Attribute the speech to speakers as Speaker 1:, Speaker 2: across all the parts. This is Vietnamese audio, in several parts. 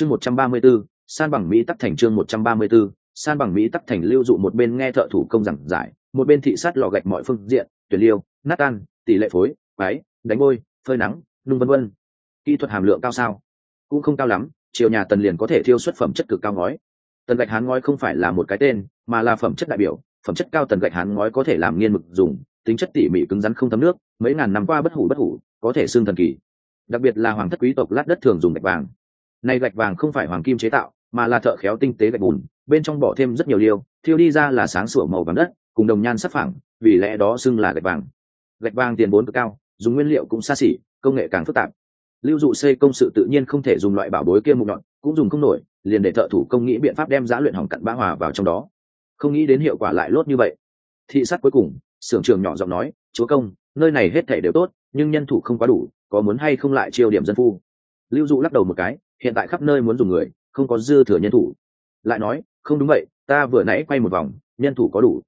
Speaker 1: chương một trăm ba mươi 134, san bằng mỹ tắc thành chương một trăm ba mươi 134, san bằng mỹ tắc thành lưu dụ một bên nghe thợ thủ công giảng giải một bên thị sát lò gạch mọi phương diện tuyển liêu nát tan tỷ lệ phối váy đánh bôi phơi nắng nung vân vân. Kỹ thuật hàm lượng cao sao? Cũng không cao lắm chiều nhà tần liền có thể thiêu xuất phẩm chất cực cao ngói. Tần gạch hán ngói không phải là một cái tên mà là phẩm chất đại biểu phẩm chất cao tần gạch hán ngói có thể làm nghiên mực dùng tính chất tỉ mỉ cứng rắn không thấm nước mấy ngàn năm qua bất hủ bất hủ có thể xương thần kỳ. Đặc biệt là hoàng thất quý tộc lát đất thường dùng gạch vàng này gạch vàng không phải hoàng kim chế tạo, mà là thợ khéo tinh tế gạch bùn, bên trong bỏ thêm rất nhiều liêu, thiêu đi ra là sáng sủa màu vàng đất, cùng đồng nhan sắc phẳng, vì lẽ đó xưng là gạch vàng. Gạch vàng tiền vốn cực cao, dùng nguyên liệu cũng xa xỉ, công nghệ càng phức tạp. Lưu dụ xây công sự tự nhiên không thể dùng loại bảo bối kia mục nhọn cũng dùng không nổi, liền để thợ thủ công nghĩ biện pháp đem giá luyện hỏng cặn bã hòa vào trong đó. Không nghĩ đến hiệu quả lại lốt như vậy. Thị sát cuối cùng sưởng trường nhỏ giọng nói, chúa công, nơi này hết thể đều tốt, nhưng nhân thủ không quá đủ, có muốn hay không lại chiêu điểm dân phu? Lưu dụ lắc đầu một cái hiện tại khắp nơi muốn dùng người, không có dư thừa nhân thủ. Lại nói, không đúng vậy, ta vừa nãy quay một vòng, nhân thủ có đủ.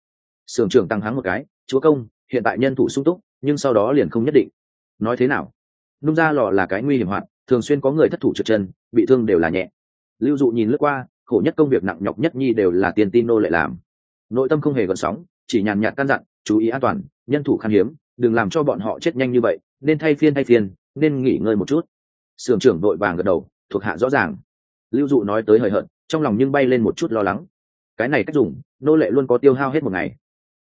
Speaker 1: Sưởng trưởng tăng háng một cái, chúa công, hiện tại nhân thủ sung túc, nhưng sau đó liền không nhất định. Nói thế nào? Nung ra lò là cái nguy hiểm hoạt, thường xuyên có người thất thủ trượt chân, bị thương đều là nhẹ. Lưu dụ nhìn lướt qua, khổ nhất công việc nặng nhọc nhất nhi đều là tiền tin nô lệ làm. Nội tâm không hề gợn sóng, chỉ nhàn nhạt căn dặn, chú ý an toàn, nhân thủ khan hiếm, đừng làm cho bọn họ chết nhanh như vậy, nên thay phiên thay phiên, nên nghỉ ngơi một chút. Sưởng trưởng đội vàng gật đầu thuộc hạ rõ ràng. Lưu dụ nói tới hời hợt, trong lòng nhưng bay lên một chút lo lắng. Cái này cách dùng, nô lệ luôn có tiêu hao hết một ngày.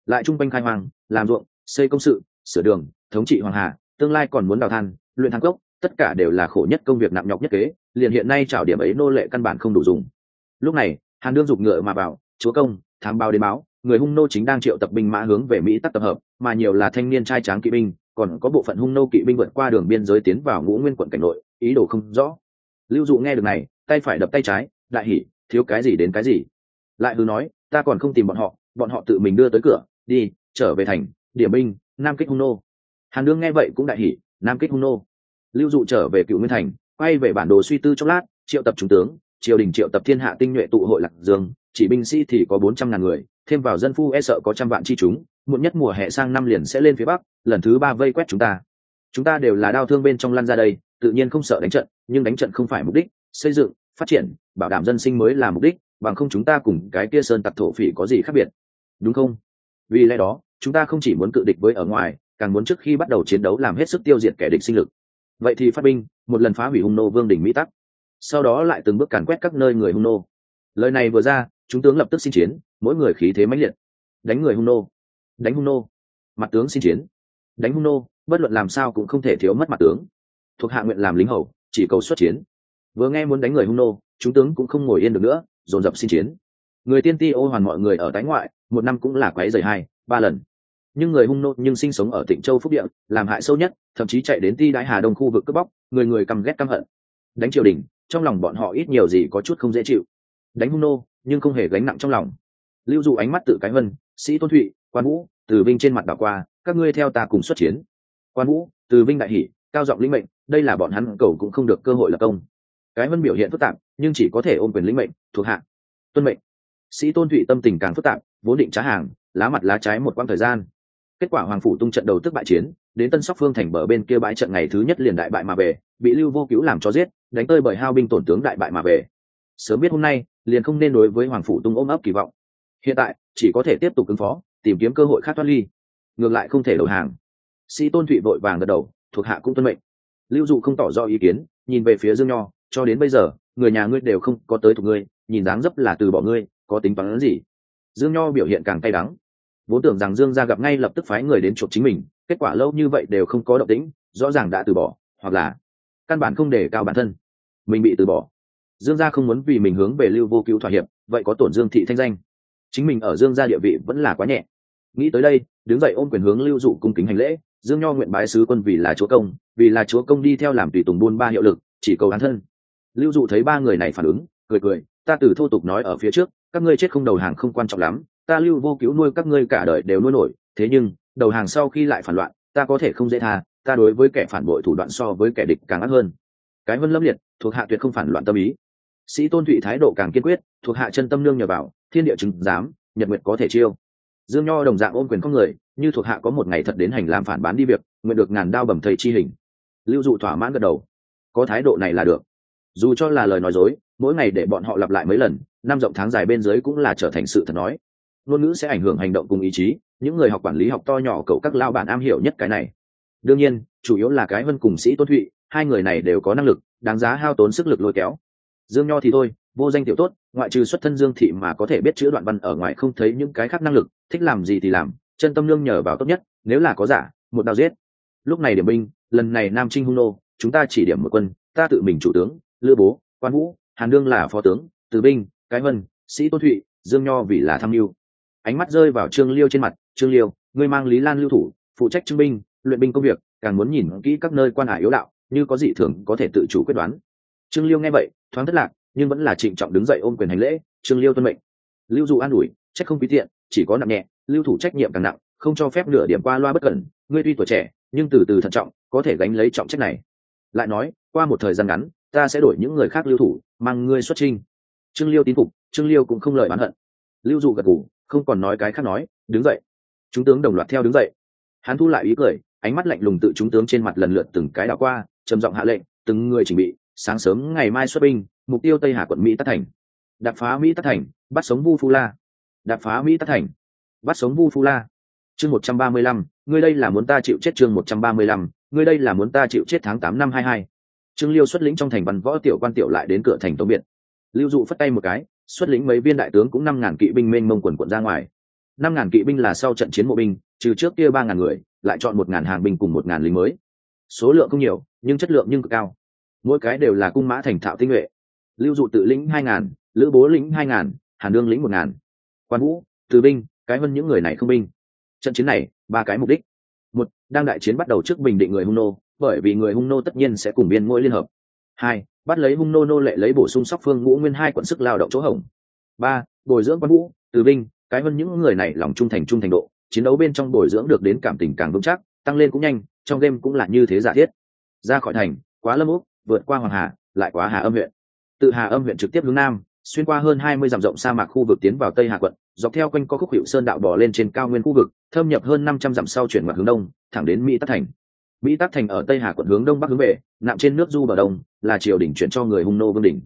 Speaker 1: Lại trung quanh khai hoang, làm ruộng, xây công sự, sửa đường, thống trị hoàng hà, tương lai còn muốn đào than, luyện thang cốc, tất cả đều là khổ nhất công việc nặng nhọc nhất kế, liền hiện nay trảo điểm ấy nô lệ căn bản không đủ dùng. Lúc này, hàn đương giục ngựa mà bảo chúa công, thám báo đến báo, người hung nô chính đang triệu tập binh mã hướng về mỹ tắc tập hợp, mà nhiều là thanh niên trai tráng kỵ binh, còn có bộ phận hung nô kỵ binh vượt qua đường biên giới tiến vào ngũ nguyên quận cảnh nội, ý đồ không rõ lưu dụ nghe được này, tay phải đập tay trái, đại hỉ, thiếu cái gì đến cái gì. Lại hứ nói, ta còn không tìm bọn họ bọn họ tự mình đưa tới cửa, đi, trở về thành, điểm binh, nam kích hung nô. Hàn đương nghe vậy cũng đại hỉ, nam kích hung nô. Lưu dụ trở về cựu nguyên thành, quay về bản đồ suy tư chốc lát, triệu tập trung tướng, triều đình triệu tập thiên hạ tinh nhuệ tụ hội lạc dương, chỉ binh sĩ thì có bốn trăm ngàn người, thêm vào dân phu e sợ có trăm vạn chi chúng, muộn nhất mùa hè sang năm liền sẽ lên phía bắc, lần thứ ba vây quét chúng ta. Chúng ta đều là đau thương bên trong lăn ra đây tự nhiên không sợ đánh trận, nhưng đánh trận không phải mục đích, xây dựng, phát triển, bảo đảm dân sinh mới là mục đích, bằng không chúng ta cùng cái kia sơn tặc thổ phỉ có gì khác biệt. Đúng không? Vì lẽ đó, chúng ta không chỉ muốn cự địch với ở ngoài, càng muốn trước khi bắt đầu chiến đấu làm hết sức tiêu diệt kẻ địch sinh lực. Vậy thì phát binh, một lần phá hủy hung nô vương đỉnh mỹ tắc. Sau đó lại từng bước càn quét các nơi người hung nô. Lời này vừa ra, chúng tướng lập tức xin chiến, mỗi người khí thế mãnh liệt. Đánh người hung nô. Đánh hung nô. Mặt tướng xin chiến. Đánh hung nô, bất luận làm sao cũng không thể thiếu mất mặt tướng thuộc hạ nguyện làm lính hầu, chỉ cầu xuất chiến. Vừa nghe muốn đánh người hung nô, chúng tướng cũng không ngồi yên được nữa, dồn dập xin chiến. Người tiên ti ô hoàn mọi người ở tái ngoại, một năm cũng là quái dày hai, ba lần. Nhưng người hung nô nhưng sinh sống ở tỉnh châu phúc địa, làm hại sâu nhất, thậm chí chạy đến ti đái hà đông khu vực cướp bóc, người người căm ghét căm hận. Đánh triều đình, trong lòng bọn họ ít nhiều gì có chút không dễ chịu. Đánh hung nô, nhưng không hề gánh nặng trong lòng. Lưu dụ ánh mắt tự cái vân, sĩ tôn thụy, quan vũ, từ vinh trên mặt đảo qua, các ngươi theo ta cùng xuất chiến. Quan vũ, từ vinh đại hỷ, cao giọng lĩnh mệnh đây là bọn hắn cầu cũng không được cơ hội lập công. Cái vân biểu hiện phức tạp, nhưng chỉ có thể ôm quyền lĩnh mệnh, thuộc hạ. Tuân mệnh. Sĩ tôn thụy tâm tình càng phức tạp, vốn định trá hàng, lá mặt lá trái một quãng thời gian. Kết quả hoàng phủ tung trận đầu tức bại chiến, đến tân sóc phương thành bờ bên kia bãi trận ngày thứ nhất liền đại bại mà về, bị lưu vô cứu làm cho giết, đánh tơi bởi hao binh tổn tướng đại bại mà về. Sớm biết hôm nay, liền không nên đối với hoàng phủ tung ôm ấp kỳ vọng. Hiện tại, chỉ có thể tiếp tục ứng phó, tìm kiếm cơ hội khác thoát ly. Ngược lại không thể đầu hàng. Sĩ tôn thụy vội vàng gật đầu, thuộc hạ cũng tuân mệnh lưu dụ không tỏ rõ ý kiến, nhìn về phía dương nho, cho đến bây giờ, người nhà ngươi đều không có tới thuộc ngươi, nhìn dáng dấp là từ bỏ ngươi, có tính toán gì? Dương nho biểu hiện càng cay đắng. Vốn tưởng rằng dương gia gặp ngay lập tức phái người đến chuộc chính mình, kết quả lâu như vậy đều không có động tĩnh, rõ ràng đã từ bỏ, hoặc là căn bản không để cao bản thân. Mình bị từ bỏ. Dương gia không muốn vì mình hướng về lưu vô cứu thỏa hiệp, vậy có tổn dương thị thanh danh. Chính mình ở dương gia địa vị vẫn là quá nhẹ. Nghĩ tới đây, đứng dậy ôm quyền hướng lưu dụ cung kính hành lễ dương nho nguyện bái sứ quân vì là chúa công, vì là chúa công đi theo làm tùy tùng buôn ba hiệu lực, chỉ cầu án thân. Lưu dụ thấy ba người này phản ứng, cười cười, ta từ thô tục nói ở phía trước, các ngươi chết không đầu hàng không quan trọng lắm, ta lưu vô cứu nuôi các ngươi cả đời đều nuôi nổi, thế nhưng, đầu hàng sau khi lại phản loạn, ta có thể không dễ tha, ta đối với kẻ phản bội thủ đoạn so với kẻ địch càng ác hơn. Cái vân lâm liệt, thuộc hạ tuyệt không phản loạn tâm ý. Sĩ tôn thụy thái độ càng kiên quyết, thuộc hạ chân tâm nương nhờ vào, thiên địa chứng giám, nhật nguyệt có thể chiêu. Dương nho đồng dạng ôm quyền con người như thuộc hạ có một ngày thật đến hành làm phản bán đi việc, nguyện được ngàn đao bầm thầy chi hình. Lưu dụ thỏa mãn gật đầu. Có thái độ này là được. Dù cho là lời nói dối, mỗi ngày để bọn họ lặp lại mấy lần, năm rộng tháng dài bên dưới cũng là trở thành sự thật nói. Ngôn ngữ sẽ ảnh hưởng hành động cùng ý chí, những người học quản lý học to nhỏ cậu các lao bản am hiểu nhất cái này. Đương nhiên, chủ yếu là cái vân cùng sĩ tôn thụy, hai người này đều có năng lực, đáng giá hao tốn sức lực lôi kéo. Dương nho thì thôi, vô danh tiểu tốt, ngoại trừ xuất thân dương thị mà có thể biết chữ đoạn văn ở ngoài không thấy những cái khác năng lực, thích làm gì thì làm chân tâm lương nhờ vào tốt nhất, nếu là có giả, một đao giết. Lúc này điểm binh, lần này nam trinh hung nô, chúng ta chỉ điểm một quân, ta tự mình chủ tướng, Lư bố, quan vũ, hàn đương là phó tướng, từ binh, cái vân, sĩ tôn thụy, dương nho vì là tham mưu. Ánh mắt rơi vào trương liêu trên mặt, trương liêu, ngươi mang lý lan lưu thủ, phụ trách trưng binh, luyện binh công việc, càng muốn nhìn kỹ các nơi quan hải yếu đạo, như có dị thường có thể tự chủ quyết đoán. Trương liêu nghe vậy, thoáng thất lạc, nhưng vẫn là trịnh trọng đứng dậy ôm quyền hành lễ, trương liêu tuân mệnh. Lưu dụ an ủi, trách không quý tiện, chỉ có nặng nhẹ lưu thủ trách nhiệm càng nặng, không cho phép nửa điểm qua loa bất cẩn, ngươi tuy tuổi trẻ, nhưng từ từ thận trọng, có thể gánh lấy trọng trách này. Lại nói, qua một thời gian ngắn, ta sẽ đổi những người khác lưu thủ, mang ngươi xuất trinh trương liêu tín phục, trương liêu cũng không lời oán hận. Lưu dụ gật g ủ không còn nói cái khác nói, đứng dậy. Chúng tướng đồng loạt theo đứng dậy. Hắn thu lại ý cười, ánh mắt lạnh lùng tự chúng tướng trên mặt lần lượt từng cái đảo qua, trầm giọng hạ lệnh, từng người chỉnh bị, sáng sớm ngày mai xuất binh, mục tiêu tây hà quận mỹ tất thành. Đạp phá mỹ tất thành, bắt sống vu phu la. Đạp phá mỹ tất thành bắt sống vu phu la. Chương một trăm ba mươi lăm, ngươi đây là muốn ta chịu chết chương một trăm ba mươi lăm, ngươi đây là muốn ta chịu chết tháng tám năm hai hai. Trương liêu xuất lĩnh trong thành văn võ tiểu quan tiểu lại đến cửa thành tống biệt. Lưu dụ phất tay một cái, xuất lĩnh mấy viên đại tướng cũng năm ngàn kỵ binh mênh mông quần quận ra ngoài. Năm ngàn kỵ binh là sau trận chiến mộ binh, trừ trước kia ba ngàn người, lại chọn một ngàn hàng binh cùng một ngàn lính mới. Số lượng không nhiều, nhưng chất lượng nhưng cực cao. Mỗi cái đều là cung mã thành thạo tinh nhuệ. Lưu dụ tự lĩnh hai ngàn, lữ bố lĩnh hai ngàn, hàn đương lĩnh một ngàn. Quan vũ, từ binh cái hơn những người này không binh. Trận chiến này, ba cái mục đích. Một, đang đại chiến bắt đầu trước bình định người hung nô, bởi vì người hung nô tất nhiên sẽ cùng biên mỗi liên hợp. Hai, bắt lấy hung nô nô lệ lấy bổ sung sóc phương ngũ nguyên hai quận sức lao động chỗ hỏng ba, bồi dưỡng quân vũ, từ binh, cái hơn những người này lòng trung thành trung thành độ, chiến đấu bên trong bồi dưỡng được đến cảm tình càng vững chắc, tăng lên cũng nhanh, trong game cũng là như thế giả thiết. Ra khỏi thành, quá lâm úc, vượt qua hoàng hà, lại quá hà âm huyện. Tự hà âm huyện trực tiếp hướng nam xuyên qua hơn hai mươi dặm rộng sa mạc khu vực tiến vào tây hà quận, dọc theo quanh có khúc hiệu sơn đạo bò lên trên cao nguyên khu vực, thâm nhập hơn năm trăm dặm sau chuyển mặt hướng đông, thẳng đến mỹ tắc thành. Mỹ tắc thành ở tây hà quận hướng đông bắc hướng về, nằm trên nước du bờ đông, là triều đình chuyển cho người hung nô vương đình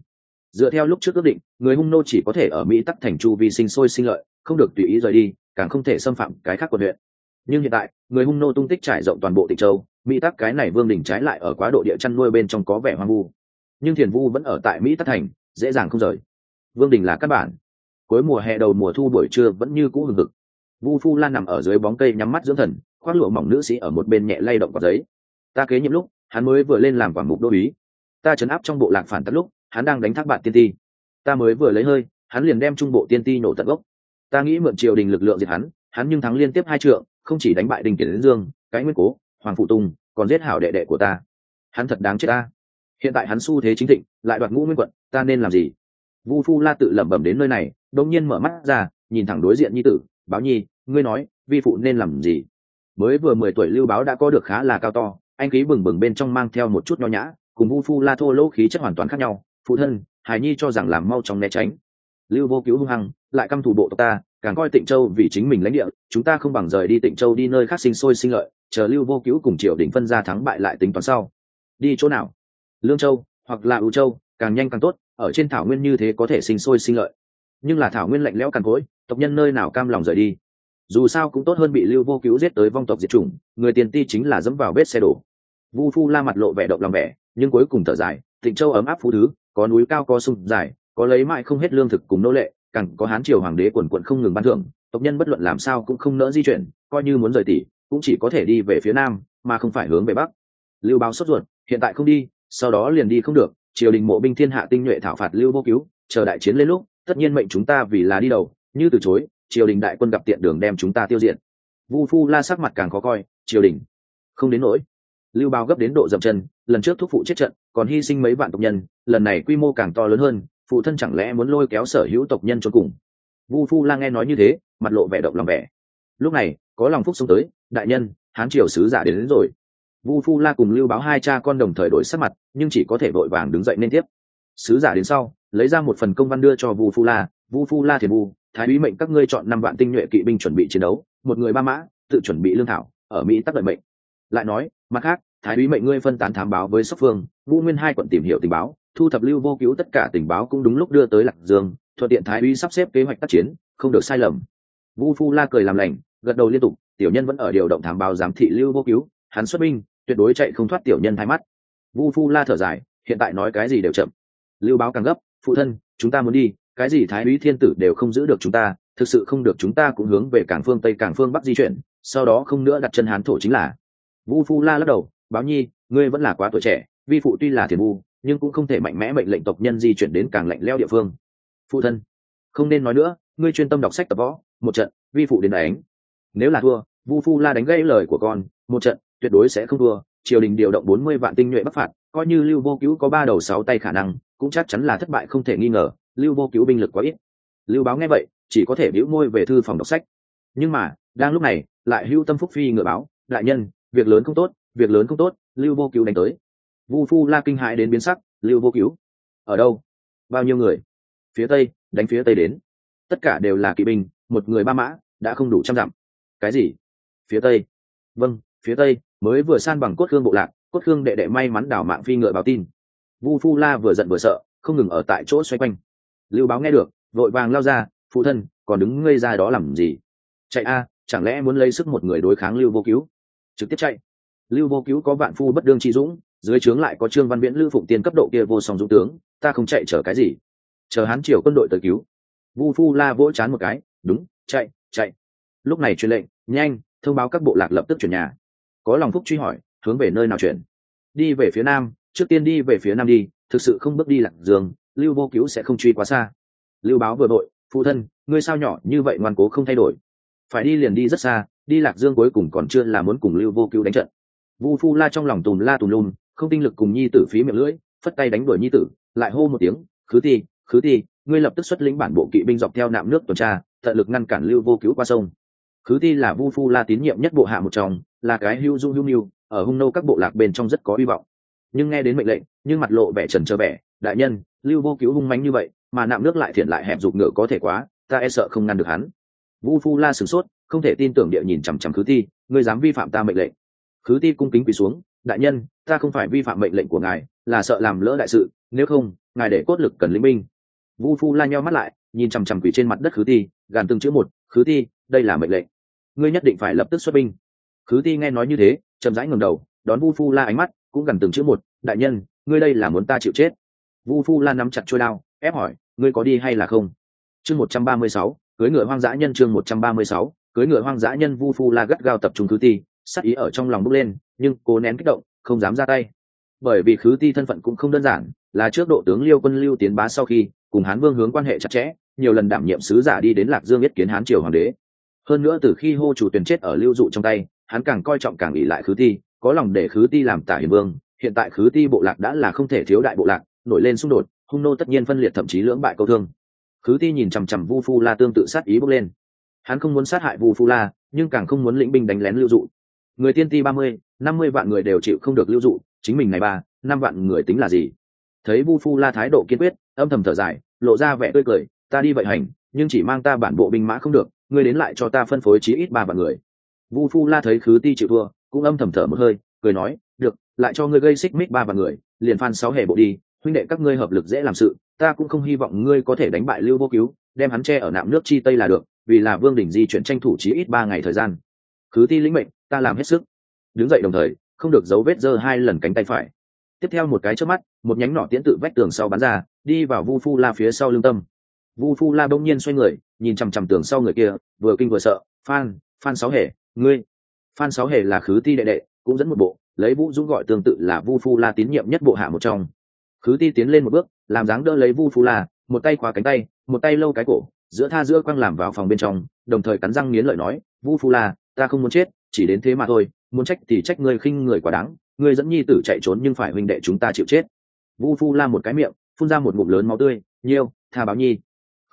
Speaker 1: dựa theo lúc trước ước định, người hung nô chỉ có thể ở mỹ tắc thành chu vi sinh sôi sinh lợi, không được tùy ý rời đi, càng không thể xâm phạm cái khác quận huyện. Nhưng hiện tại, người hung nô tung tích trải rộng toàn bộ tịnh châu, mỹ tắc cái này vương đình trái lại ở quá độ địa chăn nuôi bên trong có vẻ hoang vu. Nhưng thiền vu vẫn ở tại mỹ tắc thành, dễ dàng không rời vương đình là các bản. Cuối mùa hè đầu mùa thu buổi trưa vẫn như cũ hừng hực. Vu phu lan nằm ở dưới bóng cây nhắm mắt dưỡng thần, khoác lụa mỏng nữ sĩ ở một bên nhẹ lay động vào giấy. Ta kế nhiệm lúc, hắn mới vừa lên làm quản mục đô ý ta chấn áp trong bộ lạc phản tất lúc, hắn đang đánh thác bạn tiên ti. Ta mới vừa lấy hơi, hắn liền đem trung bộ tiên ti nổ tận gốc. Ta nghĩ mượn triều đình lực lượng diệt hắn hắn nhưng thắng liên tiếp hai trượng, không chỉ đánh bại đình kiển dương, cái nguyên cố, hoàng phụ tùng, còn giết hảo đệ đệ của ta. Hắn thật đáng chết ta. Hiện tại hắn xu thế chính thịnh, lại đoạt ngũ nguyên quận, ta nên làm gì? Vu phu la tự lẩm bẩm đến nơi này đông nhiên mở mắt ra, nhìn thẳng đối diện nhi tử, báo nhi, ngươi nói, vi phụ nên làm gì? Mới vừa mười tuổi lưu báo đã có được khá là cao to, anh khí bừng bừng bên trong mang theo một chút nho nhã, cùng vu phu la thô lỗ khí chất hoàn toàn khác nhau, phụ thân, hải nhi cho rằng làm mau trong né tránh. Lưu vô cứu hung hăng, lại căm thủ bộ tộc ta, càng coi tịnh châu vì chính mình lãnh địa, chúng ta không bằng rời đi tịnh châu đi nơi khác sinh sôi sinh lợi, chờ lưu vô cứu cùng triều đình phân ra thắng bại lại tính toán sau. Đi chỗ nào? Lương châu hoặc là ưu châu càng nhanh càng tốt, ở trên thảo nguyên như thế có thể sinh sôi sinh lợi. Nhưng là thảo nguyên lạnh lẽo càn cối tộc nhân nơi nào cam lòng rời đi? Dù sao cũng tốt hơn bị lưu vô cứu giết tới vong tộc diệt chủng, người tiền ti chính là dẫm vào vết xe đổ. Vu phu la mặt lộ vẻ động lòng vẻ, nhưng cuối cùng thở dài, tịnh châu ấm áp phú thứ, có núi cao có sông dài, có lấy mãi không hết lương thực cùng nô lệ, càng có hán triều hoàng đế quần quận không ngừng ban thưởng, tộc nhân bất luận làm sao cũng không nỡ di chuyển, coi như muốn rời tỷ, cũng chỉ có thể đi về phía nam, mà không phải hướng về bắc. Lưu báo sốt ruột, hiện tại không đi, sau đó liền đi không được triều đình mộ binh thiên hạ tinh nhuệ thảo phạt lưu vô cứu chờ đại chiến lên lúc tất nhiên mệnh chúng ta vì là đi đầu như từ chối triều đình đại quân gặp tiện đường đem chúng ta tiêu diệt. Vu phu la sắc mặt càng khó coi triều đình không đến nỗi. Lưu bao gấp đến độ dậm chân lần trước thúc phụ chết trận còn hy sinh mấy vạn tộc nhân lần này quy mô càng to lớn hơn phụ thân chẳng lẽ muốn lôi kéo sở hữu tộc nhân cho cùng. Vu phu la nghe nói như thế mặt lộ vẻ động lòng vẻ. Lúc này có lòng phúc xông tới đại nhân hán triều sứ giả đến, đến rồi vu phu la cùng lưu báo hai cha con đồng thời đổi sắc mặt, nhưng chỉ có thể vội vàng đứng dậy nên tiếp. Sứ giả đến sau, lấy ra một phần công văn đưa cho vu phu la. Vu phu la thiền vu, thái úy mệnh các ngươi chọn năm vạn tinh nhuệ kỵ binh chuẩn bị chiến đấu, một người ba mã, tự chuẩn bị lương thảo, ở mỹ tắc đợi mệnh. Lại nói, mặt khác, thái úy mệnh ngươi phân tán thám báo với sóc phương, Vu nguyên hai quận tìm hiểu tình báo, thu thập lưu vô cứu tất cả tình báo cũng đúng lúc đưa tới lạc dương, thuận tiện thái uy sắp xếp kế hoạch tác chiến, không được sai lầm. Vu phu la cười làm lành, gật đầu liên tục, tiểu nhân vẫn ở điều động thám báo giám thị lưu vô cứu, hắn xuất binh tuyệt đối chạy không thoát tiểu nhân hai mắt. Vu phu la thở dài, hiện tại nói cái gì đều chậm. Lưu báo càng gấp, phụ thân, chúng ta muốn đi, cái gì thái úy thiên tử đều không giữ được chúng ta, thực sự không được chúng ta cũng hướng về cảng phương tây, cảng phương bắc di chuyển, sau đó không nữa đặt chân hán thổ chính là. Vu phu la lắc đầu, báo nhi, ngươi vẫn là quá tuổi trẻ, vi phụ tuy là thiền vu, nhưng cũng không thể mạnh mẽ mệnh lệnh tộc nhân di chuyển đến càng lạnh leo địa phương. Phụ thân, không nên nói nữa, ngươi chuyên tâm đọc sách tập võ, một trận, vi phụ đến đánh. Nếu là thua, vu phu la đánh gây lời của con, một trận tuyệt đối sẽ không thua. Triều đình điều động bốn mươi vạn tinh nhuệ bắc phạt, coi như lưu vô cứu có ba đầu sáu tay khả năng, cũng chắc chắn là thất bại không thể nghi ngờ. Lưu vô cứu binh lực quá ít. Lưu báo nghe vậy, chỉ có thể biểu môi về thư phòng đọc sách. Nhưng mà, đang lúc này, lại hưu tâm phúc phi ngựa báo, đại nhân, việc lớn không tốt, việc lớn không tốt, lưu vô cứu đánh tới. Vu phu la kinh hãi đến biến sắc, lưu vô cứu, ở đâu? Bao nhiêu người? Phía tây, đánh phía tây đến. Tất cả đều là kỵ binh, một người ba mã, đã không đủ trăm dặm. Cái gì? Phía tây? Vâng phía tây mới vừa san bằng cốt khương bộ lạc, cốt khương đệ đệ may mắn đảo mạng phi ngựa báo tin. Vu phu la vừa giận vừa sợ, không ngừng ở tại chỗ xoay quanh. Lưu báo nghe được, vội vàng lao ra, phụ thân, còn đứng ngây ra đó làm gì? Chạy a, chẳng lẽ muốn lấy sức một người đối kháng lưu vô cứu? Trực tiếp chạy. Lưu vô cứu có vạn phu bất đương chi dũng, dưới trướng lại có trương văn viễn, lưu phụng tiên cấp độ kia vô song dũng tướng, ta không chạy chở cái gì. Chờ hán triều quân đội tới cứu. Vu phu la vỗ chán một cái, đúng, chạy chạy. Lúc này truyền lệnh, nhanh, thông báo các bộ lạc lập tức chuyển nhà có lòng phúc truy hỏi, hướng về nơi nào chuyển? Đi về phía nam, trước tiên đi về phía nam đi, thực sự không bước đi lạc dương, lưu vô cứu sẽ không truy quá xa. Lưu báo vừa đội, phụ thân, ngươi sao nhỏ như vậy ngoan cố không thay đổi? Phải đi liền đi rất xa, đi lạc dương cuối cùng còn chưa là muốn cùng lưu vô cứu đánh trận. Vu phu la trong lòng tùm la tùm lum, không tinh lực cùng nhi tử phí miệng lưỡi, phất tay đánh đuổi nhi tử, lại hô một tiếng, khứ ti khứ ti, ngươi lập tức xuất lĩnh bản bộ kỵ binh dọc theo nạm nước tuần tra, tận lực ngăn cản lưu vô cứu qua sông. Khứ ti là vu phu la tín nhiệm nhất bộ hạ một trong là cái hưu dung hưu niu ở hung nô các bộ lạc bên trong rất có hy vọng. Nhưng nghe đến mệnh lệnh, nhưng mặt lộ vẻ trần trơ vẻ, đại nhân, lưu vô cứu hung mánh như vậy, mà nạm nước lại thiện lại hẹp dục ngựa có thể quá, ta e sợ không ngăn được hắn. Vu phu la sửng sốt, không thể tin tưởng địa nhìn chằm chằm khứ ti, ngươi dám vi phạm ta mệnh lệnh. Khứ ti cung kính quỳ xuống, đại nhân, ta không phải vi phạm mệnh lệnh của ngài, là sợ làm lỡ đại sự, nếu không, ngài để cốt lực cần linh binh. Vu phu la nheo mắt lại, nhìn chằm chằm quỳ trên mặt đất khứ ti, gàn từng chữ một, khứ ti, đây là mệnh lệnh. Ngươi nhất định phải lập tức xuất binh khứ ti nghe nói như thế, chậm rãi ngầm đầu, đón vu phu la ánh mắt, cũng gần từng chữ một, đại nhân, ngươi đây là muốn ta chịu chết? Vu phu la nắm chặt trôi đao, ép hỏi, ngươi có đi hay là không? Chương một trăm ba mươi sáu cưới ngựa hoang dã nhân chương một trăm ba mươi sáu cưới ngựa hoang dã nhân vu phu la gắt gao tập trung khứ ti sắc ý ở trong lòng bốc lên, nhưng cố nén kích động, không dám ra tay. Bởi vì khứ ti thân phận cũng không đơn giản, là trước độ tướng liêu quân lưu tiến bá sau khi, cùng hán vương hướng quan hệ chặt chẽ, nhiều lần đảm nhiệm sứ giả đi đến lạc dương yết kiến hán triều hoàng đế. Hơn nữa từ khi hô chủ tuyển chết ở lưu dụ trong tay hắn càng coi trọng càng ỷ lại khứ ti, có lòng để khứ ti làm tả hiền vương, hiện tại khứ ti bộ lạc đã là không thể thiếu đại bộ lạc, nổi lên xung đột, hung nô tất nhiên phân liệt thậm chí lưỡng bại câu thương. Khứ ti nhìn chằm chằm vu phu la tương tự sát ý bốc lên. Hắn không muốn sát hại vu phu la, nhưng càng không muốn lĩnh binh đánh lén lưu dụ. Người tiên ti ba mươi, năm mươi vạn người đều chịu không được lưu dụ, chính mình này ba, năm vạn người tính là gì? Thấy vu phu la thái độ kiên quyết, âm thầm thở dài, lộ ra vẻ tươi cười, ta đi vậy hành, nhưng chỉ mang ta bản bộ binh mã không được, ngươi đến lại cho ta phân phối chí ít ba vạn người vu phu la thấy khứ ti chịu thua, cũng âm thầm thở một hơi, cười nói, được, lại cho ngươi gây xích mích ba vạn người, liền phan sáu hề bộ đi, huynh đệ các ngươi hợp lực dễ làm sự, ta cũng không hy vọng ngươi có thể đánh bại lưu vô cứu, đem hắn che ở nạm nước chi tây là được, vì là vương đình di chuyển tranh thủ chí ít ba ngày thời gian. Khứ ti lĩnh mệnh, ta làm hết sức. Đứng dậy đồng thời, không được giấu vết giơ hai lần cánh tay phải. Tiếp theo một cái trước mắt, một nhánh nỏ tiễn tự vách tường sau bắn ra, đi vào vu phu la phía sau lưng tâm. Vu phu la bỗng nhiên xoay người, nhìn chằm chằm tường sau người kia, vừa kinh vừa sợ, phan phan sáu hề ngươi, phan sáu hề là khứ ti đệ đệ, cũng dẫn một bộ, lấy vũ dũng gọi tương tự là vu phu la tín nhiệm nhất bộ hạ một trong. Khứ ti tiến lên một bước, làm dáng đỡ lấy vu phu la, một tay khóa cánh tay, một tay lâu cái cổ, giữa tha giữa quăng làm vào phòng bên trong, đồng thời cắn răng nghiến lợi nói, vu phu la, ta không muốn chết, chỉ đến thế mà thôi, muốn trách thì trách ngươi khinh người quá đáng, ngươi dẫn nhi tử chạy trốn nhưng phải huynh đệ chúng ta chịu chết. Vu phu la một cái miệng, phun ra một ngụm lớn máu tươi, nhiêu, tha báo nhi.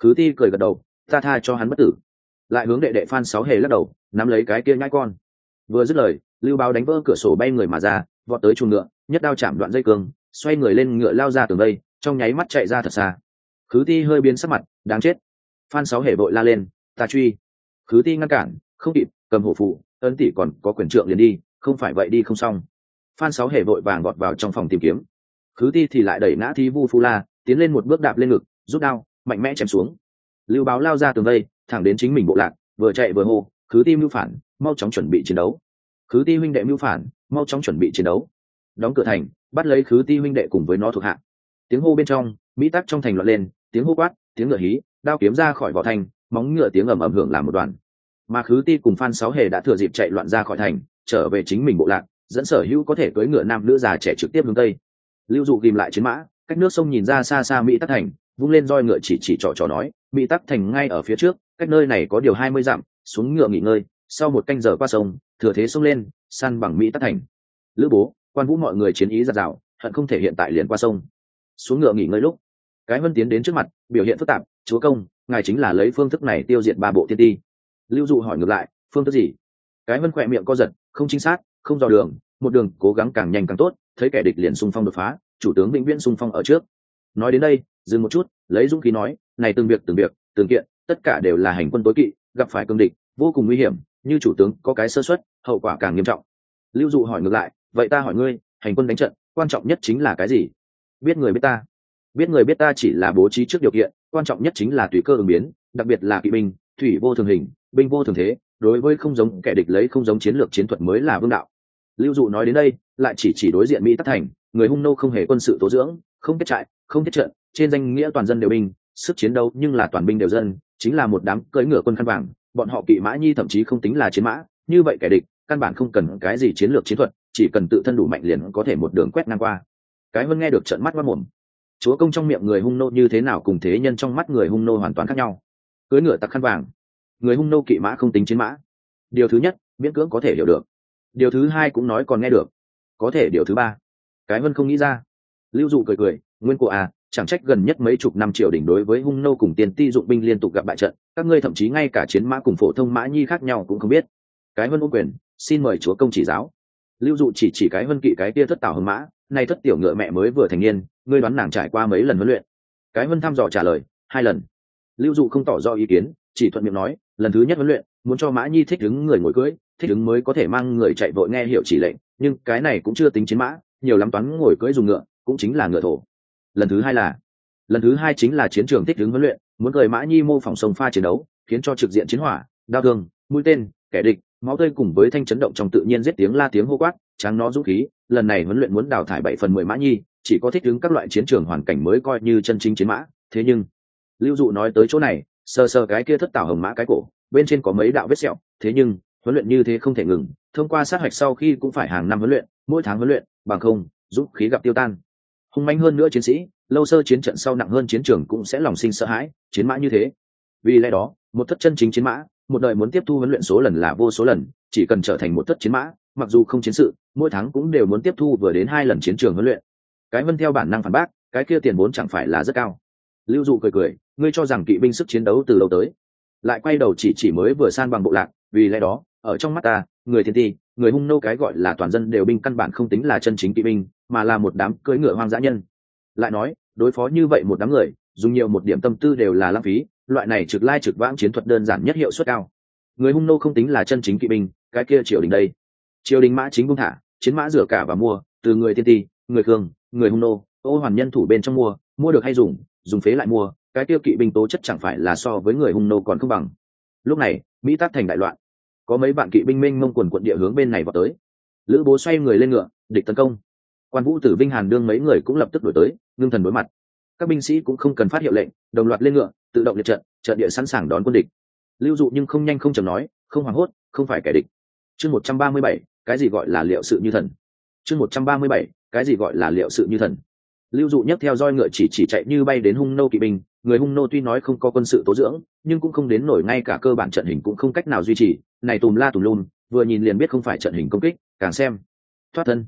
Speaker 1: Khứ ti cười gật đầu, ta tha cho hắn bất tử lại hướng đệ đệ phan sáu hề lắc đầu, nắm lấy cái kia nhãi con. Vừa dứt lời, lưu báo đánh vỡ cửa sổ bay người mà ra, vọt tới chuồng ngựa, nhất đao chạm đoạn dây cương, xoay người lên ngựa lao ra tường đây, trong nháy mắt chạy ra thật xa. Khứ ti hơi biến sắc mặt, đáng chết. Phan sáu hề vội la lên, ta truy. Khứ ti ngăn cản, không kịp, cầm hổ phụ, ấn tỷ còn có quyền trượng liền đi, không phải vậy đi không xong. Phan sáu hề vội vàng vọt vào trong phòng tìm kiếm. Khứ ti thì lại đẩy ngã thi vu phu la, tiến lên một bước đạp lên ngực, rút đao, mạnh mẽ chém xuống. Lưu báo lao ra tường đây thẳng đến chính mình bộ lạc, vừa chạy vừa hô, khứ ti mưu phản, mau chóng chuẩn bị chiến đấu. Khứ ti huynh đệ mưu phản, mau chóng chuẩn bị chiến đấu. Đóng cửa thành, bắt lấy khứ ti huynh đệ cùng với nó thuộc hạ. Tiếng hô bên trong, mỹ tắc trong thành loạn lên, tiếng hô quát, tiếng ngựa hí, đao kiếm ra khỏi vỏ thành, móng ngựa tiếng ầm ầm hưởng làm một đoàn. Mà khứ ti cùng phan sáu hề đã thừa dịp chạy loạn ra khỏi thành, trở về chính mình bộ lạc, dẫn sở hữu có thể cưỡi ngựa nam nữ già trẻ trực tiếp hướng tây. Lưu dụ ghìm lại chiến mã, cách nước sông nhìn ra xa xa mỹ tắc thành, vung lên roi ngựa chỉ chỉ trỏ trỏ nói, mỹ tắc thành ngay ở phía trước cách nơi này có điều hai mươi dặm, xuống ngựa nghỉ ngơi, sau một canh giờ qua sông, thừa thế sông lên săn bằng mỹ tất thành. Lữ bố, quan vũ mọi người chiến ý giặt rào, hận không thể hiện tại liền qua sông. Xuống ngựa nghỉ ngơi lúc, cái vân tiến đến trước mặt, biểu hiện phức tạp, chúa công, ngài chính là lấy phương thức này tiêu diệt ba bộ tiên ti. Lưu dụ hỏi ngược lại, phương thức gì? Cái vân khỏe miệng co giật, không chính xác, không dò đường, một đường cố gắng càng nhanh càng tốt, thấy kẻ địch liền xung phong đột phá, chủ tướng vĩnh viễn xung phong ở trước. Nói đến đây, dừng một chút, lấy dũng khí nói, này từng việc từng việc, từng kiện tất cả đều là hành quân tối kỵ, gặp phải cương địch, vô cùng nguy hiểm, như chủ tướng có cái sơ xuất hậu quả càng nghiêm trọng. Lưu dụ hỏi ngược lại, vậy ta hỏi ngươi, hành quân đánh trận, quan trọng nhất chính là cái gì? Biết người biết ta. Biết người biết ta chỉ là bố trí trước điều kiện, quan trọng nhất chính là tùy cơ ứng biến, đặc biệt là kỵ binh, thủy vô thường hình, binh vô thường thế, đối với không giống kẻ địch lấy không giống chiến lược chiến thuật mới là vương đạo. Lưu dụ nói đến đây, lại chỉ chỉ đối diện mỹ tắc thành, người hung nô không hề quân sự tố dưỡng, không kết trại, không kết trận, trên danh nghĩa toàn dân đều binh, sức chiến đấu nhưng là toàn binh đều dân chính là một đám cưỡi ngựa quân khăn vàng, bọn họ kỵ mã nhi thậm chí không tính là chiến mã, như vậy kẻ địch, căn bản không cần cái gì chiến lược chiến thuật, chỉ cần tự thân đủ mạnh liền có thể một đường quét ngang qua. Cái hơn nghe được trận mắt mất mồm. Chúa công trong miệng người hung nô như thế nào cùng thế nhân trong mắt người hung nô hoàn toàn khác nhau. Cưới ngựa tặc khăn vàng. Người hung nô kỵ mã không tính chiến mã. Điều thứ nhất, miễn cưỡng có thể hiểu được. Điều thứ hai cũng nói còn nghe được. Có thể điều thứ ba. Cái vân không nghĩ ra. Lưu dụ cười cười, nguyên cụ à chẳng trách gần nhất mấy chục năm triều đỉnh đối với hung nô cùng tiền ti dụng binh liên tục gặp bại trận, các ngươi thậm chí ngay cả chiến mã cùng phổ thông mã nhi khác nhau cũng không biết. Cái vân ô quyền, xin mời chúa công chỉ giáo. Lưu dụ chỉ chỉ cái vân kỵ cái tia thất tảo hưng mã, nay thất tiểu ngựa mẹ mới vừa thành niên, ngươi đoán nàng trải qua mấy lần huấn luyện? Cái vân thăm dò trả lời, hai lần. Lưu dụ không tỏ rõ ý kiến, chỉ thuận miệng nói, lần thứ nhất huấn luyện, muốn cho mã nhi thích đứng người ngồi cưỡi thích đứng mới có thể mang người chạy vội nghe hiệu chỉ lệnh, nhưng cái này cũng chưa tính chiến mã, nhiều lắm toán ngồi cưỡi dùng ngựa, cũng chính là ngựa thổ lần thứ hai là, lần thứ hai chính là chiến trường thích ứng huấn luyện, muốn cười mã nhi mô phỏng sông pha chiến đấu, khiến cho trực diện chiến hỏa, đau thương, mũi tên, kẻ địch, máu tươi cùng với thanh chấn động trong tự nhiên giết tiếng la tiếng hô quát, tráng nó dũng khí, lần này huấn luyện muốn đào thải bảy phần mười mã nhi, chỉ có thích ứng các loại chiến trường hoàn cảnh mới coi như chân chính chiến mã. Thế nhưng, lưu dụ nói tới chỗ này, sờ sờ cái kia thất tảo hồng mã cái cổ, bên trên có mấy đạo vết sẹo, thế nhưng, huấn luyện như thế không thể ngừng, thông qua sát hạch sau khi cũng phải hàng năm huấn luyện, mỗi tháng huấn luyện, bằng không giúp khí gặp tiêu tan hung manh hơn nữa chiến sĩ, lâu sơ chiến trận sau nặng hơn chiến trường cũng sẽ lòng sinh sợ hãi, chiến mã như thế. Vì lẽ đó, một thất chân chính chiến mã, một đời muốn tiếp thu huấn luyện số lần là vô số lần, chỉ cần trở thành một thất chiến mã, mặc dù không chiến sự, mỗi tháng cũng đều muốn tiếp thu vừa đến hai lần chiến trường huấn luyện. Cái vân theo bản năng phản bác, cái kia tiền vốn chẳng phải là rất cao. Lưu dụ cười cười, ngươi cho rằng kỵ binh sức chiến đấu từ lâu tới. Lại quay đầu chỉ chỉ mới vừa san bằng bộ lạc, vì lẽ đó, ở trong mắt ta, người thiên ti, người hung nô cái gọi là toàn dân đều binh căn bản không tính là chân chính kỵ binh mà là một đám cưỡi ngựa hoang dã nhân. Lại nói, đối phó như vậy một đám người, dùng nhiều một điểm tâm tư đều là lãng phí, loại này trực lai trực vãng chiến thuật đơn giản nhất hiệu suất cao. Người hung nô không tính là chân chính kỵ binh, cái kia triều đình đây. Triều đình mã chính buông thả, chiến mã rửa cả và mua, từ người thiên ti, người khương người hung nô, ô hoàn nhân thủ bên trong mua mua được hay dùng dùng phế lại mua, cái tiêu kỵ binh tố chất chẳng phải là so với người hung nô còn không bằng. Lúc này, mỹ tát thành đại loạn. Có mấy bạn kỵ binh minh mông quần quận địa hướng bên này vào tới. Lữ bố xoay người lên ngựa, địch tấn công quan vũ tử vinh hàn đương mấy người cũng lập tức đổi tới, ngưng thần đối mặt. Các binh sĩ cũng không cần phát hiệu lệnh, đồng loạt lên ngựa, tự động liệt trận trận địa sẵn sàng đón quân địch. Lưu dụ nhưng không nhanh không chầm nói, không hoảng hốt, không phải kẻ địch. Chương một trăm ba mươi bảy, cái gì gọi là liệu sự như thần? Chương một trăm ba mươi bảy, cái gì gọi là liệu sự như thần? Lưu dụ nhấc theo roi ngựa chỉ chỉ chạy như bay đến hung nô kỵ binh, người hung nô tuy nói không có quân sự tố dưỡng, nhưng cũng không đến nổi ngay cả cơ bản trận hình cũng không cách nào duy trì. Này tùm la tùm lùm vừa nhìn liền biết không phải trận hình công kích, càng xem. Thoát thân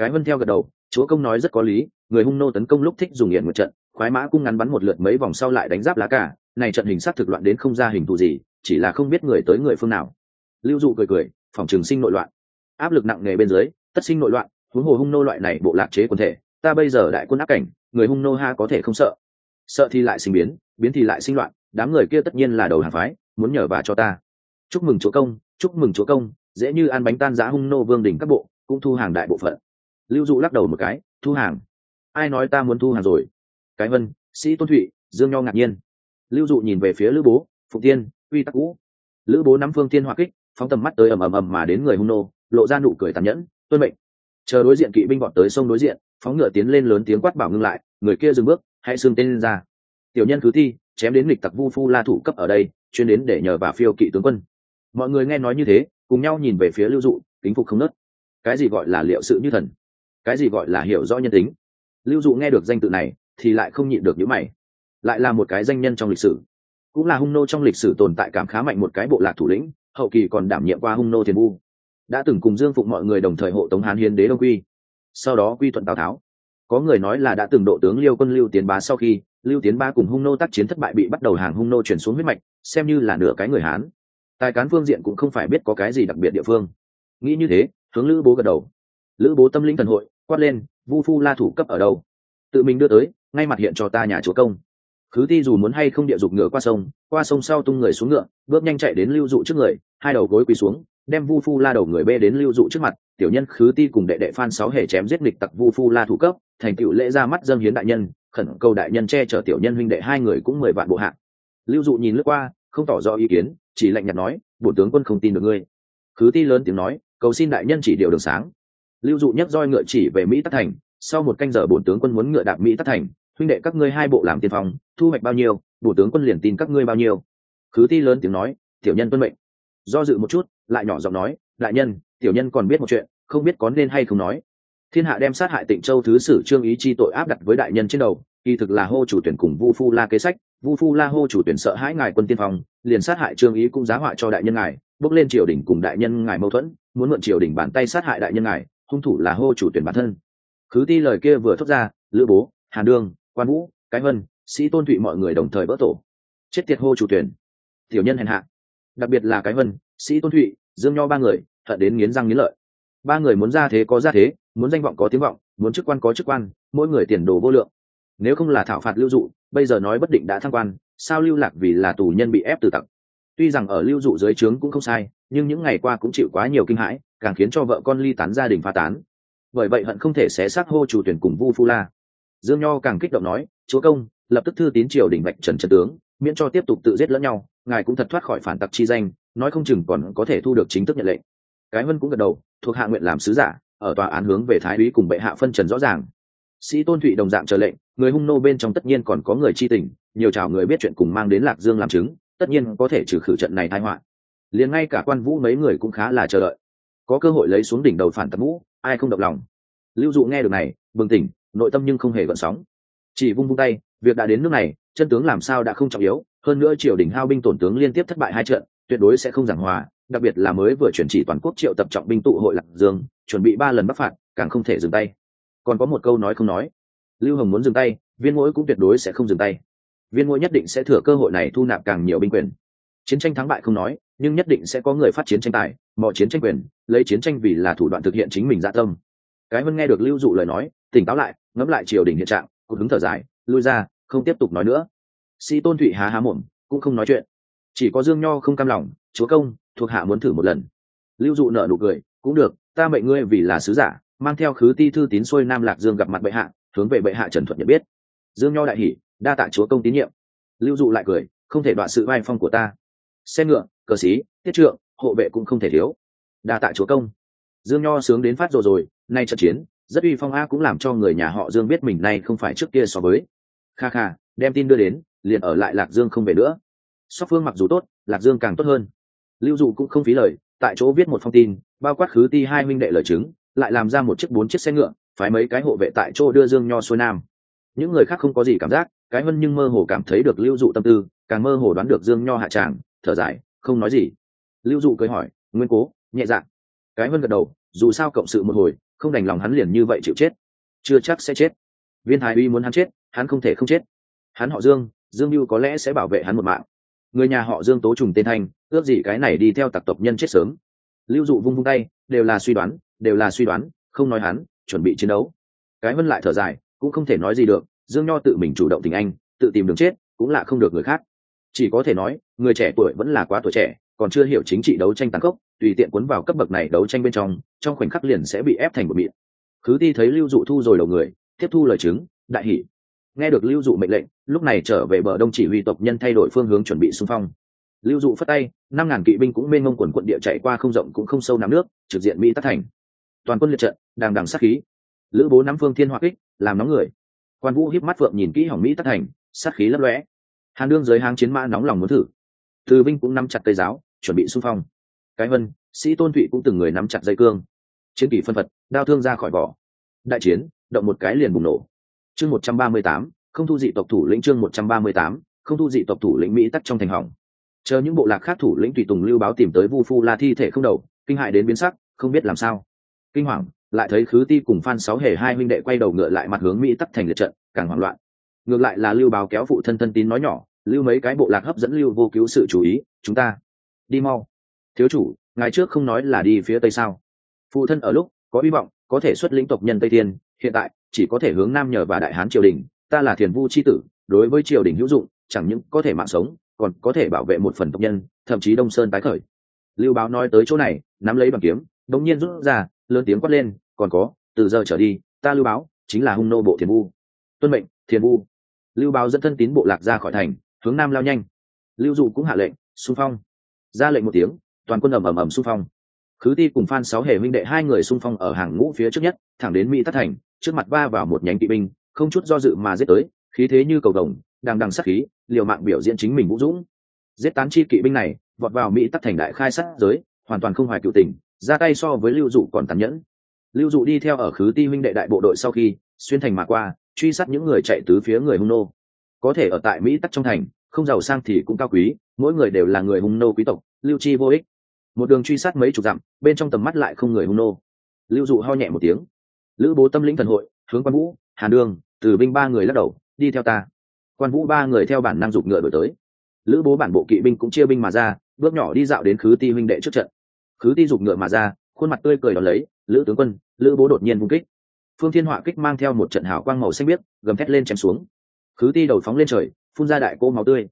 Speaker 1: cái vân theo gật đầu, chúa công nói rất có lý, người hung nô tấn công lúc thích dùng nghiện một trận, khoái mã cung ngắn bắn một lượt mấy vòng sau lại đánh giáp lá cả này trận hình sát thực loạn đến không ra hình thù gì, chỉ là không biết người tới người phương nào. Lưu dụ cười cười, phòng trường sinh nội loạn. Áp lực nặng nề bên dưới, tất sinh nội loạn, huống hồ hung nô loại này bộ lạc chế quân thể, ta bây giờ đại quân áp cảnh, người hung nô ha có thể không sợ. Sợ thì lại sinh biến biến thì lại sinh loạn, đám người kia tất nhiên là đầu hàng phái, muốn nhờ bà cho ta. Chúc mừng chúa công, chúc mừng chúa công, dễ như ăn bánh tan giá hung nô vương đỉnh các bộ, cũng thu hàng đại bộ phận lưu dụ lắc đầu một cái, thu hàng. Ai nói ta muốn thu hàng rồi? Cái vân, sĩ tôn thụy, dương nho ngạc nhiên. Lưu dụ nhìn về phía lữ bố, phụ tiên, uy tắc cũ. Lữ bố nắm phương tiên hoa kích, phóng tầm mắt tới ầm ầm ầm mà đến người hung nô, lộ ra nụ cười tàn nhẫn, tuân mệnh. Chờ đối diện kỵ binh bọn tới sông đối diện, phóng ngựa tiến lên lớn tiếng quát bảo ngưng lại, người kia dừng bước, hãy xương tên lên ra. Tiểu nhân cứ thi, chém đến lịch tặc vu phu la thủ cấp ở đây, chuyên đến để nhờ bà phiêu kỵ tướng quân. Mọi người nghe nói như thế, cùng nhau nhìn về phía lưu dụ, kính phục không nớt. Cái gì gọi là liệu sự như thần? Cái gì gọi là hiểu rõ nhân tính. Lưu dụ nghe được danh tự này, thì lại không nhịn được những mày. Lại là một cái danh nhân trong lịch sử. Cũng là hung nô trong lịch sử tồn tại cảm khá mạnh một cái bộ lạc thủ lĩnh, hậu kỳ còn đảm nhiệm qua hung nô thiền vu. Đã từng cùng dương phụng mọi người đồng thời hộ tống hán hiến đế đông quy. Sau đó quy thuận tào tháo. Có người nói là đã từng độ tướng liêu quân lưu tiến bá sau khi, lưu tiến ba cùng hung nô tác chiến thất bại bị bắt đầu hàng hung nô chuyển xuống huyết mạch, xem như là nửa cái người hán. Tài cán phương diện cũng không phải biết có cái gì đặc biệt địa phương. Nghĩ như thế hướng lữ bố gật đầu lữ bố tâm linh thần hội, quát lên, vu phu la thủ cấp ở đâu? Tự mình đưa tới, ngay mặt hiện cho ta nhà chúa công. Khứ ti dù muốn hay không địa dục ngựa qua sông qua sông sau tung người xuống ngựa, bước nhanh chạy đến lưu dụ trước người, hai đầu gối quỳ xuống, đem vu phu la đầu người bê đến lưu dụ trước mặt, tiểu nhân, khứ ti cùng đệ đệ phan sáu hề chém giết địch tặc vu phu la thủ cấp, thành cựu lễ ra mắt dâng hiến đại nhân, khẩn cầu đại nhân che chở tiểu nhân huynh đệ hai người cũng mười vạn bộ hạ. Lưu dụ nhìn lướt qua, không tỏ rõ ý kiến, chỉ lạnh nhạt nói bộ tướng quân không tin được ngươi. Khứ ti lớn tiếng nói, cầu xin đại nhân chỉ điều đường sáng lưu dụ nhấc roi ngựa chỉ về mỹ tắc thành, sau một canh giờ bổn tướng quân muốn ngựa đạp mỹ tắc thành, huynh đệ các ngươi hai bộ làm tiên phong, thu hoạch bao nhiêu bổ tướng quân liền tin các ngươi bao nhiêu. Khứ ti lớn tiếng nói, tiểu nhân tuân mệnh. Do dự một chút, lại nhỏ giọng nói, đại nhân, tiểu nhân còn biết một chuyện, không biết có nên hay không nói. Thiên hạ đem sát hại tịnh châu thứ sử trương ý chi tội áp đặt với đại nhân trên đầu, kỳ thực là hô chủ tuyển cùng vu phu la kế sách, vu phu la hô chủ tuyển sợ hãi ngài quân tiên phong, liền sát hại trương ý cũng giá họa cho đại nhân ngài, bước lên triều đình cùng đại nhân ngài mâu thuẫn, muốn mượn triều đình bàn tay sát hại đại nhân ngài hung thủ là hô chủ tuyển bản thân. Khứ ti lời kia vừa thốt ra, lữ bố, hàn đương, quan vũ, cái vân, sĩ tôn thụy mọi người đồng thời vỡ tổ. Chết tiệt hô chủ tuyển. Tiểu nhân hèn hạ. Đặc biệt là cái vân, sĩ tôn thụy, dương nho ba người, hận đến nghiến răng nghiến lợi. Ba người muốn ra thế có ra thế, muốn danh vọng có tiếng vọng, muốn chức quan có chức quan, mỗi người tiền đồ vô lượng. Nếu không là thảo phạt lưu dụ, bây giờ nói bất định đã thăng quan, sao lưu lạc vì là tù nhân bị ép từ tặc? Tuy rằng ở lưu dụ dưới trướng cũng không sai, nhưng những ngày qua cũng chịu quá nhiều kinh hãi càng khiến cho vợ con ly tán gia đình phá tán. Bởi vậy hận không thể xé xác hô chủ tuyển cùng vu phu la. Dương nho càng kích động nói, chúa công, lập tức thư tín triều đình bạch trần trần tướng, miễn cho tiếp tục tự giết lẫn nhau, ngài cũng thật thoát khỏi phản tặc chi danh, nói không chừng còn có thể thu được chính thức nhận lệnh. Cái vân cũng gật đầu, thuộc hạ nguyện làm sứ giả, ở tòa án hướng về thái úy cùng bệ hạ phân trần rõ ràng. Sĩ tôn thụy đồng dạng chờ lệnh, người hung nô bên trong tất nhiên còn có người chi tình, nhiều chào người biết chuyện cùng mang đến lạc dương làm chứng, tất nhiên có thể trừ khử trận này tai họa. Liền ngay cả quan vũ mấy người cũng khá là chờ đợi có cơ hội lấy xuống đỉnh đầu phản tặc vũ ai không động lòng. Lưu dụ nghe được này, bừng tỉnh, nội tâm nhưng không hề gợn sóng. Chỉ vung vung tay, việc đã đến nước này, chân tướng làm sao đã không trọng yếu, hơn nữa triều đình hao binh tổn tướng liên tiếp thất bại hai trận, tuyệt đối sẽ không giảng hòa, đặc biệt là mới vừa chuyển chỉ toàn quốc triệu tập trọng binh tụ hội lạc dương, chuẩn bị ba lần bắc phạt, càng không thể dừng tay. Còn có một câu nói không nói. Lưu hồng muốn dừng tay, viên mỗi cũng tuyệt đối sẽ không dừng tay. Viên mỗi nhất định sẽ thừa cơ hội này thu nạp càng nhiều binh quyền. Chiến tranh thắng bại không nói, nhưng nhất định sẽ có người phát chiến tranh tài mọi chiến tranh quyền lấy chiến tranh vì là thủ đoạn thực hiện chính mình dạ tâm. Cái vân nghe được lưu dụ lời nói tỉnh táo lại ngẫm lại triều đình hiện trạng cụt hứng thở dài lui ra không tiếp tục nói nữa. Sĩ tôn thụy há há mồm cũng không nói chuyện. Chỉ có dương nho không cam lòng chúa công thuộc hạ muốn thử một lần. Lưu dụ nợ nụ cười cũng được ta mệnh ngươi vì là sứ giả mang theo khứ ti thư tín xuôi nam lạc dương gặp mặt bệ hạ hướng về bệ hạ trần thuận nhận biết. Dương nho đại hỉ, đa tạ chúa công tín nhiệm. Lưu dụ lại cười không thể đoạn sự vai phong của ta. Xe ngựa cờ xí tiết trượng hộ vệ cũng không thể thiếu. Đa tạ chúa công. Dương nho sướng đến phát rồi rồi, nay trận chiến, rất uy phong a cũng làm cho người nhà họ dương biết mình nay không phải trước kia so với. Kha kha, đem tin đưa đến, liền ở lại lạc dương không về nữa. Sóc phương mặc dù tốt, lạc dương càng tốt hơn. Lưu dụ cũng không phí lời, tại chỗ viết một phong tin, bao quát khứ ti hai minh đệ lời chứng, lại làm ra một chiếc bốn chiếc xe ngựa, phái mấy cái hộ vệ tại chỗ đưa dương nho xuôi nam. Những người khác không có gì cảm giác, cái vân nhưng mơ hồ cảm thấy được lưu dụ tâm tư, càng mơ hồ đoán được dương nho hạ tràng, thở dài, không nói gì lưu dụ cười hỏi, nguyên cố, nhẹ dạ. cái vân gật đầu, dù sao cộng sự một hồi, không đành lòng hắn liền như vậy chịu chết. Chưa chắc sẽ chết. Viên thái uy muốn hắn chết, hắn không thể không chết. Hắn họ dương dương mưu có lẽ sẽ bảo vệ hắn một mạng. Người nhà họ dương tố trùng tên thanh, ước gì cái này đi theo tặc tộc nhân chết sớm. Lưu dụ vung vung tay, đều là suy đoán, đều là suy đoán, không nói hắn, chuẩn bị chiến đấu. Cái vân lại thở dài, cũng không thể nói gì được, dương nho tự mình chủ động tình anh, tự tìm đường chết, cũng là không được người khác. Chỉ có thể nói, người trẻ tuổi vẫn là quá tuổi trẻ còn chưa hiểu chính trị đấu tranh tàn khốc, tùy tiện cuốn vào cấp bậc này đấu tranh bên trong trong khoảnh khắc liền sẽ bị ép thành một miệng. Khứ ti thấy lưu dụ thu rồi đầu người, tiếp thu lời chứng, đại hỷ nghe được lưu dụ mệnh lệnh, lúc này trở về bờ đông chỉ huy tộc nhân thay đổi phương hướng chuẩn bị xung phong. Lưu dụ phất tay, năm ngàn kỵ binh cũng mênh mông quần quận địa chạy qua không rộng cũng không sâu nắm nước, trực diện mỹ tắc thành. Toàn quân liệt trận, đàng đằng sát khí. Lữ bố nắm phương thiên hoa kích, làm nóng người. Quan vũ hiếp mắt phượng nhìn kỹ hỏng mỹ tắc thành, sát khí lấp lóe. Hàn đương dưới hang chiến mã nóng lòng muốn thử. Từ binh cũng nắm chặt cây giáo chuẩn bị xung phong. Cái vân, sĩ tôn thụy cũng từng người nắm chặt dây cương. Chiến kỳ phân phật, đao thương ra khỏi vỏ. Đại chiến, động một cái liền bùng nổ. Chương một trăm ba mươi tám, không thu dị tộc thủ lĩnh chương một trăm ba mươi tám, không thu dị tộc thủ lĩnh mỹ tắc trong thành hỏng. Chờ những bộ lạc khác thủ lĩnh tùy tùng lưu báo tìm tới vu phu la thi thể không đầu, kinh hại đến biến sắc, không biết làm sao. Kinh hoàng, lại thấy khứ ti cùng phan sáu hề hai huynh đệ quay đầu ngựa lại mặt hướng mỹ tắc thành liệt trận, càng hoảng loạn. Ngược lại là lưu báo kéo phụ thân thân tín nói nhỏ, lưu mấy cái bộ lạc hấp dẫn lưu vô cứu sự chú ý, chúng ta đi mau. Thiếu chủ ngày trước không nói là đi phía tây sao? Phụ thân ở lúc có hy vọng, có thể xuất lĩnh tộc nhân tây thiên, hiện tại chỉ có thể hướng nam nhờ và đại hán triều đình, ta là thiền vu c h i tử, đối với triều đình hữu dụng, chẳng những có thể mạng sống, còn có thể bảo vệ một phần tộc nhân, thậm chí đông sơn tái khởi. Lưu báo nói tới chỗ này, nắm lấy bằng kiếm, đống nhiên rút ra, lớn tiếng quát lên, còn có, từ giờ trở đi, ta lưu báo chính là hung nô bộ thiền vu. Tuân mệnh, thiền vu. Lưu báo dẫn thân tín bộ lạc ra khỏi thành, hướng nam lao nhanh. Lưu dụ cũng hạ lệnh, xung phong ra lệnh một tiếng, toàn quân ầm ầm ầm xung phong. Khứ ti cùng phan sáu hề huynh đệ hai người xung phong ở hàng ngũ phía trước nhất, thẳng đến mỹ thất thành, trước mặt va vào một nhánh kỵ binh, không chút do dự mà giết tới, khí thế như cầu đồng đang đằng sắc khí, liều mạng biểu diễn chính mình vũ dũng. Giết tán chi kỵ binh này, vọt vào mỹ tắt thành đại khai sát giới, hoàn toàn không hoài cựu tình, ra tay so với lưu dụ còn tàn nhẫn. Lưu dụ đi theo ở khứ ti huynh đệ đại bộ đội sau khi, xuyên thành mà qua, truy sát những người chạy tứ phía người hung nô. Có thể ở tại mỹ tắt trong thành, không giàu sang thì cũng cao quý mỗi người đều là người hung nô quý tộc, lưu chi vô ích. Một đường truy sát mấy chục dặm, bên trong tầm mắt lại không người hung nô. Lưu dụ ho nhẹ một tiếng. Lữ bố tâm lĩnh thần hội, hướng quan vũ hàn đương từ binh ba người lắc đầu, đi theo ta. Quan vũ ba người theo bản năng dục ngựa đổi tới. Lữ bố bản bộ kỵ binh cũng chia binh mà ra, bước nhỏ đi dạo đến khứ ti huynh đệ trước trận. Khứ ti dục ngựa mà ra, khuôn mặt tươi cười đón lấy, lữ tướng quân, lữ bố đột nhiên vung kích. Phương thiên họa kích mang theo một trận hào quang màu xanh biếc, gầm thét lên chém xuống. Khứ ti đầu phóng lên trời, phun ra đại cô máu tươi.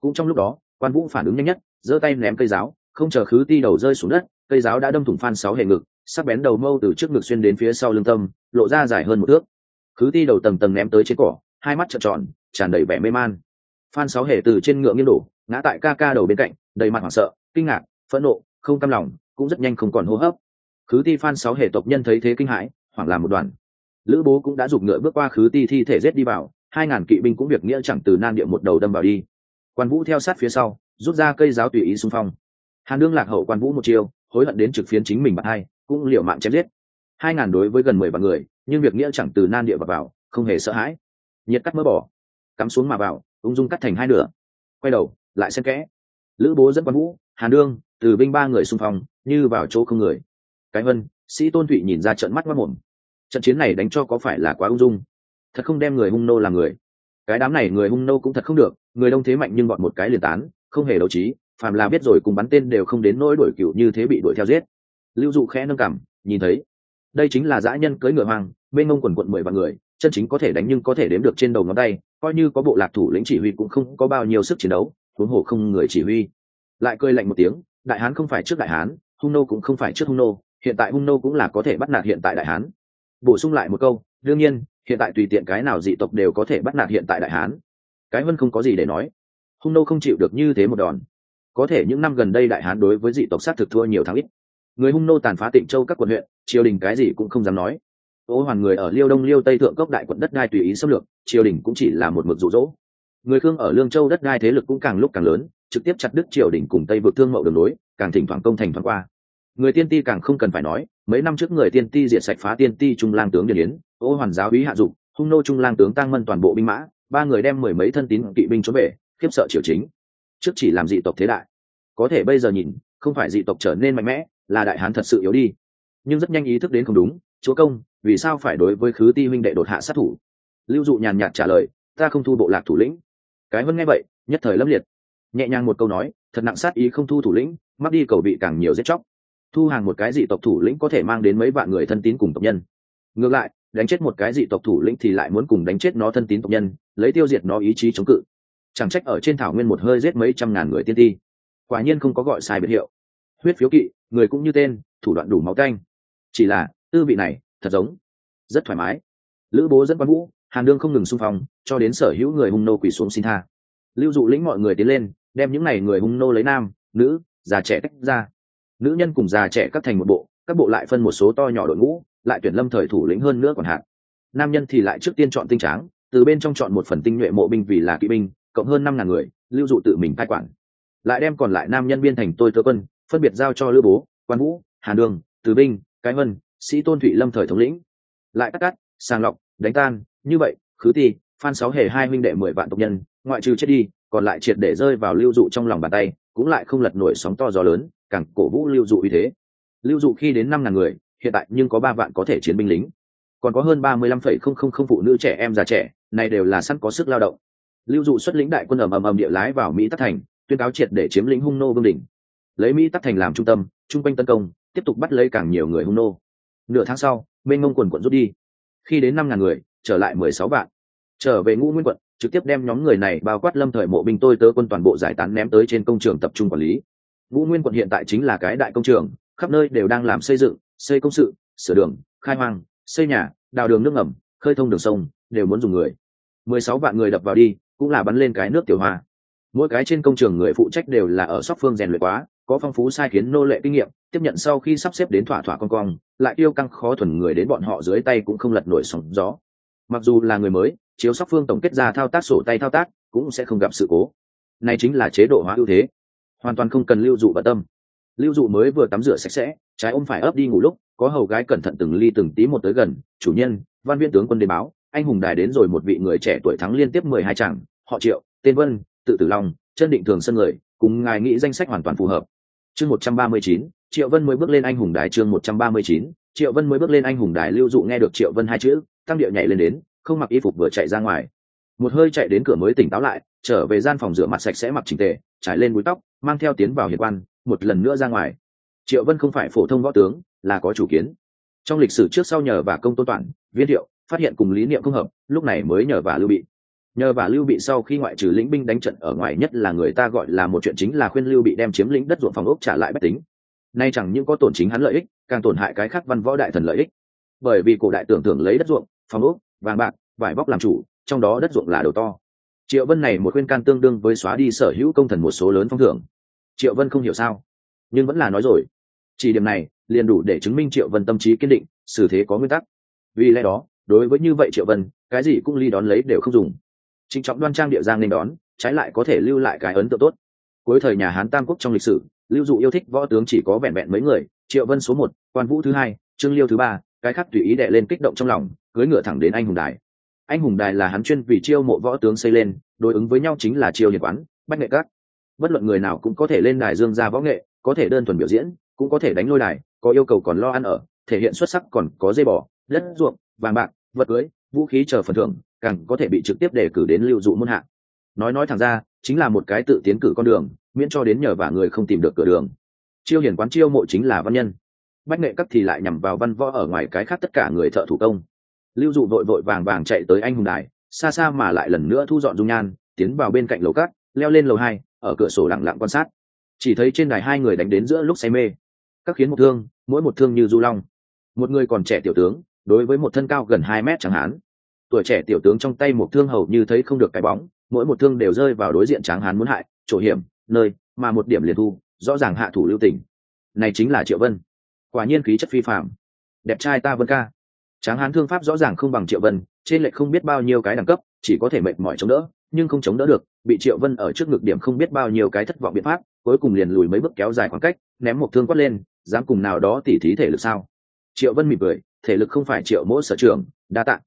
Speaker 1: Cũng trong lúc đó quan vũ phản ứng nhanh nhất, giơ tay ném cây giáo, không chờ khứ ti đầu rơi xuống đất, cây giáo đã đâm thủng phan sáu hệ ngực, sắc bén đầu mâu từ trước ngực xuyên đến phía sau lưng tâm, lộ ra dài hơn một thước. Khứ ti đầu tầng tầng ném tới trên cỏ, hai mắt trợn tròn, tràn đầy vẻ mê man. Phan sáu hệ từ trên ngựa nghiêng đổ, ngã tại ca ca đầu bên cạnh, đầy mặt hoảng sợ, kinh ngạc, phẫn nộ, không cam lòng, cũng rất nhanh không còn hô hấp. Khứ ti phan sáu hệ tộc nhân thấy thế kinh hãi, hoảng làm một đoàn. Lữ bố cũng đã giục ngựa bước qua khứ ti thi thể rết đi vào, hai ngàn kỵ binh cũng việc nghĩa chẳng từ nan địa một đầu đâm vào đi quan vũ theo sát phía sau rút ra cây giáo tùy ý xung phong. Hàn đương lạc hậu quan vũ một chiều hối hận đến trực phiến chính mình bạn hai cũng liều mạng chém giết. Hai ngàn đối với gần mười vạn người nhưng việc nghĩa chẳng từ nan địa vào, vào không hề sợ hãi. Nhiệt cắt mỡ bỏ cắm xuống mà vào ung dung cắt thành hai nửa. Quay đầu lại xen kẽ. Lữ bố dẫn quan vũ hàn đương từ binh ba người xung phong như vào chỗ không người. Cái vân sĩ tôn thụy nhìn ra trận mắt mất mồm. Trận chiến này đánh cho có phải là quá ung dung? Thật không đem người hung nô làm người cái đám này người hung nô cũng thật không được, người đông thế mạnh nhưng bọn một cái liền tán, không hề đấu trí, phàm là biết rồi cùng bắn tên đều không đến nỗi đuổi cựu như thế bị đuổi theo giết. Lưu dụ khẽ nâng cảm nhìn thấy, đây chính là dã nhân cưỡi ngựa hoang bên ngông quần quận mười vạn người, chân chính có thể đánh nhưng có thể đếm được trên đầu ngón tay, coi như có bộ lạc thủ lĩnh chỉ huy cũng không có bao nhiêu sức chiến đấu, huống hồ không người chỉ huy. Lại cười lạnh một tiếng, đại hán không phải trước đại hán, hung nô cũng không phải trước hung nô, hiện tại hung nô cũng là có thể bắt nạt hiện tại đại hán. Bổ sung lại một câu, đương nhiên hiện tại tùy tiện cái nào dị tộc đều có thể bắt nạt hiện tại đại hán. Cái vân không có gì để nói. Hung nô không chịu được như thế một đòn. Có thể những năm gần đây đại hán đối với dị tộc sát thực thua nhiều tháng ít. Người hung nô tàn phá tịnh châu các quận huyện, triều đình cái gì cũng không dám nói. Ô hoàn người ở liêu đông liêu tây thượng cốc đại quận đất đai tùy ý xâm lược, triều đình cũng chỉ là một mực rụ rỗ người khương ở lương châu đất đai thế lực cũng càng lúc càng lớn, trực tiếp chặt đứt triều đình cùng tây vượt thương mậu đường lối, càng thỉnh thoảng công thành thoáng qua. Người tiên ti càng không cần phải nói, mấy năm trước người tiên ti diệt sạch phá tiên ti trung lang tướng điền yến ô hoàn giáo úy hạ dục, hung nô trung lang tướng tăng mân toàn bộ binh mã, ba người đem mười mấy thân tín kỵ binh trốn về, khiếp sợ triều chính. Trước chỉ làm dị tộc thế đại. Có thể bây giờ nhìn, không phải dị tộc trở nên mạnh mẽ, là đại hán thật sự yếu đi. Nhưng rất nhanh ý thức đến không đúng, chúa công, vì sao phải đối với khứ ti huynh đệ đột hạ sát thủ? Lưu dụ nhàn nhạt trả lời, ta không thu bộ lạc thủ lĩnh. Cái vân nghe vậy, nhất thời lâm liệt. Nhẹ nhàng một câu nói, thật nặng sát ý không thu thủ lĩnh, mắc đi cầu bị càng nhiều giết chóc. Thu hàng một cái dị tộc thủ lĩnh có thể mang đến mấy vạn người thân tín cùng tộc nhân. Ngược lại đánh chết một cái dị tộc thủ lĩnh thì lại muốn cùng đánh chết nó thân tín tộc nhân, lấy tiêu diệt nó ý chí chống cự. Chẳng trách ở trên thảo nguyên một hơi giết mấy trăm ngàn người tiên ti. Quả nhiên không có gọi sai biệt hiệu. Huyết phiếu kỵ, người cũng như tên, thủ đoạn đủ máu canh. Chỉ là, tư vị này, thật giống. Rất thoải mái. Lữ bố dẫn quan vũ, hàn đương không ngừng xung phong, cho đến sở hữu người hung nô quỳ xuống xin tha. Lưu dụ lĩnh mọi người tiến lên, đem những n à y người hung nô lấy nam, nữ, già trẻ tách ra. Nữ nhân cùng già trẻ cắt thành một bộ, các bộ lại phân một số to nhỏ đội ngũ lại tuyển lâm thời thủ lĩnh hơn nữa còn hạn. Nam nhân thì lại trước tiên chọn tinh tráng, từ bên trong chọn một phần tinh nhuệ mộ binh vì là kỵ binh, cộng hơn năm ngàn người, lưu dụ tự mình cai quản. Lại đem còn lại nam nhân biên thành tôi tớ quân, phân biệt giao cho lữ bố, quan vũ, hàn đường, từ binh, cái vân sĩ tôn thụy lâm thời thống lĩnh. Lại cắt cắt, sàng lọc, đánh tan, như vậy, khứ ti, phan sáu hề hai huynh đệ mười vạn tộc nhân, ngoại trừ chết đi, còn lại triệt để rơi vào lưu dụ trong lòng bàn tay, cũng lại không lật nổi sóng to gió lớn, càng cổ vũ lưu dụ uy thế. Lưu dụ khi đến năm ngàn người hiện tại nhưng có ba vạn có thể chiến binh lính. Còn có hơn ba mươi lăm phẩy không không không phụ nữ trẻ em già trẻ, này đều là sẵn có sức lao động. Lưu dụ xuất lĩnh đại quân ầm ầm ầm địa lái vào mỹ tắc thành, tuyên cáo triệt để chiếm lĩnh hung nô vương đỉnh. Lấy mỹ tắc thành làm trung tâm, chung quanh tấn công, tiếp tục bắt lấy càng nhiều người hung nô. Nửa tháng sau mênh ngông quần quận rút đi. Khi đến năm ngàn người, trở lại mười sáu vạn. Trở về ngũ nguyên quận, trực tiếp đem nhóm người này bao quát lâm thời mộ binh tôi tớ quân toàn bộ giải tán ném tới trên công trường tập trung quản lý. Ngũ nguyên quận hiện tại chính là cái đại công trường, khắp nơi đều đang làm xây dựng xây công sự, sửa đường, khai hoang, xây nhà, đào đường nước ngầm, khơi thông đường sông, đều muốn dùng người. Mười sáu vạn người đập vào đi, cũng là bắn lên cái nước tiểu hoa. Mỗi cái trên công trường người phụ trách đều là ở sóc phương rèn luyện quá, có phong phú sai khiến nô lệ kinh nghiệm, tiếp nhận sau khi sắp xếp đến thỏa thỏa con cong, lại yêu căng khó thuần người đến bọn họ dưới tay cũng không lật nổi sóng gió. Mặc dù là người mới, chiếu sóc phương tổng kết ra thao tác sổ tay thao tác, cũng sẽ không gặp sự cố. Này chính là chế độ hóa ưu thế. Hoàn toàn không cần lưu dụ bận tâm lưu dụ mới vừa tắm rửa sạch sẽ, trái ôm phải ấp đi ngủ lúc, có hầu gái cẩn thận từng ly từng tí một tới gần, chủ nhân, văn viên tướng quân đề báo, anh hùng đài đến rồi một vị người trẻ tuổi thắng liên tiếp mười hai chàng, họ triệu, tên vân, tự tử long, chân định thường sân người, cùng ngài nghĩ danh sách hoàn toàn phù hợp. Chương một trăm ba mươi chín, triệu vân mới bước lên anh hùng đài chương một trăm ba mươi chín, triệu vân mới bước lên anh hùng đài, lưu dụ nghe được triệu vân hai chữ, tăng điệu nhảy lên đến, không mặc y phục vừa chạy ra ngoài. Một hơi chạy đến cửa mới tỉnh táo lại, trở về gian phòng rửa mặt sạch sẽ mặc trình tề, trải lên búi tóc, mang theo tiến vào hiệp quan một lần nữa ra ngoài. Triệu vân không phải phổ thông võ tướng, là có chủ kiến. Trong lịch sử trước sau nhờ và công tôn toàn viên thiệu, phát hiện cùng lý niệm không hợp, lúc này mới nhờ và lưu bị. Nhờ và lưu bị sau khi ngoại trừ lĩnh binh đánh trận ở ngoài nhất là người ta gọi là một chuyện chính là khuyên lưu bị đem chiếm lĩnh đất ruộng phòng ốc trả lại bách tính. Nay chẳng những có tổn chính hắn lợi ích, càng tổn hại cái khác văn võ đại thần lợi ích. Bởi vì cổ đại tưởng tượng lấy đất ruộng, phòng ốc, vàng bạc, vải vóc làm chủ, trong đó đất ruộng là đầu to. Triệu vân này một khuyên can tương đương với xóa đi sở hữu công thần một số lớn phong thưởng triệu vân không hiểu sao. Nhưng vẫn là nói rồi. Chỉ điểm này, liền đủ để chứng minh triệu vân tâm trí kiên định, xử thế có nguyên tắc. Vì lẽ đó, đối với như vậy triệu vân, cái gì cũng ly đón lấy đều không dùng. Trịnh trọng đoan trang địa giang nên đón, trái lại có thể lưu lại cái ấn tượng tốt. Cuối thời nhà hán tam quốc trong lịch sử, lưu dụ yêu thích võ tướng chỉ có vẹn vẹn mấy người, triệu vân số một, quan vũ thứ hai, trương liêu thứ ba, cái khác tùy ý đệ lên kích động trong lòng cưới ngựa thẳng đến anh hùng đài. Anh hùng đài là hắn chuyên vì chiêu mộ võ tướng xây lên, đối ứng với nhau chính là chiêu nhiệt quán, bách nghệ các bất luận người nào cũng có thể lên đài dương ra võ nghệ, có thể đơn thuần biểu diễn, cũng có thể đánh lôi đài, có yêu cầu còn lo ăn ở, thể hiện xuất sắc còn có dây bò, đất ruộng, vàng bạc, vật cưới, vũ khí chờ phần thưởng, càng có thể bị trực tiếp đề cử đến lưu dụ môn hạ. Nói nói thẳng ra, chính là một cái tự tiến cử con đường, miễn cho đến nhờ vả người không tìm được cửa đường. Chiêu hiển quán chiêu mộ chính là văn nhân. Bách nghệ cấp thì lại nhằm vào văn võ ở ngoài cái khác tất cả người thợ thủ công. Lưu dụ vội vội vàng vàng chạy tới anh hùng đài, xa xa mà lại lần nữa thu dọn dung nhan, tiến vào bên cạnh lầu cát, leo lên lầu hai ở cửa sổ lặng lặng quan sát. Chỉ thấy trên đài hai người đánh đến giữa lúc say mê. Các khiến một thương, mỗi một thương như du long. Một người còn trẻ tiểu tướng, đối với một thân cao gần hai mét chẳng hán. Tuổi trẻ tiểu tướng trong tay một thương hầu như thấy không được cái bóng, mỗi một thương đều rơi vào đối diện tráng hán muốn hại, chỗ hiểm, nơi, mà một điểm liền thu, rõ ràng hạ thủ lưu tình. Này chính là triệu vân. Quả nhiên khí chất phi phạm đẹp trai ta vân ca. Tráng hán thương pháp rõ ràng không bằng triệu vân, trên lệch không biết bao nhiêu cái đẳng cấp, chỉ có thể mệt mỏi chống đỡ nhưng không chống đỡ được, bị triệu vân ở trước ngực điểm không biết bao nhiêu cái thất vọng biện pháp, cuối cùng liền lùi mấy bước kéo dài khoảng cách, ném một thương quát lên, dám cùng nào đó tỉ thí thể lực sao? Triệu vân mỉm cười, thể lực không phải triệu mỗi sở trường, đa tạng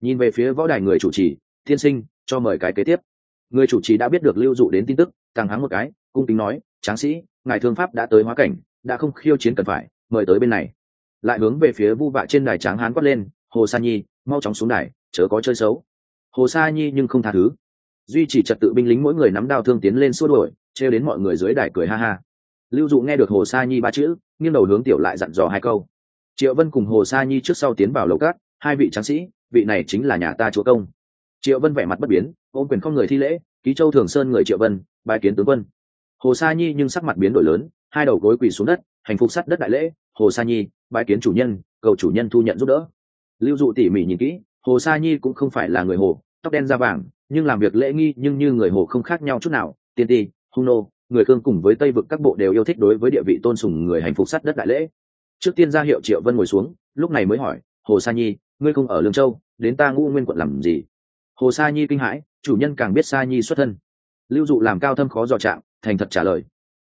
Speaker 1: nhìn về phía võ đài người chủ trì thiên sinh, cho mời cái kế tiếp. Người chủ trì đã biết được lưu dụ đến tin tức tăng hắng một cái, cung kính nói, tráng sĩ, ngài thương pháp đã tới hóa cảnh, đã không khiêu chiến cần phải, mời tới bên này. Lại hướng về phía vu vạ trên đài tráng hán quát lên, hồ sa nhi, mau chóng xuống đài, chớ có chơi xấu. Hồ sa nhi nhưng không tha thứ duy trì trật tự binh lính mỗi người nắm đao thương tiến lên xua đuổi, trêu đến mọi người dưới đài cười ha ha. Lưu dụ nghe được hồ sa nhi ba chữ, nghiêng đầu hướng tiểu lại dặn dò hai câu. Triệu vân cùng hồ sa nhi trước sau tiến vào lầu cát, hai vị tráng sĩ, vị này chính là nhà ta chúa công. Triệu vân vẻ mặt bất biến, ôm quyền không người thi lễ, ký châu thường sơn người triệu vân bài kiến tướng quân. Hồ sa nhi nhưng sắc mặt biến đổi lớn, hai đầu gối quỳ xuống đất, hành phục sắt đất đại lễ, hồ sa nhi bài kiến chủ nhân, cầu chủ nhân thu nhận giúp đỡ. Lưu dụ tỉ mỉ nhìn kỹ, hồ sa nhi cũng không phải là người hồ, tóc đen da vàng nhưng làm việc lễ nghi nhưng như người hồ không khác nhau chút nào. Tiên ti, hung nô, người cương cùng với tây vực các bộ đều yêu thích đối với địa vị tôn sùng người hành phục sắt đất đại lễ. Trước tiên ra hiệu triệu vân ngồi xuống, lúc này mới hỏi, hồ sa nhi, ngươi không ở lương châu, đến ta ngũ nguyên quận làm gì? Hồ sa nhi kinh hãi, chủ nhân càng biết sa nhi xuất thân. Lưu dụ làm cao thâm khó dò chạm, thành thật trả lời.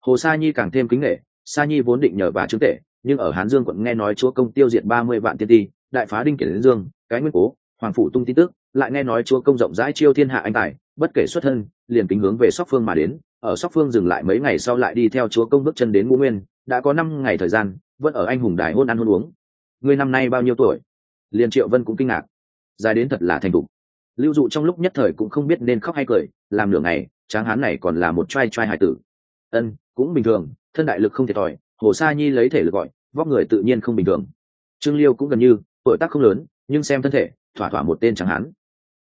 Speaker 1: Hồ sa nhi càng thêm kính nghệ sa nhi vốn định nhờ bà chứng tể, nhưng ở hán dương quận nghe nói chúa công tiêu diệt ba mươi vạn tiên ti, đại phá đinh kiển dương, cái nguyên cố, hoàng phủ tung tin tức lại nghe nói chúa công rộng rãi chiêu thiên hạ anh tài, bất kể xuất thân, liền kính hướng về sóc phương mà đến, ở sóc phương dừng lại mấy ngày sau lại đi theo chúa công bước chân đến ngũ nguyên, đã có năm ngày thời gian, vẫn ở anh hùng đài hôn ăn hôn uống. Người năm nay bao nhiêu tuổi? Liền triệu vân cũng kinh ngạc. Dài đến thật là thành thục. Lưu dụ trong lúc nhất thời cũng không biết nên khóc hay cười, làm nửa ngày, tráng hán này còn là một trai trai hải tử. Ân, cũng bình thường, thân đại lực không thiệt thòi, hồ sa nhi lấy thể lực gọi, vóc người tự nhiên không bình thường. Trương liêu cũng gần như, tuổi tác không lớn, nhưng xem thân thể, thỏa thỏa một tên tráng hán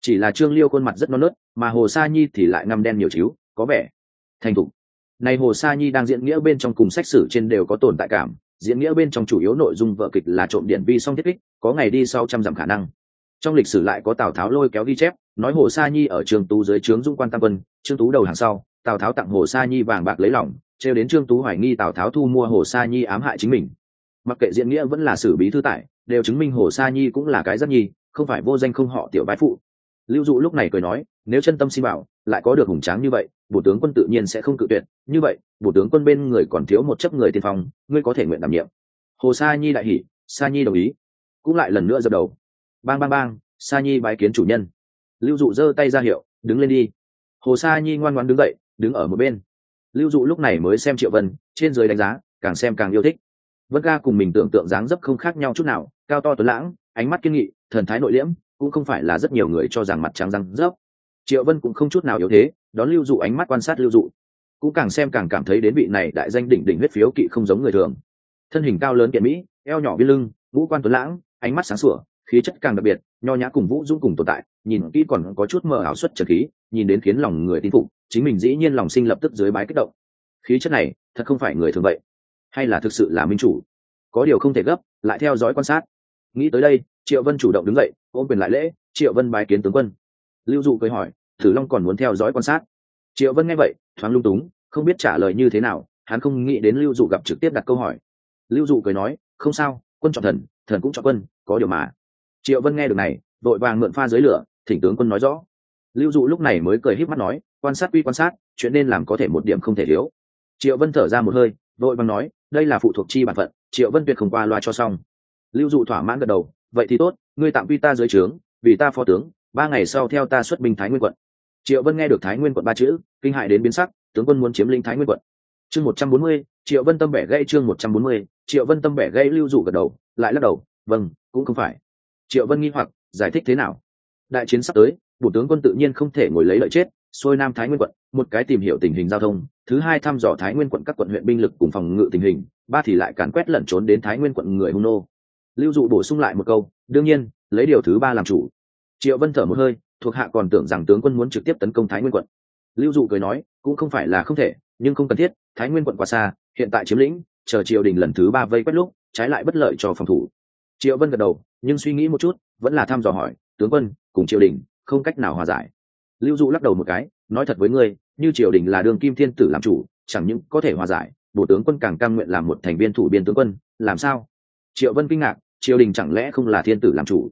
Speaker 1: chỉ là trương liêu khuôn mặt rất non nớt, mà hồ sa nhi thì lại ngăm đen nhiều chiếu, có vẻ thành thục. Này hồ sa nhi đang diễn nghĩa bên trong cùng sách sử trên đều có tồn tại cảm, diễn nghĩa bên trong chủ yếu nội dung vợ kịch là trộm điện vi song thiết kích, có ngày đi sau trăm dặm khả năng. Trong lịch sử lại có tào tháo lôi kéo ghi chép, nói hồ sa nhi ở trường tú dưới trướng dung quan tam quân, trương tú đầu hàng sau, tào tháo tặng hồ sa nhi vàng bạc lấy lòng, trêu đến trương tú hoài nghi tào tháo thu mua hồ sa nhi ám hại chính mình. Mặc kệ diễn nghĩa vẫn là sử bí thư tải đều chứng minh hồ sa nhi cũng là cái rất nhi, không phải vô danh không họ tiểu bái phụ lưu dụ lúc này cười nói, nếu chân tâm xin bảo, lại có được hùng tráng như vậy, bộ tướng quân tự nhiên sẽ không cự tuyệt. Như vậy, bộ tướng quân bên người còn thiếu một chấp người tiên phong, ngươi có thể nguyện đảm nhiệm. Hồ sa nhi đại hỉ, sa nhi đồng ý. Cũng lại lần nữa dập đầu. Bang bang bang, sa nhi bái kiến chủ nhân. Lưu dụ giơ tay ra hiệu, đứng lên đi. Hồ sa nhi ngoan ngoan đứng dậy, đứng ở một bên. Lưu dụ lúc này mới xem triệu vân, trên dưới đánh giá, càng xem càng yêu thích. Vân ca cùng mình tưởng tượng dáng dấp không khác nhau chút nào, cao to tuấn lãng, ánh mắt kiên nghị, thần thái nội liễm cũng không phải là rất nhiều người cho rằng mặt trắng răng rớp. Triệu vân cũng không chút nào yếu thế, đón lưu dụ ánh mắt quan sát lưu dụ. Cũng càng xem càng cảm thấy đến vị này đại danh đỉnh đỉnh huyết phiếu kỵ không giống người thường. Thân hình cao lớn kiện mỹ, eo nhỏ biên lưng vũ quan tuấn lãng, ánh mắt sáng sủa, khí chất càng đặc biệt, nho nhã cùng vũ dũng cùng tồn tại, nhìn kỹ còn có chút mờ ảo xuất trần khí, nhìn đến khiến lòng người tin phục, chính mình dĩ nhiên lòng sinh lập tức dưới bái kích động. Khí chất này, thật không phải người thường vậy. Hay là thực sự là minh chủ? Có điều không thể gấp, lại theo dõi quan sát. Nghĩ tới đây triệu vân chủ động đứng dậy, ôm quyền lại lễ, triệu vân bái kiến tướng quân. Lưu dụ cười hỏi, thử long còn muốn theo dõi quan sát? Triệu vân nghe vậy, thoáng lung túng, không biết trả lời như thế nào, hắn không nghĩ đến lưu dụ gặp trực tiếp đặt câu hỏi. Lưu dụ cười nói, không sao, quân chọn thần thần cũng chọn quân, có điều mà. Triệu vân nghe được này đội vàng mượn pha dưới lửa, thỉnh tướng quân nói rõ. Lưu dụ lúc này mới cười híp mắt nói, quan sát quy quan sát, chuyện nên làm có thể một điểm không thể thiếu. Triệu vân thở ra một hơi đội vàng nói, đây là phụ thuộc chi bản phận, triệu vân tuyệt không qua loa cho xong. Lưu dụ thỏa mãn gật đầu vậy thì tốt, ngươi tạm quy ta dưới trướng, vì ta phó tướng, ba ngày sau theo ta xuất binh thái nguyên quận. Triệu vân nghe được thái nguyên quận ba chữ, kinh hại đến biến sắc, tướng quân muốn chiếm lĩnh thái nguyên quận. Chương một trăm bốn mươi, triệu vân tâm bẻ gây chương một trăm bốn mươi, triệu vân tâm bẻ gây lưu dụ gật đầu, lại lắc đầu vâng cũng không phải. Triệu vân nghi hoặc, giải thích thế nào? Đại chiến sắp tới bộ tướng quân tự nhiên không thể ngồi lấy lợi chết, xuôi nam thái nguyên quận, một cái tìm hiểu tình hình giao thông, thứ hai thăm dò thái nguyên quận các quận huyện binh lực cùng phòng ngự tình hình, ba thì lại càn quét lẩn trốn đến thái nguyên quận người hung nô lưu dụ bổ sung lại một câu, đương nhiên, lấy điều thứ ba làm chủ. Triệu vân thở một hơi, thuộc hạ còn tưởng rằng tướng quân muốn trực tiếp tấn công thái nguyên quận. Lưu dụ cười nói, cũng không phải là không thể, nhưng không cần thiết, thái nguyên quận quá xa, hiện tại chiếm lĩnh, chờ triều đình lần thứ ba vây quét lúc, trái lại bất lợi cho phòng thủ. Triệu vân gật đầu, nhưng suy nghĩ một chút, vẫn là thăm dò hỏi, tướng quân, cùng triều đình, không cách nào hòa giải. Lưu dụ lắc đầu một cái, nói thật với ngươi, như triều đình là đường kim thiên tử làm chủ, chẳng những có thể hòa giải, bộ tướng quân càng cam nguyện làm một thành viên thủ biên tướng quân, làm sao? Triệu vân kinh ngạc, triều đình chẳng lẽ không là thiên tử làm chủ?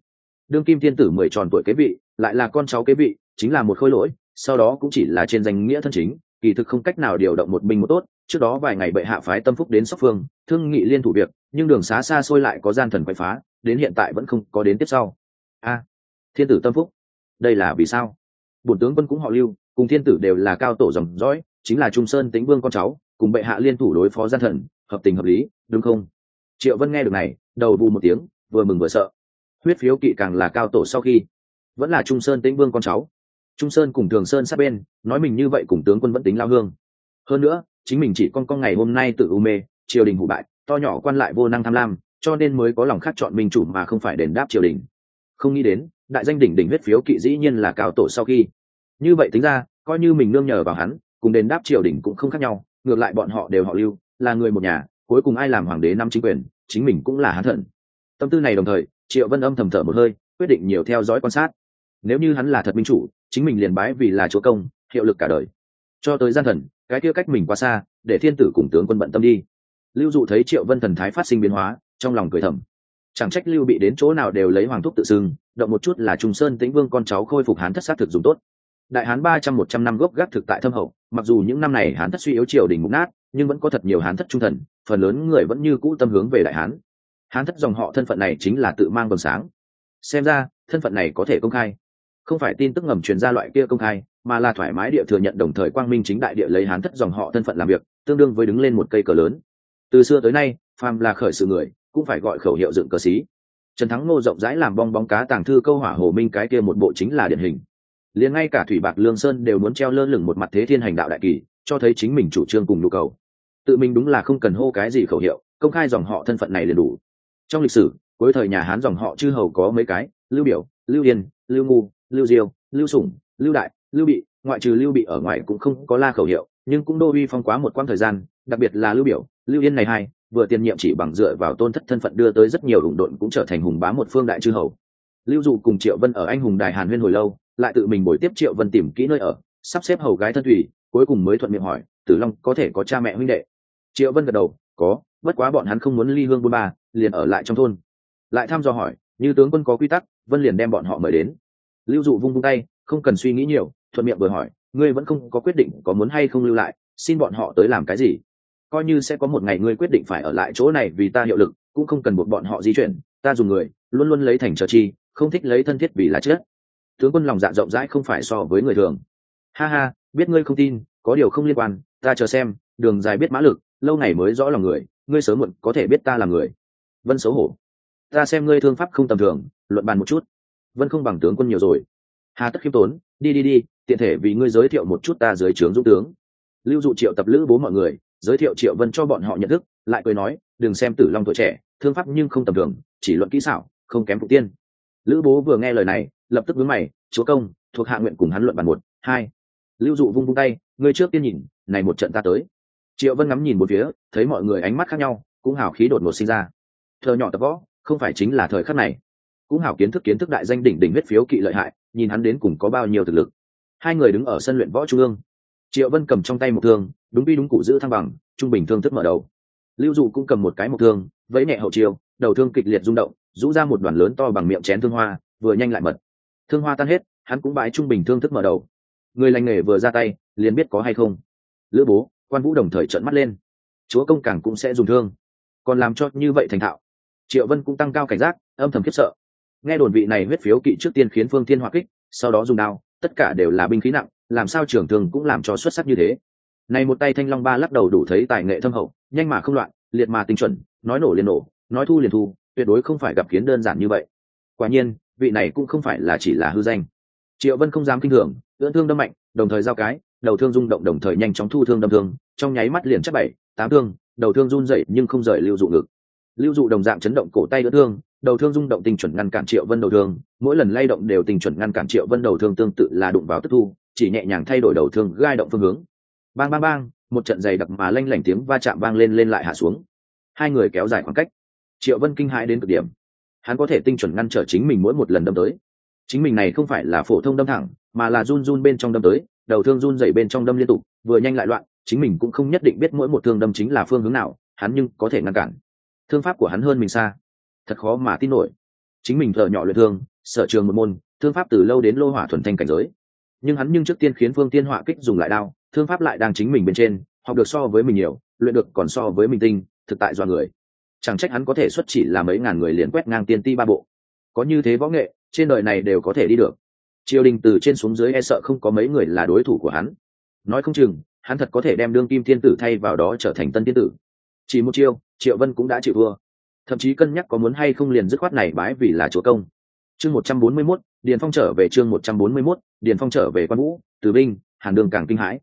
Speaker 1: Đương kim thiên tử mười tròn tuổi kế vị, lại là con cháu kế vị, chính là một khôi lỗi, sau đó cũng chỉ là trên danh nghĩa thân chính, kỳ thực không cách nào điều động một binh một tốt. Trước đó vài ngày bệ hạ phái tâm phúc đến sóc phương, thương nghị liên thủ việc, nhưng đường xá xa xôi lại có gian thần quậy phá, đến hiện tại vẫn không có đến tiếp sau. A, thiên tử tâm phúc, đây là vì sao? Bổn tướng quân cũng họ lưu, cùng thiên tử đều là cao tổ dòng dõi, chính là trung sơn tĩnh vương con cháu, cùng bệ hạ liên thủ đối phó gian thần, hợp tình hợp lý, đúng không? Triệu vân nghe được này, đầu bù một tiếng, vừa mừng vừa sợ. Huyết phiếu kỵ càng là cao tổ sau khi, vẫn là trung sơn tĩnh vương con cháu. Trung sơn cùng thường sơn sát bên, nói mình như vậy cùng tướng quân vẫn tính lao hương. Hơn nữa, chính mình chỉ con con ngày hôm nay tự u mê, triều đình hụ bại, to nhỏ quan lại vô năng tham lam, cho nên mới có lòng khác chọn minh chủ mà không phải đền đáp triều đình. Không nghĩ đến, đại danh đỉnh đỉnh huyết phiếu kỵ dĩ nhiên là cao tổ sau khi. Như vậy tính ra, coi như mình nương nhờ vào hắn, cùng đền đáp triều đình cũng không khác nhau, ngược lại bọn họ đều họ lưu, là người một nhà cuối cùng ai làm hoàng đế năm chính quyền, chính mình cũng là hắn thận tâm tư này đồng thời, triệu vân âm thầm thở một hơi, quyết định nhiều theo dõi quan sát. Nếu như hắn là thật minh chủ, chính mình liền bái vì là chúa công, hiệu lực cả đời. Cho tới gian thần, cái kia cách mình quá xa, để thiên tử cùng tướng quân bận tâm đi. Lưu dụ thấy triệu vân thần thái phát sinh biến hóa, trong lòng cười thầm. Chẳng trách lưu bị đến chỗ nào đều lấy hoàng thúc tự xưng, động một chút là trung sơn tĩnh vương con cháu khôi phục hán thất sát thực dùng tốt. Đại hán ba trăm một trăm năm gốc gác thực tại thâm hậu, mặc dù những năm này hán thất suy yếu triều đình mục nát, nhưng vẫn có thật nhiều hán thất trung thần phần lớn người vẫn như cũ tâm hướng về đại hán. Hán thất dòng họ thân phận này chính là tự mang vầng sáng. Xem ra, thân phận này có thể công khai. Không phải tin tức ngầm truyền ra loại kia công khai, mà là thoải mái địa thừa nhận đồng thời quang minh chính đại địa lấy hán thất dòng họ thân phận làm việc, tương đương với đứng lên một cây cờ lớn. Từ xưa tới nay, phàm là khởi sự người, cũng phải gọi khẩu hiệu dựng cờ xí. Trần thắng ngô rộng rãi làm bong bóng cá tàng thư câu hỏa hồ minh cái kia một bộ chính là điển hình. Liền ngay cả thủy bạc lương sơn đều muốn treo lơ lửng một mặt thế thiên hành đạo đại kỳ, cho thấy chính mình chủ trương cùng nhu cầu tự mình đúng là không cần hô cái gì khẩu hiệu, công khai dòng họ thân phận này liền đủ. Trong lịch sử, cuối thời nhà hán dòng họ chư hầu có mấy cái, lưu biểu, lưu yên, lưu ngu, lưu diêu, lưu sủng, lưu đại, lưu bị, ngoại trừ lưu bị ở ngoài cũng không có la khẩu hiệu, nhưng cũng đô uy phong quá một quãng thời gian, đặc biệt là lưu biểu, lưu yên này hai, vừa tiền nhiệm chỉ bằng dựa vào tôn thất thân phận đưa tới rất nhiều hùng độn cũng trở thành hùng bá một phương đại chư hầu. Lưu dụ cùng triệu vân ở anh hùng đài hàn huyên hồi lâu, lại tự mình bồi tiếp triệu vân tìm kỹ nơi ở, sắp xếp hầu gái thân thủy cuối cùng mới thuận miệng hỏi tử long có thể có cha mẹ huynh đệ. Triệu vân gật đầu, có, bất quá bọn hắn không muốn ly hương buôn ba, liền ở lại trong thôn. Lại thăm dò hỏi, như tướng quân có quy tắc, vân liền đem bọn họ mời đến. Lưu dụ vung vung tay, không cần suy nghĩ nhiều, thuận miệng vừa hỏi, ngươi vẫn không có quyết định có muốn hay không lưu lại, xin bọn họ tới làm cái gì? Coi như sẽ có một ngày ngươi quyết định phải ở lại chỗ này vì ta hiệu lực, cũng không cần buộc bọn họ di chuyển, ta dùng người, luôn luôn lấy thành trợ chi, không thích lấy thân thiết vì là chết. Tướng quân lòng dạ rộng rãi không phải so với người thường. Ha ha, biết ngươi không tin, có điều không liên quan ta chờ xem, đường dài biết mã lực, lâu ngày mới rõ lòng người, ngươi sớm muộn có thể biết ta là người. Vân xấu hổ. Ta xem ngươi thương pháp không tầm thường, luận bàn một chút. Vân không bằng tướng quân nhiều rồi. Hà tất khiêm tốn, đi đi đi, tiện thể vì ngươi giới thiệu một chút ta dưới trướng dũng tướng. Lưu dụ triệu tập lữ bố mọi người, giới thiệu triệu vân cho bọn họ nhận thức, lại cười nói, đừng xem tử long tuổi trẻ, thương pháp nhưng không tầm thường, chỉ luận kỹ xảo, không kém phụ tiên. Lữ bố vừa nghe lời này, lập tức vướng mày, chúa công, thuộc hạ nguyện cùng hắn luận bàn một, hai. Lưu dụ vung vung tay ngươi trước tiên nhìn, này một trận ta tới. Triệu vân ngắm nhìn một phía, thấy mọi người ánh mắt khác nhau, cũng hào khí đột ngột sinh ra. Thợ nhỏ tập võ, không phải chính là thời khắc này. Cũng hào kiến thức kiến thức đại danh đỉnh đỉnh huyết phiếu kỵ lợi hại, nhìn hắn đến cùng có bao nhiêu thực lực. Hai người đứng ở sân luyện võ trung ương. Triệu vân cầm trong tay một thương, đúng bi đúng cụ giữ thăng bằng, trung bình thương thức mở đầu. Lưu dụ cũng cầm một cái một thương, vẫy nhẹ hậu chiều đầu thương kịch liệt rung động, rũ ra một đoàn lớn to bằng miệng chén thương hoa, vừa nhanh lại mật. Thương hoa tan hết, hắn cũng bãi trung bình thương thức mở đầu người lành nghề vừa ra tay, liền biết có hay không. Lữ bố, quan vũ đồng thời trợn mắt lên. Chúa công càng cũng sẽ dùng thương. Còn làm cho như vậy thành thạo. Triệu vân cũng tăng cao cảnh giác, âm thầm khiếp sợ. Nghe đồn vị này huyết phiếu kỵ trước tiên khiến phương thiên hỏa kích, sau đó dùng đao, tất cả đều là binh khí nặng, làm sao trưởng thường cũng làm cho xuất sắc như thế. Này một tay thanh long ba lắc đầu đủ thấy tài nghệ thâm hậu, nhanh mà không loạn, liệt mà tinh chuẩn, nói nổ liền nổ, nói thu liền thu, tuyệt đối không phải gặp kiến đơn giản như vậy. Quả nhiên, vị này cũng không phải là chỉ là hư danh triệu vân không dám kinh thường, ưỡn thương đâm mạnh, đồng thời giao cái, đầu thương rung động đồng thời nhanh chóng thu thương đâm thương, trong nháy mắt liền chất bảy, tám thương, đầu thương run dậy nhưng không rời lưu dụ ngực. Lưu dụ đồng dạng chấn động cổ tay đỡ thương, đầu thương rung động tình chuẩn ngăn cản triệu vân đầu thương, mỗi lần lay động đều tình chuẩn ngăn cản triệu vân đầu thương tương tự là đụng vào tức thu, chỉ nhẹ nhàng thay đổi đầu thương gai động phương hướng. Bang bang bang, một trận dày đặc mà lanh lảnh tiếng va chạm vang lên lên lại hạ xuống. Hai người kéo dài khoảng cách. Triệu vân kinh hãi đến cực điểm. Hắn có thể tinh chuẩn ngăn trở chính mình mỗi một lần đâm tới chính mình này không phải là phổ thông đâm thẳng, mà là run run bên trong đâm tới, đầu thương run dày bên trong đâm liên tục, vừa nhanh lại loạn, chính mình cũng không nhất định biết mỗi một thương đâm chính là phương hướng nào, hắn nhưng có thể ngăn cản. Thương pháp của hắn hơn mình xa. Thật khó mà tin nổi. Chính mình thợ nhỏ luyện thương, sở trường một môn, thương pháp từ lâu đến lô hỏa thuần thanh cảnh giới. Nhưng hắn nhưng trước tiên khiến phương tiên họa kích dùng lại đao, thương pháp lại đang chính mình bên trên, học được so với mình nhiều, luyện được còn so với mình tinh, thực tại do người. Chẳng trách hắn có thể xuất chỉ là mấy ngàn người liền quét ngang tiên ti ba bộ. Có như thế võ nghệ trên đời này đều có thể đi được. Triều đình từ trên xuống dưới e sợ không có mấy người là đối thủ của hắn. Nói không chừng hắn thật có thể đem đương kim thiên tử thay vào đó trở thành tân thiên tử. Chỉ một chiêu triệu vân cũng đã chịu thua. Thậm chí cân nhắc có muốn hay không liền dứt khoát này bái vì là chúa công. Chương một trăm bốn mươi 141, điền phong trở về chương một trăm bốn mươi 141, điền phong trở về quan vũ từ binh hàn đường càng kinh hãi.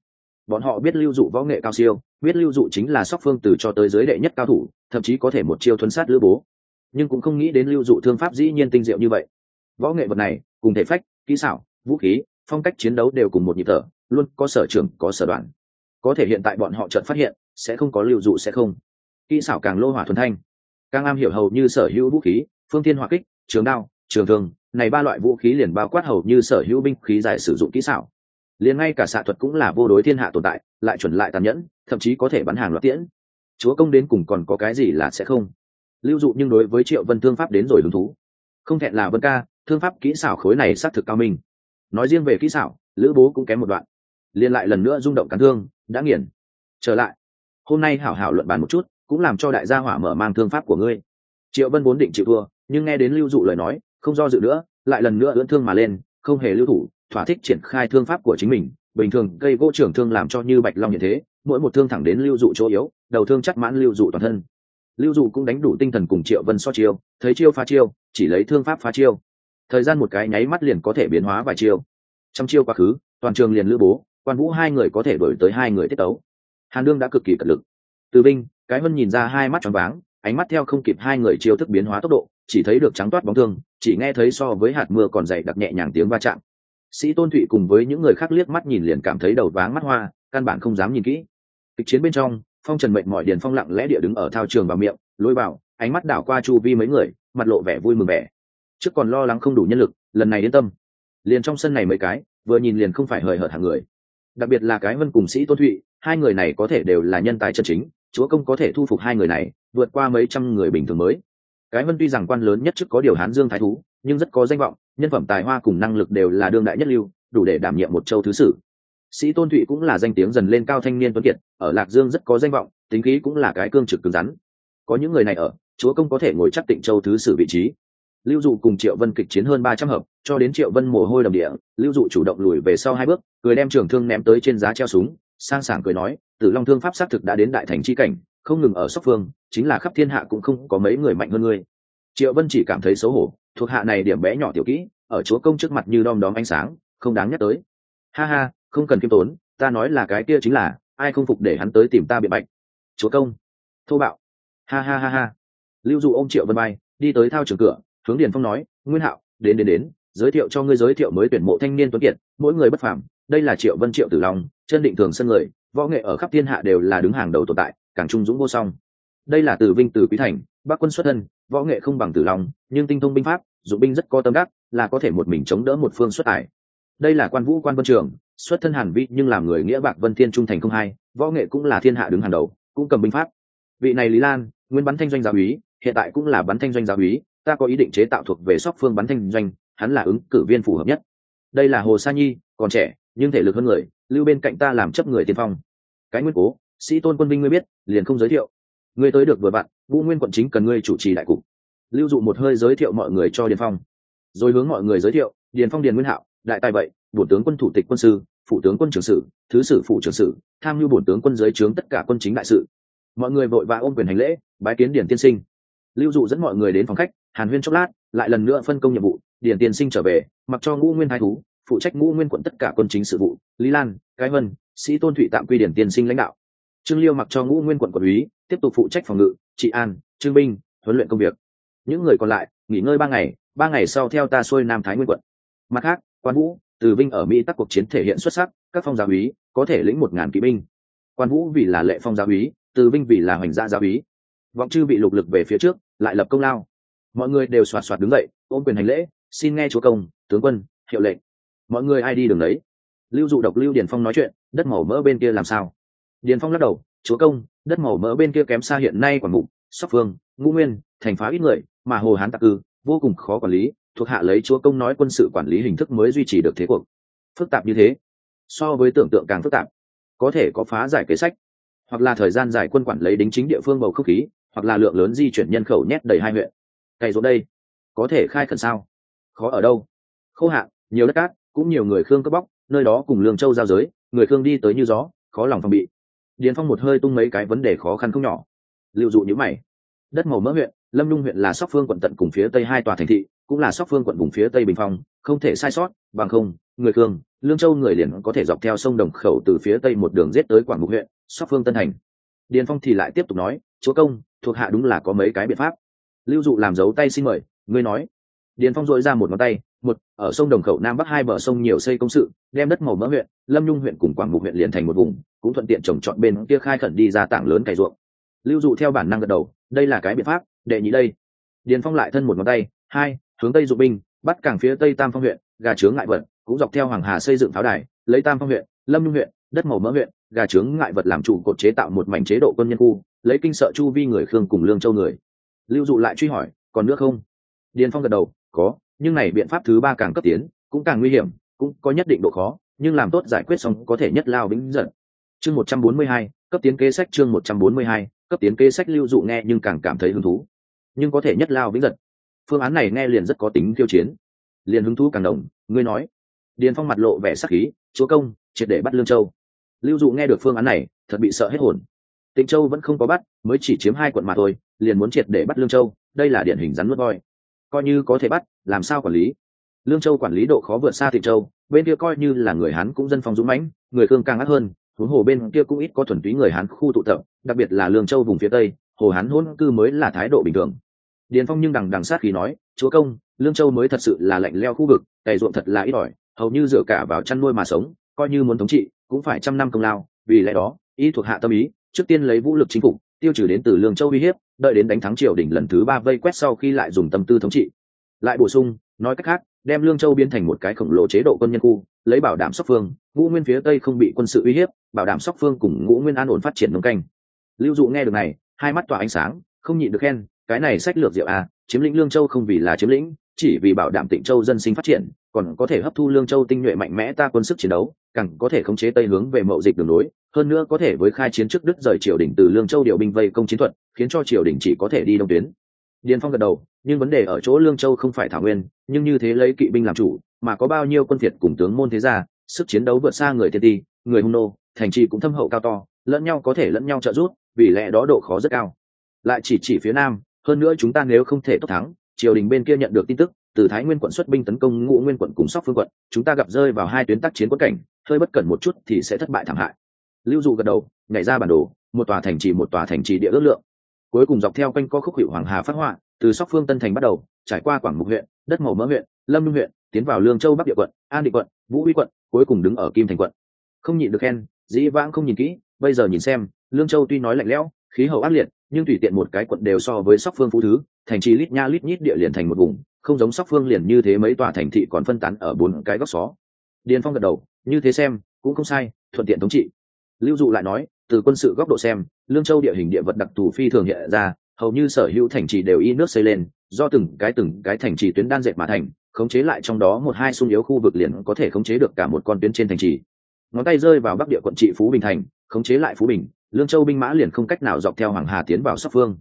Speaker 1: Bọn họ biết lưu dụ võ nghệ cao siêu biết lưu dụ chính là sóc phương từ cho tới giới đệ nhất cao thủ thậm chí có thể một chiêu thuấn sát lữ bố. Nhưng cũng không nghĩ đến lưu dụ thương pháp dĩ nhiên tinh diệu như vậy võ nghệ vật này, cùng thể phách, kỹ xảo, vũ khí, phong cách chiến đấu đều cùng một nhịp thở, luôn có sở trường, có sở đoàn có thể hiện tại bọn họ chợt phát hiện, sẽ không có lưu dụ sẽ không. Kỹ xảo càng lô hỏa thuần thanh. Càng am hiểu hầu như sở hữu vũ khí, phương thiên hỏa kích, trường đao, trường thương, này ba loại vũ khí liền bao quát hầu như sở hữu binh khí dài sử dụng kỹ xảo. Liền ngay cả xạ thuật cũng là vô đối thiên hạ tồn tại, lại chuẩn lại tàn nhẫn, thậm chí có thể bắn hàng loạt tiễn. Chúa công đến cùng còn có cái gì là sẽ không? Lưu dụ nhưng đối với triệu vân thương pháp đến rồi hứng thú. Không thẹn là vân ca thương pháp kỹ xảo khối này xác thực cao minh. Nói riêng về kỹ xảo, lữ bố cũng kém một đoạn. Liền lại lần nữa rung động cắn thương, đã nghiền. Trở lại. Hôm nay hảo hảo luận bàn một chút, cũng làm cho đại gia hỏa mở mang thương pháp của ngươi. Triệu vân vốn định chịu thua, nhưng nghe đến lưu dụ lời nói, không do dự nữa, lại lần nữa ưỡn thương mà lên, không hề lưu thủ, thỏa thích triển khai thương pháp của chính mình. Bình thường gây gỗ trưởng thương làm cho như bạch long như thế, mỗi một thương thẳng đến lưu dụ chỗ yếu, đầu thương chắc mãn lưu dụ toàn thân. Lưu dụ cũng đánh đủ tinh thần cùng triệu vân so chiêu, thấy chiêu phá chiêu, chỉ lấy thương pháp phá chiêu thời gian một cái nháy mắt liền có thể biến hóa vài chiêu. Trong chiêu quá khứ, toàn trường liền lữ bố, quan vũ hai người có thể đổi tới hai người tiết tấu. Hàn đương đã cực kỳ cật lực. Từ binh cái vân nhìn ra hai mắt tròn váng, ánh mắt theo không kịp hai người chiêu thức biến hóa tốc độ, chỉ thấy được trắng toát bóng thương, chỉ nghe thấy so với hạt mưa còn dày đặc nhẹ nhàng tiếng va chạm. Sĩ tôn thụy cùng với những người khác liếc mắt nhìn liền cảm thấy đầu váng mắt hoa, căn bản không dám nhìn kỹ. Kịch chiến bên trong, phong trần mệnh mọi điền phong lặng lẽ địa đứng ở thao trường vào miệng, lôi vào ánh mắt đảo qua chu vi mấy người, mặt lộ vẻ vui mừng vẻ trước còn lo lắng không đủ nhân lực, lần này yên tâm. Liền trong sân này mấy cái, vừa nhìn liền không phải hời hợt hàng người. Đặc biệt là cái vân cùng sĩ tôn thụy, hai người này có thể đều là nhân tài chân chính, chúa công có thể thu phục hai người này, vượt qua mấy trăm người bình thường mới. Cái vân tuy rằng quan lớn nhất trước có điều hán dương thái thú, nhưng rất có danh vọng, nhân phẩm tài hoa cùng năng lực đều là đương đại nhất lưu, đủ để đảm nhiệm một châu thứ sử. Sĩ tôn thụy cũng là danh tiếng dần lên cao thanh niên tuấn kiệt, ở lạc dương rất có danh vọng, tính khí cũng là cái cương trực cứng rắn. Có những người này ở, chúa công có thể ngồi chắc tịnh châu thứ sử vị trí lưu dụ cùng triệu vân kịch chiến hơn ba trăm hợp, cho đến triệu vân mồ hôi đầm địa, lưu dụ chủ động lùi về sau hai bước, cười đem trường thương ném tới trên giá treo súng, sang sảng cười nói, tử long thương pháp xác thực đã đến đại thành c h i cảnh, không ngừng ở sóc phương, chính là khắp thiên hạ cũng không có mấy người mạnh hơn ngươi. Triệu vân chỉ cảm thấy xấu hổ, thuộc hạ này điểm bé nhỏ tiểu kỹ, ở chúa công trước mặt như đom đóm ánh sáng, không đáng nhắc tới. Ha ha, không cần kiêm tốn, ta nói là cái kia chính là, ai không phục để hắn tới tìm ta bị bạch. Chúa công. Thô bạo. Ha ha ha ha. Lưu dụ ô m triệu vân bay, đi tới thao trường cửa hướng điền phong nói, nguyên hạo, đến đến đến, giới thiệu cho ngươi giới thiệu mới tuyển mộ thanh niên tuấn kiệt, mỗi người bất phàm, đây là triệu vân triệu tử long, chân định thường sân người, võ nghệ ở khắp thiên hạ đều là đứng hàng đầu tồn tại, càng trung dũng vô song. Đây là Tử vinh từ quý thành, bắc quân xuất thân, võ nghệ không bằng tử long, nhưng tinh thông binh pháp, dụng binh rất có tâm đắc, là có thể một mình chống đỡ một phương xuất tài. Đây là quan vũ quan vân trường, xuất thân hàn vi nhưng làm người nghĩa bạc vân thiên trung thành không hai, võ nghệ cũng là thiên hạ đứng hàng đầu, cũng cầm binh pháp. Vị này lý lan, nguyên bắn thanh doanh giáo úy, hiện tại cũng là bắn thanh doanh giáo úy ta có ý định chế tạo thuộc về sóc phương bắn thanh doanh, hắn là ứng cử viên phù hợp nhất. Đây là hồ sa nhi, còn trẻ, nhưng thể lực hơn người, lưu bên cạnh ta làm chấp người tiên phong. Cái nguyên cố, sĩ tôn quân binh ngươi biết, liền không giới thiệu. Ngươi tới được vừa bạn vũ nguyên quận chính cần ngươi chủ trì đại cục. Lưu dụ một hơi giới thiệu mọi người cho điền phong. Rồi hướng mọi người giới thiệu, điền phong, điền nguyên hạo, đại tài vậy bổn tướng quân thủ tịch quân sư phủ tướng quân trưởng sử thứ sử phụ trưởng sử tham mưu bổn tướng quân giới trướng tất cả quân chính đại sự. Mọi người vội vã ôm quyền hành lễ, bái kiến điển tiên sinh. Lưu dụ dẫn mọi người đến phòng khách hàn huyên chốc lát, lại lần nữa phân công nhiệm vụ, điền tiên sinh trở về, mặc cho ngũ nguyên thái thú, phụ trách ngũ nguyên quận tất cả quân chính sự vụ, lý lan, cái vân, sĩ tôn thụy tạm quy điển tiên sinh lãnh đạo. Trương liêu mặc cho ngũ nguyên quận quản lý, tiếp tục phụ trách phòng ngự, trị an, trương binh, huấn luyện công việc. Những người còn lại, nghỉ ngơi ba ngày ba ngày sau theo ta xuôi nam thái nguyên quận. Mặt khác, quan vũ, từ vinh ở mỹ tắc cuộc chiến thể hiện xuất sắc, các phong gia úy, có thể lĩnh một ngàn kỵ binh. Quan vũ vì là lệ phong gia úy, từ vinh vì là hoành gia gia úy. Vọng chư bị lục lực về phía trước, lại lập công lao mọi người đều xoạt xoạt đứng dậy, ôm quyền hành lễ, xin nghe chúa công, tướng quân, hiệu lệnh. Mọi người ai đi đường đấy lưu dụ độc lưu điền phong nói chuyện, đất màu mỡ bên kia làm sao? Điền phong lắc đầu, chúa công, đất màu mỡ bên kia kém xa hiện nay quản mục, sóc phương ngũ nguyên, thành phá ít người, mà hồ hán tạc cư, vô cùng khó quản lý, thuộc hạ lấy chúa công nói quân sự quản lý hình thức mới duy trì được thế cuộc. Phức tạp như thế, so với tưởng tượng càng phức tạp. Có thể có phá giải kế sách, hoặc là thời gian giải quân quản lấy đính chính địa phương bầu không khí, hoặc là lượng lớn di chuyển nhân khẩu nhét đầy hai huyện cày ruộng đây. Có thể khai khẩn sao? Khó ở đâu? Khô hạn nhiều đất cát, cũng nhiều người khương cướp bóc, nơi đó cùng lương châu giao giới, người khương đi tới như gió, khó lòng phòng bị. Điền phong một hơi tung mấy cái vấn đề khó khăn không nhỏ. Lưu dụ nhữ mày. Đất màu mỡ huyện, lâm nhung huyện là sóc phương quận tận cùng phía tây hai tòa thành thị, cũng là sóc phương quận vùng phía tây bình phong, không thể sai sót, bằng không, người khương, lương châu người liền có thể dọc theo sông đồng khẩu từ phía tây một đường giết tới quảng mục huyện, sóc phương tân thành. Điền phong thì lại tiếp tục nói, chúa công, thuộc hạ đúng là có mấy cái biện pháp lưu dụ làm dấu tay xin mời, ngươi nói. Điền phong dội ra một ngón tay, một, ở sông đồng khẩu nam bắc hai bờ sông nhiều xây công sự, đem đất màu mỡ huyện, lâm nhung huyện cùng quảng mục huyện liền thành một vùng, cũng thuận tiện trồng trọt bên kia khai khẩn đi ra tảng lớn cày ruộng. Lưu dụ theo bản năng gật đầu, đây là cái biện pháp, đệ nhị đây. Điền phong lại thân một ngón tay, hai, hướng tây dụ binh, bắt cảng phía tây tam phong huyện, gà trướng ngại vật, cũng dọc theo hoàng hà xây dựng pháo đài, lấy tam phong huyện, lâm nhung huyện, đất màu mỡ huyện, gà trướng ngại vật làm trụ cột chế tạo một mảnh chế độ quân nhân khu, lấy kinh sợ chu vi người khương cùng lương châu người lưu dụ lại truy hỏi, còn nữa không? Điền phong gật đầu, có, nhưng này biện pháp thứ ba càng cấp tiến, cũng càng nguy hiểm, cũng có nhất định độ khó, nhưng làm tốt giải quyết xong có thể nhất lao vĩnh giận chương một trăm bốn mươi hai, cấp tiến kế sách chương một trăm bốn mươi hai, cấp tiến kế sách lưu dụ nghe nhưng càng cảm thấy hứng thú. Nhưng có thể nhất lao vĩnh giật phương án này nghe liền rất có tính khiêu chiến. Liền hứng thú càng đồng, ngươi nói. Điền phong mặt lộ vẻ sắc khí, chúa công, triệt để bắt lương châu. Lưu dụ nghe được phương án này, thật bị sợ hết hồn tịnh châu vẫn không có bắt, mới chỉ chiếm hai quận mà thôi, liền muốn triệt để bắt lương châu, đây là điển hình rắn mất voi. Coi như có thể bắt, làm sao quản lý? Lương châu quản lý độ khó vượt xa tịnh châu, bên kia coi như là người hán cũng dân phòng dũng mãnh, người khương càng ác hơn, huống hồ bên kia cũng ít có thuần túy người hán khu tụ tập, đặc biệt là lương châu vùng phía tây, hồ hán hôn cư mới là thái độ bình thường. Điền phong nhưng đằng đằng sát khí nói, chúa công, lương châu mới thật sự là lạnh leo khu vực cày ruộng thật là ít ỏi, hầu như dựa cả vào chăn nuôi mà sống, coi như muốn thống trị, cũng phải trăm năm công lao, vì lẽ đó ý thuộc hạ tâm ý trước tiên lấy vũ lực chính phủ tiêu trừ đến từ lương châu uy hiếp, đợi đến đánh thắng triều đình lần thứ ba vây quét sau khi lại dùng tâm tư thống trị. Lại bổ sung, nói cách khác, đem lương châu biến thành một cái khổng lồ chế độ quân nhân khu, lấy bảo đảm sóc phương, ngũ nguyên phía tây không bị quân sự uy hiếp, bảo đảm sóc phương cùng ngũ nguyên an ổn phát triển nông canh. Lưu dụ nghe được này, hai mắt tỏa ánh sáng, không nhịn được khen, cái này sách lược diệu à chiếm lĩnh lương châu không vì là chiếm lĩnh, chỉ vì bảo đảm tịnh châu dân sinh phát triển, còn có thể hấp thu lương châu tinh nhuệ mạnh mẽ ta quân sức chiến đấu, càng có thể khống chế tây hướng về mậu dịch đường lối hơn nữa có thể với khai chiến trước đức rời triều đình từ lương châu điều binh vây công chiến thuật, khiến cho triều đình chỉ có thể đi đông tuyến. Điền phong gật đầu, nhưng vấn đề ở chỗ lương châu không phải thảo nguyên, nhưng như thế lấy kỵ binh làm chủ, mà có bao nhiêu quân việt cùng tướng môn thế gia, sức chiến đấu vượt xa người thiên ti, người hung nô, thành trì cũng thâm hậu cao to, lẫn nhau có thể lẫn nhau trợ giúp, vì lẽ đó độ khó rất cao. Lại chỉ chỉ phía nam, hơn nữa chúng ta nếu không thể tốt thắng, triều đình bên kia nhận được tin tức, từ thái nguyên quận xuất binh tấn công ngũ nguyên quận cùng sóc phương quận, chúng ta gặp rơi vào hai tuyến tác chiến quân cảnh, hơi bất cẩn một chút thì sẽ thất bại thảm hại lưu dụ gật đầu, nhảy ra bản đồ, một tòa thành trì, một tòa thành trì địa ước lượng. Cuối cùng dọc theo quanh co khúc hiệu hoàng hà phát họa, từ sóc phương tân thành bắt đầu, trải qua quảng mục huyện, đất màu mỡ huyện, lâm nhung huyện, tiến vào lương châu, bắc địa quận, an định quận, vũ huy quận, cuối cùng đứng ở kim thành quận. Không nhịn được khen, dĩ vãng không nhìn kỹ, bây giờ nhìn xem, lương châu tuy nói lạnh lẽo, khí hậu ác liệt, nhưng tùy tiện một cái quận đều so với sóc phương phú thứ, thành trì lít nha lít nhít địa liền thành một vùng, không giống sóc phương liền như thế mấy tòa thành thị còn phân tán ở bốn cái góc xó. Điền phong gật đầu, như thế xem, cũng không sai, thuận tiện thống trị lưu dụ lại nói, từ quân sự góc độ xem, lương châu địa hình địa vật đặc thù phi thường hiện ra, hầu như sở hữu thành trì đều y nước xây lên, do từng cái từng cái thành trì tuyến đan dệt mà thành, khống chế lại trong đó một hai sung yếu khu vực liền có thể khống chế được cả một con tuyến trên thành trì. Ngón tay rơi vào bắc địa quận trị phú bình thành, khống chế lại phú bình, lương châu binh mã liền không cách nào dọc theo hoàng hà tiến vào sóc phương.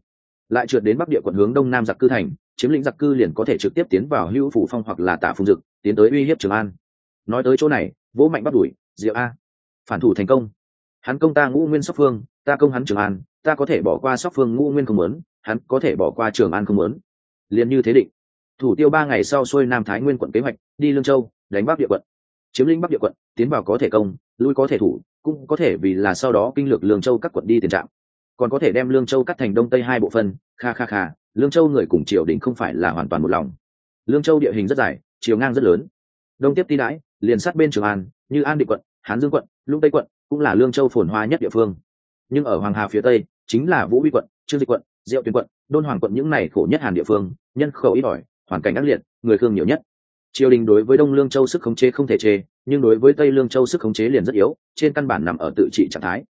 Speaker 1: Lại trượt đến bắc địa quận hướng đông nam giặc cư thành, chiếm lĩnh giặc cư liền có thể trực tiếp tiến vào hữu phủ phong hoặc là tả phùng dực, tiến tới uy hiếp trường an. Nói tới chỗ này, vỗ mạnh bắt đuổi, diệu a. Phản thủ thành công hắn công ta ngũ nguyên sóc phương, ta công hắn trường an, ta có thể bỏ qua sóc phương ngũ nguyên không muốn, hắn có thể bỏ qua trường an không muốn. Liền như thế định. Thủ tiêu ba ngày sau xuôi nam thái nguyên quận kế hoạch, đi lương châu, đánh bắc địa quận. Chiếm lĩnh bắc địa quận, tiến vào có thể công, lui có thể thủ, cũng có thể vì là sau đó kinh lược lương châu các quận đi tiền trạng còn có thể đem lương châu cắt thành đông tây hai bộ phân kha kha kha, lương châu người cùng triều đình không phải là hoàn toàn một lòng. Lương châu địa hình rất dài, chiều ngang rất lớn. Đông tiếp ti đãi, liền sát bên trường an, như an định quận, hán dương quận, lũng tây quận cũng là lương châu phồn hoa nhất địa phương. Nhưng ở hoàng hà phía tây, chính là vũ huy quận, trương dịch quận, diệu tuyến quận, đôn hoàng quận những này khổ nhất hàn địa phương, nhân khẩu ít ỏi, hoàn cảnh ác liệt, người khương nhiều nhất. Triều đình đối với đông lương châu sức khống chế không thể chê, nhưng đối với tây lương châu sức khống chế liền rất yếu, trên căn bản nằm ở tự trị trạng thái.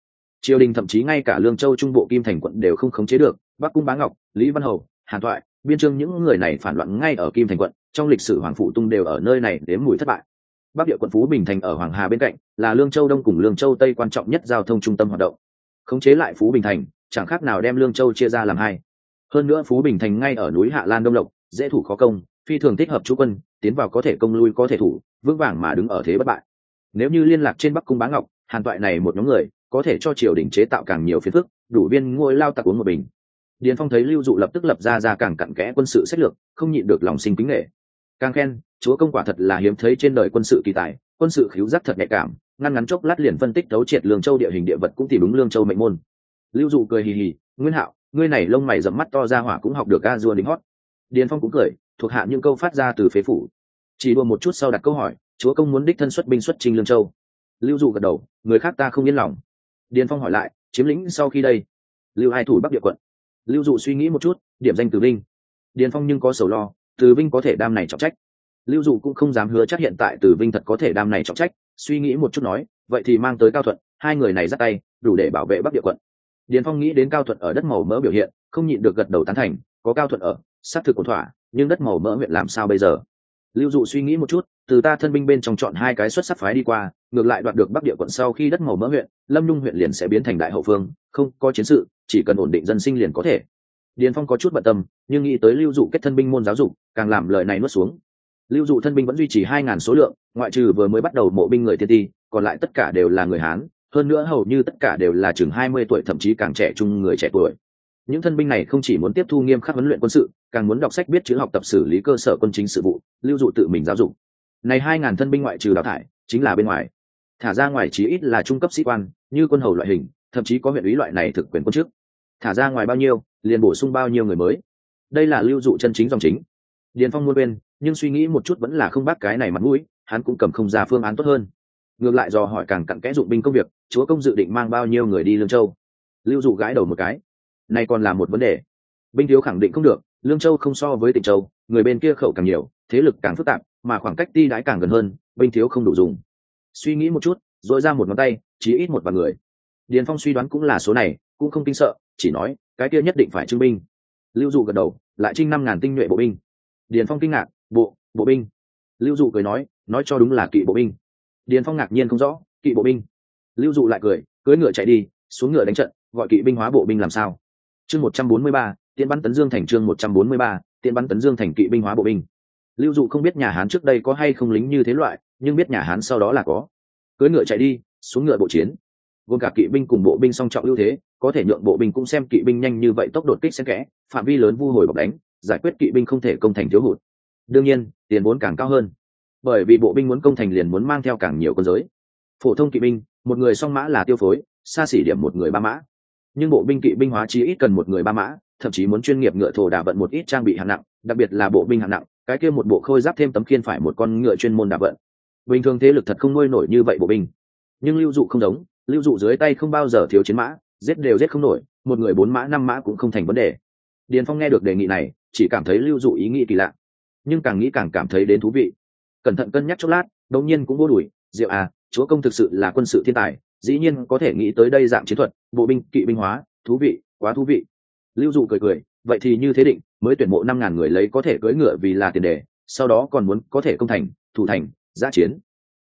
Speaker 1: Triều đình thậm chí ngay cả lương châu trung bộ kim thành quận đều không khống chế được, bắc cung bá ngọc, lý văn hầu, hàn thoại, biên trương những người này phản loạn ngay ở kim thành quận, trong lịch sử hoàng phụ tung đều ở nơi này đếm mùi thất bại bắc địa quận phú bình thành ở hoàng hà bên cạnh, là lương châu đông cùng lương châu tây quan trọng nhất giao thông trung tâm hoạt động. Khống chế lại phú bình thành, chẳng khác nào đem lương châu chia ra làm hai. Hơn nữa phú bình thành ngay ở núi hạ lan đông lộc, dễ thủ khó công, phi thường thích hợp chú quân, tiến vào có thể công lui có thể thủ, vững vàng mà đứng ở thế bất bại. Nếu như liên lạc trên bắc cung bá ngọc, hàn toại này một nhóm người, có thể cho triều đình chế tạo càng nhiều phiền phức, đủ viên ngôi lao tặc uống một bình. Điền phong thấy lưu dụ lập tức lập ra ra càng cặn kẽ quân sự sách lược, không nhịn được lòng sinh kính nghệ càng khen, chúa công quả thật là hiếm thấy trên đời quân sự kỳ tài, quân sự khiếu giác thật nhạy cảm, ngăn ngắn chốc lát liền phân tích đấu triệt lương châu địa hình địa vật cũng tìm đúng lương châu mệnh môn. Lưu dụ cười hì hì, nguyên hạo, ngươi này lông mày dẫm mắt to ra hỏa cũng học được a dua đính hót. Điền phong cũng cười, thuộc hạ những câu phát ra từ phế phủ. Chỉ đua một chút sau đặt câu hỏi, chúa công muốn đích thân xuất binh xuất trình lương châu? Lưu dụ gật đầu, người khác ta không yên lòng. Điền phong hỏi lại, chiếm lĩnh sau khi đây? Lưu hai thủ bắc địa quận. Lưu dụ suy nghĩ một chút, điểm danh tử linh. điền phong nhưng có sầu lo từ vinh có thể đam này trọng trách. Lưu dụ cũng không dám hứa chắc hiện tại từ vinh thật có thể đam này trọng trách, suy nghĩ một chút nói, vậy thì mang tới cao thuận, hai người này ra tay, đủ để bảo vệ bắc địa quận. Điền phong nghĩ đến cao thuận ở đất màu mỡ biểu hiện, không nhịn được gật đầu tán thành, có cao thuận ở, xác thực ổn thỏa, nhưng đất màu mỡ huyện làm sao bây giờ? Lưu dụ suy nghĩ một chút, từ ta thân binh bên trong chọn hai cái xuất sắc phái đi qua, ngược lại đoạt được bắc địa quận sau khi đất màu mỡ huyện lâm nhung huyện liền sẽ biến thành đại hậu phương, không có chiến sự, chỉ cần ổn định dân sinh liền có thể điền phong có chút bận tâm, nhưng nghĩ tới lưu dụ kết thân binh môn giáo dục, càng làm lời này nuốt xuống. Lưu dụ thân binh vẫn duy trì hai ngàn số lượng, ngoại trừ vừa mới bắt đầu mộ binh người tiên ti, còn lại tất cả đều là người hán, hơn nữa hầu như tất cả đều là chừng hai mươi tuổi, thậm chí càng trẻ trung người trẻ tuổi. Những thân binh này không chỉ muốn tiếp thu nghiêm khắc huấn luyện quân sự, càng muốn đọc sách biết chữ học tập xử lý cơ sở quân chính sự vụ, lưu dụ tự mình giáo dục. Này hai ngàn thân binh ngoại trừ đào thải, chính là bên ngoài. Thả ra ngoài chí ít là trung cấp sĩ quan, như quân hầu loại hình, thậm chí có huyện ủy loại này thực quyền quân chức thả ra ngoài bao nhiêu, liền bổ sung bao nhiêu người mới. Đây là lưu dụ chân chính dòng chính. Điền phong muôn bên nhưng suy nghĩ một chút vẫn là không bác cái này mặt mũi, hắn cũng cầm không ra phương án tốt hơn. Ngược lại do hỏi càng cặn kẽ dụng binh công việc, chúa công dự định mang bao nhiêu người đi lương châu. Lưu dụ gãi đầu một cái. Nay còn là một vấn đề. Binh thiếu khẳng định không được, lương châu không so với tỉnh châu, người bên kia khẩu càng nhiều, thế lực càng phức tạp, mà khoảng cách ti đái càng gần hơn, binh thiếu không đủ dùng. Suy nghĩ một chút dội ra một ngón tay, chỉ ít một vài người. Điền phong suy đoán cũng là số này, cũng không kinh sợ chỉ nói, cái kia nhất định phải trưng binh. Lưu dụ gật đầu, lại trinh năm ngàn tinh nhuệ bộ binh. Điền phong kinh ngạc, bộ bộ binh. Lưu dụ cười nói nói cho đúng là kỵ bộ binh. Điền phong ngạc nhiên không rõ, kỵ bộ binh. Lưu dụ lại cười, cưỡi ngựa chạy đi, xuống ngựa đánh trận, gọi kỵ binh hóa bộ binh làm sao? Chương một trăm bốn mươi ba, tiễn bắn tấn dương thành chương một trăm bốn mươi ba, tiễn bắn tấn dương thành kỵ binh hóa bộ binh. Lưu dụ không biết nhà hán trước đây có hay không lính như thế loại, nhưng biết nhà hán sau đó là có. Cưỡi ngựa chạy đi, xuống ngựa bộ chiến. Gồm cả kỵ binh cùng bộ binh song trọng ưu thế có thể nhượng bộ binh cũng xem kỵ binh nhanh như vậy tốc độ kích xen kẽ, phạm vi lớn vu hồi bọc đánh, giải quyết kỵ binh không thể công thành thiếu hụt. Đương nhiên, tiền vốn càng cao hơn, bởi vì bộ binh muốn công thành liền muốn mang theo càng nhiều quân giới. Phổ thông kỵ binh, một người song mã là tiêu phối, xa xỉ điểm một người ba mã. Nhưng bộ binh kỵ binh hóa chí ít cần một người ba mã, thậm chí muốn chuyên nghiệp ngựa thổ đà vận một ít trang bị hạng nặng, đặc biệt là bộ binh hạng nặng, cái kia một bộ khôi giáp thêm tấm khiên phải một con ngựa chuyên môn đà vận. Bình thường thế lực thật không nuôi nổi như vậy bộ binh. Nhưng lưu dụ không giống, lưu dụ dưới tay không bao giờ thiếu chiến mã giết đều giết không nổi, một người bốn mã, năm mã cũng không thành vấn đề. Điền phong nghe được đề nghị này, chỉ cảm thấy lưu dụ ý nghĩ kỳ lạ. Nhưng càng nghĩ càng cảm thấy đến thú vị. Cẩn thận cân nhắc chốc lát, đột nhiên cũng vô đùi diệu à chúa công thực sự là quân sự thiên tài, dĩ nhiên có thể nghĩ tới đây dạng chiến thuật, bộ binh, kỵ binh hóa, thú vị, quá thú vị. Lưu dụ cười cười, vậy thì như thế định, mới tuyển mộ năm ngàn người lấy có thể cưỡi ngựa vì là tiền đề, sau đó còn muốn có thể công thành, thủ thành, giã chiến.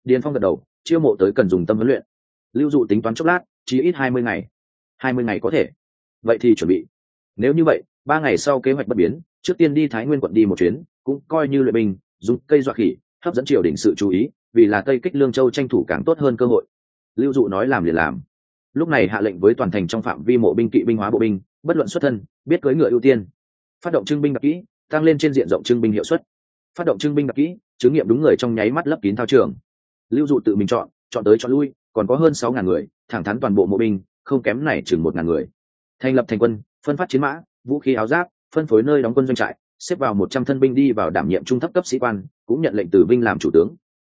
Speaker 1: Điền phong gật đầu, chiêu mộ tới cần dùng tâm huấn luyện. Lưu dụ tính toán chốc lát, chỉ ít hai mươi ngày hai mươi ngày có thể. Vậy thì chuẩn bị. Nếu như vậy, ba ngày sau kế hoạch bất biến, trước tiên đi thái nguyên quận đi một chuyến, cũng coi như luyện binh, dùng cây dọa khỉ, hấp dẫn triều đình sự chú ý, vì là tây kích lương châu tranh thủ càng tốt hơn cơ hội. Lưu dụ nói làm liền làm. Lúc này hạ lệnh với toàn thành trong phạm vi mộ binh, kỵ binh hóa bộ binh, bất luận xuất thân, biết cưới ngựa ưu tiên. Phát động trưng binh đặc kỹ, tăng lên trên diện rộng trưng binh hiệu suất. Phát động trưng binh đặc kỹ, chứng nghiệm đúng người trong nháy mắt lấp kín thao trường. Lưu dụ tự mình chọn chọn tới chọn lui, còn có hơn sáu ngàn người, thẳng thắn toàn bộ mộ binh không kém này chừng một ngàn người. Thành lập thành quân, phân phát chiến mã, vũ khí áo giáp, phân phối nơi đóng quân doanh trại, xếp vào một trăm thân binh đi vào đảm nhiệm trung thấp cấp sĩ quan, cũng nhận lệnh từ vinh làm chủ tướng.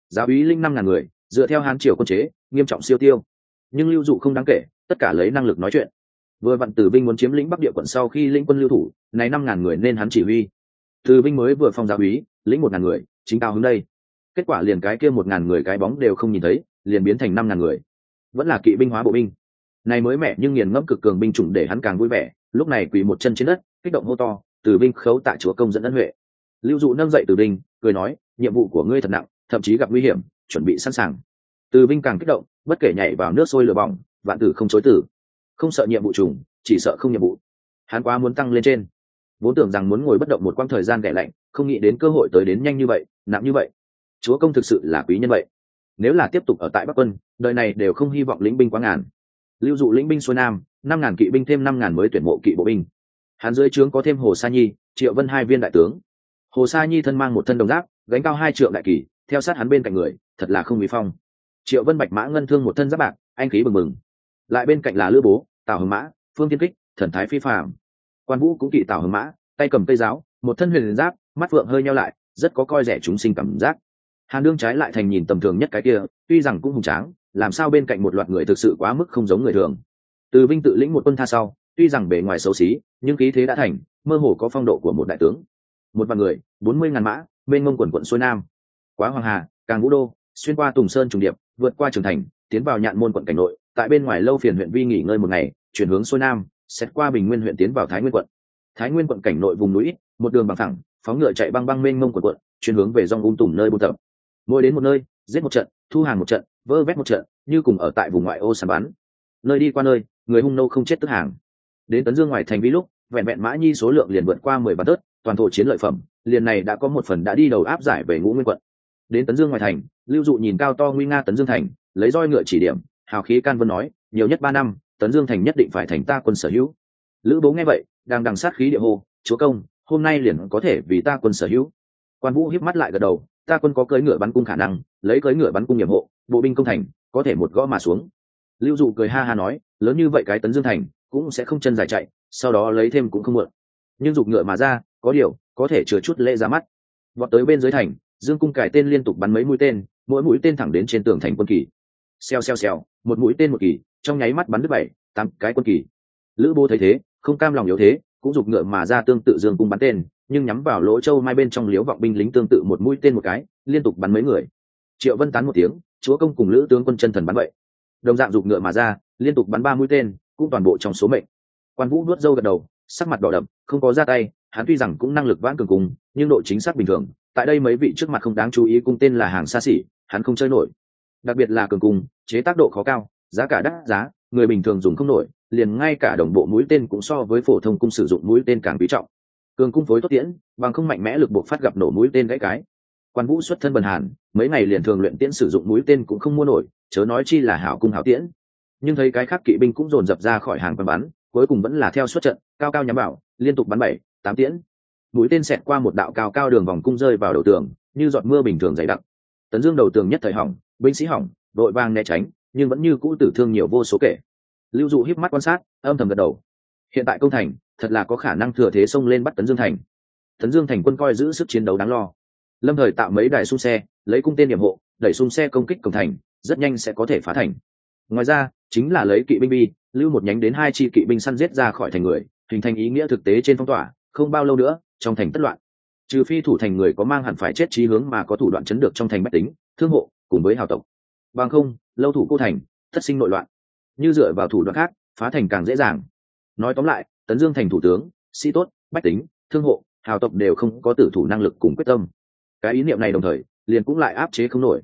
Speaker 1: Giáo úy linh năm ngàn người, dựa theo hán triều quân chế, nghiêm trọng siêu tiêu. Nhưng lưu dụ không đáng kể, tất cả lấy năng lực nói chuyện. Vừa vặn từ vinh muốn chiếm lĩnh bắc địa quận sau khi lĩnh quân lưu thủ, này năm ngàn người nên hắn chỉ huy. Từ vinh mới vừa phong giáo úy, lĩnh một ngàn người, chính cao hướng đây. Kết quả liền cái kia một ngàn người cái bóng đều không nhìn thấy, liền biến thành năm ngàn người. Vẫn là kỵ binh hóa bộ binh này mới mẻ nhưng nghiền ngẫm cực cường binh chủng để hắn càng vui vẻ. Lúc này quỳ một chân trên đất, kích động hô to, từ binh khấu tại chúa công dẫn ân huệ. Lưu dụ nâng dậy từ binh, cười nói, nhiệm vụ của ngươi thật nặng, thậm chí gặp nguy hiểm, chuẩn bị sẵn sàng. Từ binh càng kích động, bất kể nhảy vào nước sôi lửa bỏng, vạn tử không chối tử không sợ nhiệm vụ trùng chỉ sợ không nhiệm vụ. Hắn quá muốn tăng lên trên. Vốn tưởng rằng muốn ngồi bất động một quãng thời gian đẻ lạnh, không nghĩ đến cơ hội tới đến nhanh như vậy, nặng như vậy. Chúa công thực sự là quý nhân vậy. Nếu là tiếp tục ở tại bắc quân, đời này đều không hy vọng lĩnh binh quá ngàn lưu dụ lĩnh binh xuôi nam, năm ngàn kỵ binh thêm năm ngàn mới tuyển mộ kỵ bộ binh. Hắn dưới trướng có thêm hồ sa nhi, triệu vân hai viên đại tướng. Hồ sa nhi thân mang một thân đồng giáp, gánh cao hai trượng đại kỳ theo sát hắn bên cạnh người, thật là không bị phong. Triệu vân bạch mã ngân thương một thân giáp bạc, anh khí bừng bừng. Lại bên cạnh là lữ bố, tào hưng mã, phương tiên kích, thần thái phi phạm quan vũ cũng kỵ tào hưng mã, tay cầm cây giáo, một thân huyền giáp, mắt phượng hơi nhau lại, rất có coi rẻ chúng sinh cảm giác. Hàn đương trái lại thành nhìn tầm thường nhất cái kia, tuy rằng cũng hùng tráng làm sao bên cạnh một loạt người thực sự quá mức không giống người thường. Từ vinh tự lĩnh một quân tha sau, tuy rằng bề ngoài xấu xí, nhưng khí thế đã thành, mơ hồ có phong độ của một đại tướng. Một vạn người, bốn mươi ngàn mã bên ngông quần quận xuôi nam. Quá hoàng hà, càng vũ đô, xuyên qua tùng sơn trùng điệp, vượt qua trường thành, tiến vào nhạn môn quận cảnh nội, tại bên ngoài lâu phiền huyện vi nghỉ ngơi một ngày, chuyển hướng xuôi nam, xét qua bình nguyên huyện tiến vào thái nguyên quận. Thái nguyên quận cảnh nội vùng núi, một đường bằng thẳng, phóng ngựa chạy băng băng mênh mông quần quận, chuyển hướng về dòng ung tùng nơi buôn tập. Mỗi đến một nơi, giết một trận, thu hàng một trận vơ vét một trận, như cùng ở tại vùng ngoại ô sàn bắn. Nơi đi qua nơi, người hung nô không chết tức hàng. Đến tấn dương ngoài thành vi lúc, vẹn vẹn mã nhi số lượng liền vượt qua mười vạn tớt, toàn thổ chiến lợi phẩm, liền này đã có một phần đã đi đầu áp giải về ngũ nguyên quận. Đến tấn dương ngoài thành, lưu dụ nhìn cao to nguy nga tấn dương thành, lấy roi ngựa chỉ điểm, hào khí can vân nói, nhiều nhất ba năm, tấn dương thành nhất định phải thành ta quân sở hữu. Lữ bố nghe vậy, đang đằng sát khí địa hô, chúa công, hôm nay liền có thể vì ta quân sở hữu. Quan vũ hiếp mắt lại gật đầu ta quân có cưỡi ngựa bắn cung khả năng, lấy cưỡi ngựa bắn cung nhiệm hộ, bộ binh công thành, có thể một gõ mà xuống. Lưu dụ cười ha ha nói, lớn như vậy cái tấn dương thành, cũng sẽ không chân dài chạy, sau đó lấy thêm cũng không mượn. Nhưng dục ngựa mà ra, có điều, có thể chừa chút lễ ra mắt. Vọt tới bên dưới thành, dương cung cải tên liên tục bắn mấy mũi tên, mỗi mũi tên thẳng đến trên tường thành quân kỳ. Xèo xèo xèo, một mũi tên một kỳ, trong nháy mắt bắn đứt bảy, tám cái quân kỳ. Lữ bố thấy thế, không cam lòng yếu thế, cũng giục ngựa mà ra tương tự dương cung bắn tên nhưng nhắm vào lỗ châu mai bên trong liếu vọng binh lính tương tự một mũi tên một cái, liên tục bắn mấy người. Triệu vân tán một tiếng, chúa công cùng lữ tướng quân chân thần bắn vậy. Đồng dạng giục ngựa mà ra, liên tục bắn ba mũi tên, cũng toàn bộ trong số mệnh. Quan vũ nuốt dâu gật đầu, sắc mặt đỏ đậm, không có ra tay, hắn tuy rằng cũng năng lực vãn cường cùng, nhưng độ chính xác bình thường. Tại đây mấy vị trước mặt không đáng chú ý cung tên là hàng xa xỉ, hắn không chơi nổi. Đặc biệt là cường cung chế tác độ khó cao, giá cả đắt giá, người bình thường dùng không nổi, liền ngay cả đồng bộ mũi tên cũng so với phổ thông cung sử dụng mũi tên càng quý trọng cường cung phối tốt tiễn, bằng không mạnh mẽ lực buộc phát gặp nổ mũi tên gãy cái. Quan vũ xuất thân bần hàn, mấy ngày liền thường luyện tiễn sử dụng mũi tên cũng không mua nổi, chớ nói chi là hảo cung hảo tiễn. Nhưng thấy cái khác kỵ binh cũng dồn dập ra khỏi hàng quân bắn, cuối cùng vẫn là theo xuất trận, cao cao nhắm bảo, liên tục bắn bảy, tám tiễn. Mũi tên xẹt qua một đạo cao cao đường vòng cung rơi vào đầu tường, như giọt mưa bình thường dày đặc. Tấn dương đầu tường nhất thời hỏng, binh sĩ hỏng, đội vang né tránh, nhưng vẫn như cũ tử thương nhiều vô số kể. Lưu dụ híp mắt quan sát, âm thầm gật đầu. Hiện tại công thành thật là có khả năng thừa thế xông lên bắt tấn dương thành. Tấn dương thành quân coi giữ sức chiến đấu đáng lo. Lâm thời tạo mấy đài xung xe, lấy cung tên điểm hộ, đẩy xung xe công kích cổng thành, rất nhanh sẽ có thể phá thành. Ngoài ra, chính là lấy kỵ binh bi, lưu một nhánh đến hai chi kỵ binh săn giết ra khỏi thành người, hình thành ý nghĩa thực tế trên phong tỏa, không bao lâu nữa, trong thành tất loạn. Trừ phi thủ thành người có mang hẳn phải chết trí hướng mà có thủ đoạn chấn được trong thành bách tính, thương hộ, cùng với hào tộc. Bằng không, lâu thủ cô thành, thất sinh nội loạn. Như dựa vào thủ đoạn khác, phá thành càng dễ dàng. Nói tóm lại tấn dương thành thủ tướng sĩ tốt bách tính thương hộ hào tộc đều không có tử thủ năng lực cùng quyết tâm. Cái ý niệm này đồng thời liền cũng lại áp chế không nổi.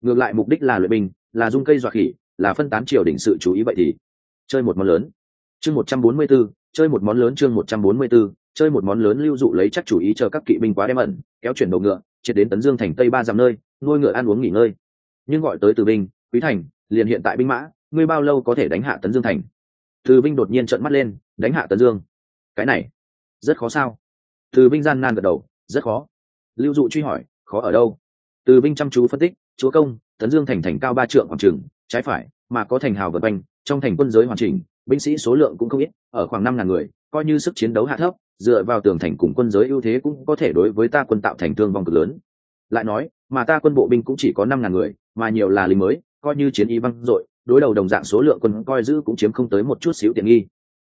Speaker 1: Ngược lại mục đích là luyện binh là dung cây dọa khỉ là phân tán triều đỉnh sự chú ý vậy thì chơi một món lớn. Chương một trăm bốn mươi 144, chơi một món lớn chương một trăm bốn mươi 144, chơi một món lớn lưu dụ lấy chắc chủ ý chờ các kỵ binh quá đem ẩn kéo chuyển đầu ngựa triệt đến tấn dương thành tây ba dặm nơi nuôi ngựa ăn uống nghỉ ngơi. Nhưng gọi tới từ binh quý thành liền hiện tại binh mã ngươi bao lâu có thể đánh hạ tấn dương thành? Từ Vinh đột nhiên trợn mắt lên, đánh hạ tấn dương. Cái này, rất khó sao? Từ Vinh gian nan gật đầu, rất khó. Lưu dụ truy hỏi, khó ở đâu? Từ Vinh chăm chú phân tích, chúa công, tấn dương thành thành cao ba trượng khoảng trường trái phải, mà có thành hào vượt quanh trong thành quân giới hoàn chỉnh, binh sĩ số lượng cũng không ít, ở khoảng năm ngàn người, coi như sức chiến đấu hạ thấp, dựa vào tường thành cùng quân giới ưu thế cũng có thể đối với ta quân tạo thành thương vong cực lớn. Lại nói, mà ta quân bộ binh cũng chỉ có năm ngàn người, mà nhiều là lính mới, coi như chiến y văng dội đối đầu đồng dạng số lượng quân coi giữ cũng chiếm không tới một chút xíu tiện nghi.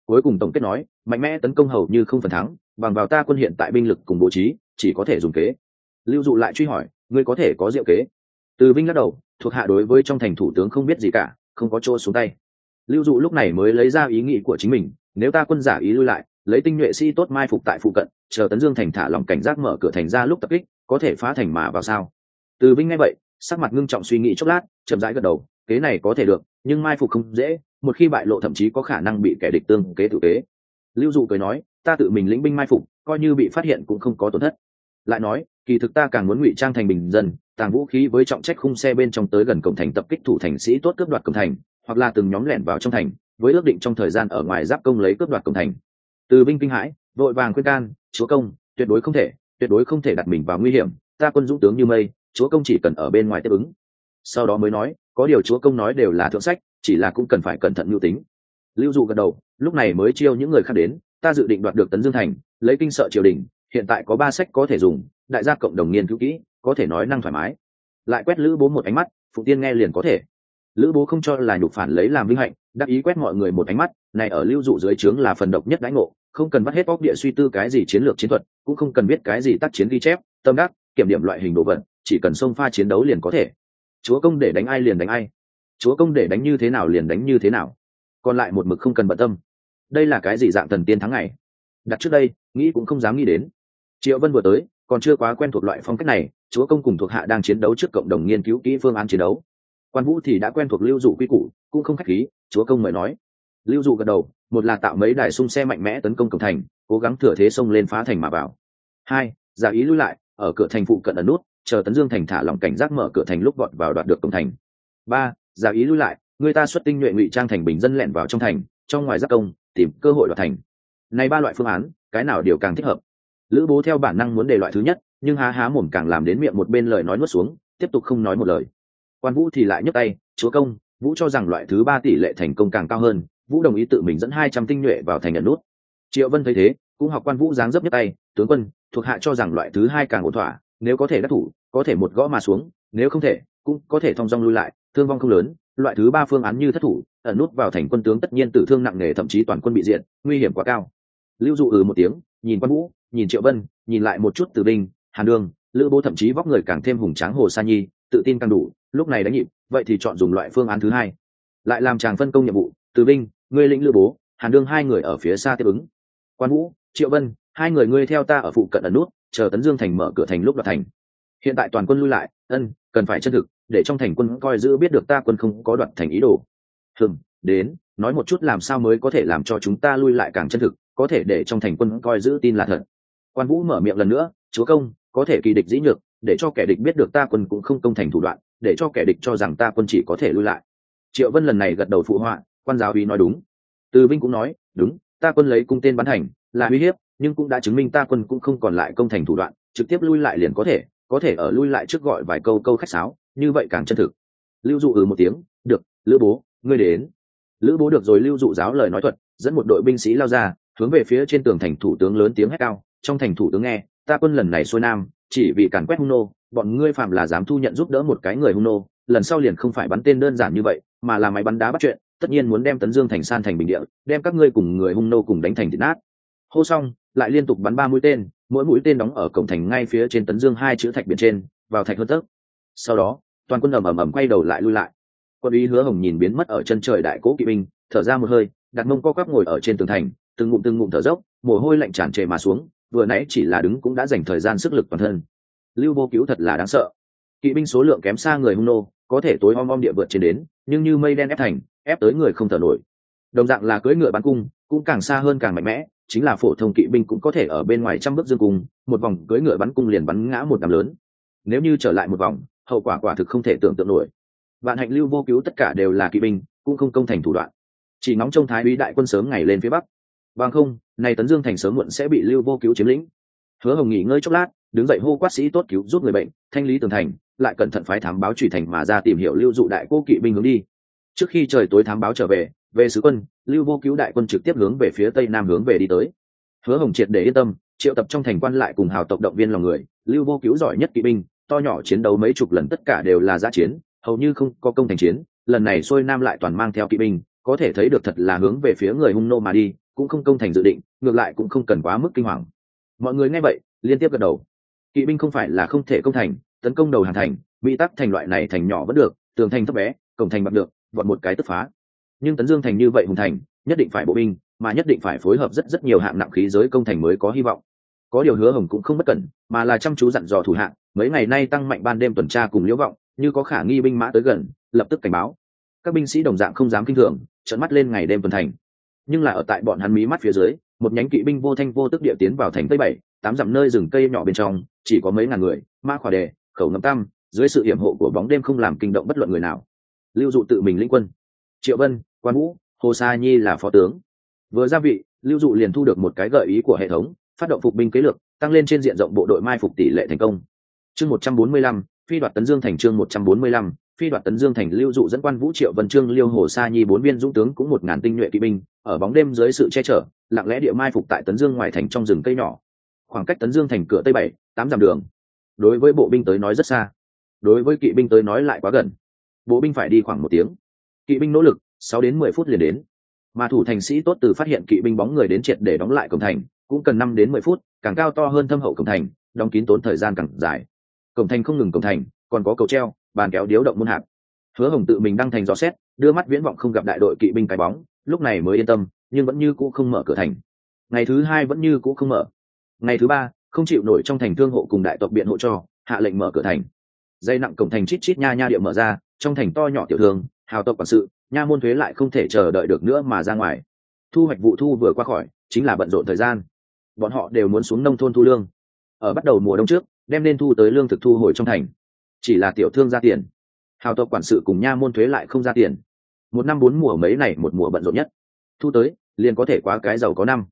Speaker 1: Cuối cùng tổng kết nói, mạnh mẽ tấn công hầu như không phần thắng, bằng vào ta quân hiện tại binh lực cùng bố trí, chỉ có thể dùng kế. Lưu dụ lại truy hỏi, ngươi có thể có diệu kế? Từ vinh lắc đầu, thuộc hạ đối với trong thành thủ tướng không biết gì cả, không có chỗ xuống tay. Lưu dụ lúc này mới lấy ra ý nghĩ của chính mình, nếu ta quân giả ý lui lại, lấy tinh nhuệ sĩ tốt mai phục tại phụ cận, chờ tấn dương thành thả lòng cảnh giác mở cửa thành ra lúc tập kích, có thể phá thành mà vào sao? Từ vinh nghe vậy, sắc mặt ngưng trọng suy nghĩ chốc lát, chậm rãi gật đầu kế này có thể được, nhưng mai phục không dễ, một khi bại lộ thậm chí có khả năng bị kẻ địch tương kế tự kế. Lưu dụ cười nói, ta tự mình lĩnh binh mai phục, coi như bị phát hiện cũng không có tổn thất. Lại nói, kỳ thực ta càng muốn ngụy trang thành bình dân, tàng vũ khí với trọng trách khung xe bên trong tới gần cổng thành tập kích thủ thành sĩ tốt cướp đoạt cổng thành, hoặc là từng nhóm lẻn vào trong thành, với ước định trong thời gian ở ngoài giáp công lấy cướp đoạt cổng thành. Từ binh kinh hãi, vội vàng khuyên can, chúa công, tuyệt đối không thể, tuyệt đối không thể đặt mình vào nguy hiểm, ta quân dũng tướng như mây, chúa công chỉ cần ở bên ngoài tiếp ứng. Sau đó mới nói có điều chúa công nói đều là thượng sách, chỉ là cũng cần phải cẩn thận mưu tính. Lưu dụ gật đầu, lúc này mới chiêu những người khác đến, ta dự định đoạt được tấn dương thành, lấy kinh sợ triều đình, hiện tại có ba sách có thể dùng, đại gia cộng đồng nghiên cứu kỹ, có thể nói năng thoải mái. Lại quét lữ bố một ánh mắt phụ tiên nghe liền có thể. Lữ bố không cho là nhục phản lấy làm vinh hạnh, đắc ý quét mọi người một ánh mắt, này ở lưu dụ dưới trướng là phần độc nhất đãi ngộ, không cần bắt hết bóc địa suy tư cái gì chiến lược chiến thuật, cũng không cần biết cái gì tác chiến ghi chép, tâm đắc, kiểm điểm loại hình đồ vật, chỉ cần xông pha chiến đấu liền có thể chúa công để đánh ai liền đánh ai. Chúa công để đánh như thế nào liền đánh như thế nào. Còn lại một mực không cần bận tâm. Đây là cái gì dạng thần tiên tháng ngày? Đặt trước đây, nghĩ cũng không dám nghĩ đến. Triệu vân vừa tới, còn chưa quá quen thuộc loại phong cách này, chúa công cùng thuộc hạ đang chiến đấu trước cộng đồng nghiên cứu kỹ phương án chiến đấu. Quan vũ thì đã quen thuộc lưu dụ quy củ, cũng không khách khí, chúa công mời nói. Lưu dụ gật đầu, một là tạo mấy đài xung xe mạnh mẽ tấn công cổng thành, cố gắng thừa thế xông lên phá thành mà vào. Hai, giả ý lui lại, ở cửa thành phụ cận ẩn nút chờ tấn dương thành thả lòng cảnh giác mở cửa thành lúc gọn vào đoạt được cổng thành. Ba, giả ý lui lại, người ta xuất tinh nhuệ ngụy trang thành bình dân lẻn vào trong thành, trong ngoài giác công, tìm cơ hội đoạt thành. Này ba loại phương án, cái nào điều càng thích hợp? Lữ bố theo bản năng muốn đề loại thứ nhất, nhưng há há mồm càng làm đến miệng một bên lời nói nuốt xuống, tiếp tục không nói một lời. Quan vũ thì lại nhấc tay, chúa công, vũ cho rằng loại thứ ba tỷ lệ thành công càng cao hơn, vũ đồng ý tự mình dẫn hai trăm tinh nhuệ vào thành nhận nút. Triệu vân thấy thế, cũng học quan vũ dáng dấp nhấc tay, tướng quân, thuộc hạ cho rằng loại thứ hai càng ổn thỏa nếu có thể đắc thủ, có thể một gõ mà xuống, nếu không thể, cũng có thể thong dong lui lại, thương vong không lớn, loại thứ ba phương án như thất thủ, ẩn nút vào thành quân tướng tất nhiên tử thương nặng nề thậm chí toàn quân bị diện nguy hiểm quá cao. Lưu dụ ừ một tiếng, nhìn quan vũ, nhìn triệu vân, nhìn lại một chút từ binh hàn đương lữ bố thậm chí vóc người càng thêm hùng tráng hồ sa nhi, tự tin càng đủ, lúc này đánh nhịp, vậy thì chọn dùng loại phương án thứ hai. Lại làm chàng phân công nhiệm vụ từ binh ngươi lĩnh lữ bố hàn đương hai người ở phía xa tiếp ứng. Quan vũ, triệu vân hai người ngươi theo ta ở phụ cận ẩn nút, chờ tấn dương thành mở cửa thành lúc đoạt thành. Hiện tại toàn quân lui lại, ân, cần phải chân thực, để trong thành quân coi giữ biết được ta quân không có đoạt thành ý đồ. Hừm, đến, nói một chút làm sao mới có thể làm cho chúng ta lui lại càng chân thực, có thể để trong thành quân coi giữ tin là thật. Quan vũ mở miệng lần nữa, chúa công, có thể kỳ địch dĩ nhược, để cho kẻ địch biết được ta quân cũng không công thành thủ đoạn, để cho kẻ địch cho rằng ta quân chỉ có thể lui lại. Triệu vân lần này gật đầu phụ họa, quan giáo uy nói đúng. Từ vinh cũng nói, đúng, ta quân lấy cung tên bắn hành là uy hiếp nhưng cũng đã chứng minh ta quân cũng không còn lại công thành thủ đoạn, trực tiếp lui lại liền có thể có thể ở lui lại trước gọi vài câu câu khách sáo, như vậy càng chân thực. Lưu dụ ừ một tiếng, được, lữ bố, ngươi đến. Lữ bố được rồi, lưu dụ giáo lời nói thuật, dẫn một đội binh sĩ lao ra, hướng về phía trên tường thành thủ tướng lớn tiếng hét cao. Trong thành thủ tướng nghe, ta quân lần này xuôi nam, chỉ vì càn quét hung nô, bọn ngươi phạm là dám thu nhận giúp đỡ một cái người hung nô, lần sau liền không phải bắn tên đơn giản như vậy, mà là máy bắn đá bắt chuyện, tất nhiên muốn đem tấn dương thành san thành bình địa, đem các ngươi cùng người hung nô cùng đánh thành thịt nát hô xong, lại liên tục bắn ba mũi tên, mỗi mũi tên đóng ở cổng thành ngay phía trên tấn dương hai chữ thạch biển trên, vào thạch hơn tấc. Sau đó, toàn quân ầm ầm ầm quay đầu lại lui lại. Quân ý hứa hồng nhìn biến mất ở chân trời đại cố kỵ binh, thở ra một hơi, đặt mông co quắp ngồi ở trên tường thành, từng ngụm từng ngụm thở dốc, mồ hôi lạnh tràn trề mà xuống, vừa nãy chỉ là đứng cũng đã dành thời gian sức lực toàn thân. Lưu vô cứu thật là đáng sợ. Kỵ binh số lượng kém xa người hung nô, có thể tối om om địa vượt trên đến, nhưng như mây đen ép thành, ép tới người không thở nổi. Đồng dạng là cưỡi ngựa bắn cung, cũng càng xa hơn càng mạnh mẽ chính là phổ thông kỵ binh cũng có thể ở bên ngoài trăm bước dương cung, một vòng cưỡi ngựa bắn cung liền bắn ngã một đám lớn. Nếu như trở lại một vòng, hậu quả quả thực không thể tưởng tượng nổi. Vạn hạnh lưu vô cứu tất cả đều là kỵ binh, cũng không công thành thủ đoạn. Chỉ nóng trông thái úy đại quân sớm ngày lên phía bắc. Bằng không này tấn dương thành sớm muộn sẽ bị lưu vô cứu chiếm lĩnh. Hứa hồng nghỉ ngơi chốc lát, đứng dậy hô quát sĩ tốt cứu giúp người bệnh, thanh lý tường thành, lại cẩn thận phái thám báo trùy thành mà ra tìm hiểu lưu dụ đại cô kỵ binh hướng đi. Trước khi trời tối thám báo trở về về sứ quân, lưu vô cứu đại quân trực tiếp hướng về phía tây nam hướng về đi tới. Hứa hồng triệt để yên tâm, triệu tập trong thành quan lại cùng hào tộc động viên lòng người, lưu vô cứu giỏi nhất kỵ binh, to nhỏ chiến đấu mấy chục lần tất cả đều là giã chiến, hầu như không có công thành chiến, lần này xuôi nam lại toàn mang theo kỵ binh, có thể thấy được thật là hướng về phía người hung nô mà đi, cũng không công thành dự định, ngược lại cũng không cần quá mức kinh hoàng. Mọi người nghe vậy, liên tiếp gật đầu. Kỵ binh không phải là không thể công thành, tấn công đầu hàng thành mỹ tắc thành loại này thành nhỏ vẫn được, tường thành thấp bé, cổng thành bạc được, vọt một cái tức phá nhưng tấn dương thành như vậy hùng thành, nhất định phải bộ binh, mà nhất định phải phối hợp rất rất nhiều hạng nặng khí giới công thành mới có hy vọng. Có điều hứa hồng cũng không bất cẩn, mà là chăm chú dặn dò thủ hạng mấy ngày nay tăng mạnh ban đêm tuần tra cùng liễu vọng, như có khả nghi binh mã tới gần, lập tức cảnh báo. Các binh sĩ đồng dạng không dám kinh thường trận mắt lên ngày đêm tuần thành. Nhưng là ở tại bọn hắn mí mắt phía dưới, một nhánh kỵ binh vô thanh vô tức địa tiến vào thành tây bảy, tám dặm nơi rừng cây nhỏ bên trong, chỉ có mấy ngàn người, ma khỏa đề, khẩu ngầm tam dưới sự hiểm hộ của bóng đêm không làm kinh động bất luận người nào. Lưu dụ tự mình lĩnh quân triệu vân, quan vũ, hồ sa nhi là phó tướng. Vừa ra vị, lưu dụ liền thu được một cái gợi ý của hệ thống, phát động phục binh kế lược, tăng lên trên diện rộng bộ đội mai phục tỷ lệ thành công. Chương một trăm bốn mươi lăm, phi đoạt tấn dương thành chương một trăm bốn mươi lăm, phi đoạt tấn dương thành, lưu dụ dẫn quan vũ, triệu vân, trương liêu, hồ sa nhi bốn viên dũng tướng cũng một ngàn tinh nhuệ kỵ binh, ở bóng đêm dưới sự che chở, lặng lẽ địa mai phục tại tấn dương ngoài thành trong rừng cây nhỏ. Khoảng cách tấn dương thành cửa tây bảy, tám dặm đường. Đối với bộ binh tới nói rất xa. Đối với kỵ binh tới nói lại quá gần. Bộ binh phải đi khoảng một tiếng kỵ binh nỗ lực, sáu đến mười phút liền đến. Mà thủ thành sĩ tốt từ phát hiện kỵ binh bóng người đến triệt để đóng lại cổng thành, cũng cần năm đến mười phút, càng cao to hơn thâm hậu cổng thành, đóng kín tốn thời gian càng dài. Cổng thành không ngừng cổng thành, còn có cầu treo, bàn kéo điếu động môn hạt hứa hồng tự mình đăng thành dò xét, đưa mắt viễn vọng không gặp đại đội kỵ binh cái bóng, lúc này mới yên tâm, nhưng vẫn như cũ không mở cửa thành. Ngày thứ hai vẫn như cũ không mở. Ngày thứ ba, không chịu nổi trong thành thương hộ cùng đại tộc biện hộ cho, hạ lệnh mở cửa thành. Dây nặng cổng thành chít chít nha nha địa mở ra, trong thành to nhỏ tiểu thương hào tộc quản sự, nha môn thuế lại không thể chờ đợi được nữa mà ra ngoài. Thu hoạch vụ thu vừa qua khỏi, chính là bận rộn thời gian. Bọn họ đều muốn xuống nông thôn thu lương. Ở bắt đầu mùa đông trước, đem nên thu tới lương thực thu hồi trong thành. Chỉ là tiểu thương ra tiền. Hào tộc quản sự cùng nha môn thuế lại không ra tiền. Một năm bốn mùa mấy này một mùa bận rộn nhất. Thu tới, liền có thể quá cái giàu có năm.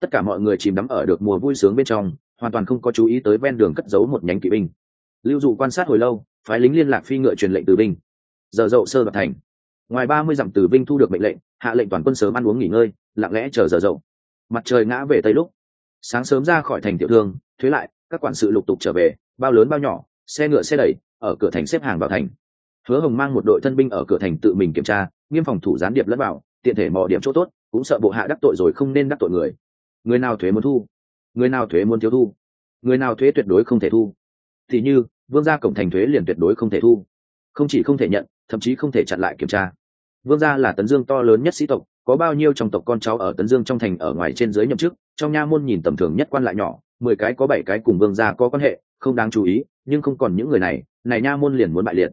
Speaker 1: Tất cả mọi người chìm đắm ở được mùa vui sướng bên trong, hoàn toàn không có chú ý tới ven đường cất giấu một nhánh kỵ binh. Lưu dụ quan sát hồi lâu, phái lính liên lạc phi ngựa truyền lệnh từ binh giờ dậu sơ đoạt thành. Ngoài ba mươi dặm từ binh thu được mệnh lệnh, hạ lệnh toàn quân sớm ăn uống nghỉ ngơi, lặng lẽ chờ giờ dậu. Mặt trời ngã về tây lúc. Sáng sớm ra khỏi thành tiểu thương, thuế lại, các quản sự lục tục trở về, bao lớn bao nhỏ, xe ngựa xe đẩy, ở cửa thành xếp hàng vào thành. Hứa hồng mang một đội thân binh ở cửa thành tự mình kiểm tra, nghiêm phòng thủ gián điệp lẫn vào tiện thể mò điểm chỗ tốt, cũng sợ bộ hạ đắc tội rồi không nên đắc tội người. Người nào thuế muốn thu? Người nào thuế muốn thiếu thu? Người nào thuế tuyệt đối không thể thu? Thì như, vương gia cổng thành thuế liền tuyệt đối không thể thu. Không chỉ không thể nhận thậm chí không thể chặn lại kiểm tra. Vương gia là tấn dương to lớn nhất sĩ tộc, có bao nhiêu trong tộc con cháu ở tấn dương trong thành ở ngoài trên dưới nhậm chức, trong nha môn nhìn tầm thường nhất quan lại nhỏ, mười cái có bảy cái cùng vương gia có quan hệ, không đáng chú ý, nhưng không còn những người này này nha môn liền muốn bại liệt.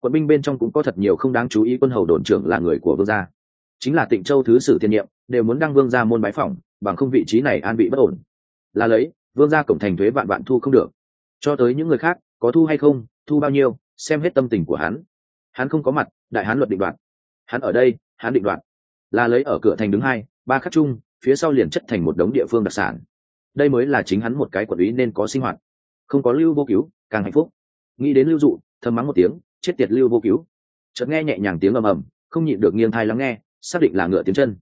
Speaker 1: Quận binh bên trong cũng có thật nhiều không đáng chú ý quân hầu đồn trưởng là người của vương gia. Chính là tịnh châu thứ sử thiên nhiệm, đều muốn đăng vương gia môn bái phỏng, bằng không vị trí này an bị bất ổn. Là lấy, vương gia cổng thành thuế vạn vạn thu không được. Cho tới những người khác, có thu hay không, thu bao nhiêu, xem hết tâm tình của hắn hắn không có mặt, đại hán luật định đoạt. Hắn ở đây, hắn định đoạt. Là lấy ở cửa thành đứng hai, ba khắc chung, phía sau liền chất thành một đống địa phương đặc sản. Đây mới là chính hắn một cái quản lý nên có sinh hoạt. Không có lưu vô cứu, càng hạnh phúc. Nghĩ đến lưu dụ, thầm mắng một tiếng, chết tiệt lưu vô cứu. Chợt nghe nhẹ nhàng tiếng ầm ầm, không nhịn được nghiêng thai lắng nghe, xác định là ngựa tiếng chân.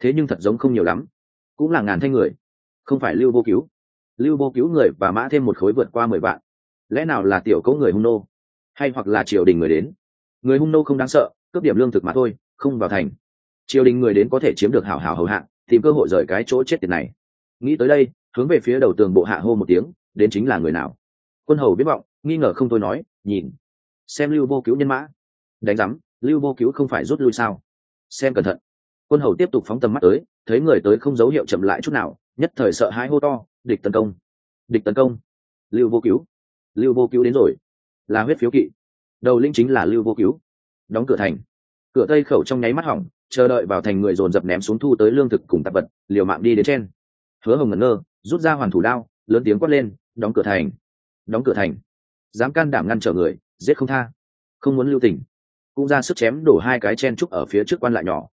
Speaker 1: Thế nhưng thật giống không nhiều lắm. Cũng là ngàn thanh người. Không phải lưu vô cứu. Lưu vô cứu người và mã thêm một khối vượt qua mười vạn. Lẽ nào là tiểu cấu người hung nô? Hay hoặc là triều đình người đến? Người hung nô không đáng sợ, cướp điểm lương thực mà thôi, không vào thành. Triều đình người đến có thể chiếm được hảo hảo hầu hạ, tìm cơ hội rời cái chỗ chết tiệt này. Nghĩ tới đây, hướng về phía đầu tường bộ hạ hô một tiếng, đến chính là người nào? Quân hầu biết vọng, nghi ngờ không tôi nói, nhìn. Xem lưu vô cứu nhân mã. Đánh giám, lưu vô cứu không phải rút lui sao? Xem cẩn thận. Quân hầu tiếp tục phóng tầm mắt tới, thấy người tới không dấu hiệu chậm lại chút nào, nhất thời sợ hãi hô to, địch tấn công! Địch tấn công! Lưu vô cứu! Lưu vô cứu đến rồi! Là huyết phiếu kỵ đầu linh chính là lưu vô cứu. Đóng cửa thành. Cửa tây khẩu trong nháy mắt hỏng, chờ đợi vào thành người dồn dập ném xuống thu tới lương thực cùng tạp vật, liều mạng đi đến trên. Hứa hồng ngẩn ngơ, rút ra hoàn thủ đao, lớn tiếng quát lên, đóng cửa thành! Đóng cửa thành! Dám can đảm ngăn trở người, giết không tha! Không muốn lưu tình! Cũng ra sức chém đổ hai cái chen trúc ở phía trước quan lại nhỏ.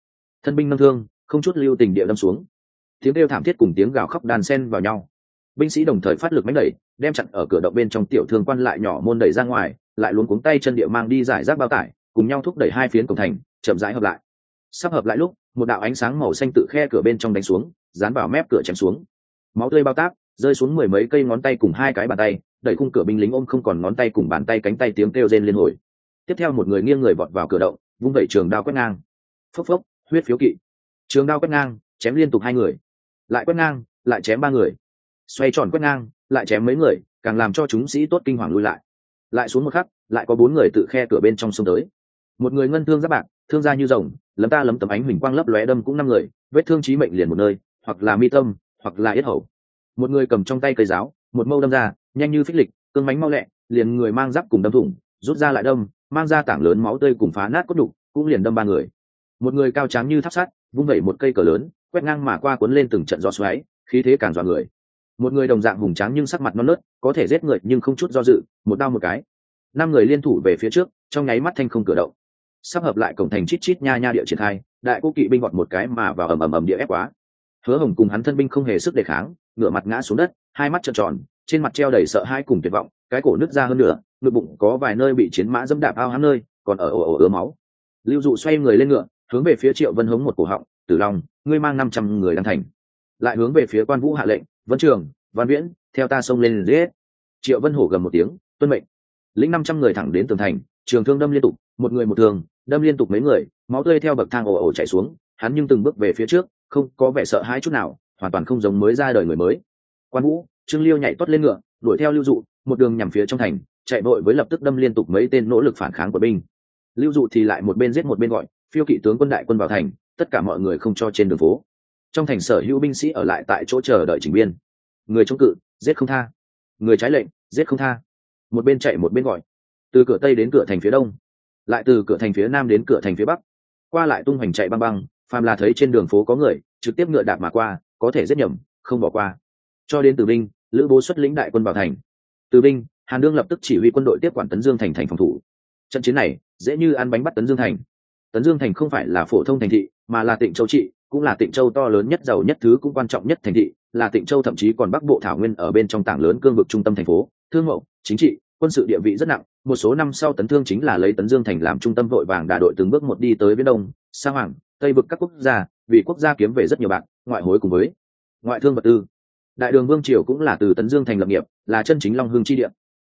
Speaker 1: Thân binh nâng thương, không chút lưu tình địa đâm xuống. Tiếng kêu thảm thiết cùng tiếng gào khóc đàn sen vào nhau. Binh sĩ đồng thời phát lực máy đẩy, đem chặn ở cửa động bên trong tiểu thương quan lại nhỏ môn đẩy ra ngoài lại luôn cuống tay chân địa mang đi giải rác bao tải, cùng nhau thúc đẩy hai phiến cổng thành, chậm rãi hợp lại. Sắp hợp lại lúc, một đạo ánh sáng màu xanh tự khe cửa bên trong đánh xuống, dán vào mép cửa chém xuống. Máu tươi bao tác, rơi xuống mười mấy cây ngón tay cùng hai cái bàn tay, đẩy khung cửa binh lính ôm không còn ngón tay cùng bàn tay cánh tay tiếng kêu rên liên hồi. Tiếp theo một người nghiêng người vọt vào cửa động, vung vẩy trường đao quét ngang. Phốc phốc, huyết phiếu kỵ. Trường đao quét ngang, chém liên tục hai người. Lại quét ngang, lại chém ba người. Xoay tròn quét ngang, lại chém mấy người, càng làm cho chúng sĩ tốt kinh hoàng lui lại lại xuống một khắc, lại có bốn người tự khe cửa bên trong sông tới. Một người ngân thương giáp bạc, thương ra như rồng, lấm ta lấm tấm ánh huỳnh quang lấp lóe đâm cũng năm người, vết thương trí mệnh liền một nơi, hoặc là mi tâm, hoặc là yết hầu. Một người cầm trong tay cây giáo, một mâu đâm ra, nhanh như phích lịch, cương mánh mau lẹ, liền người mang giáp cùng đâm thủng, rút ra lại đâm, mang ra tảng lớn máu tươi cùng phá nát cốt đục, cũng liền đâm ba người. Một người cao tráng như tháp sắt, vung vẩy một cây cờ lớn, quét ngang mà qua cuốn lên từng trận gió xoáy, khí thế càng dọa người một người đồng dạng hùng tráng nhưng sắc mặt non nớt có thể giết người nhưng không chút do dự một đau một cái. Năm người liên thủ về phía trước trong nháy mắt thanh không cửa động. Sắp hợp lại cổng thành chít chít nha nha địa triển khai đại cô kỵ binh gọt một cái mà vào ầm ầm ầm địa ép quá. Hứa hồng cùng hắn thân binh không hề sức đề kháng ngửa mặt ngã xuống đất hai mắt trợn tròn trên mặt treo đầy sợ hai cùng tuyệt vọng cái cổ nứt ra hơn nửa, ngực bụng có vài nơi bị chiến mã dẫm đạp ao hắn nơi còn ở ổ ổ ứa máu. Lưu dụ xoay người lên ngựa hướng về phía triệu vân hống một cổ họng tử long ngươi mang năm trăm người đang thành. Lại hướng về phía quan vũ hạ lệnh vân trường, văn viễn, theo ta xông lên giết. Triệu vân hổ gầm một tiếng, tuân mệnh. Lĩnh năm trăm người thẳng đến tường thành, trường thương đâm liên tục, một người một thường đâm liên tục mấy người, máu tươi theo bậc thang ồ ồ chạy xuống, hắn nhưng từng bước về phía trước, không có vẻ sợ hãi chút nào, hoàn toàn không giống mới ra đời người mới. Quan vũ, trương liêu nhảy tuất lên ngựa, đuổi theo lưu dụ, một đường nhằm phía trong thành, chạy vội với lập tức đâm liên tục mấy tên nỗ lực phản kháng của binh. Lưu dụ thì lại một bên giết một bên gọi, phiêu kỵ tướng quân đại quân vào thành, tất cả mọi người không cho trên đường phố trong thành sở hữu binh sĩ ở lại tại chỗ chờ đợi chỉnh biên. Người chống cự, giết không tha. Người trái lệnh, giết không tha. Một bên chạy một bên gọi. Từ cửa tây đến cửa thành phía đông, lại từ cửa thành phía nam đến cửa thành phía bắc. Qua lại tung hoành chạy băng băng, phàm là thấy trên đường phố có người, trực tiếp ngựa đạp mà qua, có thể giết nhầm, không bỏ qua. Cho đến từ binh, lữ bố xuất lĩnh đại quân vào thành. Từ binh, hàn đương lập tức chỉ huy quân đội tiếp quản tấn dương thành thành phòng thủ. Trận chiến này, dễ như ăn bánh bắt tấn dương thành. Tấn dương thành không phải là phổ thông thành thị, mà là tịnh châu trị cũng là tịnh châu to lớn nhất, giàu nhất thứ cũng quan trọng nhất thành thị, là tịnh châu thậm chí còn bắc bộ thảo nguyên ở bên trong tảng lớn cương vực trung tâm thành phố. Thương mẫu chính trị, quân sự địa vị rất nặng, một số năm sau tấn thương chính là lấy tấn dương thành làm trung tâm vội vàng đà đội từng bước một đi tới viễn đông, sa hoàng, tây vực các quốc gia, vì quốc gia kiếm về rất nhiều bạc, ngoại hối cùng với ngoại thương vật tư. Đại đường vương triều cũng là từ tấn dương thành lập nghiệp, là chân chính long hương chi địa.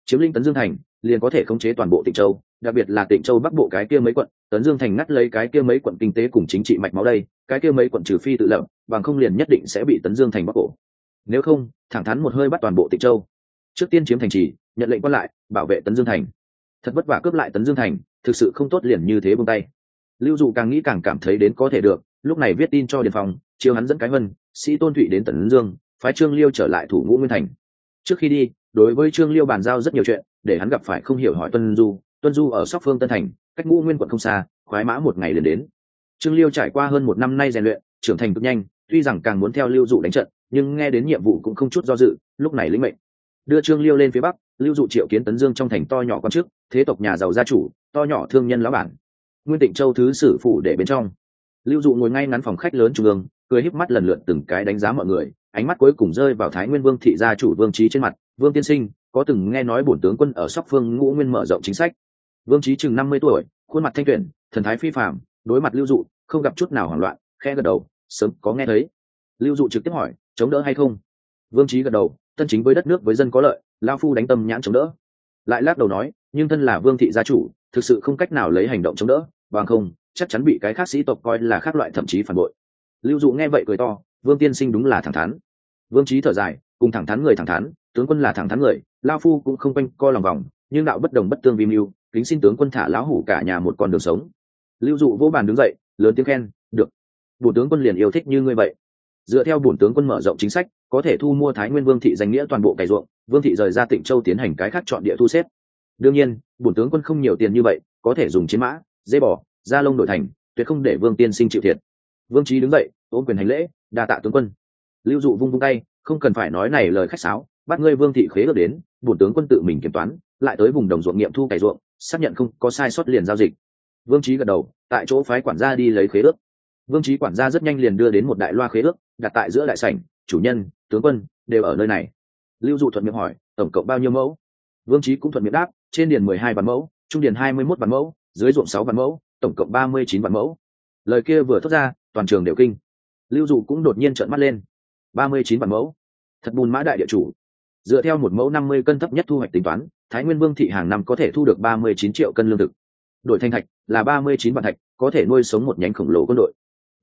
Speaker 1: Chiếm lĩnh tấn dương thành, liền có thể khống chế toàn bộ tịnh châu đặc biệt là tỉnh châu bắc bộ cái kia mấy quận, tấn dương thành ngắt lấy cái kia mấy quận kinh tế cùng chính trị mạch máu đây, cái kia mấy quận trừ phi tự lập, bằng không liền nhất định sẽ bị tấn dương thành bắc cổ nếu không, thẳng thắn một hơi bắt toàn bộ tỉnh châu. Trước tiên chiếm thành trì, nhận lệnh quan lại, bảo vệ tấn dương thành. Thật vất vả cướp lại tấn dương thành, thực sự không tốt liền như thế buông tay. Lưu dụ càng nghĩ càng cảm thấy đến có thể được, lúc này viết tin cho điền phòng chiêu hắn dẫn cái vân, sĩ tôn thụy đến tấn dương, phái trương liêu trở lại thủ ngũ nguyên thành. Trước khi đi, đối với trương liêu bàn giao rất nhiều chuyện, để hắn gặp phải không hiểu hỏi tuân du tuân du ở sóc phương tân thành cách ngũ nguyên quận không xa khoái mã một ngày liền đến. Trương liêu trải qua hơn một năm nay rèn luyện trưởng thành cực nhanh tuy rằng càng muốn theo lưu dụ đánh trận nhưng nghe đến nhiệm vụ cũng không chút do dự lúc này lĩnh mệnh. Đưa trương liêu lên phía bắc lưu dụ triệu kiến tấn dương trong thành to nhỏ quan chức, thế tộc nhà giàu gia chủ to nhỏ thương nhân lão bản. Nguyên tịnh châu thứ sử phủ để bên trong. Lưu dụ ngồi ngay ngắn phòng khách lớn trung ương cười híp mắt lần lượt từng cái đánh giá mọi người ánh mắt cuối cùng rơi vào thái nguyên vương thị gia chủ vương trí trên mặt. Vương tiên sinh có từng nghe nói bổn tướng quân ở sóc phương ngũ nguyên mở rộng chính sách? Vương trí chừng năm mươi tuổi, khuôn mặt thanh tuyển, thần thái phi phạm đối mặt lưu dụ, không gặp chút nào hoảng loạn khe gật đầu, sớm, có nghe thấy. Lưu dụ trực tiếp hỏi, chống đỡ hay không? Vương trí gật đầu, tân chính với đất nước với dân có lợi lao phu đánh tâm nhãn chống đỡ. Lại lắc đầu nói, nhưng thân là vương thị gia chủ, thực sự không cách nào lấy hành động chống đỡ, bằng không, chắc chắn bị cái khác sĩ tộc coi là khác loại thậm chí phản bội. Lưu dụ nghe vậy cười to, vương tiên sinh đúng là thẳng thắn. Vương trí thở dài, cùng thẳng thắn người thẳng thắn, tướng quân là thẳng thắn người lao phu cũng không quanh co lòng vòng, nhưng đạo bất đồng bất tương vi mưu kính xin tướng quân thả lão hủ cả nhà một con đường sống. Lưu dụ vô bàn đứng dậy, lớn tiếng khen, được. Bổn tướng quân liền yêu thích như ngươi vậy. Dựa theo bổn tướng quân mở rộng chính sách, có thể thu mua thái nguyên vương thị danh nghĩa toàn bộ cày ruộng, vương thị rời ra tịnh châu tiến hành cái khác chọn địa thu xếp. Đương nhiên, bổn tướng quân không nhiều tiền như vậy, có thể dùng chiến mã, dây bò, da lông đổi thành, tuyệt không để vương tiên sinh chịu thiệt. Vương trí đứng dậy, ôm quyền hành lễ, đa tạ tướng quân. Lưu dụ vung vung tay, không cần phải nói này lời khách sáo, bắt ngươi vương thị khế được đến, bổn tướng quân tự mình kiểm toán, lại tới vùng đồng ruộng nghiệm thu cày ruộng xác nhận không có sai sót liền giao dịch. Vương trí gật đầu, tại chỗ phái quản gia đi lấy khế ước. Vương trí quản gia rất nhanh liền đưa đến một đại loa khế ước, đặt tại giữa đại sảnh, chủ nhân, tướng quân, đều ở nơi này. Lưu dụ thuận miệng hỏi, tổng cộng bao nhiêu mẫu? Vương trí cũng thuận miệng đáp, trên điền mười hai vạn mẫu, trung điền hai mươi mốt vạn mẫu, dưới ruộng sáu vạn mẫu, tổng cộng ba mươi chín vạn mẫu. Lời kia vừa thốt ra, toàn trường đều kinh. Lưu dụ cũng đột nhiên trợn mắt lên. Ba mươi chín vạn mẫu? Thật bùn mã đại địa chủ. Dựa theo một mẫu năm mươi cân thấp nhất thu hoạch tính toán thái nguyên vương thị hàng năm có thể thu được ba mươi chín triệu cân lương thực. Đội thanh thạch là ba mươi chín vạn thạch, có thể nuôi sống một nhánh khổng lồ quân đội.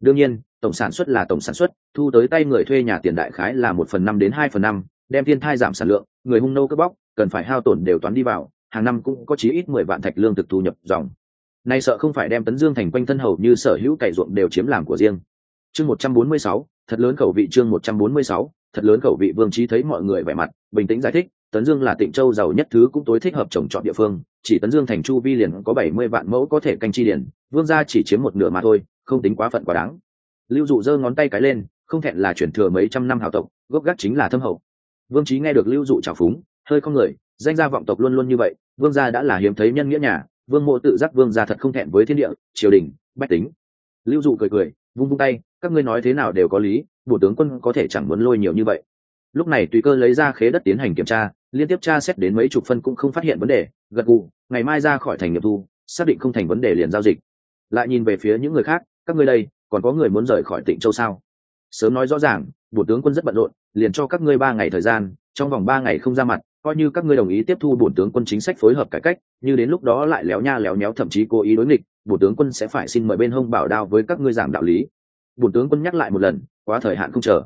Speaker 1: Đương nhiên, tổng sản xuất là tổng sản xuất, thu tới tay người thuê nhà tiền đại khái là một phần năm đến hai phần năm, đem thiên thai giảm sản lượng, người hung nô cướp bóc, cần phải hao tổn đều toán đi vào, hàng năm cũng có chí ít mười vạn thạch lương thực thu nhập dòng. Nay sợ không phải đem tấn dương thành quanh thân hầu như sở hữu cày ruộng đều chiếm làm của riêng. Chương một trăm bốn mươi sáu, thật lớn khẩu vị chương một trăm bốn mươi sáu, thật lớn khẩu vị, vương trí thấy mọi người vẻ mặt, bình tĩnh giải thích tấn dương là tịnh châu giàu nhất thứ cũng tối thích hợp trồng trọt địa phương, chỉ tấn dương thành chu vi liền có bảy mươi vạn mẫu có thể canh chi điển, vương gia chỉ chiếm một nửa mà thôi, không tính quá phận quá đáng. Lưu dụ giơ ngón tay cái lên, không thẹn là chuyển thừa mấy trăm năm hào tộc, gốc gác chính là thâm hậu. Vương trí nghe được lưu dụ trào phúng, hơi không người, danh gia vọng tộc luôn luôn như vậy, vương gia đã là hiếm thấy nhân nghĩa nhà, vương mộ tự giác vương gia thật không thẹn với thiên địa, triều đình, bách tính. Lưu dụ cười cười, vung vung tay, các ngươi nói thế nào đều có lý bộ tướng quân có thể chẳng muốn lôi nhiều như vậy lúc này tùy cơ lấy ra khế đất tiến hành kiểm tra, liên tiếp tra xét đến mấy chục phân cũng không phát hiện vấn đề, gật gù, ngày mai ra khỏi thành nghiệp thu, xác định không thành vấn đề liền giao dịch. Lại nhìn về phía những người khác, các ngươi đây, còn có người muốn rời khỏi tỉnh châu sao? Sớm nói rõ ràng, bộ tướng quân rất bận rộn, liền cho các ngươi ba ngày thời gian, trong vòng ba ngày không ra mặt, coi như các ngươi đồng ý tiếp thu bổn tướng quân chính sách phối hợp cải cách, như đến lúc đó lại léo nha léo nhéo thậm chí cố ý đối nghịch bổn tướng quân sẽ phải xin mời bên hông bảo đao với các ngươi giảng đạo lý. Bổn tướng quân nhắc lại một lần, quá thời hạn không chờ.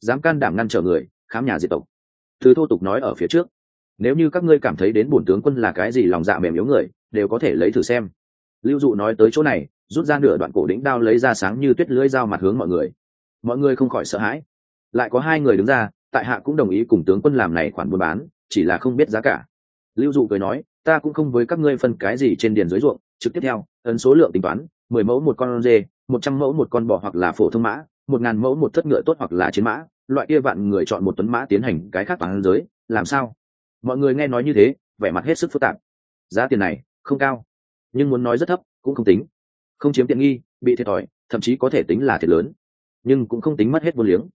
Speaker 1: Dám can đảm ngăn trở người khám nhà diệt tộc. Thứ thô tục nói ở phía trước, nếu như các ngươi cảm thấy đến bổn tướng quân là cái gì lòng dạ mềm yếu người, đều có thể lấy thử xem. Lưu dụ nói tới chỗ này, rút ra nửa đoạn cổ đĩnh đao lấy ra sáng như tuyết lưỡi dao mặt hướng mọi người. Mọi người không khỏi sợ hãi. Lại có hai người đứng ra, tại hạ cũng đồng ý cùng tướng quân làm này khoản buôn bán, chỉ là không biết giá cả. Lưu dụ cười nói, ta cũng không với các ngươi phân cái gì trên điền dưới ruộng, trực tiếp theo, ấn số lượng tính toán, mười mẫu một con dê một trăm mẫu một con bò hoặc là phổ thông mã, một ngàn mẫu một thất ngựa tốt hoặc là chiến mã loại kia vạn người chọn một tuấn mã tiến hành cái khác toàn giới, làm sao? Mọi người nghe nói như thế, vẻ mặt hết sức phức tạp. Giá tiền này, không cao. Nhưng muốn nói rất thấp, cũng không tính. Không chiếm tiện nghi, bị thiệt thòi, thậm chí có thể tính là thiệt lớn. Nhưng cũng không tính mất hết vô liếng.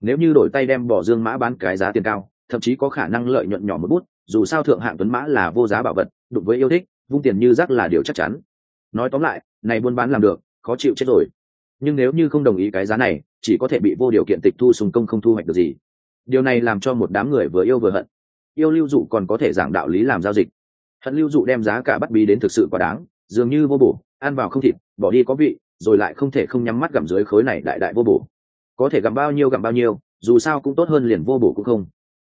Speaker 1: Nếu như đổi tay đem bỏ dương mã bán cái giá tiền cao, thậm chí có khả năng lợi nhuận nhỏ một bút, dù sao thượng hạng tuấn mã là vô giá bảo vật, đụng với yêu thích, vung tiền như rác là điều chắc chắn. Nói tóm lại, này buôn bán làm được, khó chịu chết rồi nhưng nếu như không đồng ý cái giá này, chỉ có thể bị vô điều kiện tịch thu sùng công không thu hoạch được gì. Điều này làm cho một đám người vừa yêu vừa hận. Yêu lưu dụ còn có thể giảng đạo lý làm giao dịch. Hận lưu dụ đem giá cả bắt bí đến thực sự quá đáng, dường như vô bổ, ăn vào không thịt, bỏ đi có vị, rồi lại không thể không nhắm mắt gặm dưới khối này đại đại vô bổ. Có thể gặm bao nhiêu gặm bao nhiêu, dù sao cũng tốt hơn liền vô bổ cũng không.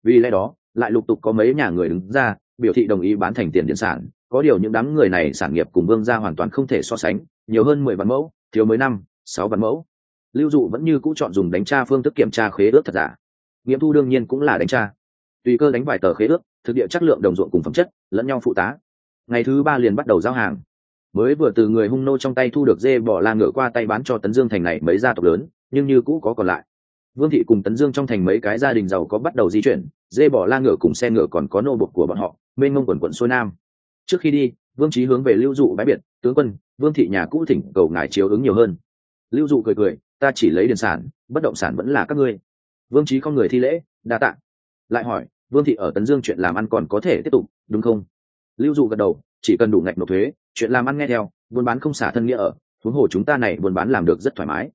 Speaker 1: Vì lẽ đó, lại lục tục có mấy nhà người đứng ra, biểu thị đồng ý bán thành tiền điện sản. Có điều những đám người này sản nghiệp cùng vương gia hoàn toàn không thể so sánh, nhiều hơn mười vạn mẫu, thiếu mới năm sáu vạn mẫu. Lưu dụ vẫn như cũ chọn dùng đánh tra phương thức kiểm tra khế ước thật giả. Nghiệm thu đương nhiên cũng là đánh tra. Tùy cơ đánh vài tờ khế ước, thực địa chất lượng đồng ruộng cùng phẩm chất, lẫn nhau phụ tá. Ngày thứ ba liền bắt đầu giao hàng. Mới vừa từ người hung nô trong tay thu được dê bỏ la ngựa qua tay bán cho tấn dương thành này mấy gia tộc lớn, nhưng như cũ có còn lại. Vương thị cùng tấn dương trong thành mấy cái gia đình giàu có bắt đầu di chuyển, dê bỏ la ngựa cùng xe ngựa còn có nô bột của bọn họ, mênh ngông quần quận xuôi nam. Trước khi đi, vương trí hướng về lưu dụ bãi biệt, tướng quân, vương thị nhà cũ thỉnh cầu ngài chiếu ứng nhiều hơn lưu dụ cười cười, ta chỉ lấy điền sản, bất động sản vẫn là các ngươi. Vương trí con người thi lễ, đa tạ. Lại hỏi, vương thị ở tấn dương chuyện làm ăn còn có thể tiếp tục, đúng không? Lưu dụ gật đầu, chỉ cần đủ ngạch nộp thuế, chuyện làm ăn nghe theo, buôn bán không xả thân nghĩa ở, huống hồ chúng ta này buôn bán làm được rất thoải mái.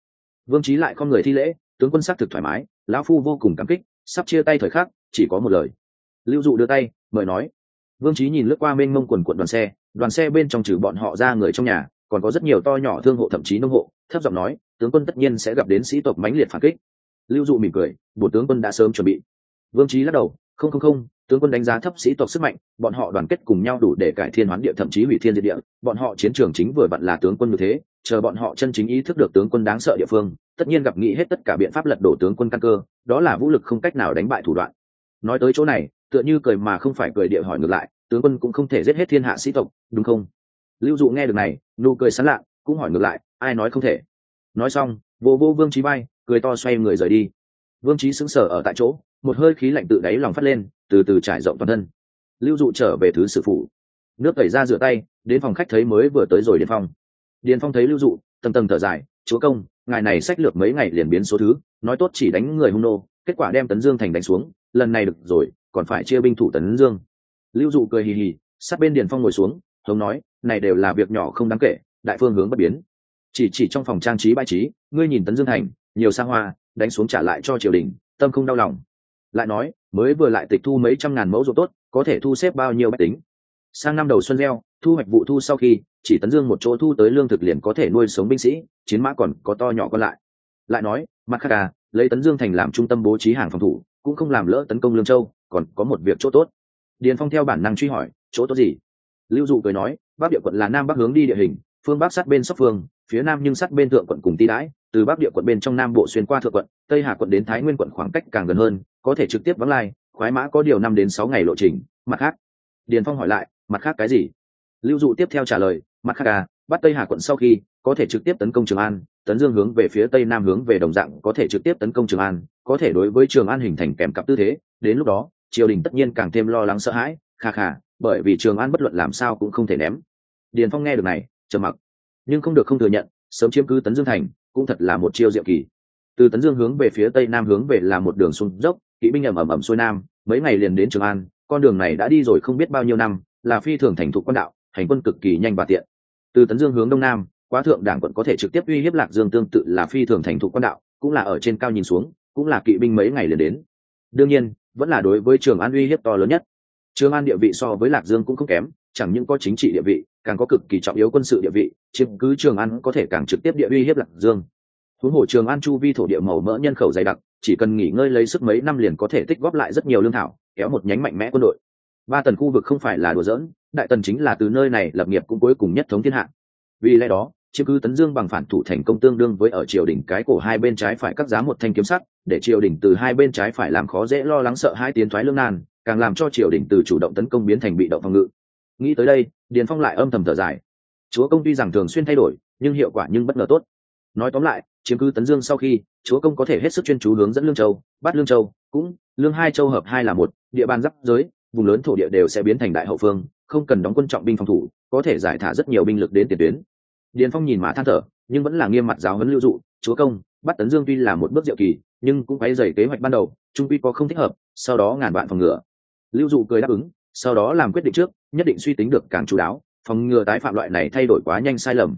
Speaker 1: Vương trí lại con người thi lễ, tướng quân xác thực thoải mái, lão phu vô cùng cảm kích, sắp chia tay thời khắc, chỉ có một lời. Lưu dụ đưa tay, mời nói. Vương trí nhìn lướt qua mênh mông quần quận đoàn xe đoàn xe bên trong trừ bọn họ ra người trong nhà còn có rất nhiều to nhỏ thương hộ thậm chí nông hộ, thấp giọng nói, tướng quân tất nhiên sẽ gặp đến sĩ tộc mãnh liệt phản kích. Lưu dụ mỉm cười, bộ tướng quân đã sớm chuẩn bị. Vương trí lắc đầu, không không không, tướng quân đánh giá thấp sĩ tộc sức mạnh, bọn họ đoàn kết cùng nhau đủ để cải thiên hoán địa thậm chí hủy thiên diệt địa, bọn họ chiến trường chính vừa vặn là tướng quân như thế, chờ bọn họ chân chính ý thức được tướng quân đáng sợ địa phương, tất nhiên gặp nghĩ hết tất cả biện pháp lật đổ tướng quân căn cơ, đó là vũ lực không cách nào đánh bại thủ đoạn. Nói tới chỗ này, tựa như cười mà không phải cười địa hỏi ngược lại, tướng quân cũng không thể giết hết thiên hạ sĩ tộc, đúng không? Lưu dụ nghe được này nụ cười sán lạ cũng hỏi ngược lại ai nói không thể? Nói xong vô vô vương trí bay cười to xoay người rời đi. Vương trí sững sờ ở tại chỗ một hơi khí lạnh tự đáy lòng phát lên từ từ trải rộng toàn thân. Lưu dụ trở về thứ sự phụ, nước tẩy ra rửa tay đến phòng khách thấy mới vừa tới rồi điền phong. Điền phong thấy lưu dụ tầng tầng thở dài chúa công ngài này sách lược mấy ngày liền biến số thứ nói tốt chỉ đánh người hung nô kết quả đem tấn dương thành đánh xuống lần này được rồi còn phải chia binh thủ tấn dương. Lưu dụ cười hì hì sát bên điền phong ngồi xuống hống nói này đều là việc nhỏ không đáng kể, đại phương hướng bất biến. Chỉ chỉ trong phòng trang trí bài trí, ngươi nhìn tấn dương thành, nhiều xa hoa, đánh xuống trả lại cho triều đình, tâm không đau lòng. Lại nói, mới vừa lại tịch thu mấy trăm ngàn mẫu ruộng tốt, có thể thu xếp bao nhiêu bách tính? Sang năm đầu xuân gieo, thu hoạch vụ thu sau khi, chỉ tấn dương một chỗ thu tới lương thực liền có thể nuôi sống binh sĩ, chiến mã còn có to nhỏ còn lại. Lại nói, mặt khác à lấy tấn dương thành làm trung tâm bố trí hàng phòng thủ, cũng không làm lỡ tấn công lương châu, còn có một việc chỗ tốt. Điền phong theo bản năng truy hỏi, chỗ tốt gì? Lưu dụ cười nói, bắc địa quận là nam bắc hướng đi địa hình, phương bắc sát bên sóc phương, phía nam nhưng sát bên thượng quận cùng ti đãi, từ bắc địa quận bên trong nam bộ xuyên qua thượng quận, tây hà quận đến thái nguyên quận khoảng cách càng gần hơn, có thể trực tiếp vắng lai, khoái mã có điều năm đến sáu ngày lộ trình, mặt khác. Điền phong hỏi lại, mặt khác cái gì? Lưu dụ tiếp theo trả lời, mặt khác à bắt tây hà quận sau khi, có thể trực tiếp tấn công trường an, tấn dương hướng về phía tây nam hướng về đồng dạng có thể trực tiếp tấn công trường an, có thể đối với trường an hình thành kèm cặp tư thế, đến lúc đó, triều đình tất nhiên càng thêm lo lắng sợ hãi, kha kha bởi vì trường an bất luận làm sao cũng không thể ném. Điền phong nghe được này, trầm mặc. Nhưng không được không thừa nhận, sớm chiếm cứ tấn dương thành, cũng thật là một chiêu diệu kỳ. Từ tấn dương hướng về phía tây nam hướng về là một đường sung dốc, kỵ binh ẩm ẩm ẩm xuôi nam, mấy ngày liền đến trường an, con đường này đã đi rồi không biết bao nhiêu năm, là phi thường thành thục quan đạo, hành quân cực kỳ nhanh và tiện. Từ tấn dương hướng đông nam, quá thượng đảng quận có thể trực tiếp uy hiếp lạc dương tương tự là phi thường thành thục quan đạo, cũng là ở trên cao nhìn xuống, cũng là kỵ binh mấy ngày liền đến. Đương nhiên, vẫn là đối với trường an uy hiếp to lớn nhất trường an địa vị so với lạc dương cũng không kém, chẳng những có chính trị địa vị, càng có cực kỳ trọng yếu quân sự địa vị, chiếm cứ trường an có thể càng trực tiếp địa uy hiếp lạc dương. Huống hồ trường an chu vi thổ địa màu mỡ nhân khẩu dày đặc, chỉ cần nghỉ ngơi lấy sức mấy năm liền có thể tích góp lại rất nhiều lương thảo, kéo một nhánh mạnh mẽ quân đội. Ba tần khu vực không phải là đùa giỡn, đại tần chính là từ nơi này lập nghiệp cũng cuối cùng nhất thống thiên hạ. Vì lẽ đó, chiếm cứ tấn dương bằng phản thủ thành công tương đương với ở triều đình cái cổ hai bên trái phải cắt giá một thanh kiếm sắt, để triều đình từ hai bên trái phải làm khó dễ lo lắng sợ hai tiến thoái lương nan càng làm cho triều đình từ chủ động tấn công biến thành bị động phòng ngự. Nghĩ tới đây, điền phong lại âm thầm thở dài. Chúa công tuy rằng thường xuyên thay đổi, nhưng hiệu quả nhưng bất ngờ tốt. Nói tóm lại, chiếm cứ tấn dương sau khi, chúa công có thể hết sức chuyên chú hướng dẫn lương châu, bắt lương châu, cũng, lương hai châu hợp hai là một, địa bàn giáp giới, vùng lớn thổ địa đều sẽ biến thành đại hậu phương, không cần đóng quân trọng binh phòng thủ, có thể giải thả rất nhiều binh lực đến tiền tuyến. Điền phong nhìn mà than thở, nhưng vẫn là nghiêm mặt giáo huấn lưu dụ, chúa công, bắt tấn dương tuy là một bước diệu kỳ, nhưng cũng phải dày kế hoạch ban đầu, trung quy có không thích hợp, sau đó ngàn vạn phòng ngựa lưu dụ cười đáp ứng, sau đó làm quyết định trước, nhất định suy tính được càng chú đáo, phòng ngừa tái phạm loại này thay đổi quá nhanh sai lầm.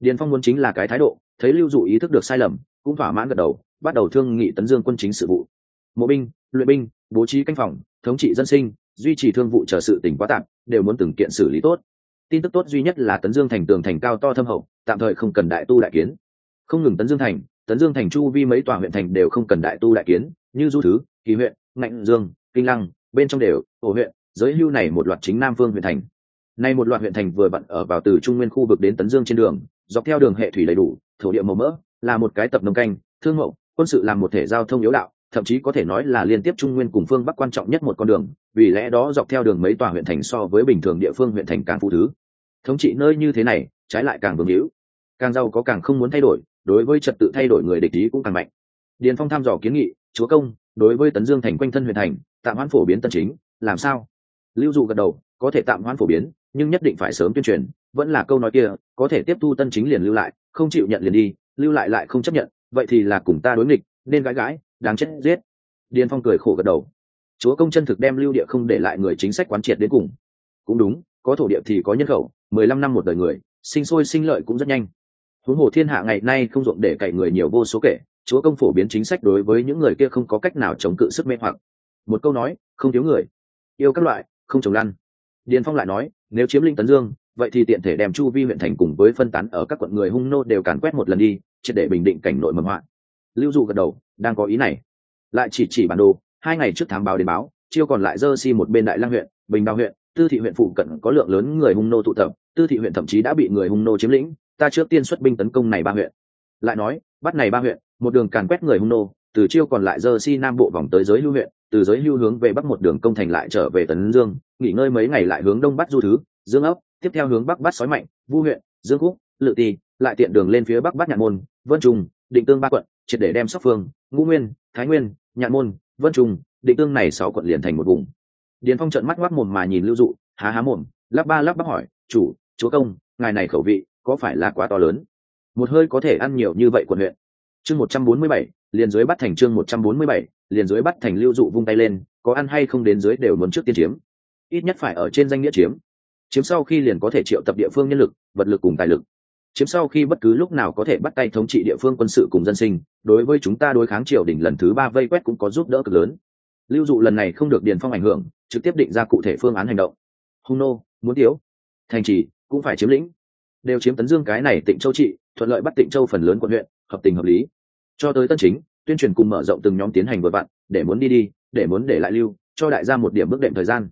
Speaker 1: Điền phong muốn chính là cái thái độ, thấy lưu dụ ý thức được sai lầm, cũng thỏa mãn gật đầu, bắt đầu thương nghị tấn dương quân chính sự vụ. Mộ binh, luyện binh, bố trí canh phòng, thống trị dân sinh, duy trì thương vụ chờ sự tỉnh quá tạm, đều muốn từng kiện xử lý tốt. Tin tức tốt duy nhất là tấn dương thành tường thành cao to thâm hậu, tạm thời không cần đại tu đại kiến. Không ngừng tấn dương thành, tấn dương thành chu vi mấy tòa huyện thành đều không cần đại tu đại kiến, như du thứ, kỳ huyện, ngạnh dương, kinh lăng bên trong đều ổ huyện, giới hưu này một loạt chính nam phương huyện thành. Nay một loạt huyện thành vừa bận ở vào từ trung nguyên khu vực đến tấn dương trên đường, dọc theo đường hệ thủy đầy đủ, thổ địa màu mỡ, là một cái tập nông canh, thương mậu, quân sự làm một thể giao thông yếu đạo, thậm chí có thể nói là liên tiếp trung nguyên cùng phương bắc quan trọng nhất một con đường, vì lẽ đó dọc theo đường mấy tòa huyện thành so với bình thường địa phương huyện thành càng phụ thứ. Thống trị nơi như thế này, trái lại càng vương hữu. Càng giàu có càng không muốn thay đổi, đối với trật tự thay đổi người địch ý cũng càng mạnh. Điền phong tham dò kiến nghị, chúa công, đối với tấn dương thành quanh thân huyện thành tạm hoãn phổ biến tân chính, làm sao? Lưu dụ gật đầu, có thể tạm hoãn phổ biến, nhưng nhất định phải sớm tuyên truyền, vẫn là câu nói kia, có thể tiếp thu tân chính liền lưu lại, không chịu nhận liền đi, lưu lại lại không chấp nhận, vậy thì là cùng ta đối nghịch, nên gãi gãi, đáng chết, giết. Điền phong cười khổ gật đầu. Chúa công chân thực đem lưu địa không để lại người chính sách quán triệt đến cùng. Cũng đúng, có thổ địa thì có nhân khẩu, mười lăm năm một đời người, sinh sôi sinh lợi cũng rất nhanh. Huống hồ thiên hạ ngày nay không ruộng để cậy người nhiều vô số kể, chúa công phổ biến chính sách đối với những người kia không có cách nào chống cự sức mê hoặc một câu nói, không thiếu người. Yêu các loại, không trồng lăn. Điền phong lại nói, nếu chiếm linh tấn dương, vậy thì tiện thể đem chu vi huyện thành cùng với phân tán ở các quận người hung nô đều càn quét một lần đi, triệt để bình định cảnh nội mầm hoạn. Lưu dụ gật đầu, đang có ý này. Lại chỉ chỉ bản đồ, hai ngày trước thám báo đến báo, chiêu còn lại dơ si một bên đại lang huyện, bình đào huyện, tư thị huyện phụ cận có lượng lớn người hung nô tụ tập, tư thị huyện thậm chí đã bị người hung nô chiếm lĩnh, ta trước tiên xuất binh tấn công này ba huyện. Lại nói, bắt này ba huyện, một đường càn quét người hung nô từ chiêu còn lại dơ si nam bộ vòng tới giới lưu huyện, từ giới lưu hướng về bắc một đường công thành lại trở về tấn dương, nghỉ ngơi mấy ngày lại hướng đông bắc du thứ, dương ấp, tiếp theo hướng bắc bắt sói mạnh, vu huyện, dương khúc, lự ti lại tiện đường lên phía bắc bắt nhạn môn, vân trung, định tương ba quận, triệt để đem sóc phương, ngũ nguyên, thái nguyên, nhạn môn, vân trung, định tương này sáu quận liền thành một vùng. Điền phong trận mắt ngoác mồm mà nhìn lưu dụ, há há mồm, lắp ba lắp bắp hỏi, chủ, chúa công, ngài này khẩu vị có phải là quá to lớn? Một hơi có thể ăn nhiều như vậy quận huyện chương một trăm bốn mươi bảy, liền dưới bắt thành chương một trăm bốn mươi bảy, liền dưới bắt thành lưu dụ vung tay lên, có ăn hay không đến dưới đều muốn trước tiên chiếm. Ít nhất phải ở trên danh nghĩa chiếm. Chiếm sau khi liền có thể triệu tập địa phương nhân lực, vật lực cùng tài lực. Chiếm sau khi bất cứ lúc nào có thể bắt tay thống trị địa phương quân sự cùng dân sinh, đối với chúng ta đối kháng triều đình lần thứ ba vây quét cũng có giúp đỡ cực lớn. Lưu dụ lần này không được điền phong ảnh hưởng, trực tiếp định ra cụ thể phương án hành động. Hung nô, muốn thiếu. Thành trì, cũng phải chiếm lĩnh. Đều chiếm tấn dương cái này tịnh châu trị, thuận lợi bắt tịnh châu phần lớn quận huyện, hợp tình hợp lý cho tới tân chính, tuyên truyền cùng mở rộng từng nhóm tiến hành vừa vặn, để muốn đi đi, để muốn để lại lưu, cho đại gia một điểm bước đệm thời gian.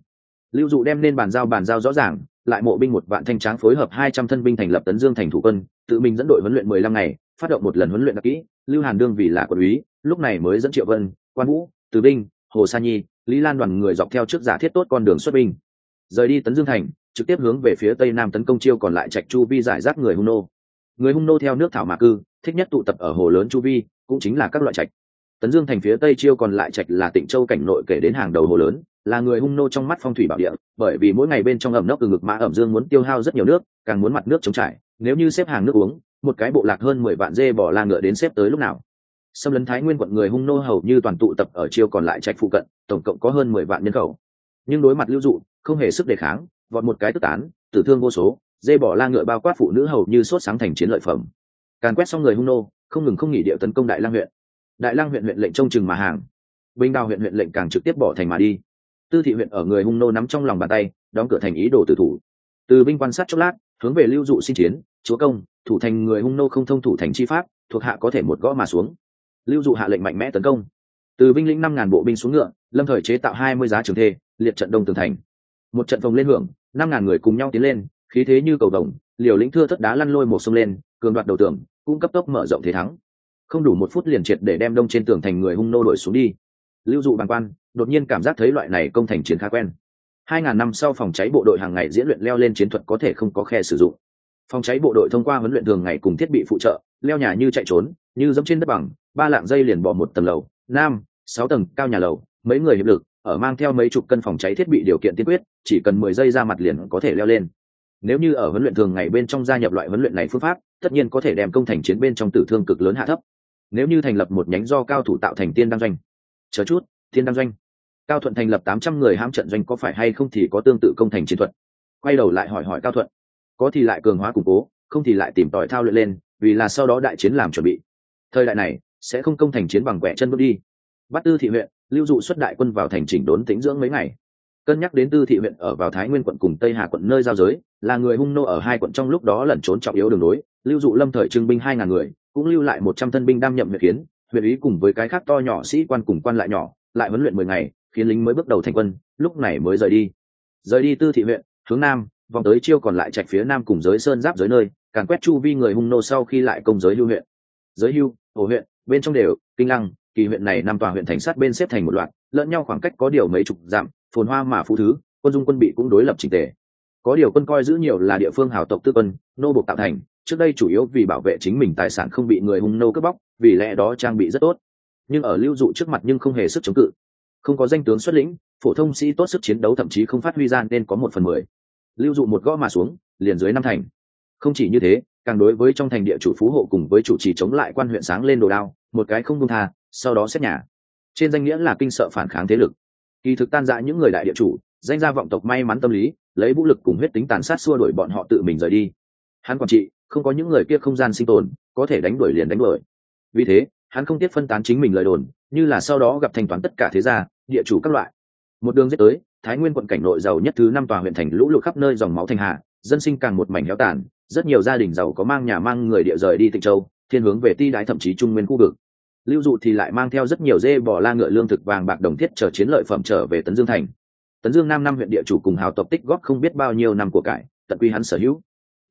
Speaker 1: Lưu dụ đem nên bàn giao bàn giao rõ ràng, lại mộ binh một vạn thanh tráng phối hợp hai trăm thân binh thành lập tấn dương thành thủ quân, tự mình dẫn đội huấn luyện mười lăm ngày, phát động một lần huấn luyện đặc kỹ, lưu hàn đương vì là quân úy, lúc này mới dẫn triệu vân, quan vũ, từ binh, hồ sa nhi, lý lan đoàn người dọc theo trước giả thiết tốt con đường xuất binh. Rời đi tấn dương thành, trực tiếp hướng về phía tây nam tấn công chiêu còn lại trạch chu vi giải rác người hung nô. Người hung nô theo nước thảo mạc cư, thích nhất tụ tập ở hồ lớn chu vi cũng chính là các loại trạch. Tấn dương thành phía tây chiêu còn lại trạch là tịnh châu cảnh nội kể đến hàng đầu hồ lớn, là người hung nô trong mắt phong thủy bảo địa, bởi vì mỗi ngày bên trong ẩm nốc từ ngực mã ẩm dương muốn tiêu hao rất nhiều nước, càng muốn mặt nước chống trải, nếu như xếp hàng nước uống, một cái bộ lạc hơn mười vạn dê bỏ la ngựa đến xếp tới lúc nào. Xâm lấn thái nguyên quận người hung nô hầu như toàn tụ tập ở chiêu còn lại trạch phụ cận, tổng cộng có hơn mười vạn nhân khẩu. Nhưng đối mặt lưu dụ, không hề sức đề kháng, vọt một cái tức tán, tử thương vô số, dê bỏ la ngựa bao quát phụ nữ hầu như sốt sáng thành chiến lợi phẩm càn quét xong người hung nô, không ngừng không nghỉ điệu tấn công đại lang huyện. Đại lang huyện huyện lệnh trông chừng mà hàng. Bình đào huyện huyện lệnh càng trực tiếp bỏ thành mà đi. Tư thị huyện ở người hung nô nắm trong lòng bàn tay, đóng cửa thành ý đồ tử thủ. Từ binh quan sát chốc lát, hướng về lưu dụ xin chiến, chúa công, thủ thành người hung nô không thông thủ thành chi pháp, thuộc hạ có thể một gõ mà xuống. Lưu dụ hạ lệnh mạnh mẽ tấn công. Từ binh lĩnh năm ngàn bộ binh xuống ngựa, lâm thời chế tạo hai mươi giá trường thê, liệt trận đông tường thành. Một trận phòng lên hưởng, năm ngàn người cùng nhau tiến lên, khí thế như cầu đồng liều lĩnh thưa thất đá lăn lôi một sông lên cường đoạt đầu tường, cũng cấp tốc mở rộng thế thắng. Không đủ một phút liền triệt để đem đông trên tường thành người hung nô đổi xuống đi. Lưu dụ bàng quan, đột nhiên cảm giác thấy loại này công thành chiến khá quen. Hai ngàn năm sau phòng cháy bộ đội hàng ngày diễn luyện leo lên chiến thuật có thể không có khe sử dụng. Phòng cháy bộ đội thông qua huấn luyện thường ngày cùng thiết bị phụ trợ, leo nhà như chạy trốn, như giống trên đất bằng, ba lạng dây liền bỏ một tầng lầu, nam, sáu tầng, cao nhà lầu, mấy người hiệp lực, ở mang theo mấy chục cân phòng cháy thiết bị điều kiện tiên quyết, chỉ cần mười giây ra mặt liền có thể leo lên. Nếu như ở huấn luyện thường ngày bên trong gia nhập loại huấn luyện này phương pháp tất nhiên có thể đem công thành chiến bên trong tử thương cực lớn hạ thấp. Nếu như thành lập một nhánh do cao thủ tạo thành tiên đăng doanh. Chờ chút, tiên đăng doanh. Cao thuận thành lập tám trăm người ham trận doanh có phải hay không thì có tương tự công thành chiến thuật. Quay đầu lại hỏi hỏi cao thuận. Có thì lại cường hóa củng cố, không thì lại tìm tòi thao luyện lên, vì là sau đó đại chiến làm chuẩn bị. Thời đại này, sẽ không công thành chiến bằng quẻ chân bước đi. Bắt tư thị huyện, lưu dụ xuất đại quân vào thành chỉnh đốn tĩnh dưỡng mấy ngày. Cân nhắc đến tư thị huyện ở vào thái nguyên quận cùng tây hà quận nơi giao giới, là người hung nô ở hai quận trong lúc đó lẩn trốn trọng yếu đường đối lưu dụ lâm thời trưng binh hai ngàn người, cũng lưu lại một trăm thân binh đam nhậm huyện khiến huyện ý cùng với cái khác to nhỏ sĩ quan cùng quan lại nhỏ, lại huấn luyện mười ngày, khiến lính mới bước đầu thành quân, lúc này mới rời đi. Rời đi tư thị huyện, hướng nam, vòng tới chiêu còn lại trạch phía nam cùng giới sơn giáp giới nơi, càn quét chu vi người hung nô sau khi lại công giới hưu huyện. Giới hưu, hồ huyện, bên trong đều, kinh lăng, kỳ huyện này nằm tòa huyện thành sát bên xếp thành một loạt, lẫn nhau khoảng cách có điều mấy chục dặm, phồn hoa mà phú thứ, quân dung quân bị cũng đối lập trình tề. Có điều quân coi giữ nhiều là địa phương hào tộc tư quân, nô buộc tạo thành trước đây chủ yếu vì bảo vệ chính mình tài sản không bị người hung nô cướp bóc, vì lẽ đó trang bị rất tốt. Nhưng ở lưu dụ trước mặt nhưng không hề sức chống cự. Không có danh tướng xuất lĩnh, phổ thông sĩ tốt sức chiến đấu thậm chí không phát huy ra nên có một phần mười. Lưu dụ một gõ mà xuống, liền dưới năm thành. Không chỉ như thế, càng đối với trong thành địa chủ phú hộ cùng với chủ trì chống lại quan huyện sáng lên đồ đao, một cái không công tha, sau đó xét nhà. Trên danh nghĩa là kinh sợ phản kháng thế lực. Kỳ thực tan dã những người đại địa chủ, danh gia vọng tộc may mắn tâm lý, lấy vũ lực cùng huyết tính tàn sát xua đuổi bọn họ tự mình rời đi. Hắn quản trị không có những người kia không gian sinh tồn, có thể đánh đuổi liền đánh đuổi. Vì thế, hắn không tiếc phân tán chính mình lời đồn, như là sau đó gặp thanh toán tất cả thế gia, địa chủ các loại. Một đường giết tới, thái nguyên quận cảnh nội giàu nhất thứ năm tòa huyện thành lũ lụt khắp nơi dòng máu thành hạ, dân sinh càng một mảnh héo tàn, rất nhiều gia đình giàu có mang nhà mang người địa rời đi tịnh châu, thiên hướng về ti đái thậm chí trung nguyên khu vực. Lưu dụ thì lại mang theo rất nhiều dê bò la ngựa lương thực vàng bạc đồng thiết chờ chiến lợi phẩm trở về tấn dương thành. Tấn dương nam năm huyện địa chủ cùng hào tộc tích góp không biết bao nhiêu năm của cải, tận quy hắn sở hữu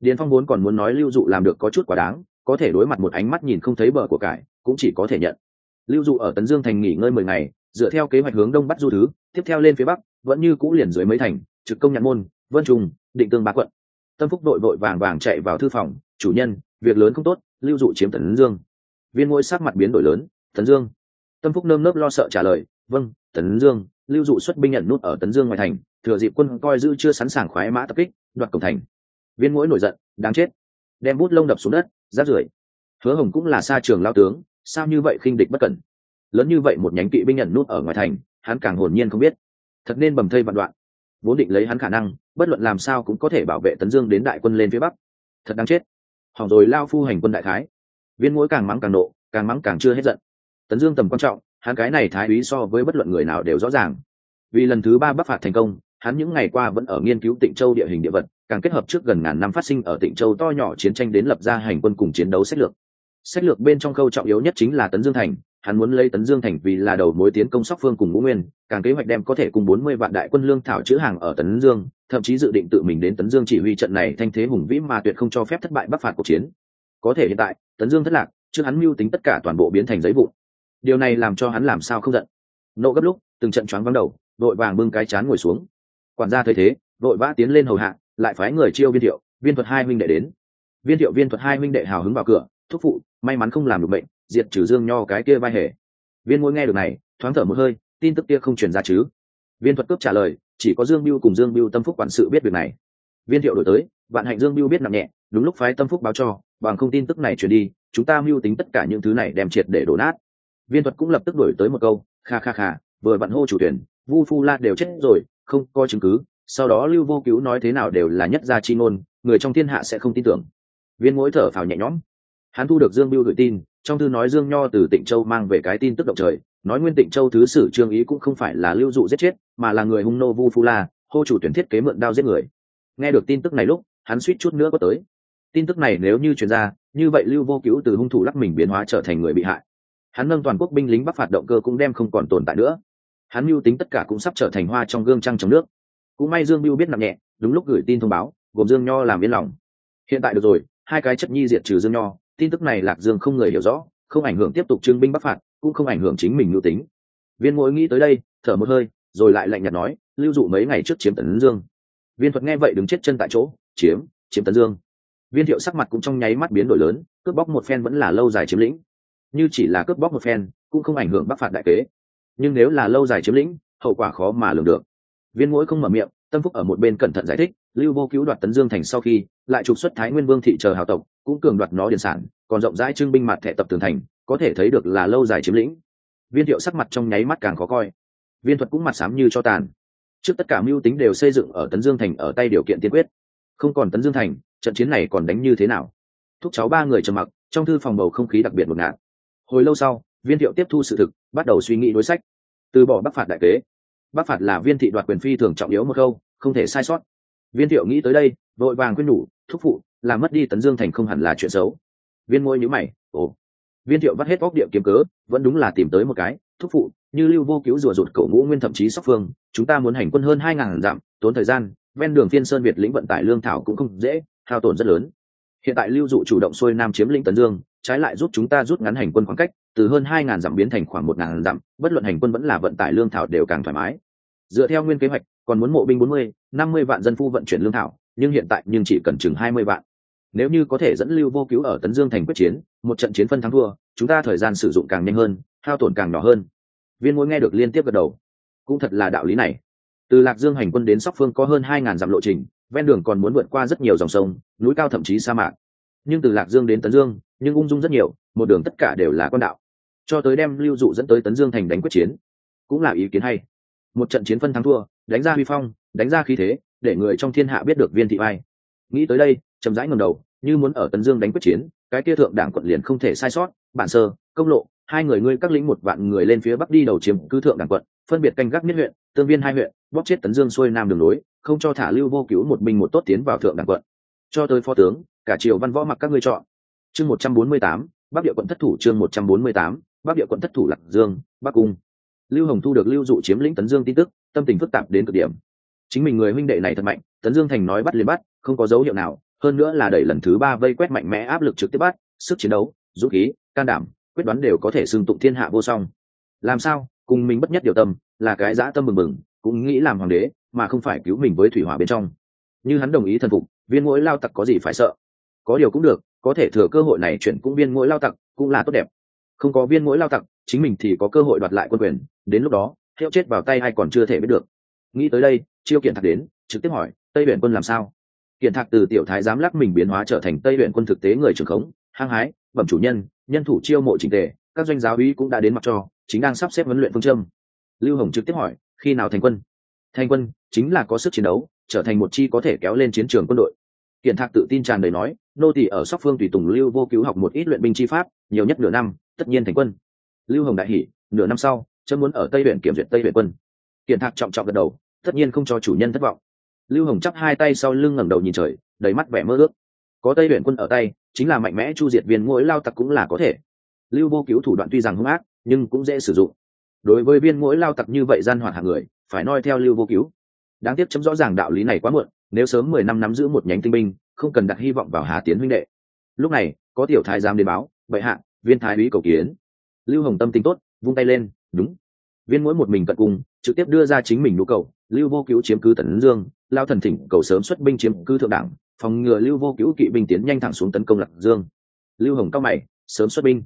Speaker 1: điền phong vốn còn muốn nói lưu dụ làm được có chút quá đáng, có thể đối mặt một ánh mắt nhìn không thấy bờ của cải, cũng chỉ có thể nhận. Lưu dụ ở tấn dương thành nghỉ ngơi mười ngày, dựa theo kế hoạch hướng đông bắt du thứ, tiếp theo lên phía bắc, vẫn như cũ liền dưới mấy thành, trực công nhạn môn, vân trùng định tương ba quận. Tâm phúc đội vội vàng vàng chạy vào thư phòng, chủ nhân, việc lớn không tốt, lưu dụ chiếm tấn dương. Viên ngôi sắc mặt biến đổi lớn, tấn dương. Tâm phúc nơm nớp lo sợ trả lời vâng tấn dương. Lưu dụ xuất binh nhận nút ở tấn dương ngoài thành, thừa dịp quân coi giữ chưa sẵn sàng khoái mã tập kích, đoạt cổng thành viên mũi nổi giận, đáng chết. Đem bút lông đập xuống đất rát rưởi. Hứa hồng cũng là xa trường lao tướng, sao như vậy khinh địch bất cẩn? Lớn như vậy một nhánh kỵ binh nhận nút ở ngoài thành, hắn càng hồn nhiên không biết. Thật nên bầm thây vạn đoạn. Vốn định lấy hắn khả năng, bất luận làm sao cũng có thể bảo vệ tấn dương đến đại quân lên phía bắc. Thật đáng chết. Hỏng rồi lao phu hành quân đại thái. viên mũi càng mắng càng nộ, càng mắng càng chưa hết giận. Tấn dương tầm quan trọng, hắn cái này thái úy so với bất luận người nào đều rõ ràng. Vì lần thứ ba bắc phạt thành công hắn những ngày qua vẫn ở nghiên cứu tịnh châu địa hình địa vật, càng kết hợp trước gần ngàn năm phát sinh ở tịnh châu to nhỏ chiến tranh đến lập ra hành quân cùng chiến đấu sách lược. Sách lược bên trong khâu trọng yếu nhất chính là tấn dương thành, hắn muốn lấy tấn dương thành vì là đầu mối tiến công sóc phương cùng ngũ nguyên, càng kế hoạch đem có thể cùng bốn mươi vạn đại quân lương thảo chữ hàng ở tấn dương, thậm chí dự định tự mình đến tấn dương chỉ huy trận này thanh thế hùng vĩ mà tuyệt không cho phép thất bại bắc phạt cuộc chiến. Có thể hiện tại, tấn dương thất lạc chứ hắn mưu tính tất cả toàn bộ biến thành giấy vụn. Điều này làm cho hắn làm sao không giận. Nộ gấp lúc, từng trận choáng vắng đầu, đội vàng bưng cái chán ngồi xuống quản gia thấy thế, vội vã tiến lên hầu hạ, lại phái người chiêu viên thiệu, viên thuật hai huynh đệ đến. Viên thiệu, viên thuật hai huynh đệ hào hứng vào cửa, thúc phụ, may mắn không làm được bệnh, diệt trừ dương nho cái kia vai hề. Viên mỗi nghe được này, thoáng thở một hơi, tin tức kia không truyền ra chứ. Viên thuật cướp trả lời, chỉ có dương biêu cùng dương biêu tâm phúc quản sự biết việc này. Viên thiệu đổi tới, vạn hạnh dương biêu biết nặng nhẹ, đúng lúc phái tâm phúc báo cho, bằng không tin tức này truyền đi, chúng ta mưu tính tất cả những thứ này đem triệt để đổ nát. Viên thuật cũng lập tức đổi tới một câu, kha kha kha, vừa vặn hô chủ tuyển, vu phu la đều chết rồi không có chứng cứ, sau đó lưu vô cứu nói thế nào đều là nhất gia chi ngôn, người trong thiên hạ sẽ không tin tưởng. Viên mỗi thở phào nhẹ nhõm. Hắn thu được dương biêu gửi tin, trong thư nói dương nho từ tịnh châu mang về cái tin tức động trời, nói nguyên tịnh châu thứ sử trương ý cũng không phải là lưu dụ giết chết, mà là người hung nô vu phu la, hô chủ tuyển thiết kế mượn đao giết người. Nghe được tin tức này lúc, hắn suýt chút nữa có tới. Tin tức này nếu như truyền ra, như vậy lưu vô cứu từ hung thủ lắc mình biến hóa trở thành người bị hại. Hắn nâng toàn quốc binh lính bắc phạt động cơ cũng đem không còn tồn tại nữa hắn mưu tính tất cả cũng sắp trở thành hoa trong gương trăng trong nước. Cũng may dương mưu biết nặng nhẹ, đúng lúc gửi tin thông báo, gồm dương nho làm yên lòng. Hiện tại được rồi, hai cái chất nhi diệt trừ dương nho, tin tức này lạc dương không người hiểu rõ, không ảnh hưởng tiếp tục trưng binh bắc phạt, cũng không ảnh hưởng chính mình mưu tính. Viên mỗi nghĩ tới đây, thở một hơi, rồi lại lạnh nhạt nói, lưu dụ mấy ngày trước chiếm tấn dương. Viên thuật nghe vậy đứng chết chân tại chỗ, chiếm chiếm tấn dương. Viên thiệu sắc mặt cũng trong nháy mắt biến đổi lớn, cướp bóc một phen vẫn là lâu dài chiếm lĩnh. Như chỉ là cướp bóc một phen, cũng không ảnh hưởng bắc phạt đại kế nhưng nếu là lâu dài chiếm lĩnh, hậu quả khó mà lường được. Viên mũi không mở miệng, tâm phúc ở một bên cẩn thận giải thích, lưu vô cứu đoạt tấn dương thành sau khi, lại trục xuất thái nguyên vương thị chờ hào tộc, cũng cường đoạt nó điền sản, còn rộng rãi trưng binh mặt thẻ tập tường thành, có thể thấy được là lâu dài chiếm lĩnh. Viên thiệu sắc mặt trong nháy mắt càng khó coi. Viên thuật cũng mặt sám như cho tàn. Trước tất cả mưu tính đều xây dựng ở tấn dương thành ở tay điều kiện tiên quyết. Không còn tấn dương thành, trận chiến này còn đánh như thế nào? Thúc cháu ba người trầm mặc, trong thư phòng bầu không khí đặc biệt một ngạt. Hồi lâu sau, viên thiệu tiếp thu sự thực bắt đầu suy nghĩ đối sách. Từ bỏ bắc phạt đại kế. Bắc phạt là viên thị đoạt quyền phi thường trọng yếu một câu, không thể sai sót. Viên thiệu nghĩ tới đây, vội vàng quyết nhủ, thúc phụ, làm mất đi tấn dương thành không hẳn là chuyện xấu. Viên môi nhữ mày, ồ. Viên thiệu vắt hết góc địa kiếm cớ, vẫn đúng là tìm tới một cái, thúc phụ, như lưu vô cứu rùa rụt cậu ngũ nguyên thậm chí sóc phương, chúng ta muốn hành quân hơn hai ngàn dặm, tốn thời gian, ven đường phiên sơn việt lĩnh vận tải lương thảo cũng không dễ, hao tổn rất lớn hiện tại lưu dụ chủ động xuôi nam chiếm lĩnh tấn dương, trái lại giúp chúng ta rút ngắn hành quân khoảng cách, từ hơn hai ngàn dặm biến thành khoảng một ngàn dặm, bất luận hành quân vẫn là vận tải lương thảo đều càng thoải mái. Dựa theo nguyên kế hoạch, còn muốn mộ binh bốn mươi, năm mươi vạn dân phu vận chuyển lương thảo, nhưng hiện tại nhưng chỉ cần chừng hai mươi vạn. Nếu như có thể dẫn lưu vô cứu ở tấn dương thành quyết chiến, một trận chiến phân thắng thua, chúng ta thời gian sử dụng càng nhanh hơn, hao tổn càng nhỏ hơn. Viên mỗi nghe được liên tiếp gật đầu. Cũng thật là đạo lý này. Từ lạc dương hành quân đến sóc phương có hơn hai ngàn dặm lộ trình ven đường còn muốn vượt qua rất nhiều dòng sông, núi cao thậm chí sa mạc. Nhưng từ lạc dương đến tấn dương, nhưng ung dung rất nhiều, một đường tất cả đều là con đạo. Cho tới đem lưu dụ dẫn tới tấn dương thành đánh quyết chiến, cũng là ý kiến hay. Một trận chiến phân thắng thua, đánh ra huy phong, đánh ra khí thế, để người trong thiên hạ biết được viên thị vai. Nghĩ tới đây, chậm rãi ngầm đầu, như muốn ở tấn dương đánh quyết chiến, cái kia thượng đảng quận liền không thể sai sót, bản sơ, công lộ, hai người ngươi các lĩnh một vạn người lên phía bắc đi đầu chiếm cứ thượng đảng quận, phân biệt canh gác nhất huyện, tương viên hai huyện, bóp chết tấn dương xuôi nam đường lối không cho thả lưu vô cứu một mình một tốt tiến vào thượng đẳng quận. Cho tới phó tướng, cả triều văn võ mặc các ngươi chọn. Chương một trăm bốn mươi tám, bắc địa quận thất thủ chương một trăm bốn mươi tám, bắc địa quận thất thủ lạc dương, bắc cung. Lưu hồng thu được lưu dụ chiếm lĩnh tấn dương tin tức, tâm tình phức tạp đến cực điểm. Chính mình người huynh đệ này thật mạnh, tấn dương thành nói bắt liền bắt, không có dấu hiệu nào, hơn nữa là đẩy lần thứ ba vây quét mạnh mẽ áp lực trực tiếp bắt, sức chiến đấu, dũng khí, can đảm, quyết đoán đều có thể xưng tụng thiên hạ vô song. Làm sao? Cùng mình bất nhất điều tâm, là cái dã tâm mừng mừng cũng nghĩ làm hoàng đế mà không phải cứu mình với thủy hỏa bên trong. Như hắn đồng ý thần phục, viên mỗi lao tặc có gì phải sợ? Có điều cũng được, có thể thừa cơ hội này chuyển cũng viên mỗi lao tặc cũng là tốt đẹp. Không có viên mỗi lao tặc, chính mình thì có cơ hội đoạt lại quân quyền, đến lúc đó hiệu chết vào tay hay còn chưa thể biết được. Nghĩ tới đây, chiêu kiện thạc đến, trực tiếp hỏi, tây huyện quân làm sao? Kiện thạc từ tiểu thái giám lắc mình biến hóa trở thành tây huyện quân thực tế người trưởng khống, hăng hái, bẩm chủ nhân nhân thủ chiêu mộ trình tề, các doanh giáo úy cũng đã đến mặc cho chính đang sắp xếp huấn luyện phương châm. Lưu hồng trực tiếp hỏi, khi nào thành quân? Thành quân, chính là có sức chiến đấu, trở thành một chi có thể kéo lên chiến trường quân đội. Kiện thạc tự tin tràn đầy nói, nô tỳ ở sóc phương tùy tùng lưu vô cứu học một ít luyện binh chi pháp, nhiều nhất nửa năm, tất nhiên thành quân. Lưu hồng đại hỷ nửa năm sau chân muốn ở tây huyện kiểm duyệt tây huyện quân. Kiện thạc trọng trọng gật đầu, tất nhiên không cho chủ nhân thất vọng. Lưu hồng chắp hai tay sau lưng ngẩng đầu nhìn trời, đầy mắt vẻ mơ ước. Có tây huyện quân ở tay, chính là mạnh mẽ chu diệt viên mỗi lao tặc cũng là có thể. Lưu vô cứu thủ đoạn tuy rằng hung ác, nhưng cũng dễ sử dụng. Đối với viên mỗi lao tặc như vậy gian hoạt hàng người phải noi theo lưu vô cứu. Đáng tiếc chấm rõ ràng đạo lý này quá muộn, nếu sớm mười năm nắm giữ một nhánh tinh binh, không cần đặt hy vọng vào hà tiến huynh đệ. Lúc này, có tiểu thái giám đến báo, bệ hạ, viên thái úy cầu kiến. Lưu hồng tâm tính tốt, vung tay lên, đúng. Viên mỗi một mình cận cung, trực tiếp đưa ra chính mình nhu cầu, lưu vô cứu chiếm cứ tấn dương, lao thần thỉnh cầu sớm xuất binh chiếm cứ thượng đảng, phòng ngừa lưu vô cứu kỵ binh tiến nhanh thẳng xuống tấn công lạc dương. Lưu hồng cao mày, sớm xuất binh.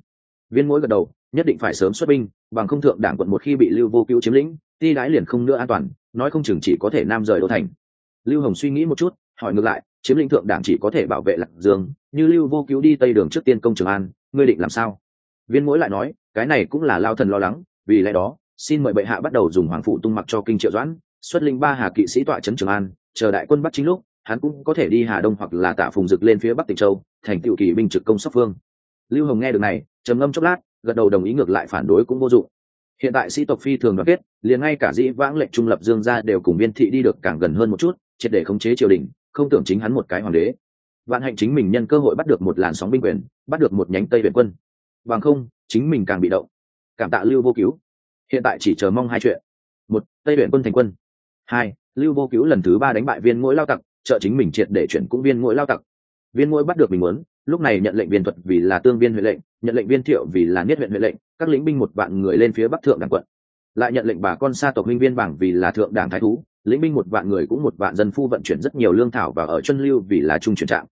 Speaker 1: Viên mỗi gật đầu, nhất định phải sớm xuất binh, bằng không thượng đảng quận một khi bị lưu vô cứu chiếm lĩnh ti đái liền không nữa an toàn, nói không chừng chỉ có thể nam rời đô thành. Lưu hồng suy nghĩ một chút, hỏi ngược lại, chiếm lĩnh thượng đảng chỉ có thể bảo vệ lạc dương, như lưu vô cứu đi tây đường trước tiên công trường an, ngươi định làm sao? Viên mỗi lại nói, cái này cũng là lao thần lo lắng, vì lẽ đó, xin mời bệ hạ bắt đầu dùng hoàng phụ tung mặc cho kinh triệu doãn, xuất linh ba hà kỵ sĩ tọa trấn trường an, chờ đại quân bắt chính lúc, hắn cũng có thể đi hà đông hoặc là tạ phùng dực lên phía bắc tịnh châu, thành tựu kỳ binh trực công sóc phương. Lưu hồng nghe được này, trầm ngâm chốc lát, gật đầu đồng ý ngược lại phản đối cũng vô dụng hiện tại sĩ tộc phi thường đoàn kết, liền ngay cả dĩ vãng lệnh trung lập dương gia đều cùng viên thị đi được càng gần hơn một chút, triệt để khống chế triều đình, không tưởng chính hắn một cái hoàng đế. Vạn hạnh chính mình nhân cơ hội bắt được một làn sóng binh quyền, bắt được một nhánh tây viện quân. Bằng không, chính mình càng bị động. Cảm tạ lưu vô cứu. Hiện tại chỉ chờ mong hai chuyện. Một, tây viện quân thành quân. Hai, lưu vô cứu lần thứ ba đánh bại viên mỗi lao tặc, trợ chính mình triệt để chuyển cũng viên mỗi lao tặc. Viên mỗi bắt được mình muốn lúc này nhận lệnh viên thuật vì là tương viên huệ lệnh, nhận lệnh viên thiệu vì là niết huyện huệ lệnh, các lính binh một vạn người lên phía bắc thượng đảng quận. Lại nhận lệnh bà con xa tộc minh viên bảng vì là thượng đảng thái thú lính binh một vạn người cũng một vạn dân phu vận chuyển rất nhiều lương thảo và ở chân lưu vì là trung chuyển trạm.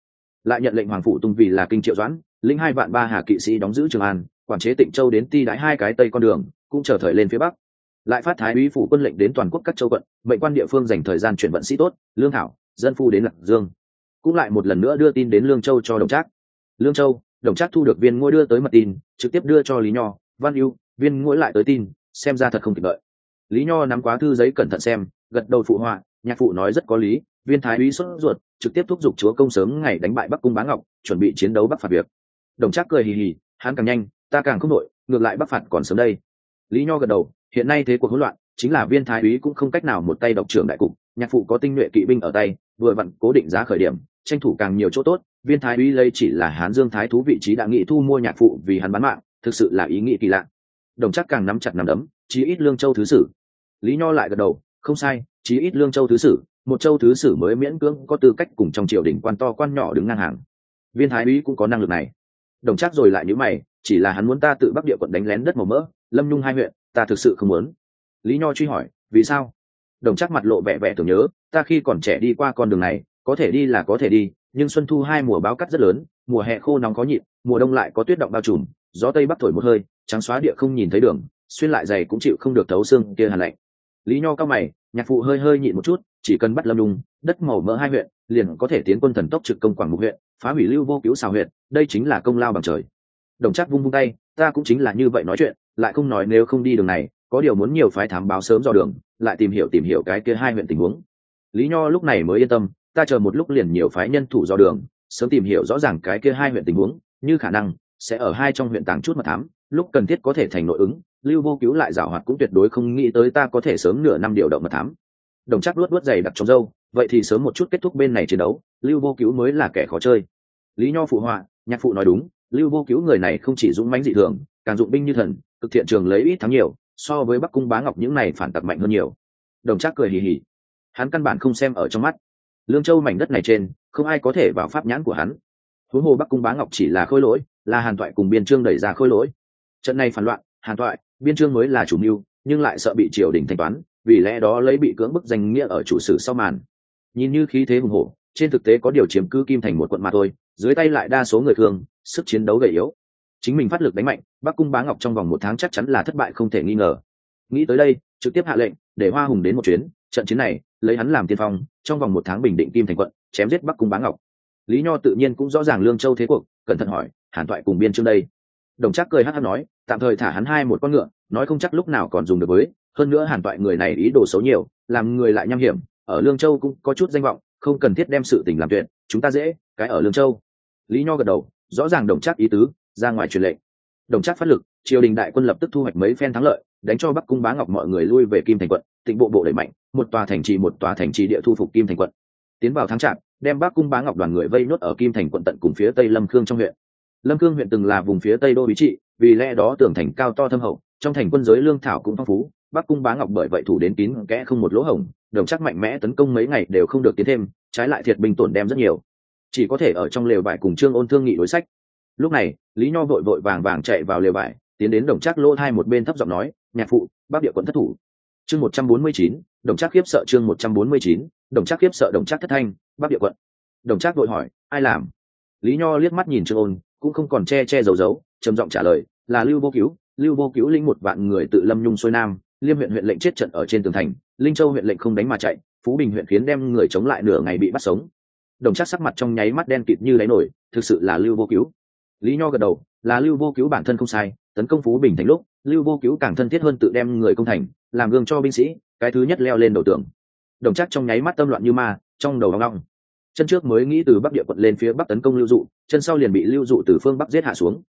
Speaker 1: Lại nhận lệnh hoàng phủ tung vì là kinh triệu doãn, lĩnh hai vạn ba hà kỵ sĩ đóng giữ trường an, quản chế tịnh châu đến ti đãi hai cái tây con đường, cũng chờ thời lên phía bắc. Lại phát thái úy phủ quân lệnh đến toàn quốc các châu quận, mệnh quan địa phương dành thời gian chuyển vận sĩ tốt, lương thảo, dân phu đến lạc dương. Cũng lại một lần nữa đưa tin đến lương châu cho đồng trác lương châu, đồng trác thu được viên ngôi đưa tới mật tin, trực tiếp đưa cho lý nho, văn ưu, viên ngôi lại tới tin, xem ra thật không kịp đợi. Lý nho nắm quá thư giấy cẩn thận xem, gật đầu phụ họa, nhạc phụ nói rất có lý, viên thái úy sốt ruột, trực tiếp thúc giục chúa công sớm ngày đánh bại bắc cung bá ngọc, chuẩn bị chiến đấu bắc phạt việc. Đồng trác cười hì hì, hắn càng nhanh, ta càng không đội, ngược lại bắc phạt còn sớm đây. Lý nho gật đầu, hiện nay thế cuộc hỗn loạn, chính là viên thái úy cũng không cách nào một tay độc trưởng đại cục, nhạc phụ có tinh nhuệ kỵ binh ở tay, vừa vặn cố định giá khởi điểm tranh thủ càng nhiều chỗ tốt, viên thái úy lây chỉ là hán dương thái thú vị trí đã nghị thu mua nhạc phụ vì hắn bán mạng, thực sự là ý nghĩ kỳ lạ. Đồng chắc càng nắm chặt nắm đấm, chí ít lương châu thứ sử. Lý nho lại gật đầu, không sai, chí ít lương châu thứ sử, một châu thứ sử mới miễn cưỡng có tư cách cùng trong triều đình quan to quan nhỏ đứng ngang hàng. Viên thái úy cũng có năng lực này. Đồng chắc rồi lại nhữ mày, chỉ là hắn muốn ta tự bắc địa quận đánh lén đất màu mỡ, lâm nhung hai huyện, ta thực sự không muốn. Lý nho truy hỏi, vì sao? Đồng chắc mặt lộ vẻ vẻ tưởng nhớ, ta khi còn trẻ đi qua con đường này có thể đi là có thể đi, nhưng xuân thu hai mùa báo cắt rất lớn, mùa hè khô nóng có nhịn, mùa đông lại có tuyết động bao trùm, gió tây bắc thổi một hơi, trắng xóa địa không nhìn thấy đường, xuyên lại giày cũng chịu không được thấu xương kia hàn lạnh. Lý nho cao mày, nhạc phụ hơi hơi nhịn một chút, chỉ cần bắt lâm đùng đất màu mỡ hai huyện, liền có thể tiến quân thần tốc trực công quảng mục huyện, phá hủy lưu vô cứu xào huyện, đây chính là công lao bằng trời. Đồng chắc vung vung tay, ta cũng chính là như vậy nói chuyện, lại không nói nếu không đi đường này, có điều muốn nhiều phái thám báo sớm dò đường, lại tìm hiểu tìm hiểu cái kia hai huyện tình huống. Lý nho lúc này mới yên tâm ta chờ một lúc liền nhiều phái nhân thủ do đường, sớm tìm hiểu rõ ràng cái kia hai huyện tình huống, như khả năng, sẽ ở hai trong huyện tàng chút mật thám, lúc cần thiết có thể thành nội ứng, lưu vô cứu lại giảo hoạt cũng tuyệt đối không nghĩ tới ta có thể sớm nửa năm điều động mật thám. Đồng chắc luốt luốt giày đặt trong dâu vậy thì sớm một chút kết thúc bên này chiến đấu, lưu vô cứu mới là kẻ khó chơi. Lý nho phụ họa, nhạc phụ nói đúng, lưu vô cứu người này không chỉ dũng mãnh dị thường, càng dụng binh như thần, cực thiện trường lấy ít thắng nhiều, so với bắc cung bá ngọc những này phản tặc mạnh hơn nhiều. Đồng trác cười hì hì. Hắn căn bản không xem ở trong mắt lương châu mảnh đất này trên, không ai có thể vào pháp nhãn của hắn. Huống hồ bắc cung bá ngọc chỉ là khôi lỗi, là hàn toại cùng biên trương đẩy ra khôi lỗi. Trận này phản loạn, hàn toại biên trương mới là chủ mưu, nhưng lại sợ bị triều đình thanh toán, vì lẽ đó lấy bị cưỡng bức danh nghĩa ở chủ sử sau màn. Nhìn như khí thế hùng hổ, trên thực tế có điều chiếm cứ kim thành một quận mà thôi, dưới tay lại đa số người thường, sức chiến đấu gầy yếu. Chính mình phát lực đánh mạnh, bắc cung bá ngọc trong vòng một tháng chắc chắn là thất bại không thể nghi ngờ. Nghĩ tới đây, trực tiếp hạ lệnh, để hoa hùng đến một chuyến, trận chiến này lấy hắn làm tiên phong, trong vòng một tháng bình định kim thành quận, chém giết bắc cung bá ngọc. Lý nho tự nhiên cũng rõ ràng lương châu thế cuộc, cẩn thận hỏi, hàn thoại cùng biên trương đây? Đồng chắc cười hát hát nói, tạm thời thả hắn hai một con ngựa, nói không chắc lúc nào còn dùng được với, hơn nữa hàn toại người này ý đồ xấu nhiều, làm người lại nham hiểm, ở lương châu cũng có chút danh vọng, không cần thiết đem sự tình làm chuyện chúng ta dễ, cái ở lương châu. Lý nho gật đầu, rõ ràng đồng chắc ý tứ, ra ngoài truyền lệnh. Đồng chắc phát lực, triều đình đại quân lập tức thu hoạch mấy phen thắng lợi, đánh cho bắc cung bá ngọc mọi người lui về kim thành quận tịnh bộ bộ đẩy mạnh, một tòa thành trì một tòa thành trì địa thu phục kim thành quận. Tiến vào tháng trạm, đem bắc cung bá ngọc đoàn người vây nốt ở kim thành quận tận cùng phía tây lâm khương trong huyện. Lâm khương huyện từng là vùng phía tây đô bí trị, vì lẽ đó tường thành cao to thâm hậu, trong thành quân giới lương thảo cũng phong phú. Bắc cung bá ngọc bởi vậy thủ đến kín kẽ không một lỗ hổng, đồng chắc mạnh mẽ tấn công mấy ngày đều không được tiến thêm, trái lại thiệt binh tổn đem rất nhiều. Chỉ có thể ở trong lều vải cùng trương ôn thương nghị đối sách. Lúc này, lý nho vội vội vàng vàng chạy vào lều vải tiến đến đồng chắc lỗ hai một bên thấp giọng nói, nhạc phụ, bắc địa quận thất thủ chương một trăm bốn mươi chín, đồng trác khiếp sợ chương một trăm bốn mươi chín, đồng trác khiếp sợ đồng trác thất thanh, bắc địa quận. Đồng trác vội hỏi, ai làm? Lý nho liếc mắt nhìn trương ôn, cũng không còn che che giấu giấu, trầm giọng trả lời, là lưu vô cứu, lưu vô cứu linh một vạn người tự lâm nhung xuôi nam, liêm huyện huyện lệnh chết trận ở trên tường thành, linh châu huyện lệnh không đánh mà chạy, phú bình huyện khiến đem người chống lại nửa ngày bị bắt sống. Đồng trác sắc mặt trong nháy mắt đen kịt như đáy nổi, thực sự là lưu vô cứu? Lý nho gật đầu, là lưu vô cứu bản thân không sai, tấn công phú bình thành lúc lưu vô cứu càng thân thiết hơn tự đem người công thành, làm gương cho binh sĩ, cái thứ nhất leo lên đầu tường. Đồng chắc trong nháy mắt tâm loạn như ma, trong đầu hoang long chân trước mới nghĩ từ bắc địa quận lên phía bắc tấn công lưu dụ, chân sau liền bị lưu dụ từ phương bắc giết hạ xuống.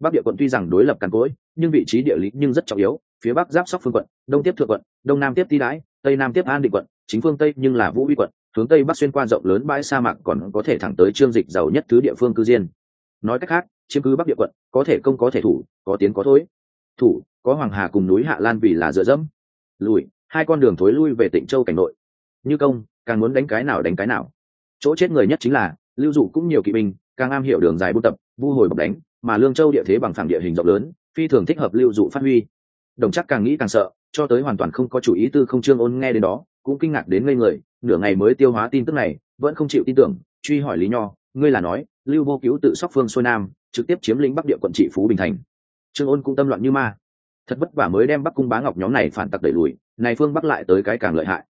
Speaker 1: Bắc địa quận tuy rằng đối lập càn cối nhưng vị trí địa lý nhưng rất trọng yếu, phía bắc giáp sóc phương quận, đông tiếp thượng quận, đông nam tiếp ti đái, tây nam tiếp an định quận, chính phương tây nhưng là vũ uy quận, hướng tây bắc xuyên qua rộng lớn bãi sa mạc còn có thể thẳng tới trương dịch giàu nhất thứ địa phương cư diên. Nói cách khác, chiếm cứ bắc địa quận, có thể công có thể thủ, có tiến có thối thủ, có hoàng hà cùng núi hạ lan vì là dựa dẫm. Lùi, hai con đường thối lui về tịnh châu cảnh nội. Như công, càng muốn đánh cái nào đánh cái nào. Chỗ chết người nhất chính là, lưu dụ cũng nhiều kỵ binh, càng am hiểu đường dài buôn tập, vu hồi bọc đánh, mà lương châu địa thế bằng phẳng địa hình rộng lớn, phi thường thích hợp lưu dụ phát huy. Đồng chắc càng nghĩ càng sợ, cho tới hoàn toàn không có chủ ý tư không trương ôn nghe đến đó, cũng kinh ngạc đến ngây người, nửa ngày mới tiêu hóa tin tức này, vẫn không chịu tin tưởng, truy hỏi lý nho, ngươi là nói, lưu vô cứu tự sóc phương xuôi nam, trực tiếp chiếm lĩnh bắc địa quận trị phú bình thành trương ôn cũng tâm loạn như ma. Thật vất vả mới đem bắc cung bá ngọc nhóm này phản tặc đẩy lùi, này phương bắc lại tới cái càng lợi hại.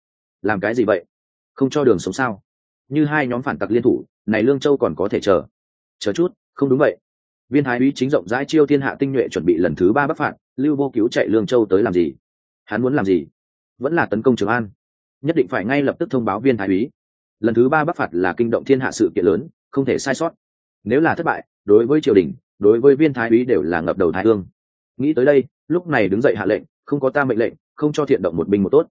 Speaker 1: Làm cái gì vậy? Không cho đường sống sao? Như hai nhóm phản tặc liên thủ, này lương châu còn có thể chờ. Chờ chút, không đúng vậy. Viên thái úy chính rộng rãi chiêu thiên hạ tinh nhuệ chuẩn bị lần thứ ba bắc phạt, lưu vô cứu chạy lương châu tới làm gì? Hắn muốn làm gì? Vẫn là tấn công trường an. Nhất định phải ngay lập tức thông báo viên thái úy. Lần thứ ba bắc phạt là kinh động thiên hạ sự kiện lớn, không thể sai sót. Nếu là thất bại, đối với triều đình đối với viên thái úy đều là ngập đầu thái hương. Nghĩ tới đây, lúc này đứng dậy hạ lệnh, không có ta mệnh lệnh, không cho thiện động một binh một tốt.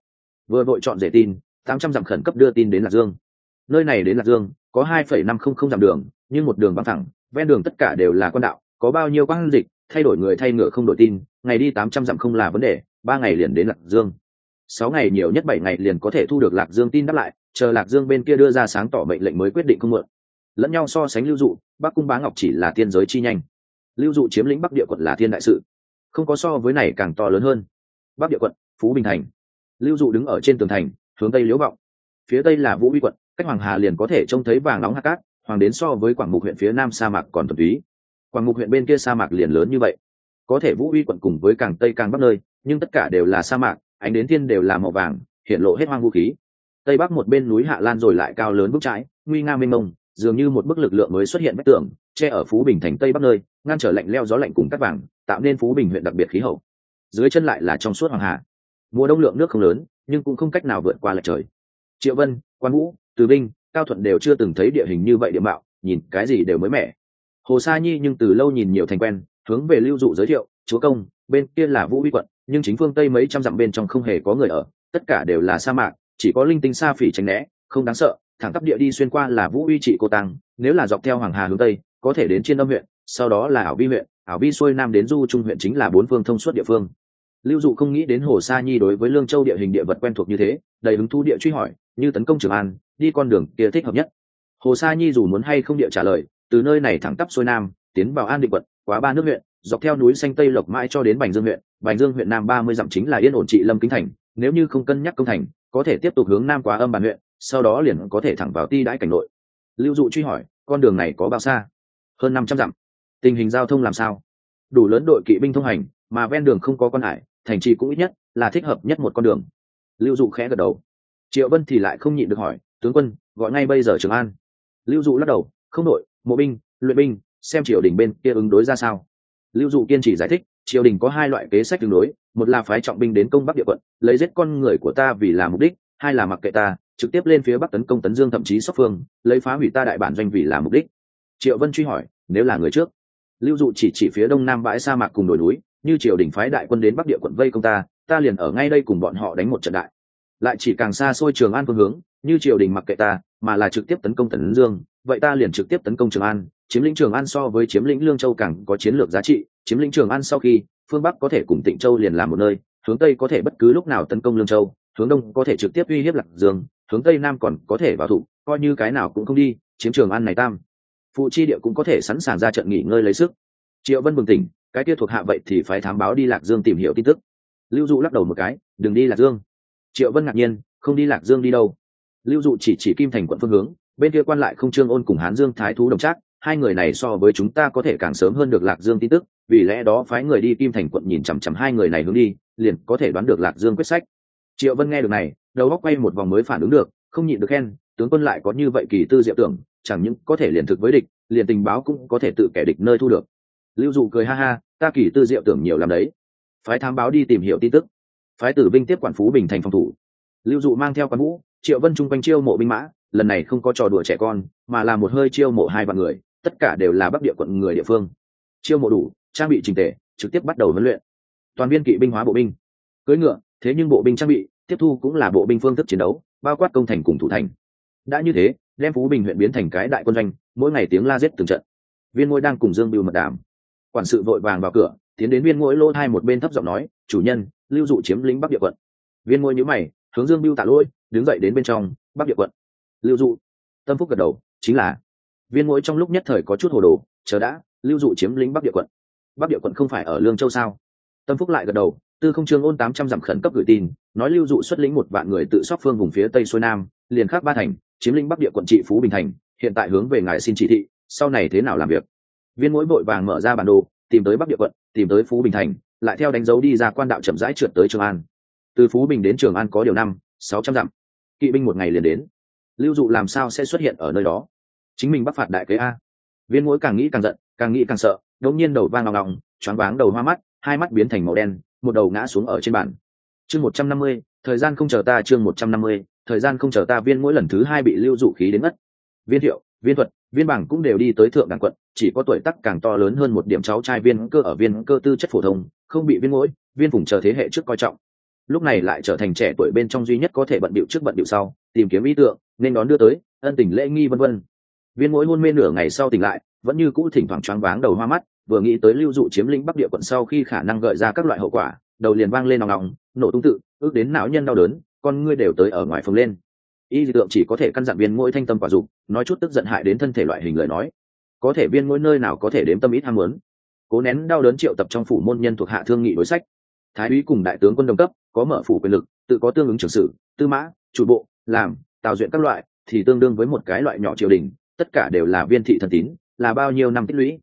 Speaker 1: Vừa vội chọn rể tin, tám trăm dặm khẩn cấp đưa tin đến lạc dương. Nơi này đến lạc dương, có hai phẩy năm không không dặm đường, nhưng một đường băng thẳng, ven đường tất cả đều là quan đạo, có bao nhiêu quan dịch, thay đổi người thay ngựa không đổi tin, ngày đi tám trăm dặm không là vấn đề, ba ngày liền đến lạc dương. Sáu ngày nhiều nhất bảy ngày liền có thể thu được lạc dương tin đáp lại, chờ lạc dương bên kia đưa ra sáng tỏ mệnh lệnh mới quyết định không mượn lẫn nhau so sánh lưu dụ, bắc cung bá ngọc chỉ là tiên giới chi nhanh lưu dụ chiếm lĩnh bắc địa quận là thiên đại sự. Không có so với này càng to lớn hơn. Bắc địa quận, phú bình thành. Lưu dụ đứng ở trên tường thành, hướng tây liễu vọng. Phía tây là vũ uy quận, cách hoàng hà liền có thể trông thấy vàng nóng hạt cát, hoàng đến so với quảng mục huyện phía nam sa mạc còn thuần túy. Quảng mục huyện bên kia sa mạc liền lớn như vậy. Có thể vũ uy quận cùng với càng tây càng bắc nơi, nhưng tất cả đều là sa mạc, ánh đến thiên đều là màu vàng, hiện lộ hết hoang vũ khí. Tây bắc một bên núi hạ lan rồi lại cao lớn bức trái, nguy nga mênh mông dường như một bức lực lượng mới xuất hiện bất tường, che ở phú bình thành tây bắc nơi ngăn trở lạnh leo gió lạnh cùng cắt vàng tạo nên phú bình huyện đặc biệt khí hậu. Dưới chân lại là trong suốt hoàng hà. Mùa đông lượng nước không lớn nhưng cũng không cách nào vượt qua lệch trời. Triệu vân quan vũ từ binh cao thuận đều chưa từng thấy địa hình như vậy địa mạo nhìn cái gì đều mới mẻ. Hồ sa nhi nhưng từ lâu nhìn nhiều thành quen hướng về lưu dụ giới thiệu chúa công bên kia là vũ uy quận nhưng chính phương tây mấy trăm dặm bên trong không hề có người ở tất cả đều là sa mạc chỉ có linh tinh sa phỉ tránh né không đáng sợ thẳng tắp địa đi xuyên qua là vũ uy trị cô tăng, nếu là dọc theo hoàng hà hướng tây, có thể đến chiên âm huyện, sau đó là ảo vi huyện, ảo vi xuôi nam đến du trung huyện chính là bốn phương thông suốt địa phương. Lưu dụ không nghĩ đến hồ sa nhi đối với lương châu địa hình địa vật quen thuộc như thế, đầy hứng thu địa truy hỏi, như tấn công trường an, đi con đường kia thích hợp nhất? Hồ sa nhi dù muốn hay không địa trả lời, từ nơi này thẳng tắp xuôi nam, tiến vào an định quận, quá ba nước huyện, dọc theo núi xanh tây lộc mãi cho đến bành dương huyện. Bành dương huyện nam ba mươi dặm chính là yên ổn trị lâm kính thành, nếu như không cân nhắc công thành, có thể tiếp tục hướng nam quá âm bàn huyện sau đó liền có thể thẳng vào ti đãi cảnh nội. Lưu dụ truy hỏi, con đường này có bao xa? Hơn năm trăm dặm. Tình hình giao thông làm sao? Đủ lớn đội kỵ binh thông hành, mà ven đường không có con hải, thành trì cũng ít nhất là thích hợp nhất một con đường. Lưu dụ khẽ gật đầu. Triệu vân thì lại không nhịn được hỏi, tướng quân, gọi ngay bây giờ trường an. Lưu dụ lắc đầu, không đội, mộ binh, luyện binh, xem triều đình bên kia ứng đối ra sao. Lưu dụ kiên trì giải thích, triều đình có hai loại kế sách tương đối, một là phái trọng binh đến công bắc địa quận, lấy giết con người của ta vì là mục đích, hai là mặc kệ ta trực tiếp lên phía bắc tấn công tấn dương thậm chí sóc phương, lấy phá hủy ta đại bản doanh vì là mục đích. Triệu vân truy hỏi, nếu là người trước? Lưu dụ chỉ chỉ phía đông nam bãi sa mạc cùng đồi núi, như triều đình phái đại quân đến bắc địa quận vây công ta ta liền ở ngay đây cùng bọn họ đánh một trận đại. Lại chỉ càng xa xôi trường an phương hướng, như triều đình mặc kệ ta, mà là trực tiếp tấn công tấn dương, vậy ta liền trực tiếp tấn công trường an. Chiếm lĩnh trường an so với chiếm lĩnh lương châu càng có chiến lược giá trị, chiếm lĩnh trường an sau khi, phương bắc có thể cùng tịnh châu liền làm một nơi, hướng tây có thể bất cứ lúc nào tấn công lương châu hướng đông có thể trực tiếp uy hiếp lạc dương, hướng tây nam còn có thể vào thủ, coi như cái nào cũng không đi, chiếm trường an này tam. Phụ chi địa cũng có thể sẵn sàng ra trận nghỉ ngơi lấy sức. Triệu vân bừng tỉnh, cái kia thuộc hạ vậy thì phải thám báo đi lạc dương tìm hiểu tin tức. Lưu dụ lắc đầu một cái, đừng đi lạc dương. Triệu vân ngạc nhiên, không đi lạc dương đi đâu? Lưu dụ chỉ chỉ kim thành quận phương hướng, bên kia quan lại không trương ôn cùng hán dương thái thú đồng trác, hai người này so với chúng ta có thể càng sớm hơn được lạc dương tin tức, vì lẽ đó phái người đi kim thành quận nhìn chằm chằm hai người này hướng đi, liền có thể đoán được lạc dương quyết sách triệu vân nghe được này, đầu góc quay một vòng mới phản ứng được, không nhịn được khen, tướng quân lại có như vậy kỳ tư diệu tưởng, chẳng những có thể liền thực với địch, liền tình báo cũng có thể tự kẻ địch nơi thu được. Lưu dụ cười ha ha, ta kỳ tư diệu tưởng nhiều làm đấy. Phái thám báo đi tìm hiểu tin tức. Phái tử binh tiếp quản phú bình thành phòng thủ. Lưu dụ mang theo quán vũ, triệu vân chung quanh chiêu mộ binh mã, lần này không có trò đùa trẻ con, mà là một hơi chiêu mộ hai vạn người, tất cả đều là bắc địa quận người địa phương. Chiêu mộ đủ, trang bị trình tề, trực tiếp bắt đầu huấn luyện. Toàn viên kỵ binh hóa bộ binh. Cưỡi ngựa, thế nhưng bộ binh trang bị tiếp thu cũng là bộ binh phương thức chiến đấu, bao quát công thành cùng thủ thành. Đã như thế, đem phú bình huyện biến thành cái đại quân doanh, mỗi ngày tiếng la giết từng trận. Viên ngôi đang cùng dương biêu mật đàm. Quản sự vội vàng vào cửa, tiến đến viên ngôi lô hai một bên thấp giọng nói, chủ nhân, lưu dụ chiếm lĩnh bắc địa quận. Viên ngôi nhữ mày, hướng dương biêu tạ lỗi, đứng dậy đến bên trong, bắc địa quận. Lưu dụ? Tâm phúc gật đầu, chính là. Viên ngôi trong lúc nhất thời có chút hồ đồ, chờ đã, lưu dụ chiếm lĩnh bắc địa quận. Bắc địa quận không phải ở lương châu sao? Tâm phúc lại gật đầu tư không trương ôn tám trăm dặm khẩn cấp gửi tin, nói lưu dụ xuất lĩnh một vạn người tự sóc phương vùng phía tây xuôi nam, liền khắc ba thành, chiếm lĩnh bắc địa quận trị phú bình thành, hiện tại hướng về ngài xin chỉ thị, sau này thế nào làm việc? Viên mỗi vội vàng mở ra bản đồ, tìm tới bắc địa quận, tìm tới phú bình thành, lại theo đánh dấu đi ra quan đạo chậm rãi trượt tới trường an. Từ phú bình đến trường an có điều năm, sáu trăm dặm. Kỵ binh một ngày liền đến. Lưu dụ làm sao sẽ xuất hiện ở nơi đó? Chính mình bắc phạt đại kế a. Viên mỗi càng nghĩ càng giận, càng nghĩ càng sợ, đột nhiên đầu vang ngọng ngọng, choáng váng đầu hoa mắt, hai mắt biến thành màu đen một đầu ngã xuống ở trên bàn. Chương một trăm năm mươi, thời gian không chờ ta, chương một trăm năm mươi, thời gian không chờ ta, viên mỗi lần thứ hai bị lưu dụ khí đến mất. Viên thiệu, viên thuật, viên bảng cũng đều đi tới thượng đẳng quận, chỉ có tuổi tác càng to lớn hơn một điểm cháu trai viên cơ ở viên cơ tư chất phổ thông, không bị viên mỗi, viên vùng chờ thế hệ trước coi trọng. Lúc này lại trở thành trẻ tuổi bên trong duy nhất có thể bận bịu trước bận bịu sau, tìm kiếm ý tượng nên đón đưa tới, ân tình lễ nghi vân vân. Viên mỗi hôn mê nửa ngày sau tỉnh lại, vẫn như cũ thỉnh thoảng choáng váng đầu hoa mắt vừa nghĩ tới lưu dụ chiếm lĩnh bắc địa quận sau khi khả năng gợi ra các loại hậu quả, đầu liền vang lên nòng nòng, nổ tung tự, ước đến não nhân đau đớn, con ngươi đều tới ở ngoài phồng lên. Y dị tượng chỉ có thể căn dặn viên mỗi thanh tâm quả dục, nói chút tức giận hại đến thân thể loại hình lời nói. Có thể viên mỗi nơi nào có thể đếm tâm ít ham muốn. Cố nén đau đớn triệu tập trong phủ môn nhân thuộc hạ thương nghị đối sách. Thái úy cùng đại tướng quân đồng cấp, có mở phủ quyền lực, tự có tương ứng trưởng sử tư mã, chủ bộ, làm tạo duyện các loại, thì tương đương với một cái loại nhỏ triều đình, tất cả đều là viên thị thần tín, là bao nhiêu năm tích lũy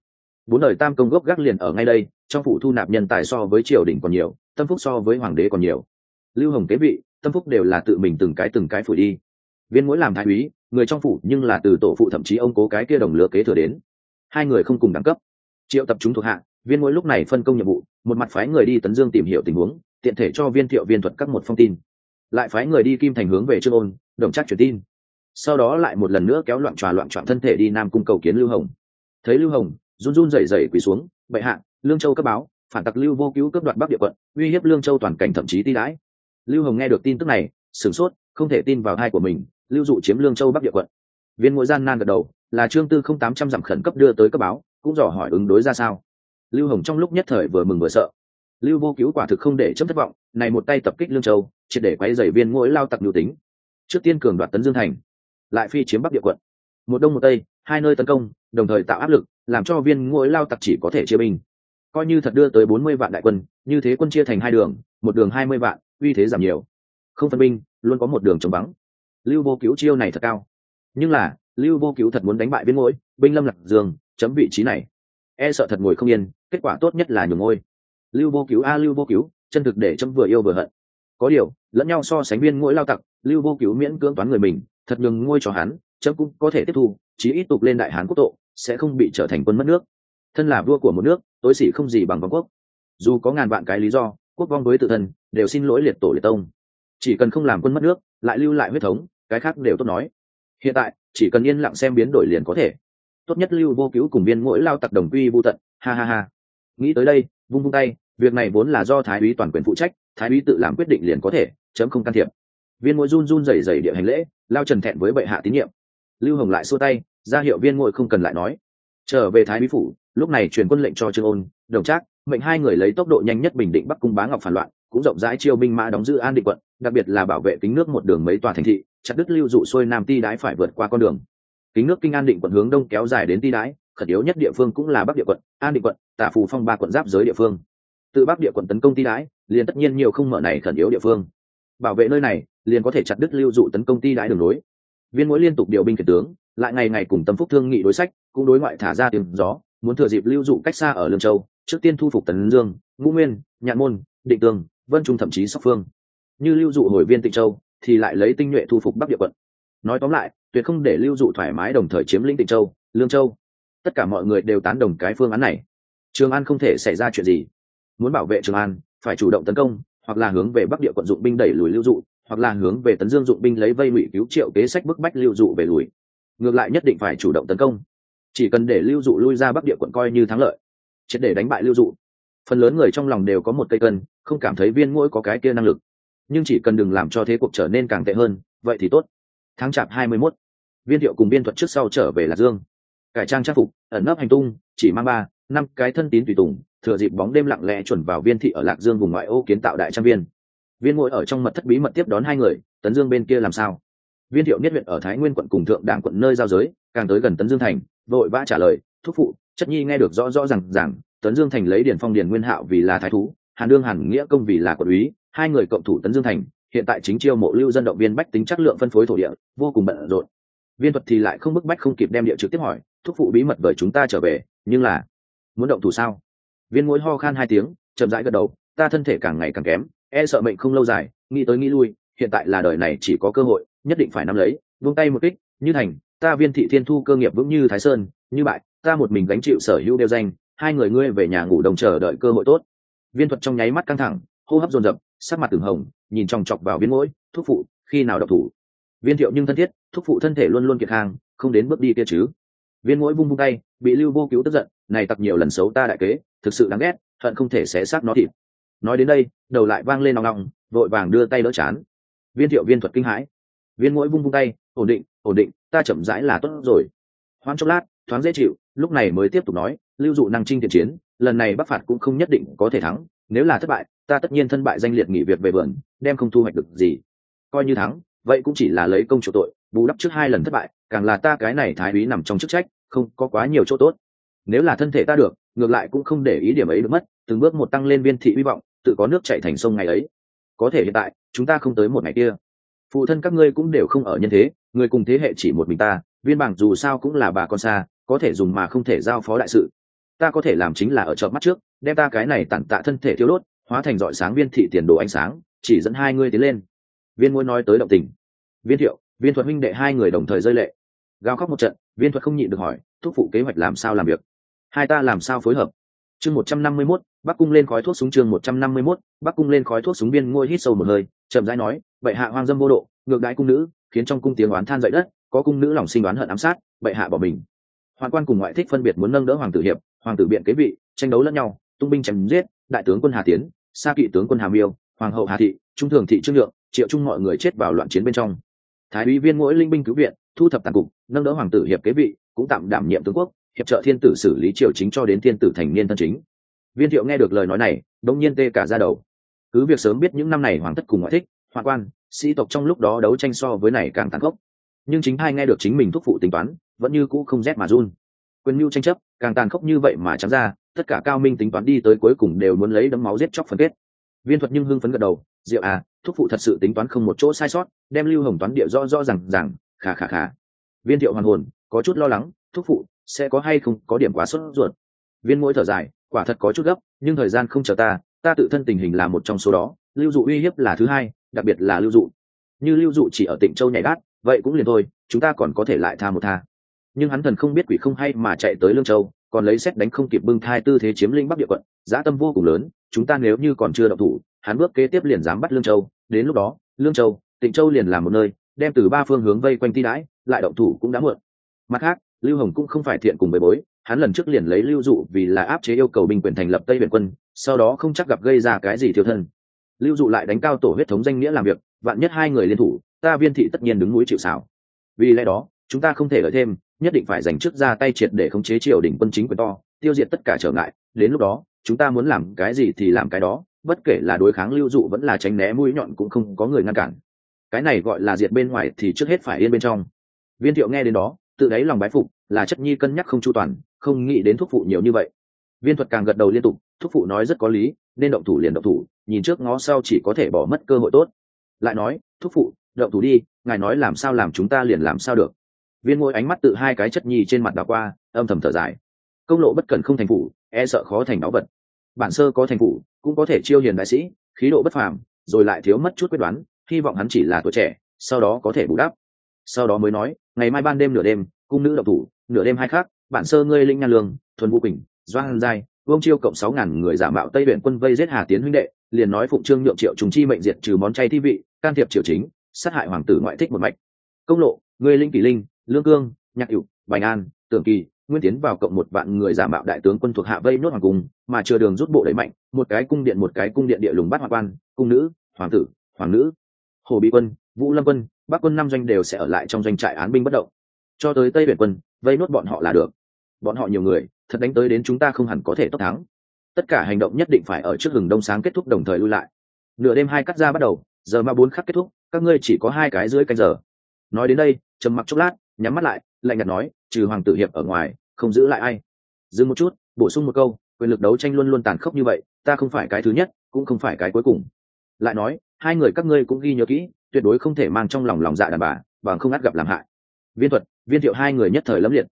Speaker 1: bốn đời tam công gốc gác liền ở ngay đây, trong phủ thu nạp nhân tài so với triều đình còn nhiều, tâm phúc so với hoàng đế còn nhiều. Lưu hồng kế vị, tâm phúc đều là tự mình từng cái từng cái phủ đi. Viên mỗi làm thái úy, người trong phủ nhưng là từ tổ phụ thậm chí ông cố cái kia đồng lứa kế thừa đến. Hai người không cùng đẳng cấp. Triệu tập chúng thuộc hạ, viên mỗi lúc này phân công nhiệm vụ, một mặt phái người đi tấn dương tìm hiểu tình huống, tiện thể cho viên thiệu viên thuật các một phong tin. Lại phái người đi kim thành hướng về trương ôn, đồng chắc truyền tin. Sau đó lại một lần nữa kéo loạn tròa loạn trọn thân thể đi nam cung cầu kiến lưu hồng. Thấy lưu hồng run run rẩy rẩy quỳ xuống, bệ hạ, lương châu cấp báo, phản tặc lưu vô cứu cướp đoạt bắc địa quận, uy hiếp lương châu toàn cảnh thậm chí ti đãi. Lưu hồng nghe được tin tức này, sửng sốt, không thể tin vào hai của mình, lưu dụ chiếm lương châu bắc địa quận. Viên mỗi gian nan gật đầu, là trương tư không tám trăm dặm khẩn cấp đưa tới cấp báo, cũng dò hỏi ứng đối ra sao. Lưu hồng trong lúc nhất thời vừa mừng vừa sợ. Lưu vô cứu quả thực không để chấm thất vọng, này một tay tập kích lương châu, triệt để quay dày viên mỗi lao tặc nhu tính. Trước tiên cường đoạt tấn dương thành, lại phi chiếm bắc địa quận. Một đông một tây, hai nơi tấn công, đồng thời tạo áp lực làm cho viên ngôi lao tặc chỉ có thể chia binh. Coi như thật đưa tới bốn mươi vạn đại quân, như thế quân chia thành hai đường, một đường hai mươi vạn, uy thế giảm nhiều. Không phân binh, luôn có một đường trống vắng. Lưu vô cứu chiêu này thật cao. Nhưng là, lưu vô cứu thật muốn đánh bại viên ngôi, binh lâm lạc dương, chấm vị trí này. E sợ thật ngồi không yên, kết quả tốt nhất là nhường ngôi. Lưu vô cứu a, lưu vô cứu, chân thực để chấm vừa yêu vừa hận. Có điều, lẫn nhau so sánh viên ngôi lao tặc, lưu vô cứu miễn cưỡng toán người mình, thật nhường ngôi cho hắn, chấm cũng có thể tiếp thu chí ít tục lên đại hán quốc tội sẽ không bị trở thành quân mất nước. Thân là vua của một nước, tối sĩ không gì bằng vong quốc. Dù có ngàn vạn cái lý do, quốc vong với tự thân, đều xin lỗi liệt tổ liệt tông. Chỉ cần không làm quân mất nước, lại lưu lại huyết thống, cái khác đều tốt nói. Hiện tại, chỉ cần yên lặng xem biến đổi liền có thể. Tốt nhất lưu vô cứu cùng viên mỗi lao tặc đồng quy vô tận, ha ha ha. Nghĩ tới đây, vung vung tay, việc này vốn là do thái úy toàn quyền phụ trách, thái úy tự làm quyết định liền có thể, chấm không can thiệp. Viên mỗi run run rẩy rẩy địa hành lễ, lao trần thẹn với bệ hạ tín nhiệm lưu hồng lại xua tay, ra hiệu viên ngồi không cần lại nói. Trở về thái bí phủ, lúc này truyền quân lệnh cho trương ôn, đồng trác, mệnh hai người lấy tốc độ nhanh nhất bình định bắc cung bá ngọc phản loạn, cũng rộng rãi chiêu binh mã đóng giữ an định quận, đặc biệt là bảo vệ kính nước một đường mấy tòa thành thị, chặt đứt lưu dụ xuôi nam ti đái phải vượt qua con đường. Kính nước kinh an định quận hướng đông kéo dài đến ti đái, khẩn yếu nhất địa phương cũng là bắc địa quận, an định quận, tả phù phong ba quận giáp giới địa phương. Từ bắc địa quận tấn công ti đái, liền tất nhiên nhiều không mở này khẩn yếu địa phương. Bảo vệ nơi này, liền có thể chặt đứt lưu dụ tấn công ti đái đường núi viên mỗi liên tục điều binh khiển tướng, lại ngày ngày cùng tâm phúc thương nghị đối sách, cũng đối ngoại thả ra tiếng gió, muốn thừa dịp lưu dụ cách xa ở lương châu, trước tiên thu phục tấn dương, ngũ nguyên, nhạn môn, định tường vân trung thậm chí sóc phương. Như lưu dụ hồi viên tịnh châu, thì lại lấy tinh nhuệ thu phục bắc địa quận. Nói tóm lại, tuyệt không để lưu dụ thoải mái đồng thời chiếm lĩnh tịnh châu, lương châu. Tất cả mọi người đều tán đồng cái phương án này. Trường an không thể xảy ra chuyện gì. Muốn bảo vệ trường an, phải chủ động tấn công, hoặc là hướng về bắc địa quận dụng binh đẩy lùi lưu dụ hoặc là hướng về tấn dương dụng binh lấy vây ngụy cứu triệu kế sách bức bách lưu dụ về lùi. Ngược lại nhất định phải chủ động tấn công. Chỉ cần để lưu dụ lui ra bắc địa quận coi như thắng lợi. Triệt để đánh bại lưu dụ. Phần lớn người trong lòng đều có một cây cân không cảm thấy viên mũi có cái kia năng lực. Nhưng chỉ cần đừng làm cho thế cuộc trở nên càng tệ hơn vậy thì tốt. Tháng chạp hai mươi 21, viên thiệu cùng viên thuật trước sau trở về lạc dương. Cải trang trang phục ẩn nấp hành tung chỉ mang ba năm cái thân tín tùy tùng thừa dịp bóng đêm lặng lẽ chuẩn vào viên thị ở lạc dương vùng ngoại ô kiến tạo đại trang viên viên ngồi ở trong mật thất bí mật tiếp đón hai người, tấn dương bên kia làm sao? Viên thiệu niết huyện ở thái nguyên quận cùng thượng đảng quận nơi giao giới, càng tới gần tấn dương thành, vội vã trả lời, thúc phụ, chất nhi nghe được rõ rõ rằng rằng tấn dương thành lấy điển phong điền nguyên hạo vì là thái thú, hàn đương hàn nghĩa công vì là quận úy, hai người cộng thủ tấn dương thành, hiện tại chính chiêu mộ lưu dân động viên bách tính chất lượng phân phối thổ địa, vô cùng bận rộn. Viên thuật thì lại không bức bách không kịp đem địa trực tiếp hỏi, thúc phụ bí mật bởi chúng ta trở về, nhưng là muốn động thủ sao? Viên mũi ho khan hai tiếng, chậm rãi gật đầu, ta thân thể càng ngày càng kém e sợ mệnh không lâu dài, nghĩ tới nghĩ lui, hiện tại là đời này chỉ có cơ hội, nhất định phải nắm lấy, vung tay một kích, như thành, ta viên thị thiên thu cơ nghiệp vững như thái sơn, như bại, ta một mình gánh chịu sở hữu đeo danh, hai người ngươi về nhà ngủ đồng chờ đợi cơ hội tốt. Viên thuật trong nháy mắt căng thẳng, hô hấp dồn dập, sắc mặt từng hồng, nhìn chòng chọc vào viên mũi, thúc phụ, khi nào độc thủ? Viên thiệu nhưng thân thiết, thúc phụ thân thể luôn luôn kiệt hàng, không đến bước đi kia chứ. Viên mũi vung vung tay, bị lưu vô cứu tức giận, này tặc nhiều lần xấu ta đại kế, thực sự đáng ghét thuận không thể xé xác nó thịt nói đến đây, đầu lại vang lên nòng nòng, vội vàng đưa tay đỡ chán. Viên thiệu viên thuật kinh hãi. Viên mũi vung vung tay, ổn định ổn định, ta chậm rãi là tốt rồi. Hoan chốc lát, thoáng dễ chịu, lúc này mới tiếp tục nói, lưu dụ năng trinh thiện chiến, lần này bắc phạt cũng không nhất định có thể thắng, nếu là thất bại, ta tất nhiên thân bại danh liệt nghỉ việc về vườn, đem không thu hoạch được gì. Coi như thắng, vậy cũng chỉ là lấy công chủ tội, bù đắp trước hai lần thất bại, càng là ta cái này thái úy nằm trong chức trách, không có quá nhiều chỗ tốt. Nếu là thân thể ta được, ngược lại cũng không để ý điểm ấy được mất, từng bước một tăng lên viên thị hy vọng tự có nước chảy thành sông ngày ấy. Có thể hiện tại, chúng ta không tới một ngày kia. Phụ thân các ngươi cũng đều không ở nhân thế, người cùng thế hệ chỉ một mình ta, viên bảng dù sao cũng là bà con xa, có thể dùng mà không thể giao phó đại sự. Ta có thể làm chính là ở chợ mắt trước, đem ta cái này tản tạ thân thể thiếu đốt, hóa thành dọi sáng viên thị tiền đồ ánh sáng, chỉ dẫn hai ngươi tiến lên. Viên ngôi nói tới động tình. Viên thiệu, viên thuật huynh đệ hai người đồng thời rơi lệ. Gào khóc một trận, viên thuật không nhịn được hỏi, thúc phụ kế hoạch làm sao làm việc? Hai ta làm sao phối hợp? Chương một trăm năm mươi mốt, bắc cung lên khói thuốc súng chương một trăm năm mươi mốt, bắc cung lên khói thuốc súng biên ngôi hít sâu một hơi, chậm rãi nói, bệ hạ hoang dâm vô độ, ngược đãi cung nữ, khiến trong cung tiếng oán than dậy đất, có cung nữ lòng sinh đoán hận ám sát, bệ hạ bỏ mình. Hoàng quan cùng ngoại thích phân biệt muốn nâng đỡ hoàng tử hiệp, hoàng tử biện kế vị, tranh đấu lẫn nhau, tung binh chém giết, đại tướng quân hà tiến, sa kỵ tướng quân hà miêu, hoàng hậu hà thị, trung thường thị trương lượng triệu chung mọi người chết vào loạn chiến bên trong. Thái úy viên mỗi linh binh cứu viện, thu thập tàn cục, nâng đỡ hoàng tử hiệp kế vị, cũng tạm đảm nhiệm tướng quốc hiệp trợ thiên tử xử lý triều chính cho đến thiên tử thành niên thân chính. Viên thiệu nghe được lời nói này, đống nhiên tê cả ra đầu. Cứ việc sớm biết những năm này hoàng thất cùng ngoại thích, hoàng quan, sĩ tộc trong lúc đó đấu tranh so với này càng tàn khốc. Nhưng chính hai nghe được chính mình thúc phụ tính toán, vẫn như cũ không rét mà run. Quyền mưu tranh chấp, càng tàn khốc như vậy mà trắng ra, tất cả cao minh tính toán đi tới cuối cùng đều muốn lấy đấm máu giết chóc phân kết. Viên thuật nhưng hưng phấn gật đầu, diệu à thúc phụ thật sự tính toán không một chỗ sai sót, đem lưu hồng toán địa do rõ rằng rằng khà khà khà. Viên thiệu hoàn hồn, có chút lo lắng, thúc phụ sẽ có hay không có điểm quá sốt ruột. Viên mỗi thở dài, quả thật có chút gấp, nhưng thời gian không chờ ta ta tự thân tình hình là một trong số đó, lưu dụ uy hiếp là thứ hai, đặc biệt là lưu dụ. Như lưu dụ chỉ ở tỉnh châu nhảy đát, vậy cũng liền thôi, chúng ta còn có thể lại tha một tha. Nhưng hắn thần không biết quỷ không hay mà chạy tới lương châu, còn lấy xét đánh không kịp bưng thai tư thế chiếm linh bắc địa quận dã tâm vô cùng lớn, chúng ta nếu như còn chưa động thủ, hắn bước kế tiếp liền dám bắt lương châu. Đến lúc đó, lương châu, tịnh châu liền làm một nơi, đem từ ba phương hướng vây quanh ti đãi, lại động thủ cũng đã muộn. Mặt khác lưu hồng cũng không phải thiện cùng bề bối, hắn lần trước liền lấy lưu dụ vì là áp chế yêu cầu binh quyền thành lập tây biển quân, sau đó không chắc gặp gây ra cái gì thiếu thân. Lưu dụ lại đánh cao tổ huyết thống danh nghĩa làm việc, vạn nhất hai người liên thủ, ta viên thị tất nhiên đứng núi chịu xảo vì lẽ đó, chúng ta không thể ở thêm, nhất định phải dành trước ra tay triệt để khống chế triều đình quân chính quyền to, tiêu diệt tất cả trở ngại, đến lúc đó, chúng ta muốn làm cái gì thì làm cái đó, bất kể là đối kháng lưu dụ vẫn là tránh né mũi nhọn cũng không có người ngăn cản. Cái này gọi là diệt bên ngoài thì trước hết phải yên bên trong. Viên thiệu nghe đến đó tự đáy lòng bái phục là chất nhi cân nhắc không chu toàn, không nghĩ đến thuốc phụ nhiều như vậy. Viên thuật càng gật đầu liên tục, thuốc phụ nói rất có lý, nên động thủ liền động thủ, nhìn trước ngó sau chỉ có thể bỏ mất cơ hội tốt. Lại nói, thuốc phụ, động thủ đi, ngài nói làm sao làm chúng ta liền làm sao được. Viên ngôi ánh mắt tự hai cái chất nhi trên mặt đảo qua, âm thầm thở dài. Công lộ bất cần không thành phủ e sợ khó thành náo vật. Bản sơ có thành phủ, cũng có thể chiêu hiền đại sĩ, khí độ bất phàm, rồi lại thiếu mất chút quyết đoán, hy vọng hắn chỉ là tuổi trẻ, sau đó có thể bù đắp sau đó mới nói, ngày mai ban đêm nửa đêm, cung nữ độc thủ, nửa đêm hai khác, bản sơ ngươi linh nhan lương, thuần vũ quỳnh, doan giai, vương chiêu cộng sáu ngàn người giả mạo tây huyện quân vây giết hà tiến huynh đệ, liền nói phụng trương nhượng triệu trùng chi mệnh diệt trừ món chay thi vị, can thiệp triều chính, sát hại hoàng tử ngoại thích một mạch. Công lộ, ngươi linh kỷ linh, lương cương, nhạc hữu, bành an, tưởng kỳ, nguyên tiến vào cộng một vạn người giả mạo đại tướng quân thuộc hạ vây nốt hoàng cung, mà chờ đường rút bộ đẩy mạnh, một cái cung điện một cái cung điện địa lùng bắt hoàng quan, cung nữ, hoàng tử, hoàng nữ. Hồ bị quân vũ lâm quân, bắc quân năm doanh đều sẽ ở lại trong doanh trại án binh bất động. Cho tới tây biển quân, vây nốt bọn họ là được. Bọn họ nhiều người, thật đánh tới đến chúng ta không hẳn có thể tốc thắng. Tất cả hành động nhất định phải ở trước hừng đông sáng kết thúc đồng thời lui lại. Nửa đêm hai cắt ra bắt đầu, giờ ma bốn khắc kết thúc, các ngươi chỉ có hai cái dưới canh giờ. Nói đến đây, trầm mặc chốc lát, nhắm mắt lại, lạnh nhạt nói, trừ hoàng tử hiệp ở ngoài, không giữ lại ai. Dừng một chút, bổ sung một câu, quyền lực đấu tranh luôn luôn tàn khốc như vậy, ta không phải cái thứ nhất, cũng không phải cái cuối cùng. Lại nói, hai người các ngươi cũng ghi nhớ kỹ tuyệt đối không thể mang trong lòng lòng dạ đàn bà, bằng không ngắt gặp làm hại. Viên thuật, viên thiệu hai người nhất thời lẫm liệt.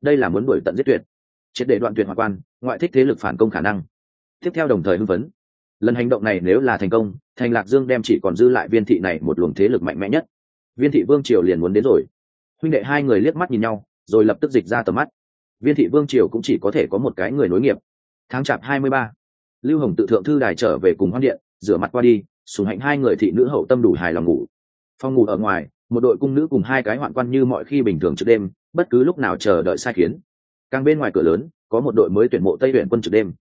Speaker 1: Đây là muốn đuổi tận giết tuyệt. Triệt để đoạn tuyệt hòa quan, ngoại thích thế lực phản công khả năng. Tiếp theo đồng thời hưng vấn. lần hành động này nếu là thành công, thành lạc dương đem chỉ còn dư lại viên thị này một luồng thế lực mạnh mẽ nhất. Viên thị vương triều liền muốn đến rồi. Huynh đệ hai người liếc mắt nhìn nhau, rồi lập tức dịch ra tầm mắt. Viên thị vương triều cũng chỉ có thể có một cái người nối nghiệp. Tháng chạp hai mươi ba. Lưu hồng tự thượng thư đài trở về cùng hoan điện, rửa mặt qua đi sùng hạnh hai người thị nữ hậu tâm đủ hài lòng ngủ. Phòng ngủ ở ngoài, một đội cung nữ cùng hai cái hoạn quan như mọi khi bình thường trước đêm, bất cứ lúc nào chờ đợi sai khiến. Càng bên ngoài cửa lớn, có một đội mới tuyển mộ tây huyện quân trực đêm.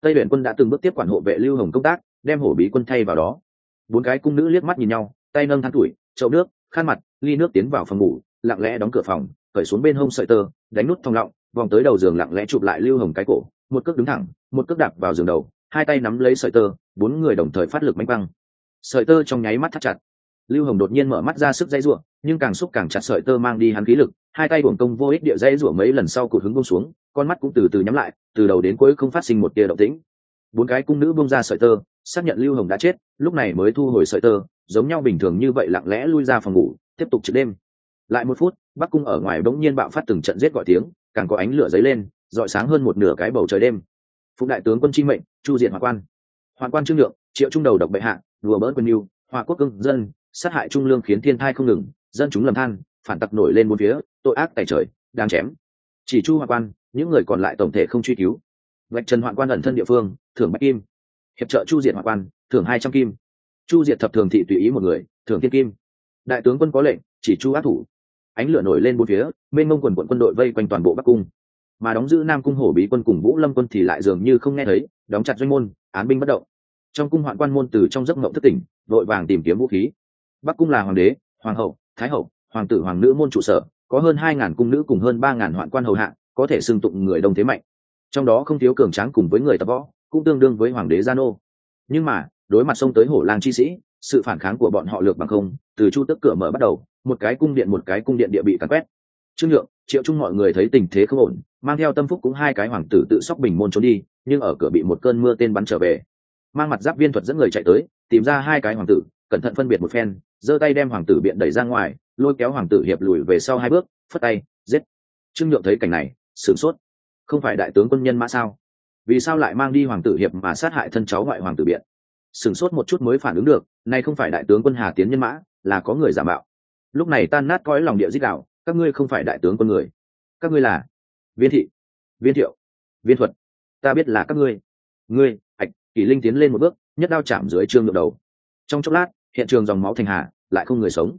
Speaker 1: Tây huyện quân đã từng bước tiếp quản hộ vệ lưu hồng công tác, đem hổ bí quân thay vào đó. Bốn cái cung nữ liếc mắt nhìn nhau, tay nâng thắng tuổi, chậu nước, khăn mặt, ly nước tiến vào phòng ngủ, lặng lẽ đóng cửa phòng, cởi xuống bên hông sợi tơ, đánh nút thòng lọng, vòng tới đầu giường lặng lẽ chụp lại lưu hồng cái cổ, một cước đứng thẳng, một cước đạp vào giường đầu, hai tay nắm lấy sợi tơ, bốn người đồng thời phát lực mánh băng sợi tơ trong nháy mắt thắt chặt. Lưu hồng đột nhiên mở mắt ra sức dây rủa, nhưng càng xúc càng chặt sợi tơ mang đi hắn khí lực, hai tay buồng công vô ích địa dây rủa mấy lần sau cụt hứng bông xuống, con mắt cũng từ từ nhắm lại, từ đầu đến cuối không phát sinh một tia động tĩnh. Bốn cái cung nữ bông ra sợi tơ, xác nhận lưu hồng đã chết, lúc này mới thu hồi sợi tơ, giống nhau bình thường như vậy lặng lẽ lui ra phòng ngủ, tiếp tục trực đêm. Lại một phút, bắc cung ở ngoài bỗng nhiên bạo phát từng trận giết gọi tiếng, càng có ánh lửa dấy lên dọi sáng hơn một nửa cái bầu trời đêm. Phụng đại tướng quân chi mệnh, chu diện hoàng quan. Hoàng quan trương lượng triệu trung đầu độc bệ hạ, đùa bỡn quân mưu hòa quốc cưng dân, sát hại trung lương khiến thiên thai không ngừng, dân chúng lầm than, phản tặc nổi lên bốn phía, tội ác tài trời, đang chém. Chỉ chu hoàng quan, những người còn lại tổng thể không truy cứu. Vạch trần hoạn quan ẩn thân địa phương, thưởng bách kim. Hiệp trợ chu diệt hoàng quan, thưởng hai trăm kim. Chu diệt thập thường thị tùy ý một người, thưởng thiên kim. Đại tướng quân có lệnh, chỉ chu ác thủ. Ánh lửa nổi lên bốn phía, bên mông quần quận quân đội vây quanh toàn bộ bắc cung. Mà đóng giữ nam cung hổ bí quân cùng vũ lâm quân thì lại dường như không nghe thấy, đóng chặt doanh môn, án binh bất động trong cung hoạn quan môn từ trong giấc mộng thất tỉnh, vội vàng tìm kiếm vũ khí. Bắc cung là hoàng đế, hoàng hậu, thái hậu, hoàng tử, hoàng nữ môn trụ sở, có hơn hai ngàn cung nữ cùng hơn ba ngàn hoạn quan hầu hạ, có thể xưng tụng người đông thế mạnh. Trong đó không thiếu cường tráng cùng với người tập võ, cũng tương đương với hoàng đế gia nô. Nhưng mà, đối mặt sông tới hổ lang chi sĩ, sự phản kháng của bọn họ lược bằng không, từ chu tức cửa mở bắt đầu, một cái cung điện một cái cung điện địa bị cắn quét. Trương nhượng, triệu chung mọi người thấy tình thế không ổn, mang theo tâm phúc cũng hai cái hoàng tử tự sóc bình môn trốn đi, nhưng ở cửa bị một cơn mưa tên bắn trở về mang mặt giáp viên thuật dẫn người chạy tới, tìm ra hai cái hoàng tử, cẩn thận phân biệt một phen, giơ tay đem hoàng tử biện đẩy ra ngoài, lôi kéo hoàng tử hiệp lùi về sau hai bước, phất tay, giết. Trương nhượng thấy cảnh này, sửng sốt. Không phải đại tướng quân nhân mã sao? Vì sao lại mang đi hoàng tử hiệp mà sát hại thân cháu ngoại hoàng tử biện? Sửng sốt một chút mới phản ứng được, nay không phải đại tướng quân hà tiến nhân mã, là có người giả mạo. Lúc này tan nát cõi lòng địa dích đạo, các ngươi không phải đại tướng quân người. Các ngươi là viên thị, viên thiệu, viên thuật. Ta biết là các ngươi. Ngươi ạch kỷ linh tiến lên một bước, nhất đao chạm dưới trương ngược đầu. Trong chốc lát, hiện trường dòng máu thành hà, lại không người sống.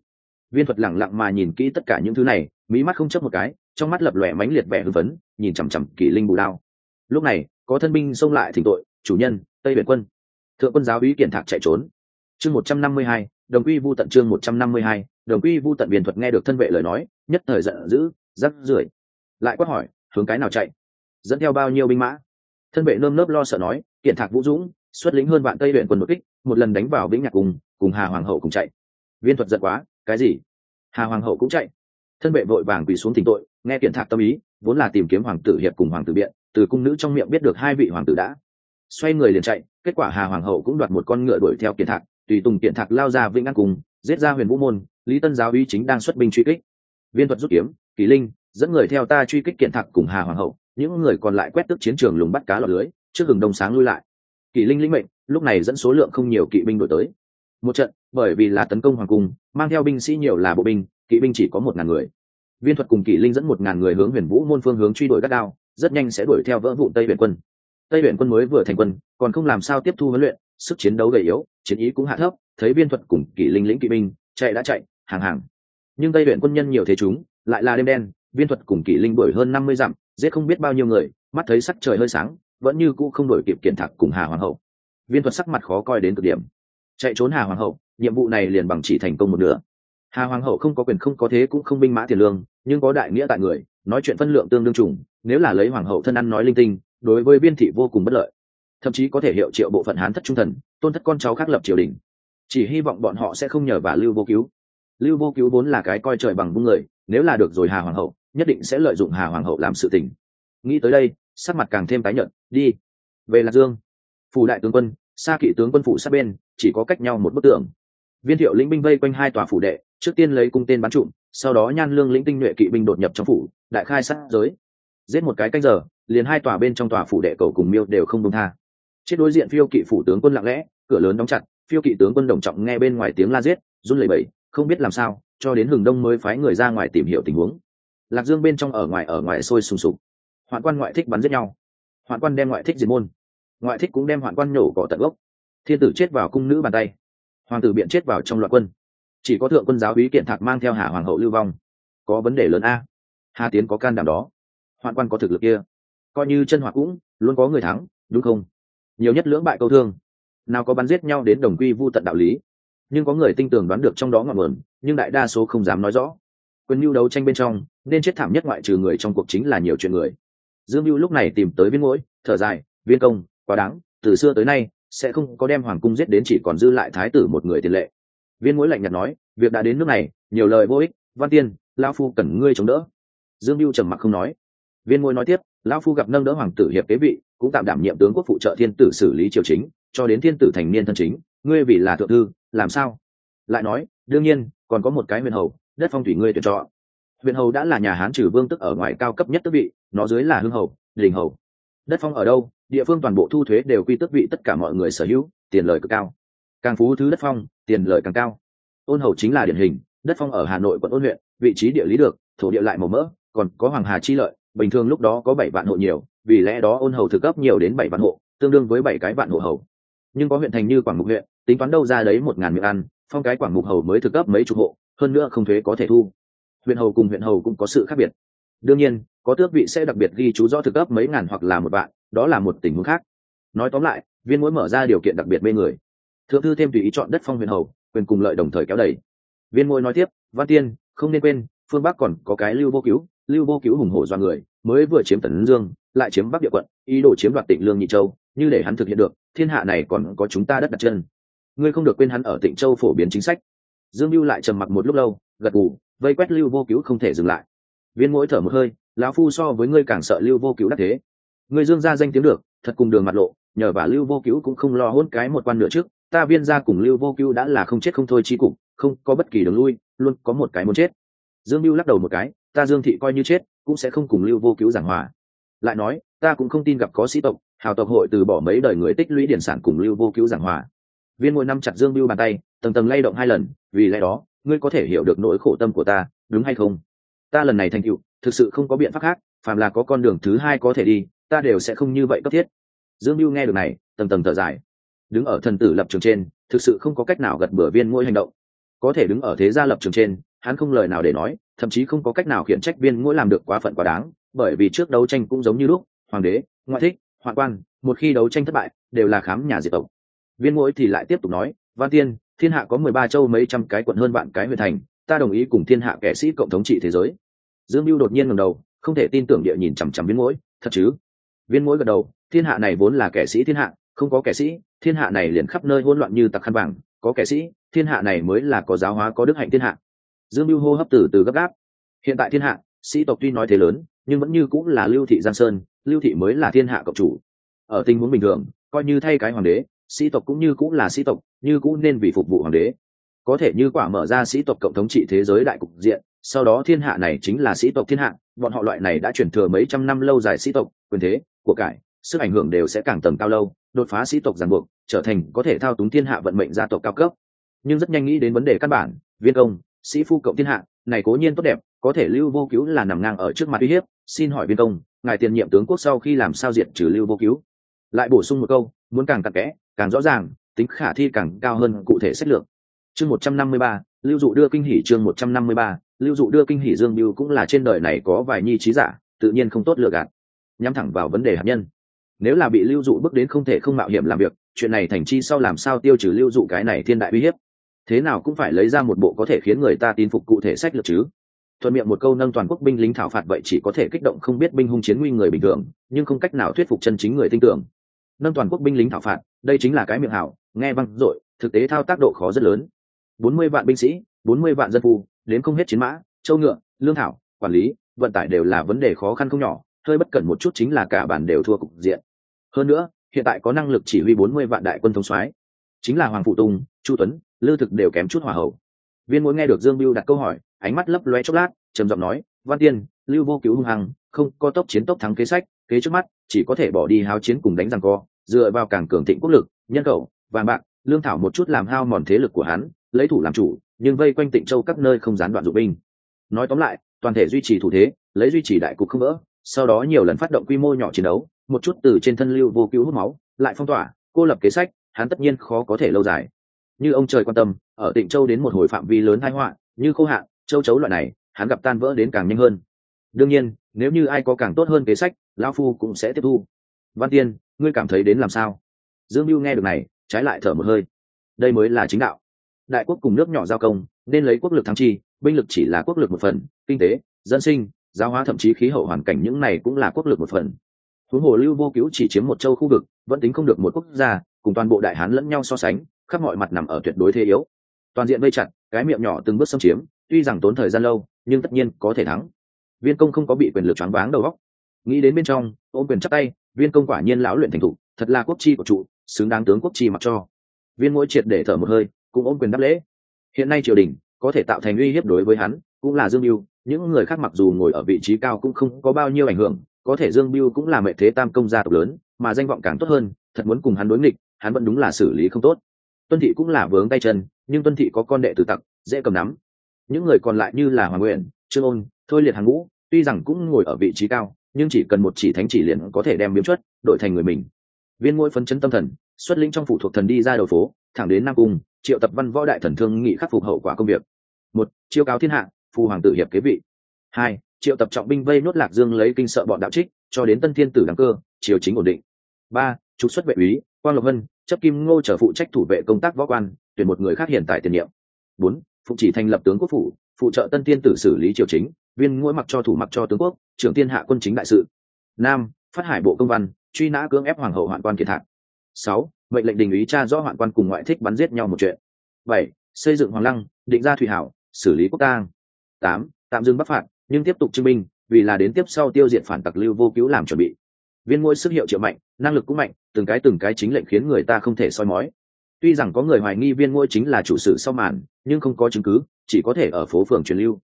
Speaker 1: Viên thuật lẳng lặng mà nhìn kỹ tất cả những thứ này mỹ mắt không chấp một cái, trong mắt lập lòe mánh liệt vẻ hưng phấn, nhìn chằm chằm kỷ linh bù đao. Lúc này, có thân binh xông lại thỉnh tội, chủ nhân, tây biển quân. Thượng quân giáo úy kiển thạc chạy trốn. Chương một trăm năm mươi hai, đồng quy vu tận chương một trăm năm mươi hai, đồng quy vu tận viên thuật nghe được thân vệ lời nói, nhất thời giận dữ, rắc rưởi. Lại quát hỏi, hướng cái nào chạy? Dẫn theo bao nhiêu binh mã? Thân vệ nơm nớp lo sợ nói, kiện thạc vũ dũng, xuất lĩnh hơn vạn tây luyện quân một kích, một lần đánh vào vĩnh nhạc cùng cùng hà hoàng hậu cùng chạy. Viên thuật giận quá, cái gì? Hà hoàng hậu cũng chạy? Thân vệ vội vàng quỳ xuống thỉnh tội, nghe kiện thạc tâm ý, vốn là tìm kiếm hoàng tử hiệp cùng hoàng tử biện, từ cung nữ trong miệng biết được hai vị hoàng tử đã. Xoay người liền chạy, kết quả hà hoàng hậu cũng đoạt một con ngựa đuổi theo kiện thạc, tùy tùng kiện thạc lao ra vĩnh an cùng, giết ra huyền vũ môn, lý tân giáo uy chính đang xuất binh truy kích. Viên thuật rút kiếm, kỳ linh, dẫn người theo ta truy kích kiện thạc cùng hà hoàng hậu những người còn lại quét tức chiến trường lùng bắt cá lọt lưới, trước hừng đông sáng lui lại. Kỵ linh lĩnh mệnh, lúc này dẫn số lượng không nhiều kỵ binh đổi tới. Một trận, bởi vì là tấn công hoàng cung, mang theo binh sĩ nhiều là bộ binh, kỵ binh chỉ có một ngàn người. Viên thuật cùng kỵ linh dẫn một ngàn người hướng huyền vũ môn phương hướng truy đuổi gắt đao rất nhanh sẽ đuổi theo vỡ vụ tây viện quân. Tây viện quân mới vừa thành quân, còn không làm sao tiếp thu huấn luyện, sức chiến đấu gầy yếu, chiến ý cũng hạ thấp, thấy viên thuật cùng kỵ linh lĩnh kỵ binh, chạy đã chạy, hàng hàng. Nhưng tây viện quân nhân nhiều thế chúng, lại là đêm đen, viên thuật cùng kỵ linh đuổi hơn năm mươi dặm giết không biết bao nhiêu người, mắt thấy sắc trời hơi sáng, vẫn như cũ không đổi kịp kiển thạc cùng hà hoàng hậu. Viên thuật sắc mặt khó coi đến cực điểm. Chạy trốn hà hoàng hậu, nhiệm vụ này liền bằng chỉ thành công một nửa. Hà hoàng hậu không có quyền không có thế cũng không binh mã tiền lương, nhưng có đại nghĩa tại người, nói chuyện phân lượng tương đương trùng, nếu là lấy hoàng hậu thân ăn nói linh tinh, đối với viên thị vô cùng bất lợi. Thậm chí có thể hiệu triệu bộ phận hán thất trung thần, tôn thất con cháu khác lập triều đình. Chỉ hy vọng bọn họ sẽ không nhờ và lưu vô cứu. Lưu vô cứu vốn là cái coi trời bằng vung người, nếu là được rồi hà hoàng hậu nhất định sẽ lợi dụng hà hoàng hậu làm sự tình. Nghĩ tới đây, sắc mặt càng thêm tái nhợt, đi, về lạc dương. Phủ đại tướng quân xa kỵ tướng quân phủ sát bên, chỉ có cách nhau một bức tường. Viên thiệu lĩnh binh vây quanh hai tòa phủ đệ, trước tiên lấy cung tên bắn trụm, sau đó nhan lương lĩnh tinh nhuệ kỵ binh đột nhập trong phủ, đại khai sát giới. Giết một cái canh giờ, liền hai tòa bên trong tòa phủ đệ cầu cùng miêu đều không đông tha. Trên đối diện phiêu kỵ phủ tướng quân lặng lẽ, cửa lớn đóng chặt, phiêu kỵ tướng quân đồng trọng nghe bên ngoài tiếng la giết, run lẩy bẩy, không biết làm sao, cho đến hừng đông mới phái người ra ngoài tìm hiểu tình huống lạc dương bên trong ở ngoài ở ngoài sôi sùng sục. Hoạn quan ngoại thích bắn giết nhau. Hoạn quan đem ngoại thích diệt môn. Ngoại thích cũng đem hoạn quan nhổ cỏ tận gốc. Thiên tử chết vào cung nữ bàn tay. Hoàng tử biện chết vào trong loạn quân. Chỉ có thượng quân giáo úy kiện thạc mang theo hà hoàng hậu lưu vong. Có vấn đề lớn a. Hà tiến có can đảm đó. Hoạn quan có thực lực kia. Coi như chân hoạt cũng luôn có người thắng, đúng không? Nhiều nhất lưỡng bại câu thương. Nào có bắn giết nhau đến đồng quy vu tận đạo lý. Nhưng có người tin tưởng đoán được trong đó ngọn nguồn, nhưng đại đa số không dám nói rõ. Quân nhu đấu tranh bên trong nên chết thảm nhất ngoại trừ người trong cuộc chính là nhiều chuyện người. Dương mưu lúc này tìm tới viên mũi thở dài, viên công, quá đáng, từ xưa tới nay, sẽ không có đem hoàng cung giết đến chỉ còn dư lại thái tử một người tiền lệ. Viên mũi lạnh nhạt nói, việc đã đến nước này, nhiều lời vô ích, văn tiên, lão phu cần ngươi chống đỡ. Dương mưu trầm mặc không nói. Viên mũi nói tiếp, lão phu gặp nâng đỡ hoàng tử hiệp kế vị, cũng tạm đảm nhiệm tướng quốc phụ trợ thiên tử xử lý triều chính, cho đến thiên tử thành niên thân chính, ngươi vì là thượng thư, làm sao? Lại nói, đương nhiên, còn có một cái huyền hầu, đất phong thủy ngươi tuyển chọn huyện hầu đã là nhà hán trừ vương tức ở ngoài cao cấp nhất tước vị, nó dưới là hưng hầu, đình hầu. Đất phong ở đâu, địa phương toàn bộ thu thuế đều quy tước vị tất cả mọi người sở hữu, tiền lời cực cao. Càng phú thứ đất phong, tiền lời càng cao. Ôn hầu chính là điển hình, đất phong ở hà nội quận ôn huyện, vị trí địa lý được, thổ địa lại màu mỡ, còn có hoàng hà chi lợi, bình thường lúc đó có bảy vạn hộ nhiều, vì lẽ đó ôn hầu thực cấp nhiều đến bảy vạn hộ, tương đương với bảy cái vạn hộ hầu. Nhưng có huyện thành như quảng mục huyện, tính toán đâu ra đấy một ngàn miệng ăn, phong cái quảng mục hầu mới thực cấp mấy chục hộ, hơn nữa không thuế có thể thu huyện hầu cùng huyện hầu cũng có sự khác biệt. Đương nhiên, có tước vị sẽ đặc biệt ghi chú rõ thực cấp mấy ngàn hoặc là một vạn, đó là một tình huống khác. Nói tóm lại, viên mỗi mở ra điều kiện đặc biệt mê người. Thượng thư thêm tùy ý chọn đất phong huyện hầu, quyền cùng lợi đồng thời kéo đẩy. viên mỗi nói tiếp, văn tiên, không nên quên, phương bắc còn có cái lưu vô cứu, lưu vô cứu hùng hổ do người, mới vừa chiếm tấn dương, lại chiếm bắc địa quận, ý đồ chiếm đoạt tịnh lương nhị châu, như để hắn thực hiện được, thiên hạ này còn có chúng ta đất đặt chân. Ngươi không được quên hắn ở tịnh châu phổ biến chính sách. Dương mưu lại trầm mặc một lúc lâu, gật gù vây quét lưu vô cứu không thể dừng lại. Viên mỗi thở một hơi, lão phu so với ngươi càng sợ lưu vô cứu đắc thế. Ngươi dương ra danh tiếng được, thật cùng đường mặt lộ, nhờ và lưu vô cứu cũng không lo hôn cái một quan nửa trước, ta viên ra cùng lưu vô cứu đã là không chết không thôi chi cục, không có bất kỳ đường lui, luôn có một cái muốn chết. Dương mưu lắc đầu một cái, ta dương thị coi như chết, cũng sẽ không cùng lưu vô cứu giảng hòa. Lại nói, ta cũng không tin gặp có sĩ tộc, hào tộc hội từ bỏ mấy đời người tích lũy điển sản cùng lưu vô cứu giảng hòa. Viên mỗi năm chặt dương mưu bàn tay, tầng tầng lay động hai lần, vì lẽ đó ngươi có thể hiểu được nỗi khổ tâm của ta, đúng hay không? Ta lần này thành cựu thực sự không có biện pháp khác, phàm là có con đường thứ hai có thể đi, ta đều sẽ không như vậy cấp thiết. Dương mưu nghe được này tầm tầng thở dài. Đứng ở thần tử lập trường trên, thực sự không có cách nào gật bửa viên mỗi hành động. Có thể đứng ở thế gia lập trường trên, hắn không lời nào để nói, thậm chí không có cách nào khiển trách viên mỗi làm được quá phận quá đáng, bởi vì trước đấu tranh cũng giống như lúc, hoàng đế, ngoại thích, hoạn quan, một khi đấu tranh thất bại, đều là khám nhà diệt tộc. Viên mỗi thì lại tiếp tục nói, văn tiên thiên hạ có mười ba châu mấy trăm cái quận hơn vạn cái huyện thành, ta đồng ý cùng thiên hạ kẻ sĩ cộng thống trị thế giới. Dương mưu đột nhiên ngầm đầu, không thể tin tưởng địa nhìn chằm chằm viên mũi thật chứ? Viên mũi gật đầu, thiên hạ này vốn là kẻ sĩ thiên hạ, không có kẻ sĩ, thiên hạ này liền khắp nơi hỗn loạn như tặc khăn vàng, có kẻ sĩ, thiên hạ này mới là có giáo hóa, có đức hạnh thiên hạ. Dương mưu hô hấp từ từ gấp gáp. Hiện tại thiên hạ, sĩ tộc tuy nói thế lớn, nhưng vẫn như cũng là lưu thị giang sơn, lưu thị mới là thiên hạ cộng chủ. Ở tình huống bình thường, coi như thay cái hoàng đế sĩ tộc cũng như cũng là sĩ tộc, như cũng nên vì phục vụ hoàng đế. Có thể như quả mở ra sĩ tộc cộng thống trị thế giới đại cục diện, sau đó thiên hạ này chính là sĩ tộc thiên hạ, bọn họ loại này đã chuyển thừa mấy trăm năm lâu dài sĩ tộc, quyền thế, của cải, sức ảnh hưởng đều sẽ càng tầm cao lâu, đột phá sĩ tộc ràng buộc, trở thành có thể thao túng thiên hạ vận mệnh gia tộc cao cấp. Nhưng rất nhanh nghĩ đến vấn đề căn bản, viên công, sĩ phu cộng thiên hạ, này cố nhiên tốt đẹp, có thể lưu vô cứu là nằm ngang ở trước mặt uy hiếp, xin hỏi viên công, ngài tiền nhiệm tướng quốc sau khi làm sao diệt trừ lưu vô cứu? Lại bổ sung một câu, muốn càng cặn kẽ càng rõ ràng, tính khả thi càng cao hơn cụ thể sách lược. Chương một trăm năm mươi ba, lưu dụ đưa kinh hỷ chương một trăm năm mươi ba, lưu dụ đưa kinh hỷ dương biêu cũng là trên đời này có vài nhi trí giả, tự nhiên không tốt lựa gạt. Nhắm thẳng vào vấn đề hạt nhân. Nếu là bị lưu dụ bước đến không thể không mạo hiểm làm việc, chuyện này thành chi sau làm sao tiêu trừ lưu dụ cái này thiên đại uy hiếp? Thế nào cũng phải lấy ra một bộ có thể khiến người ta tin phục cụ thể sách lược chứ. Thuận miệng một câu nâng toàn quốc binh lính thảo phạt vậy chỉ có thể kích động không biết binh hung chiến nguy người bình thường, nhưng không cách nào thuyết phục chân chính người tin tưởng nâng toàn quốc binh lính thảo phạt, đây chính là cái miệng hảo, nghe văng dội, thực tế thao tác độ khó rất lớn. Bốn mươi vạn binh sĩ, bốn mươi vạn dân phu, đến không hết chiến mã, châu ngựa, lương thảo, quản lý, vận tải đều là vấn đề khó khăn không nhỏ, hơi bất cẩn một chút chính là cả bản đều thua cục diện. Hơn nữa, hiện tại có năng lực chỉ huy bốn mươi vạn đại quân thống soái, chính là hoàng phụ tùng, chu tuấn, lư thực đều kém chút hỏa hậu. Viên mỗi nghe được dương biêu đặt câu hỏi, ánh mắt lấp loe chốc lát, trầm giọng nói, văn tiên, lưu vô cứu hung hăng, không, có tốc chiến tốc thắng kế sách, kế trước mắt, chỉ có thể bỏ đi háo chiến cùng đánh rằng co dựa vào càng cường thịnh quốc lực, nhân khẩu, vàng bạc, lương thảo một chút làm hao mòn thế lực của hắn, lấy thủ làm chủ, nhưng vây quanh tịnh châu các nơi không gián đoạn dụng binh. Nói tóm lại, toàn thể duy trì thủ thế, lấy duy trì đại cục không vỡ, sau đó nhiều lần phát động quy mô nhỏ chiến đấu, một chút từ trên thân lưu vô cứu hút máu, lại phong tỏa, cô lập kế sách, hắn tất nhiên khó có thể lâu dài. Như ông trời quan tâm, ở tịnh châu đến một hồi phạm vi lớn tai họa, như khô hạn, châu chấu loại này, hắn gặp tan vỡ đến càng nhanh hơn. Đương nhiên, nếu như ai có càng tốt hơn kế sách, lão phu cũng sẽ tiếp thu. Văn tiên ngươi cảm thấy đến làm sao? Dương mưu nghe được này, trái lại thở một hơi. Đây mới là chính đạo. Đại quốc cùng nước nhỏ giao công, nên lấy quốc lực thắng chi, binh lực chỉ là quốc lực một phần, kinh tế, dân sinh, giáo hóa thậm chí khí hậu hoàn cảnh những này cũng là quốc lực một phần. Huống hồ lưu vô cứu chỉ chiếm một châu khu vực, vẫn tính không được một quốc gia, cùng toàn bộ đại hán lẫn nhau so sánh, khắp mọi mặt nằm ở tuyệt đối thế yếu. Toàn diện vây chặt, cái miệng nhỏ từng bước xâm chiếm, tuy rằng tốn thời gian lâu, nhưng tất nhiên có thể thắng. Viên công không có bị quyền lực choáng váng đầu góc nghĩ đến bên trong, ôm quyền chắc tay viên công quả nhiên lão luyện thành thục, thật là quốc chi của trụ xứng đáng tướng quốc chi mặc cho. Viên mỗi triệt để thở một hơi, cũng ôm quyền đáp lễ. Hiện nay triều đình có thể tạo thành uy hiếp đối với hắn, cũng là dương mưu những người khác mặc dù ngồi ở vị trí cao cũng không có bao nhiêu ảnh hưởng, có thể dương mưu cũng là mệ thế tam công gia tộc lớn, mà danh vọng càng tốt hơn, thật muốn cùng hắn đối nghịch, hắn vẫn đúng là xử lý không tốt. Tuân thị cũng là vướng tay chân, nhưng tuân thị có con đệ tử tặc, dễ cầm nắm. Những người còn lại như là hoàng nguyện, trương ôn, thôi liệt hàng ngũ, tuy rằng cũng ngồi ở vị trí cao nhưng chỉ cần một chỉ thánh chỉ liền có thể đem biếm chuất, đổi thành người mình. Viên ngôi phấn chấn tâm thần, xuất linh trong phụ thuộc thần đi ra đầu phố, thẳng đến nam cung, triệu tập văn võ đại thần thương nghị khắc phục hậu quả công việc. Một, chiêu cáo thiên hạ phù hoàng tử hiệp kế vị. Hai, triệu tập trọng binh vây nốt lạc dương lấy kinh sợ bọn đạo trích, cho đến tân thiên tử đăng cơ, triều chính ổn định. Ba, trục xuất vệ úy, quang lộc vân, chấp kim ngô trở phụ trách thủ vệ công tác võ quan, tuyển một người khác hiện tại tiền nhiệm. Bốn phụ chỉ thành lập tướng quốc phủ phụ trợ tân tiên tử xử lý triều chính, viên ngũi mặc cho thủ mặc cho tướng quốc, trưởng tiên hạ quân chính đại sự. Năm phát hải bộ công văn, truy nã cưỡng ép hoàng hậu hoạn quan kiệt hạc sáu, mệnh lệnh đình ý cha rõ hoạn quan cùng ngoại thích bắn giết nhau một chuyện. Bảy, xây dựng hoàng lăng, định ra thủy hảo, xử lý quốc tang. Tám, tạm dừng bắc phạt, nhưng tiếp tục chứng minh, vì là đến tiếp sau tiêu diệt phản tặc lưu vô cứu làm chuẩn bị. Viên ngôi sức hiệu triệu mạnh, năng lực cũng mạnh, từng cái từng cái chính lệnh khiến người ta không thể soi mói tuy rằng có người hoài nghi viên ngôi chính là chủ sự sau màn, nhưng không có chứng cứ, chỉ có thể ở phố phường truyền lưu.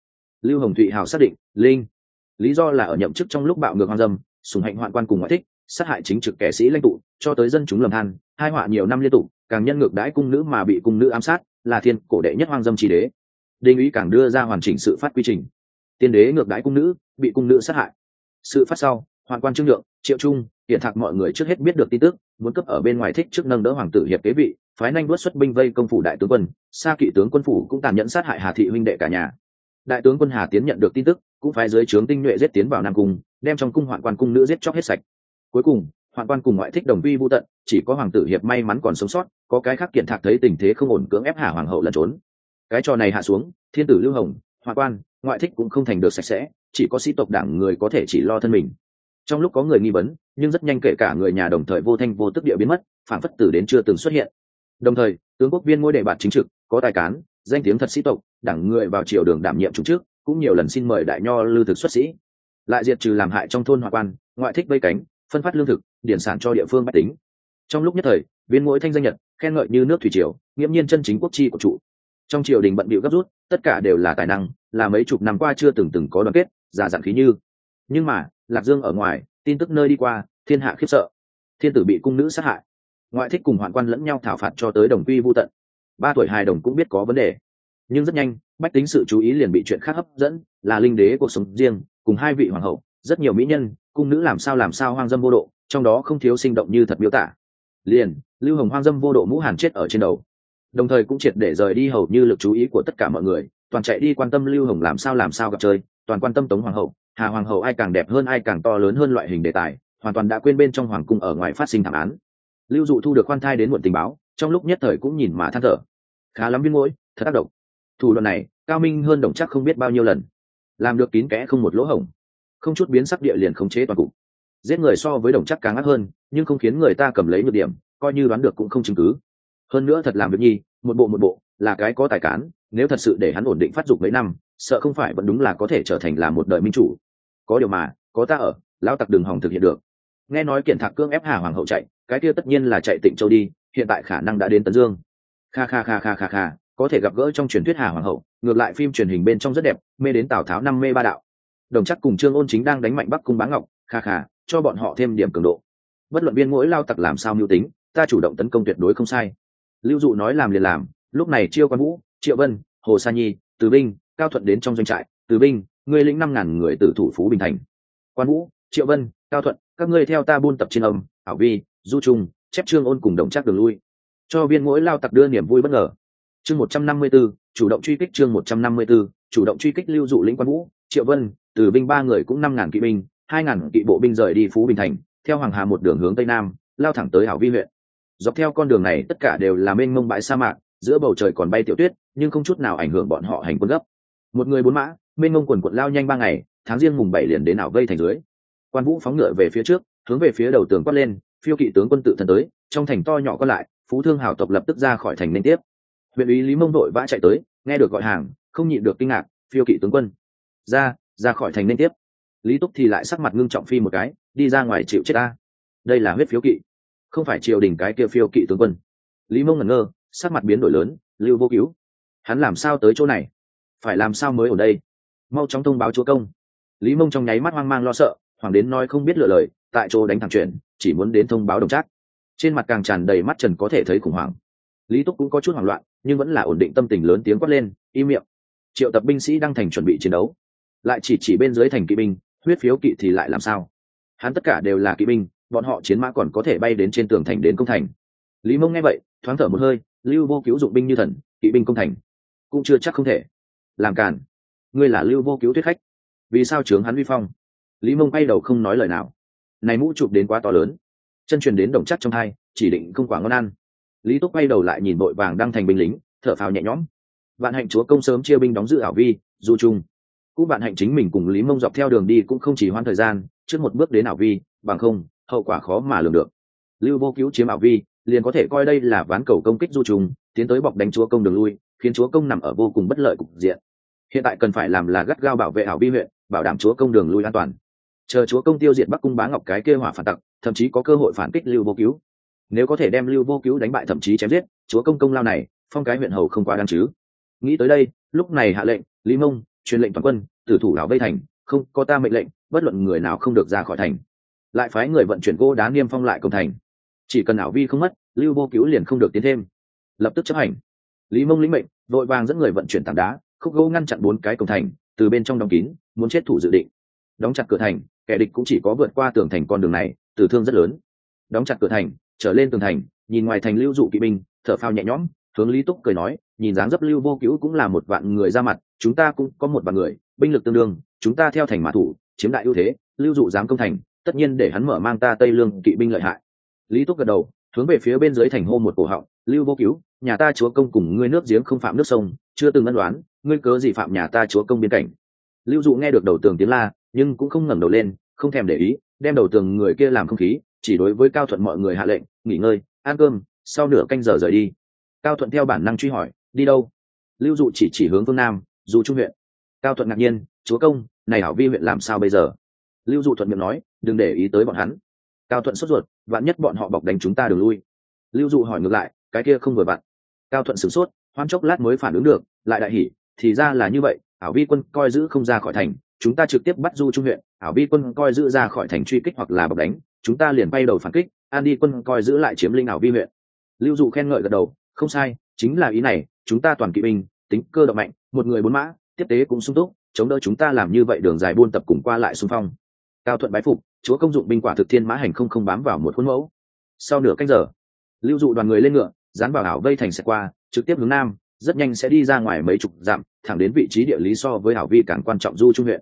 Speaker 1: Lưu hồng thụy hào xác định, linh. Lý do là ở nhậm chức trong lúc bạo ngược hoang dâm, sùng hạnh hoạn quan cùng ngoại thích, sát hại chính trực kẻ sĩ lãnh tụ, cho tới dân chúng lầm than, hai họa nhiều năm liên tục, càng nhân ngược đãi cung nữ mà bị cung nữ ám sát, là thiên cổ đệ nhất hoang dâm tri đế. Đinh ý càng đưa ra hoàn chỉnh sự phát quy trình. Tiên đế ngược đãi cung nữ, bị cung nữ sát hại. Sự phát sau hoàng quan trương nhượng triệu trung, hiện thạc mọi người trước hết biết được tin tức, muốn cấp ở bên ngoài thích trước nâng đỡ hoàng tử hiệp kế vị phái nhanh đuốt xuất binh vây công phủ đại tướng quân xa kỵ tướng quân phủ cũng tàn nhẫn sát hại hà thị huynh đệ cả nhà. Đại tướng quân hà tiến nhận được tin tức, cũng phái dưới trướng tinh nhuệ giết tiến vào nam cung, đem trong cung hoạn quan cung nữ giết chóc hết sạch. Cuối cùng, hoạn quan cùng ngoại thích đồng vi vô tận, chỉ có hoàng tử hiệp may mắn còn sống sót, có cái khác kiện thạc thấy tình thế không ổn cưỡng ép hà hoàng hậu lẩn trốn. Cái trò này hạ xuống, thiên tử lưu hồng, hoạn quan, ngoại thích cũng không thành được sạch sẽ, chỉ có sĩ tộc đảng người có thể chỉ lo thân mình. Trong lúc có người nghi vấn, nhưng rất nhanh kể cả người nhà đồng thời vô thanh vô tức địa biến mất phản phất tử đến chưa từng xuất hiện đồng thời, tướng quốc viên ngôi đệ bạt chính trực, có tài cán, danh tiếng thật sĩ tộc, đảng người vào triều đường đảm nhiệm chủ trước cũng nhiều lần xin mời đại nho lưu thực xuất sĩ. Lại diệt trừ làm hại trong thôn hòa quan, ngoại thích vây cánh, phân phát lương thực, điển sản cho địa phương bách tính. Trong lúc nhất thời, viên mỗi thanh danh nhật, khen ngợi như nước thủy triều, nghiễm nhiên chân chính quốc chi của trụ trong triều đình bận bịu gấp rút, tất cả đều là tài năng, là mấy chục năm qua chưa từng từng có đoàn kết giả dặn khí như. Nhưng mà, lạc dương ở ngoài, tin tức nơi đi qua, thiên hạ khiếp sợ. Thiên tử bị cung nữ sát hại ngoại thích cùng hoạn quan lẫn nhau thảo phạt cho tới đồng quy vô tận. Ba tuổi hài đồng cũng biết có vấn đề. Nhưng rất nhanh, bách tính sự chú ý liền bị chuyện khác hấp dẫn, là linh đế cuộc sống riêng, cùng hai vị hoàng hậu, rất nhiều mỹ nhân, cung nữ làm sao làm sao hoang dâm vô độ, trong đó không thiếu sinh động như thật miêu tả. Liền, lưu hồng hoang dâm vô độ mũ hàn chết ở trên đầu. Đồng thời cũng triệt để rời đi hầu như lực chú ý của tất cả mọi người, toàn chạy đi quan tâm lưu hồng làm sao làm sao gặp chơi, toàn quan tâm tống hoàng hậu, hà hoàng hậu ai càng đẹp hơn ai càng to lớn hơn loại hình đề tài, hoàn toàn đã quên bên trong hoàng cung ở ngoài phát sinh thảm án lưu dụ thu được khoan thai đến muộn tình báo, trong lúc nhất thời cũng nhìn mà than thở. Khá lắm viên mũi thật tác động thủ đoạn này, cao minh hơn đồng chắc không biết bao nhiêu lần. Làm được kín kẽ không một lỗ hổng. Không chút biến sắc địa liền khống chế toàn cục. Giết người so với đồng chắc càng ác hơn, nhưng không khiến người ta cầm lấy nhược điểm, coi như đoán được cũng không chứng cứ. Hơn nữa thật làm việc nhi, một bộ một bộ, là cái có tài cán, nếu thật sự để hắn ổn định phát dục mấy năm, sợ không phải vẫn đúng là có thể trở thành là một đời minh chủ. Có điều mà, có ta ở, lão tặc đường hòng thực hiện được. Nghe nói kiện thạc cương ép hà hoàng hậu chạy cái kia tất nhiên là chạy tịnh châu đi, hiện tại khả năng đã đến tấn dương. Kha kha kha kha kha kha, có thể gặp gỡ trong truyền thuyết hà hoàng hậu, ngược lại phim truyền hình bên trong rất đẹp, mê đến tào tháo năm mê ba đạo. Đồng chắc cùng trương ôn chính đang đánh mạnh bắc cung bá ngọc, kha kha, cho bọn họ thêm điểm cường độ. Bất luận viên mỗi lao tặc làm sao mưu tính, ta chủ động tấn công tuyệt đối không sai. Lưu dụ nói làm liền làm, lúc này chiêu quan vũ, triệu vân, hồ sa nhi, từ binh, cao thuận đến trong doanh trại, từ binh, ngươi lĩnh năm ngàn người từ thủ phú bình thành. Quan vũ, triệu vân, cao thuận, các ngươi theo ta buôn tập trên âm ảo vi du trung chép trương ôn cùng đồng chắc đường lui. Cho viên mỗi lao tặc đưa niềm vui bất ngờ. Chương một trăm năm mươi b ố chủ động truy kích chương một trăm năm mươi b ố chủ động truy kích lưu dụ lĩnh quan vũ, triệu vân, từ binh ba người cũng năm ngàn kỵ binh, hai ngàn kỵ bộ binh rời đi phú bình thành, theo hoàng hà một đường hướng tây nam, lao thẳng tới hảo vi huyện. Dọc theo con đường này, tất cả đều là mênh mông bãi sa mạc, giữa bầu trời còn bay tiểu tuyết, nhưng không chút nào ảnh hưởng bọn họ hành quân gấp. Một người bốn mã, mênh mông quần quận lao nhanh ba ngày, tháng riêng mùng bảy liền đến ảo vây thành dưới. Quan vũ phóng ngựa về phía trước, hướng về phía đầu tường quát lên phiêu kỵ tướng quân tự thần tới, trong thành to nhỏ còn lại, phú thương hảo tộc lập tức ra khỏi thành nên tiếp. Huyện ý lý mông đội vã chạy tới, nghe được gọi hàng, không nhịn được kinh ngạc, phiêu kỵ tướng quân. Ra ra khỏi thành nên tiếp. Lý túc thì lại sắc mặt ngưng trọng phi một cái, đi ra ngoài chịu chết ta. Đây là huyết phiếu kỵ. Không phải triều đình cái kia phiêu kỵ tướng quân. Lý mông ngẩn ngơ, sắc mặt biến đổi lớn, lưu vô cứu. Hắn làm sao tới chỗ này? Phải làm sao mới ở đây? Mau chóng thông báo chúa công. Lý mông trong nháy mắt hoang mang lo sợ, hoàng đến nói không biết lựa lời tại chỗ đánh thẳng chuyện chỉ muốn đến thông báo đồng trác. Trên mặt càng tràn đầy mắt trần có thể thấy khủng hoảng. Lý túc cũng có chút hoảng loạn, nhưng vẫn là ổn định tâm tình lớn tiếng quát lên, im miệng. Triệu tập binh sĩ đang thành chuẩn bị chiến đấu. Lại chỉ chỉ bên dưới thành kỵ binh, huyết phiếu kỵ thì lại làm sao? Hắn tất cả đều là kỵ binh, bọn họ chiến mã còn có thể bay đến trên tường thành đến công thành. Lý mông nghe vậy, thoáng thở một hơi, lưu vô cứu dụng binh như thần, kỵ binh công thành. Cũng chưa chắc không thể. Làm càn. Ngươi là lưu vô cứu thuyết khách. Vì sao trướng hắn vi phong? Lý mông bay đầu không nói lời nào này mũ chụp đến quá to lớn. Chân truyền đến đồng chắc trong hai, chỉ định không quả ngon ăn. Lý túc quay đầu lại nhìn vội vàng đang thành binh lính, thở phào nhẹ nhõm. Vạn hạnh chúa công sớm chia binh đóng giữ ảo vi, du trung. Cũng bạn hạnh chính mình cùng lý mông dọc theo đường đi cũng không chỉ hoãn thời gian, trước một bước đến ảo vi, bằng không, hậu quả khó mà lường được. Lưu vô cứu chiếm ảo vi, liền có thể coi đây là ván cầu công kích du trùng tiến tới bọc đánh chúa công đường lui, khiến chúa công nằm ở vô cùng bất lợi cục diện. Hiện tại cần phải làm là gắt gao bảo vệ ảo vi huyện, bảo đảm chúa công đường lui an toàn chờ chúa công tiêu diệt bắc cung bá ngọc cái kêu hỏa phản tặc, thậm chí có cơ hội phản kích lưu vô cứu. Nếu có thể đem lưu vô cứu đánh bại thậm chí chém giết, chúa công công lao này, phong cái huyện hầu không quá đáng chứ. Nghĩ tới đây, lúc này hạ lệnh, lý mông, truyền lệnh toàn quân, tử thủ đảo vây thành, không có ta mệnh lệnh, bất luận người nào không được ra khỏi thành. Lại phái người vận chuyển gỗ đá niêm phong lại công thành. Chỉ cần ảo vi không mất, lưu vô cứu liền không được tiến thêm. Lập tức chấp hành. Lý mông lĩnh mệnh, vội vàng dẫn người vận chuyển tảng đá, khúc gỗ ngăn chặn bốn cái cổng thành, từ bên trong đóng kín, muốn chết thủ dự định đóng chặt cửa thành, kẻ địch cũng chỉ có vượt qua tường thành con đường này tử thương rất lớn. Đóng chặt cửa thành, trở lên tường thành, nhìn ngoài thành lưu dụ kỵ binh, thở phao nhẹ nhõm, hướng lý túc cười nói, nhìn dáng dấp lưu vô cứu cũng là một vạn người ra mặt, chúng ta cũng có một vạn người, binh lực tương đương, chúng ta theo thành mã thủ, chiếm đại ưu thế, lưu dụ dám công thành, tất nhiên để hắn mở mang ta tây lương kỵ binh lợi hại. Lý túc gật đầu, hướng về phía bên dưới thành hô một cổ họng, lưu vô cứu, nhà ta chúa công cùng ngươi nước giếng không phạm nước sông, chưa từng ân đoán ngươi cớ gì phạm nhà ta chúa công biên cảnh? Lưu dụ nghe được đầu tường tiếng la nhưng cũng không ngẩng đầu lên, không thèm để ý, đem đầu tường người kia làm không khí, chỉ đối với cao thuận mọi người hạ lệnh, nghỉ ngơi, ăn cơm, sau nửa canh giờ rời đi. Cao thuận theo bản năng truy hỏi, đi đâu? Lưu dụ chỉ chỉ hướng phương nam, dù trung huyện. Cao thuận ngạc nhiên, chúa công, này hảo vi huyện làm sao bây giờ? Lưu dụ thuận miệng nói, đừng để ý tới bọn hắn. Cao thuận sốt ruột, vạn nhất bọn họ bọc đánh chúng ta đường lui. Lưu dụ hỏi ngược lại, cái kia không vừa vặn. Cao thuận sửng sốt, hoan chốc lát mới phản ứng được, lại đại hỉ, thì ra là như vậy ảo vi quân coi giữ không ra khỏi thành chúng ta trực tiếp bắt du trung huyện, ảo vi quân coi giữ ra khỏi thành truy kích hoặc là bọc đánh, chúng ta liền bay đầu phản kích, an đi quân coi giữ lại chiếm linh ảo vi huyện. Lưu dụ khen ngợi gật đầu, không sai, chính là ý này, chúng ta toàn kỵ binh, tính cơ động mạnh, một người bốn mã, tiếp tế cũng sung túc, chống đỡ chúng ta làm như vậy đường dài buôn tập cùng qua lại xung phong. Cao thuận bái phục, chúa công dụng binh quả thực thiên mã hành không không bám vào một khuôn mẫu. Sau nửa canh giờ, lưu dụ đoàn người lên ngựa, dán vào ảo vây thành xe qua, trực tiếp hướng nam, rất nhanh sẽ đi ra ngoài mấy chục dặm, thẳng đến vị trí địa lý so với ảo vi càng quan trọng du trung huyện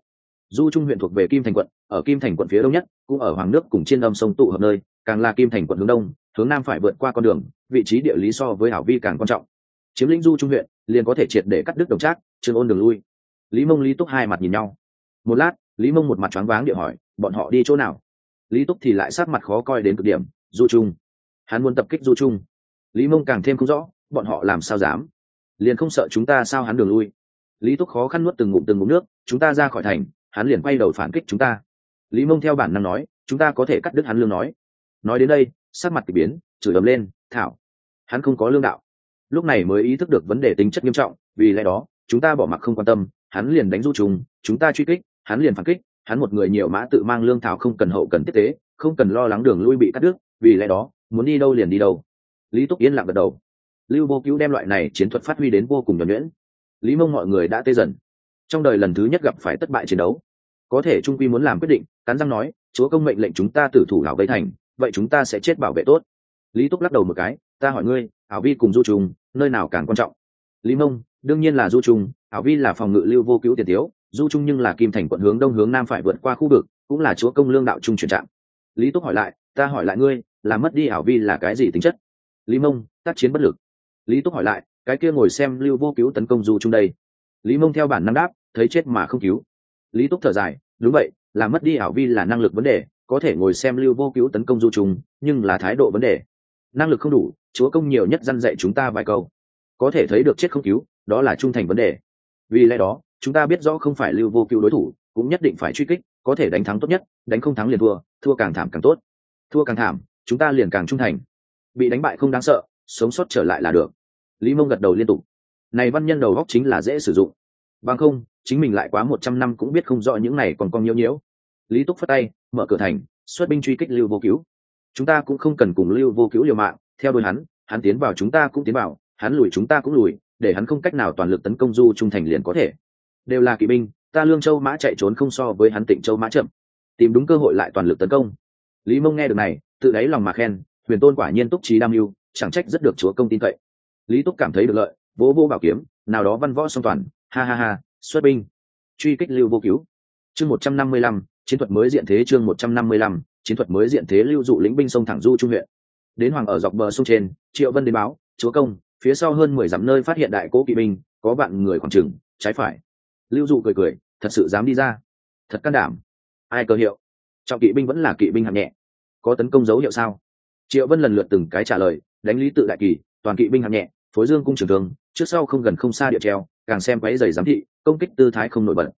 Speaker 1: du trung huyện thuộc về kim thành quận, ở kim thành quận phía đông nhất, cũng ở hoàng nước cùng trên âm sông tụ hợp nơi, càng là kim thành quận hướng đông, hướng nam phải vượt qua con đường, vị trí địa lý so với hảo vi càng quan trọng. Chiếm lĩnh du trung huyện, liền có thể triệt để cắt đứt đồng trác trường ôn đường lui. Lý mông, lý túc hai mặt nhìn nhau. Một lát, lý mông một mặt choáng váng địa hỏi, bọn họ đi chỗ nào? Lý túc thì lại sát mặt khó coi đến cực điểm, du trung. Hắn muốn tập kích du trung. Lý mông càng thêm không rõ, bọn họ làm sao dám? Liền không sợ chúng ta sao hắn đường lui? Lý túc khó khăn nuốt từng ngụm từng ngụm nước, chúng ta ra khỏi thành hắn liền quay đầu phản kích chúng ta. Lý mông theo bản năng nói, chúng ta có thể cắt đứt hắn lương nói. Nói đến đây, sắc mặt k ỳ biến, chửi ầm lên, thảo, hắn không có lương đạo. Lúc này mới ý thức được vấn đề tính chất nghiêm trọng, vì lẽ đó, chúng ta bỏ mặc không quan tâm, hắn liền đánh du trùng chúng ta truy kích, hắn liền phản kích, hắn một người nhiều mã tự mang lương thảo không cần hậu cần tiếp tế, không cần lo lắng đường lui bị cắt đứt, vì lẽ đó, muốn đi đâu liền đi đâu. Lý túc yên lặng gật đầu. Lưu vô cứu đem loại này chiến thuật phát huy đến vô cùng nhuẩn nhuyễn. Lý mông mọi người đã tê dần trong đời lần thứ nhất gặp phải thất bại chiến đấu. Có thể trung quy muốn làm quyết định, cắn răng nói, chúa công mệnh lệnh chúng ta tử thủ hảo vây thành, vậy chúng ta sẽ chết bảo vệ tốt. Lý túc lắc đầu một cái, ta hỏi ngươi, ảo vi cùng du trùng, nơi nào càng quan trọng? Lý mông, đương nhiên là du trùng, ảo vi là phòng ngự lưu vô cứu tiền tiếu, du trung nhưng là kim thành quận hướng đông hướng nam phải vượt qua khu vực, cũng là chúa công lương đạo trung chuyển trạm lý túc hỏi lại, ta hỏi lại ngươi, là mất đi ảo vi là cái gì tính chất? Lý mông, tác chiến bất lực. Lý túc hỏi lại, cái kia ngồi xem lưu vô cứu tấn công du trung đây. Lý mông theo bản năng đáp thấy chết mà không cứu. Lý túc thở dài đúng vậy là mất đi ảo vi là năng lực vấn đề có thể ngồi xem lưu vô cứu tấn công du trùng, nhưng là thái độ vấn đề. Năng lực không đủ chúa công nhiều nhất dăn dạy chúng ta vài câu. Có thể thấy được chết không cứu đó là trung thành vấn đề. Vì lẽ đó chúng ta biết rõ không phải lưu vô cứu đối thủ cũng nhất định phải truy kích có thể đánh thắng tốt nhất đánh không thắng liền thua thua càng thảm càng tốt. Thua càng thảm chúng ta liền càng trung thành. Bị đánh bại không đáng sợ sống sót trở lại là được. Lý mông gật đầu liên tục. Này văn nhân đầu góc chính là dễ sử dụng bằng không, chính mình lại quá một trăm năm cũng biết không rõ những này còn con nhiễu nhiễu. Lý túc phất tay, mở cửa thành, xuất binh truy kích lưu vô cứu. Chúng ta cũng không cần cùng lưu vô cứu liều mạng, theo đuôi hắn hắn tiến vào chúng ta cũng tiến vào, hắn lùi chúng ta cũng lùi, để hắn không cách nào toàn lực tấn công du trung thành liền có thể. Đều là kỵ binh, ta lương châu mã chạy trốn không so với hắn tịnh châu mã chậm. Tìm đúng cơ hội lại toàn lực tấn công. Lý mông nghe được này, tự đáy lòng mà khen, huyền tôn quả nhiên túc trí đam mưu, chẳng trách rất được chúa công tin cậy. Lý túc cảm thấy được lợi, vỗ vỗ bảo kiếm, nào đó văn võ song toàn ha ha ha, xuất binh. Truy kích lưu vô cứu. Chương một trăm năm mươi lăm, chiến thuật mới diện thế chương một trăm năm mươi lăm, chiến thuật mới diện thế lưu dụ lĩnh binh sông thẳng du trung huyện. Đến hoàng ở dọc bờ sông trên, triệu vân đến báo, chúa công, phía sau hơn mười dặm nơi phát hiện đại cố kỵ binh, có bạn người khoảng trừng trái phải. Lưu dụ cười cười, thật sự dám đi ra. Thật can đảm. Ai cơ hiệu? Trọng kỵ binh vẫn là kỵ binh hạng nhẹ. Có tấn công dấu hiệu sao? Triệu vân lần lượt từng cái trả lời, đánh lý tự đại kỳ, toàn kỵ binh hạng nhẹ, phối dương cung trường thường trước sau không gần không xa địa treo càng xem váy giày giám thị, công kích tư thái không nổi bật.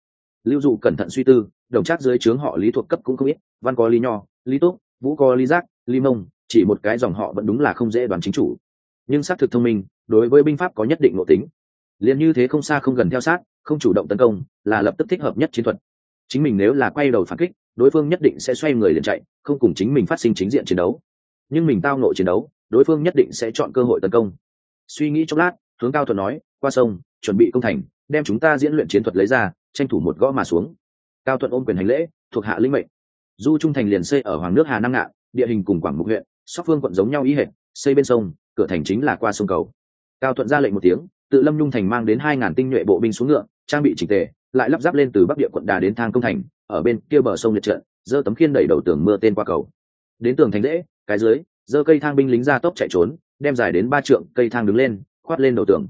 Speaker 1: Lưu dụ cẩn thận suy tư, đồng chắc dưới trướng họ lý thuộc cấp cũng không ít, văn có lý nho, lý túc, vũ có lý giác, lý mông, chỉ một cái dòng họ vẫn đúng là không dễ đoán chính chủ. Nhưng xác thực thông minh, đối với binh pháp có nhất định nội tính. Liền như thế không xa không gần theo sát, không chủ động tấn công, là lập tức thích hợp nhất chiến thuật. Chính mình nếu là quay đầu phản kích, đối phương nhất định sẽ xoay người liền chạy, không cùng chính mình phát sinh chính diện chiến đấu. Nhưng mình tao nội chiến đấu, đối phương nhất định sẽ chọn cơ hội tấn công. Suy nghĩ chốc lát, hướng cao thuận nói qua sông, chuẩn bị công thành, đem chúng ta diễn luyện chiến thuật lấy ra, tranh thủ một gõ mà xuống. Cao thuận ôm quyền hành lễ, thuộc hạ linh mệnh. Du trung thành liền xây ở hoàng nước hà năng ngạn, địa hình cùng quảng mục huyện, sóc phương quận giống nhau ý hệ xây bên sông, cửa thành chính là qua sông cầu. Cao thuận ra lệnh một tiếng, tự lâm nhung thành mang đến hai ngàn tinh nhuệ bộ binh xuống ngựa, trang bị chỉnh tề, lại lắp ráp lên từ bắc địa quận đà đến thang công thành, ở bên kia bờ sông liệt trận, giơ tấm khiên đẩy đầu tường mưa tên qua cầu. Đến tường thành lễ, cái dưới, giơ cây thang binh lính ra tốc chạy trốn, đem dài đến ba trượng cây thang đứng lên, khoát lên đầu tường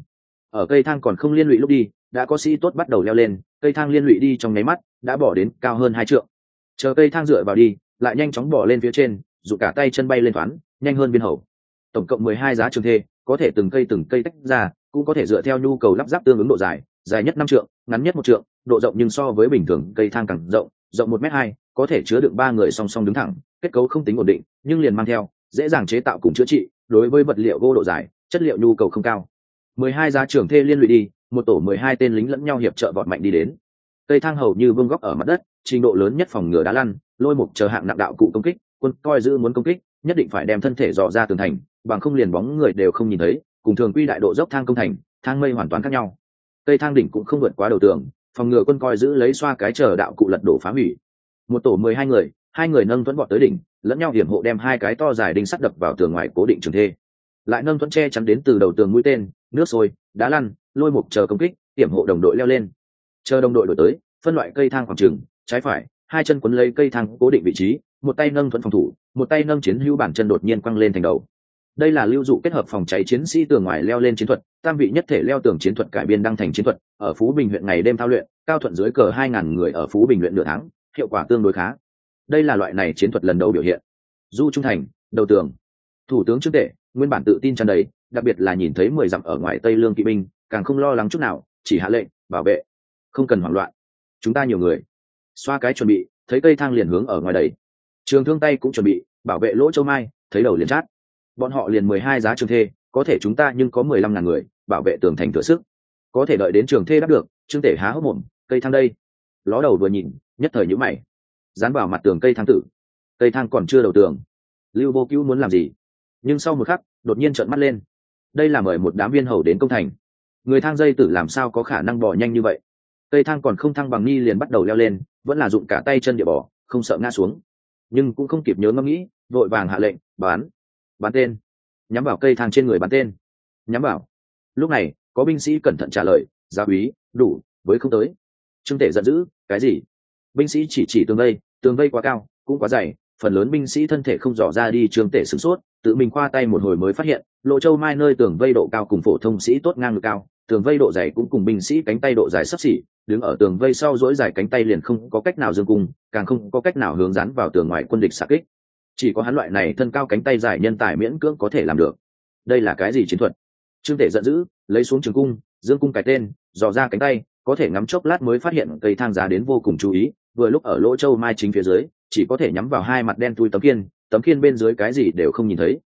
Speaker 1: ở cây thang còn không liên lụy lúc đi, đã có sĩ tốt bắt đầu leo lên, cây thang liên lụy đi trong nháy mắt, đã bỏ đến cao hơn hai trượng. Chờ cây thang dựa vào đi, lại nhanh chóng bỏ lên phía trên, dù cả tay chân bay lên thoáng, nhanh hơn biên hầu. Tổng cộng mười hai giá trường thê, có thể từng cây từng cây tách ra, cũng có thể dựa theo nhu cầu lắp ráp tương ứng độ dài dài nhất năm trượng, ngắn nhất một trượng, độ rộng nhưng so với bình thường cây thang càng rộng rộng một m hai, có thể chứa được ba người song song đứng thẳng, kết cấu không tính ổn định, nhưng liền mang theo, dễ dàng chế tạo cùng chữa trị, đối với vật liệu gỗ độ dài, chất liệu nhu cầu không cao mười hai giá trưởng thê liên lụy đi, một tổ mười hai tên lính lẫn nhau hiệp trợ vọt mạnh đi đến. Cây thang hầu như vương góc ở mặt đất, trình độ lớn nhất phòng ngừa đá lăn, lôi một chờ hạng nặng đạo cụ công kích, quân coi giữ muốn công kích, nhất định phải đem thân thể dò ra tường thành, bằng không liền bóng người đều không nhìn thấy, cùng thường quy đại độ dốc thang công thành, thang mây hoàn toàn khác nhau. Cây thang đỉnh cũng không vượt quá đầu tường, phòng ngừa quân coi giữ lấy xoa cái chờ đạo cụ lật đổ phá hủy. Một tổ mười hai người hai người nâng thuẫn bọt tới đỉnh, lẫn nhau hiểm hộ đem hai cái to dài đinh sắt đập vào tường ngoài cố định trường thê. Lại nâng thuẫn che chắn đến từ đầu tường mũi tên nước sôi đá lăn lôi mục chờ công kích tiểm hộ đồng đội leo lên. Chờ đồng đội đổi tới phân loại cây thang khoảng trừng trái phải hai chân quấn lấy cây thang cố định vị trí một tay nâng thuẫn phòng thủ một tay nâng chiến hữu bản chân đột nhiên quăng lên thành đầu. Đây là lưu dụ kết hợp phòng cháy chiến sĩ tường ngoài leo lên chiến thuật tam vị nhất thể leo tường chiến thuật cải biên đăng thành chiến thuật ở phú bình huyện ngày đêm thao luyện cao thuận dưới cờ hai ngàn người ở phú bình huyện nửa tháng hiệu quả tương đối khá. Đây là loại này chiến thuật lần đầu biểu hiện. Du trung thành đầu tường. Thủ tướng trước đệ, nguyên bản tự tin tràn đầy đặc biệt là nhìn thấy mười dặm ở ngoài tây lương kỵ binh, càng không lo lắng chút nào, chỉ hạ lệnh, bảo vệ. Không cần hoảng loạn. Chúng ta nhiều người. Xoa cái chuẩn bị, thấy cây thang liền hướng ở ngoài đầy trường thương tay cũng chuẩn bị, bảo vệ lỗ châu mai, thấy đầu liền chát. Bọn họ liền mười hai giá trường thê, có thể chúng ta nhưng có mười lăm ngàn người, bảo vệ tường thành thừa sức. Có thể đợi đến trường thê đáp được, trương tể há hốc mồm, cây thang đây. Ló đầu vừa nhìn, nhất thời nhữ mày. Dán vào mặt tường cây thang tử. Cây thang còn chưa đầu tường. Lưu vô cứu muốn làm gì? Nhưng sau một khắc, đột nhiên trợn mắt lên đây là mời một đám viên hầu đến công thành. Người thang dây tử làm sao có khả năng bỏ nhanh như vậy? Cây thang còn không thăng bằng ni liền bắt đầu leo lên, vẫn là dụng cả tay chân địa bỏ không sợ ngã xuống. Nhưng cũng không kịp nhớ ngẫm nghĩ, vội vàng hạ lệnh, bán bán tên. Nhắm vào cây thang trên người bán tên. Nhắm vào. Lúc này, có binh sĩ cẩn thận trả lời gia úy đủ, với không tới. Trương tể giận dữ, cái gì? Binh sĩ chỉ chỉ tường vây tường vây quá cao, cũng quá dày, phần lớn binh sĩ thân thể không dò ra đi, trương tể sửng sốt tự mình khoa tay một hồi mới phát hiện, lộ châu mai nơi tường vây độ cao cùng phổ thông sĩ tốt ngang ngực cao, tường vây độ dày cũng cùng binh sĩ cánh tay độ dài sấp xỉ, đứng ở tường vây sau dỗi dài cánh tay liền không có cách nào dương cung, càng không có cách nào hướng rắn vào tường ngoài quân địch xạ kích. Chỉ có hắn loại này thân cao cánh tay dài nhân tài miễn cưỡng có thể làm được. Đây là cái gì chiến thuật? Trương tể giận dữ, lấy xuống trường cung, dương cung cái tên, dò ra cánh tay, có thể ngắm chốc lát mới phát hiện cây thang giá đến vô cùng chú ý, vừa lúc ở lỗ châu mai chính phía dưới chỉ có thể nhắm vào hai mặt đen thui tấm kiên tấm kiên bên dưới cái gì đều không nhìn thấy.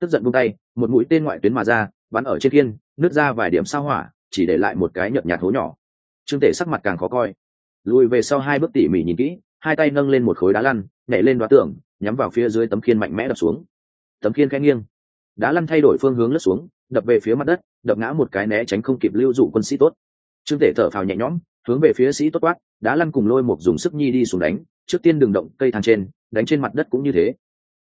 Speaker 1: Tức giận buông tay, một mũi tên ngoại tuyến mà ra, bắn ở trên kiên nứt ra vài điểm sao hỏa, chỉ để lại một cái nhợt nhạt hố nhỏ. Trương tể sắc mặt càng khó coi. Lùi về sau hai bước tỉ mỉ nhìn kỹ, hai tay nâng lên một khối đá lăn, nhảy lên đoá tường, nhắm vào phía dưới tấm khiên mạnh mẽ đập xuống. Tấm khiên khẽ nghiêng. Đá lăn thay đổi phương hướng lướt xuống, đập về phía mặt đất, đập ngã một cái né tránh không kịp lưu dụ quân sĩ tốt. Trương tể thở phào nhẹ nhõm, hướng về phía sĩ tốt quát đá lăn cùng lôi một dùng sức nhi đi xuống đánh, trước tiên đừng động cây thang trên, đánh trên mặt đất cũng như thế.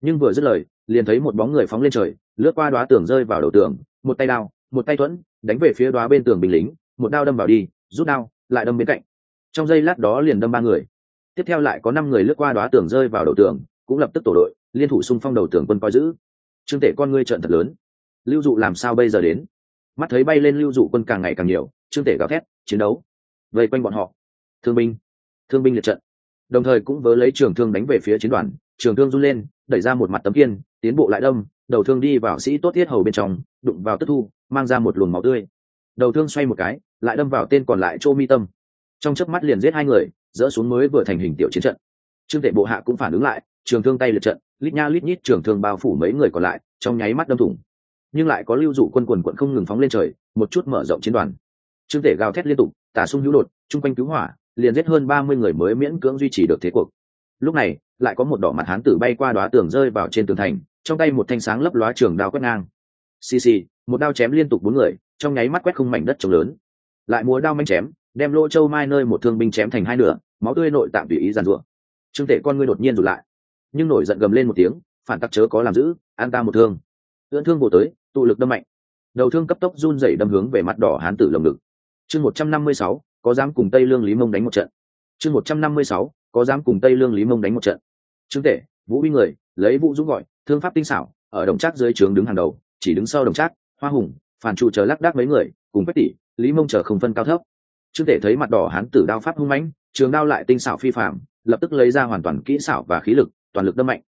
Speaker 1: Nhưng vừa dứt lời, liền thấy một bóng người phóng lên trời, lướt qua đoá tường rơi vào đầu tường, một tay đao, một tay thuẫn, đánh về phía đoá bên tường binh lính, một đao đâm vào đi, rút đao, lại đâm bên cạnh. Trong giây lát đó liền đâm ba người. Tiếp theo lại có năm người lướt qua đoá tường rơi vào đầu tường, cũng lập tức tổ đội, liên thủ xung phong đầu tường quân coi giữ. Trương tể con ngươi trợn thật lớn. Lưu dụ làm sao bây giờ đến? Mắt thấy bay lên lưu dụ quân càng ngày càng nhiều, trương tể gào thét, chiến đấu. Vây quanh bọn họ thương binh thương binh liệt trận. Đồng thời cũng vớ lấy trường thương đánh về phía chiến đoàn, trường thương run lên, đẩy ra một mặt tấm kiên tiến bộ lại đâm, đầu thương đi vào sĩ tốt thiết hầu bên trong, đụng vào tức thu, mang ra một luồng máu tươi. Đầu thương xoay một cái, lại đâm vào tên còn lại chỗ mi tâm. Trong chớp mắt liền giết hai người, dỡ xuống mới vừa thành hình tiểu chiến trận. Trương tệ bộ hạ cũng phản ứng lại, trường thương tay lượt trận, lít nha lít nhít trường thương bao phủ mấy người còn lại, trong nháy mắt đâm thủng. Nhưng lại có lưu dụ quân quần quận không ngừng phóng lên trời, một chút mở rộng chiến đoàn. Trương tể gào thét liên tục, tả sung hữu đột, chung quanh cứu hỏa liền giết hơn ba mươi người mới miễn cưỡng duy trì được thế cuộc. Lúc này, lại có một đỏ mặt hán tử bay qua đoá tường rơi vào trên tường thành, trong tay một thanh sáng lấp lóa trường đao quét ngang. Xì xì, một đao chém liên tục bốn người, trong nháy mắt quét không mảnh đất trống lớn. Lại múa đao manh chém, đem lỗ châu mai nơi một thương binh chém thành hai nửa, máu tươi nội tạm tùy ý giàn rủa trương tể con ngươi đột nhiên rụt lại. Nhưng nổi giận gầm lên một tiếng, phản tắc chớ có làm giữ an ta một thương. Ưỡn thương bổ tới, tụ lực đâm mạnh. Đầu thương cấp tốc run rẩy đâm hướng về mặt đỏ hán tử lồng ngực. Chương một trăm năm mươi sáu có dám cùng tây lương lý mông đánh một trận? Chương một trăm năm mươi sáu, có dám cùng tây lương lý mông đánh một trận? Trương tể, vũ uy người, lấy vũ dũng gọi, thương pháp tinh xảo, ở đồng trác dưới trướng đứng hàng đầu, chỉ đứng sau đồng trác, hoa hùng, phản trụ chờ lác đác mấy người, cùng quách tỷ, lý mông chờ không phân cao thấp. Trương tể thấy mặt đỏ hán tử đao pháp hung mãnh, trường đao lại tinh xảo phi phạm, lập tức lấy ra hoàn toàn kỹ xảo và khí lực, toàn lực đâm mạnh.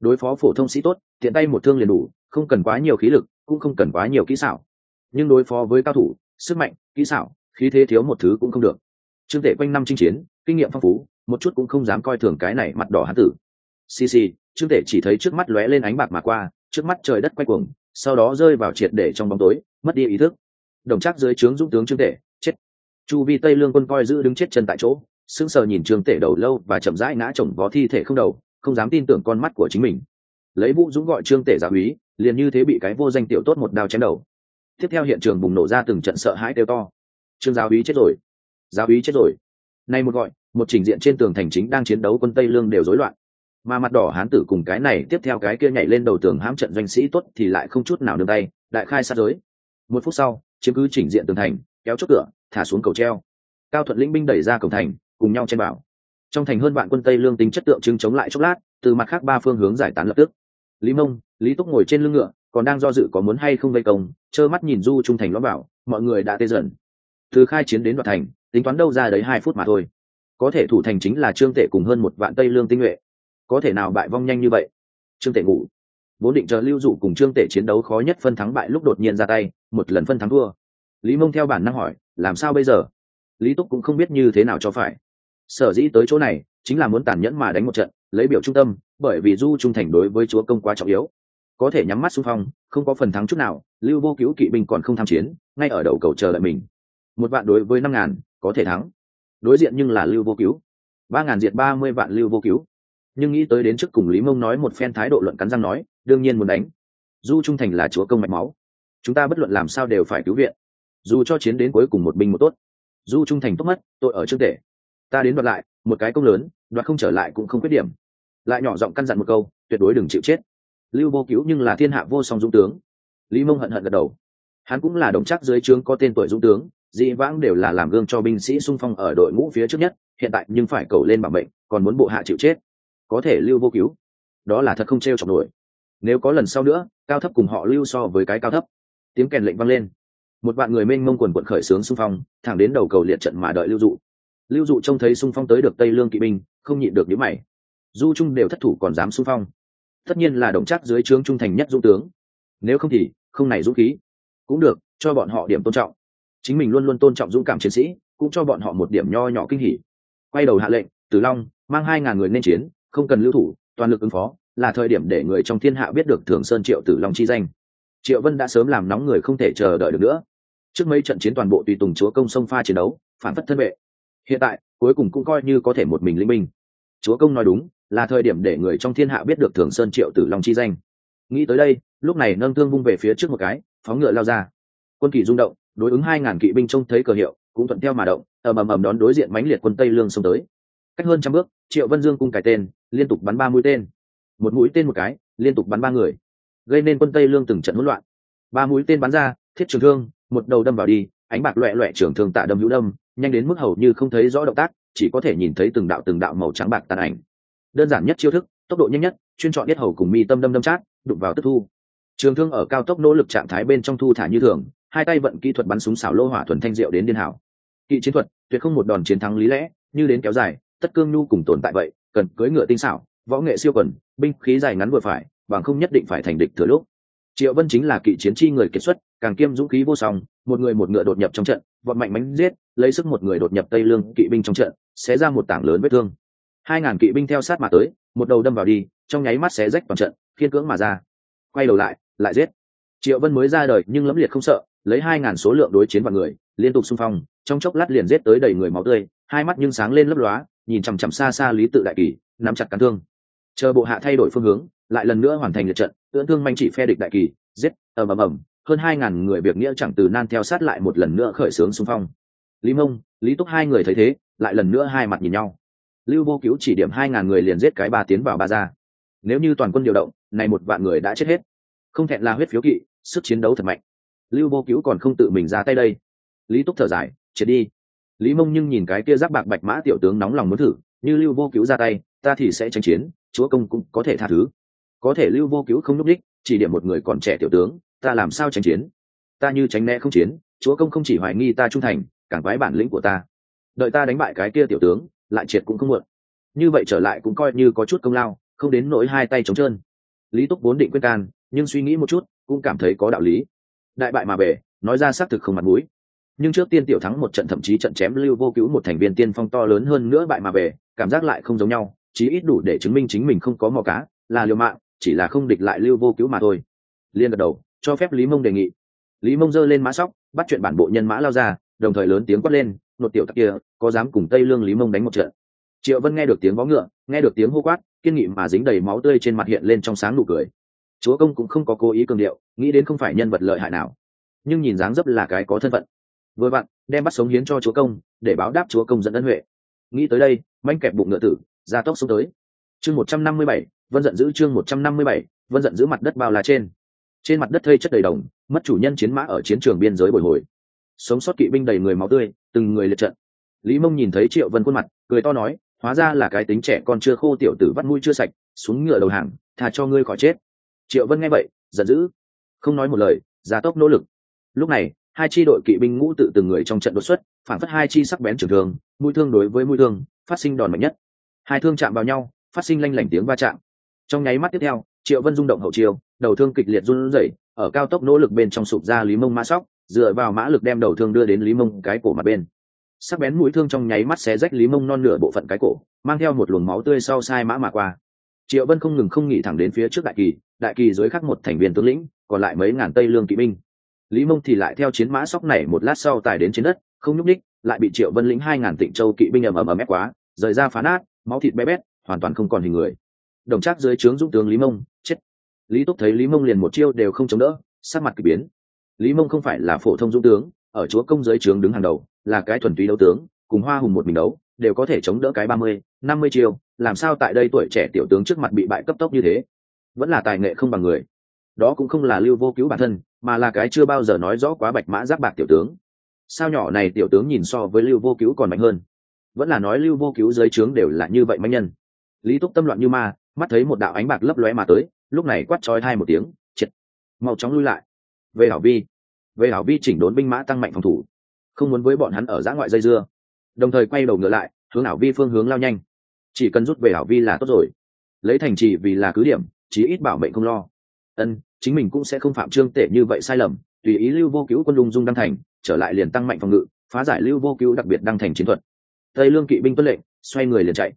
Speaker 1: Đối phó phổ thông sĩ tốt, tiện tay một thương liền đủ, không cần quá nhiều khí lực, cũng không cần quá nhiều kỹ xảo. Nhưng đối phó với cao thủ, sức mạnh, kỹ xảo khí thế thiếu một thứ cũng không được. Trương tể quanh năm chinh chiến, kinh nghiệm phong phú, một chút cũng không dám coi thường cái này mặt đỏ hán tử. Xì xì, trương tể chỉ thấy trước mắt lóe lên ánh bạc mà qua, trước mắt trời đất quay cuồng, sau đó rơi vào triệt để trong bóng tối, mất đi ý thức. Đồng chắc dưới trướng dũng tướng trương tể, chết. Chu vi tây lương quân coi giữ đứng chết chân tại chỗ, sững sờ nhìn trương tể đầu lâu và chậm rãi ngã chồng vó thi thể không đầu, không dám tin tưởng con mắt của chính mình. Lấy vũ dũng gọi trương tể giả úy, liền như thế bị cái vô danh tiểu tốt một đao chém đầu. Tiếp theo hiện trường bùng nổ ra từng trận sợ hãi kêu to trương giáo úy chết rồi. Giáo úy chết rồi. Nay một gọi, một trình diện trên tường thành chính đang chiến đấu quân tây lương đều rối loạn. Mà mặt đỏ hán tử cùng cái này tiếp theo cái kia nhảy lên đầu tường hãm trận doanh sĩ tốt thì lại không chút nào nương tay, đại khai sát giới. Một phút sau, chiếm cứ chỉnh diện tường thành, kéo chốt cửa, thả xuống cầu treo. Cao thuận lĩnh binh đẩy ra cổng thành, cùng nhau chen bảo trong thành hơn vạn quân tây lương tính chất tượng trưng chống lại chốc lát, từ mặt khác ba phương hướng giải tán lập tức. Lý mông, lý túc ngồi trên lưng ngựa, còn đang do dự có muốn hay không vây công, trơ mắt nhìn du trung thành lõm bảo mọi người đã tê dần từ khai chiến đến đoạn thành, tính toán đâu ra đấy hai phút mà thôi. Có thể thủ thành chính là trương tể cùng hơn một vạn tây lương tinh nhuệ. Có thể nào bại vong nhanh như vậy? Trương tể ngủ. Vốn định chờ lưu dụ cùng trương tể chiến đấu khó nhất phân thắng bại lúc đột nhiên ra tay, một lần phân thắng thua. Lý mông theo bản năng hỏi, làm sao bây giờ? Lý túc cũng không biết như thế nào cho phải. Sở dĩ tới chỗ này, chính là muốn tàn nhẫn mà đánh một trận, lấy biểu trung tâm, bởi vì du trung thành đối với chúa công quá trọng yếu. Có thể nhắm mắt xung phong, không có phần thắng chút nào, lưu vô cứu kỵ binh còn không tham chiến, ngay ở đầu cầu chờ đợi mình một vạn đối với năm ngàn, có thể thắng. Đối diện nhưng là lưu vô cứu. Ba ngàn diệt ba mươi vạn lưu vô cứu. Nhưng nghĩ tới đến trước cùng lý mông nói một phen thái độ luận cắn răng nói, đương nhiên muốn đánh. Du trung thành là chúa công mạch máu. Chúng ta bất luận làm sao đều phải cứu viện. Dù cho chiến đến cuối cùng một binh một tốt. Du trung thành tốt mất, tội ở trương tể. Ta đến đoạt lại, một cái công lớn, đoạt không trở lại cũng không khuyết điểm. Lại nhỏ giọng căn dặn một câu, tuyệt đối đừng chịu chết. Lưu vô cứu nhưng là thiên hạ vô song dũng tướng. Lý mông hận hận gật đầu. Hắn cũng là đồng chắc dưới trướng có tên tuổi dũng tướng dĩ vãng đều là làm gương cho binh sĩ sung phong ở đội ngũ phía trước nhất, hiện tại nhưng phải cầu lên bảo mệnh, còn muốn bộ hạ chịu chết. Có thể lưu vô cứu. Đó là thật không t r e o chọc nổi. Nếu có lần sau nữa, cao thấp cùng họ lưu so với cái cao thấp. Tiếng kèn lệnh vang lên. Một vạn người mênh mông quần quận khởi xướng xung phong, thẳng đến đầu cầu liệt trận mà đợi lưu dụ. Lưu dụ trông thấy xung phong tới được tây lương kỵ binh, không nhịn được những mày. Du trung đều thất thủ còn dám xung phong. Tất nhiên là đồng chắc dưới trướng trung thành nhất dũng tướng. Nếu không thì, không này dũng khí. Cũng được, cho bọn họ điểm tôn trọng chính mình luôn luôn tôn trọng dũng cảm chiến sĩ, cũng cho bọn họ một điểm nho nhỏ kinh hỉ. Quay đầu hạ lệnh, tử long, mang hai ngàn người nên chiến, không cần lưu thủ, toàn lực ứng phó, là thời điểm để người trong thiên hạ biết được thường sơn triệu tử long chi danh. Triệu vân đã sớm làm nóng người không thể chờ đợi được nữa. Trước mấy trận chiến toàn bộ tùy tùng chúa công sông pha chiến đấu, phản phất thân vệ. Hiện tại, cuối cùng cũng coi như có thể một mình linh minh chúa công nói đúng, là thời điểm để người trong thiên hạ biết được thường sơn triệu tử long chi danh. Nghĩ tới đây, lúc này nâng thương vung về phía trước một cái, phóng ngựa lao ra. Quân kỳ rung động đối ứng hai ngàn kỵ binh trông thấy cờ hiệu, cũng thuận theo mà động, ầm ầm ầm đón đối diện mãnh liệt quân tây lương xông tới. Cách hơn trăm bước, triệu vân dương cung cài tên, liên tục bắn ba mũi tên. Một mũi tên một cái, liên tục bắn ba người. Gây nên quân tây lương từng trận hỗn loạn. Ba mũi tên bắn ra, thiết trường thương, một đầu đâm vào đi, ánh bạc loẹ loẹ trường thương tạ đâm hữu đâm, nhanh đến mức hầu như không thấy rõ động tác, chỉ có thể nhìn thấy từng đạo từng đạo màu trắng bạc tàn ảnh. Đơn giản nhất chiêu thức, tốc độ nhanh nhất, chuyên chọn nhất hầu cùng mi tâm đâm đâm chát, đụng vào tức thu. Trường thương ở cao tốc nỗ lực trạng thái bên trong thu thả như thường hai tay vận kỹ thuật bắn súng xảo lô hỏa thuần thanh diệu đến điên hảo. Kỵ chiến thuật, tuyệt không một đòn chiến thắng lý lẽ, như đến kéo dài, tất cương nhu cùng tồn tại vậy, cần cưỡi ngựa tinh xảo, võ nghệ siêu quần, binh khí dài ngắn vừa phải, bằng không nhất định phải thành địch thừa lúc. Triệu vân chính là kỵ chiến chi người kiệt xuất, càng kiêm dũng khí vô song, một người một ngựa đột nhập trong trận, vọt mạnh mánh giết, lấy sức một người đột nhập tây lương kỵ binh trong trận sẽ ra một tảng lớn vết thương. Hai ngàn kỵ binh theo sát mà tới, một đầu đâm vào đi, trong nháy mắt xé rách toàn trận, khiên cưỡng mà ra. Quay đầu lại lại giết. Triệu vân mới ra đời, nhưng lẫm liệt không sợ lấy hai ngàn số lượng đối chiến vào người, liên tục xung phong, trong chốc lát liền giết tới đầy người máu tươi, hai mắt nhưng sáng lên lấp lóa, nhìn chằm chằm xa xa lý tự đại kỳ, nắm chặt cán thương. Chờ bộ hạ thay đổi phương hướng, lại lần nữa hoàn thành lượt trận, ưỡn thương manh chỉ phe địch đại kỳ, giết, ầm ầm ầm, hơn hai ngàn người việc nghĩa chẳng từ nan theo sát lại một lần nữa khởi xướng xung phong. Lý mông, lý túc hai người thấy thế, lại lần nữa hai mặt nhìn nhau. Lưu vô cứu chỉ điểm hai ngàn người liền giết cái ba tiến vào ba ra nếu như toàn quân điều động này một vạn người đã chết hết. Không thẹn là huyết phiếu kỵ, sức chiến đấu thật mạnh lưu vô cứu còn không tự mình ra tay đây. Lý túc thở dài triệt đi. Lý mông nhưng nhìn cái kia giáp bạc bạch mã tiểu tướng nóng lòng muốn thử, như lưu vô cứu ra tay, ta thì sẽ tranh chiến, chúa công cũng có thể tha thứ. Có thể lưu vô cứu không núp đích, chỉ điểm một người còn trẻ tiểu tướng, ta làm sao tranh chiến? Ta như tránh né không chiến, chúa công không chỉ hoài nghi ta trung thành, càng quái bản lĩnh của ta. Đợi ta đánh bại cái kia tiểu tướng, lại triệt cũng không mượn như vậy trở lại cũng coi như có chút công lao, không đến nỗi hai tay trống trơn. Lý túc vốn định quyết can, nhưng suy nghĩ một chút, cũng cảm thấy có đạo lý đại bại mà về nói ra xác thực không mặt mũi. Nhưng trước tiên tiểu thắng một trận thậm chí trận chém lưu vô cứu một thành viên tiên phong to lớn hơn nữa bại mà về cảm giác lại không giống nhau, chí ít đủ để chứng minh chính mình không có mò cá, là liều mạng, chỉ là không địch lại lưu vô cứu mà thôi. Liên gật đầu, cho phép lý mông đề nghị. Lý mông giơ lên mã sóc, bắt chuyện bản bộ nhân mã lao ra, đồng thời lớn tiếng quát lên, nột tiểu tặc kia, có dám cùng tây lương lý mông đánh một trận? Triệu vân nghe được tiếng vó ngựa, nghe được tiếng hô quát, kiên nghị mà dính đầy máu tươi trên mặt hiện lên trong sáng nụ cười chúa công cũng không có cố ý cường điệu, nghĩ đến không phải nhân vật lợi hại nào. Nhưng nhìn dáng dấp là cái có thân phận. Vừa vặn, đem bắt sống hiến cho chúa công, để báo đáp chúa công dẫn ân huệ. Nghĩ tới đây, manh kẹp bụng ngựa tử, ra tốc xuống tới. Chương một trăm năm mươi bảy, vân giận giữ chương một trăm năm mươi bảy, vân giận giữ mặt đất bao la trên. Trên mặt đất thây chất đầy đồng, mất chủ nhân chiến mã ở chiến trường biên giới bồi hồi. Sống sót kỵ binh đầy người máu tươi, từng người liệt trận. Lý mông nhìn thấy triệu vân khuôn mặt, cười to nói, hóa ra là cái tính trẻ con chưa khô tiểu tử vắt mũi chưa sạch, xuống ngựa đầu hàng thà cho ngươi khỏi chết triệu vân nghe vậy, giận dữ. Không nói một lời, gia tốc nỗ lực. Lúc này, hai chi đội kỵ binh ngũ tự từng người trong trận đột xuất, phản phất hai chi sắc bén trường thương, mũi thương đối với mũi thương, phát sinh đòn mạnh nhất. Hai thương chạm vào nhau, phát sinh lanh lảnh tiếng va chạm. Trong nháy mắt tiếp theo, triệu vân rung động hậu chiều đầu thương kịch liệt run rẩy, ở cao tốc nỗ lực bên trong sụp ra lý mông mã sóc, dựa vào mã lực đem đầu thương đưa đến lý mông cái cổ mặt bên. Sắc bén mũi thương trong nháy mắt xé rách lý mông non nửa bộ phận cái cổ, mang theo một luồng máu tươi sau sai mã mà qua triệu vân không ngừng không nghỉ thẳng đến phía trước đại kỳ đại kỳ dưới khắc một thành viên tướng lĩnh còn lại mấy ngàn tây lương kỵ binh lý mông thì lại theo chiến mã sóc này một lát sau tài đến trên đất không nhúc ních lại bị triệu vân lĩnh hai ngàn tịnh châu kỵ binh ầm ầm ầm ép quá rời ra phá nát máu thịt bé bét hoàn toàn không còn hình người đồng trác dưới trướng dũng tướng lý mông chết lý túc thấy lý mông liền một chiêu đều không chống đỡ sát mặt k ỳ biến lý mông không phải là phổ thông dũng tướng ở chúa công dưới trướng đứng hàng đầu là cái thuần túy đấu tướng cùng hoa hùng một mình đấu đều có thể chống đỡ cái ba mươi năm mươi chiêu làm sao tại đây tuổi trẻ tiểu tướng trước mặt bị bại cấp tốc như thế? Vẫn là tài nghệ không bằng người. Đó cũng không là lưu vô cứu bản thân, mà là cái chưa bao giờ nói rõ quá bạch mã giáp bạc tiểu tướng. Sao nhỏ này tiểu tướng nhìn so với lưu vô cứu còn mạnh hơn? Vẫn là nói lưu vô cứu dưới trướng đều là như vậy mạnh nhân. Lý túc tâm loạn như ma, mắt thấy một đạo ánh bạc lấp lóe mà tới, lúc này quát trói hai một tiếng, triệt! Mau chóng lui lại. Về hảo vi. Về hảo vi chỉnh đốn binh mã tăng mạnh phòng thủ. Không muốn với bọn hắn ở giã ngoại dây dưa. Đồng thời quay đầu ngựa lại, hướng hảo vi phương hướng lao nhanh chỉ cần rút về hảo vi là tốt rồi. Lấy thành trì vì là cứ điểm, chí ít bảo mệnh không lo. Ân, chính mình cũng sẽ không phạm trương tệ như vậy sai lầm, tùy ý lưu vô cứu quân lung dung đăng thành, trở lại liền tăng mạnh phòng ngự, phá giải lưu vô cứu đặc biệt đăng thành chiến thuật. Tây lương kỵ binh tuân lệnh, xoay người liền chạy.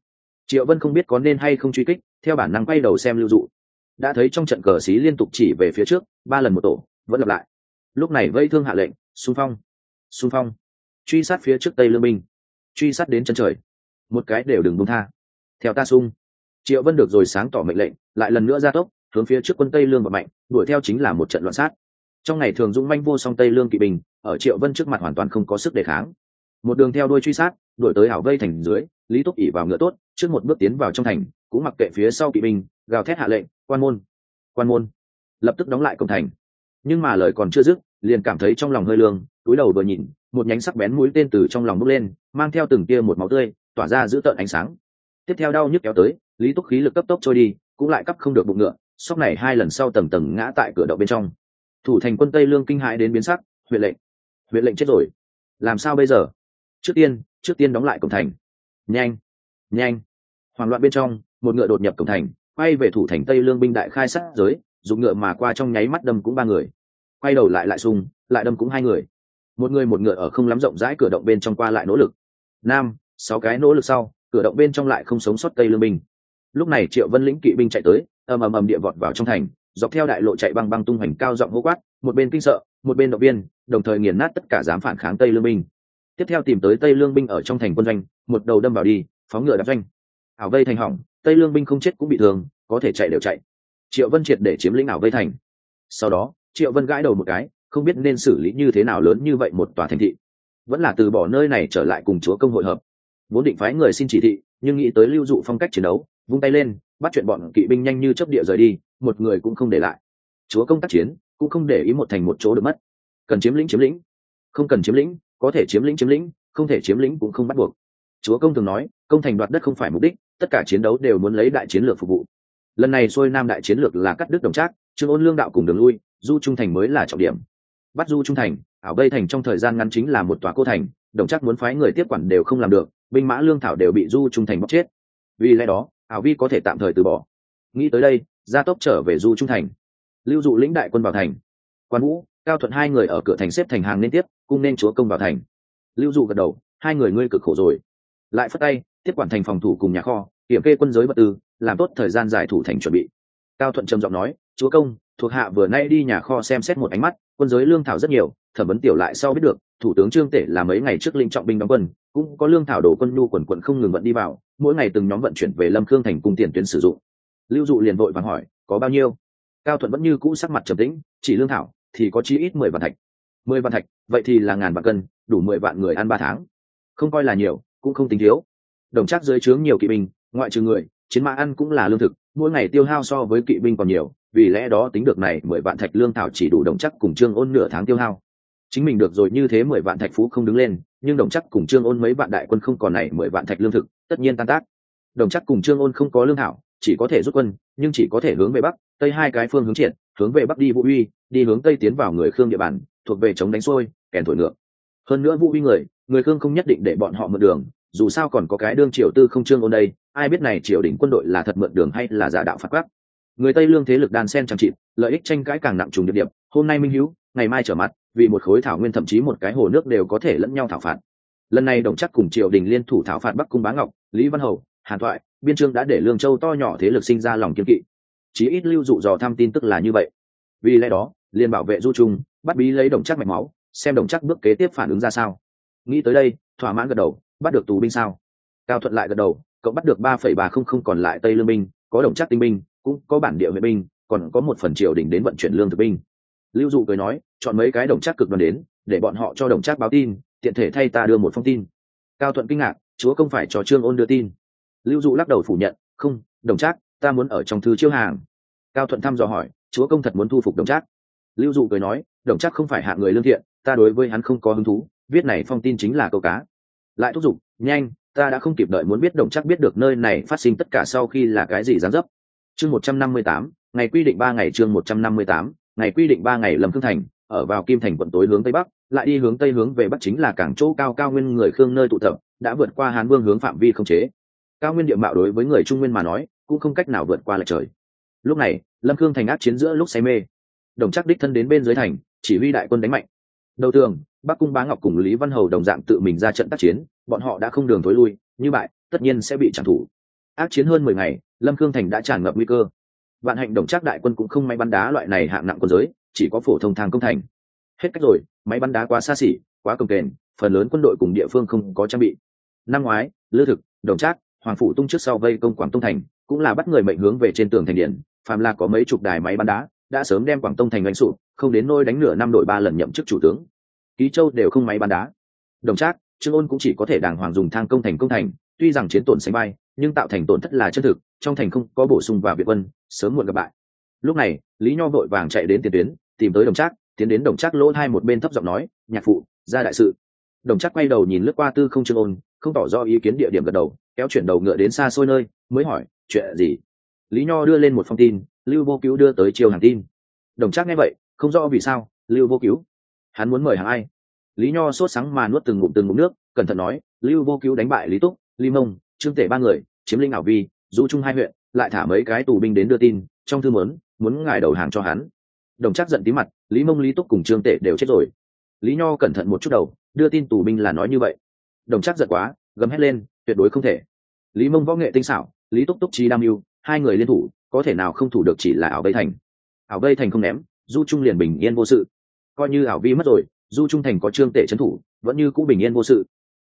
Speaker 1: Triệu vân không biết có nên hay không truy kích, theo bản năng quay đầu xem lưu dụ. Đã thấy trong trận cờ xí liên tục chỉ về phía trước, ba lần một tổ, vẫn lặp lại. Lúc này vây thương hạ lệnh, xung phong xung phong. Truy sát phía trước tây lương binh, truy sát đến chân trời. Một cái đều đừng buông tha theo ta sung triệu vân được rồi sáng tỏ mệnh lệnh, lại lần nữa ra tốc, hướng phía trước quân tây lương và mạnh, đuổi theo chính là một trận loạn sát. Trong ngày thường dũng manh vô song tây lương kỵ binh, ở triệu vân trước mặt hoàn toàn không có sức đề kháng. Một đường theo đuôi truy sát, đuổi tới hảo vây thành dưới, lý túc ỉ vào ngựa tốt, trước một bước tiến vào trong thành, cũng mặc kệ phía sau kỵ binh, gào thét hạ lệnh, quan môn quan môn. Lập tức đóng lại công thành. Nhưng mà lời còn chưa dứt, liền cảm thấy trong lòng hơi lương, túi đầu vừa nhìn, một nhánh sắc bén mũi tên từ trong lòng bốc lên, mang theo từng tia một máu tươi, tỏa ra giữ tợn ánh sáng tiếp theo đau nhức kéo tới, lý túc khí lực cấp tốc trôi đi, cũng lại cấp không được bụng ngựa, sóc này hai lần sau tầng tầng ngã tại cửa động bên trong. Thủ thành quân tây lương kinh hãi đến biến sắc, huyện lệnh. Huyện lệnh chết rồi. Làm sao bây giờ? Trước tiên trước tiên đóng lại cổng thành. Nhanh nhanh. Hoảng loạn bên trong, một ngựa đột nhập cổng thành, quay về thủ thành tây lương binh đại khai sát giới, dùng ngựa mà qua trong nháy mắt đâm cũng ba người. Quay đầu lại lại sung lại đâm cũng hai người. Một người một ngựa ở không lắm rộng rãi cửa động bên trong qua lại nỗ lực. Nam, sáu cái nỗ lực sau cửa động bên trong lại không sống sót tây lương binh. Lúc này triệu vân lĩnh kỵ binh chạy tới, ầm ầm ầm địa vọt vào trong thành, dọc theo đại lộ chạy băng băng tung hoành cao giọng hô quát, một bên kinh sợ, một bên động viên, đồng thời nghiền nát tất cả dám phản kháng tây lương binh. Tiếp theo tìm tới tây lương binh ở trong thành quân doanh, một đầu đâm vào đi, phóng ngựa đạp doanh. Ảo vây thành hỏng, tây lương binh không chết cũng bị thương, có thể chạy đều chạy. Triệu vân triệt để chiếm lĩnh ảo vây thành. Sau đó, triệu vân gãi đầu một cái, không biết nên xử lý như thế nào lớn như vậy một tòa thành thị. Vẫn là từ bỏ nơi này trở lại cùng chúa công hội hợp vốn định phái người xin chỉ thị, nhưng nghĩ tới lưu dụ phong cách chiến đấu, vung tay lên, bắt chuyện bọn kỵ binh nhanh như chấp địa rời đi, một người cũng không để lại. Chúa công tác chiến, cũng không để ý một thành một chỗ được mất. Cần chiếm lĩnh chiếm lĩnh. Không cần chiếm lĩnh, có thể chiếm lĩnh chiếm lĩnh, không thể chiếm lĩnh cũng không bắt buộc. Chúa công thường nói, công thành đoạt đất không phải mục đích, tất cả chiến đấu đều muốn lấy đại chiến lược phục vụ. Lần này xuôi nam đại chiến lược là cắt đứt đồng trác, trương ôn lương đạo cùng đường lui, du trung thành mới là trọng điểm. Bắt du trung thành, ảo bây thành trong thời gian ngắn chính là một tòa cô thành đồng chắc muốn phái người tiếp quản đều không làm được, binh mã lương thảo đều bị du trung thành bóc chết. Vì lẽ đó, ảo vi có thể tạm thời từ bỏ. Nghĩ tới đây, gia tốc trở về du trung thành. Lưu dụ lĩnh đại quân vào thành. Quan vũ, cao thuận hai người ở cửa thành xếp thành hàng liên tiếp, cung nên chúa công vào thành. Lưu dụ gật đầu, hai người ngươi cực khổ rồi. Lại phất tay, tiếp quản thành phòng thủ cùng nhà kho, kiểm kê quân giới vật tư, làm tốt thời gian giải thủ thành chuẩn bị. Cao thuận trầm giọng nói, chúa công, thuộc hạ vừa nay đi nhà kho xem xét một ánh mắt quân giới lương thảo rất nhiều, thẩm vấn tiểu lại sau biết được, thủ tướng trương tể là mấy ngày trước linh trọng binh đóng quân, cũng có lương thảo đổ quân nhu quần quận không ngừng vận đi vào, mỗi ngày từng nhóm vận chuyển về lâm khương thành cung tiền tuyến sử dụng. Lưu dụ liền vội vàng hỏi, có bao nhiêu? Cao thuận vẫn như cũ sắc mặt trầm tĩnh, chỉ lương thảo thì có chi ít mười vạn thạch. Mười vạn thạch? Vậy thì là ngàn vạn cân, đủ mười vạn người ăn ba tháng. Không coi là nhiều, cũng không tính thiếu. Đồng chắc dưới trướng nhiều kỵ binh, ngoại trừ người, chiến mã ăn cũng là lương thực, mỗi ngày tiêu hao so với kỵ binh còn nhiều vì lẽ đó tính được này mười vạn thạch lương thảo chỉ đủ đồng chắc cùng trương ôn nửa tháng tiêu hao. Chính mình được rồi như thế mười vạn thạch phú không đứng lên, nhưng đồng chắc cùng trương ôn mấy vạn đại quân không còn này mười vạn thạch lương thực, tất nhiên tan tác. Đồng chắc cùng trương ôn không có lương thảo, chỉ có thể rút quân, nhưng chỉ có thể hướng về bắc, tây hai cái phương hướng triển, hướng về bắc đi vũ uy, đi hướng tây tiến vào người khương địa bàn, thuộc về chống đánh xuôi, kèn thổi ngược. Hơn nữa vũ uy người người khương không nhất định để bọn họ mượn đường, dù sao còn có cái đương triều tư không trương ôn đây, ai biết này triều đình quân đội là thật mượn đường hay là giả đạo phạt quắc người tây lương thế lực đàn sen chẳng chịt, lợi ích tranh cãi càng nặng trùng địa điểm. hôm nay minh hữu ngày mai trở mặt, vì một khối thảo nguyên thậm chí một cái hồ nước đều có thể lẫn nhau thảo phạt. Lần này đồng chắc cùng triều đình liên thủ thảo phạt bắc cung bá ngọc, lý văn hầu, hàn thoại, biên trương đã để lương châu to nhỏ thế lực sinh ra lòng kiên kỵ. Chí ít lưu dụ dò thăm tin tức là như vậy. Vì lẽ đó, liền bảo vệ du trung, bắt bí lấy đồng chắc mạch máu, xem đồng chắc bước kế tiếp phản ứng ra sao. Nghĩ tới đây, thỏa mãn gật đầu, bắt được tù binh sao? Cao thuận lại gật đầu, cậu bắt được ba phẩy ba không không còn lại tây lương binh, có đồng chắc tinh binh cũng có bản địa vệ binh còn có một phần triều đình đến vận chuyển lương thực binh. Lưu dụ cười nói chọn mấy cái đồng trác cực đoàn đến để bọn họ cho đồng trác báo tin tiện thể thay ta đưa một phong tin. Cao thuận kinh ngạc chúa không phải cho trương ôn đưa tin. Lưu dụ lắc đầu phủ nhận không đồng trác, ta muốn ở trong thư chiêu hàng. Cao thuận thăm dò hỏi chúa công thật muốn thu phục đồng trác. lưu dụ cười nói đồng trác không phải hạ người lương thiện ta đối với hắn không có hứng thú viết này phong tin chính là câu cá. Lại thúc giục nhanh ta đã không kịp đợi muốn biết đồng chắc biết được nơi này phát sinh tất cả sau khi là cái gì gián dấp chương một trăm năm mươi tám, ngày quy định ba ngày chương một trăm năm mươi tám, ngày quy định ba ngày lâm khương thành, ở vào kim thành quận tối hướng tây bắc, lại đi hướng tây hướng về bắc chính là cảng chỗ cao cao nguyên người khương nơi tụ tập, đã vượt qua hán vương hướng phạm vi không chế. Cao nguyên địa mạo đối với người trung nguyên mà nói, cũng không cách nào vượt qua là trời. Lúc này, lâm khương thành áp chiến giữa lúc say mê. Đồng chắc đích thân đến bên dưới thành, chỉ huy đại quân đánh mạnh. Đầu tường, bắc cung bá ngọc cùng lý văn hầu đồng dạng tự mình ra trận tác chiến, bọn họ đã không đường thối lui, như vậy tất nhiên sẽ bị trả thủ ác chiến hơn mười ngày, lâm khương thành đã tràn ngập nguy cơ. Vạn hạnh đồng chắc đại quân cũng không may bắn đá loại này hạng nặng quân giới, chỉ có phổ thông thang công thành. Hết cách rồi, máy bắn đá quá xa xỉ, quá công kềnh, phần lớn quân đội cùng địa phương không có trang bị. Năm ngoái, lư thực, đồng trác, hoàng phủ tung trước sau vây công quảng tông thành, cũng là bắt người mệnh hướng về trên tường thành điện. Phàm là có mấy chục đài máy bắn đá, đã sớm đem quảng tông thành đánh sụp, không đến nôi đánh nửa năm đội ba lần nhậm chức chủ tướng. Ký châu đều không máy bắn đá. Đồng trác, trương ôn cũng chỉ có thể đàng hoàng dùng thang công thành công thành, tuy rằng chiến tổn sánh bay nhưng tạo thành tổn thất là chân thực, trong thành không có bổ sung và việt quân, sớm muộn gặp bại. Lúc này, lý nho vội vàng chạy đến tiền tuyến, tìm tới đồng trác, tiến đến đồng trác lỗ hai một bên thấp giọng nói, nhạc phụ, ra đại sự. Đồng trác quay đầu nhìn lướt qua tư không trương ôn, không tỏ rõ ý kiến địa điểm gật đầu, kéo chuyển đầu ngựa đến xa xôi nơi, mới hỏi, chuyện gì? Lý nho đưa lên một phong tin, lưu vô cứu đưa tới chiều hàng tin. Đồng trác nghe vậy, không rõ vì sao, lưu vô cứu? Hắn muốn mời hàng ai? Lý nho sốt sáng mà nuốt từng ngụm từng ngụm nước, cẩn thận nói, lưu vô cứu đánh bại lý túc, lý mông, trương tể ba người chiếm linh ảo vi, du trung hai huyện, lại thả mấy cái tù binh đến đưa tin, trong thư mớn, muốn ngài đầu hàng cho hắn. Đồng chắc giận tí mặt, lý mông, lý túc cùng trương tể đều chết rồi. Lý nho cẩn thận một chút đầu, đưa tin tù binh là nói như vậy. Đồng chắc giận quá gấm hét lên, tuyệt đối không thể. Lý mông võ nghệ tinh xảo, lý túc túc trí đam mưu, hai người liên thủ, có thể nào không thủ được chỉ là ảo vây thành. Ảo vây thành không ném, du trung liền bình yên vô sự. Coi như ảo vi mất rồi, du trung thành có trương tể trấn thủ, vẫn như cũ bình yên vô sự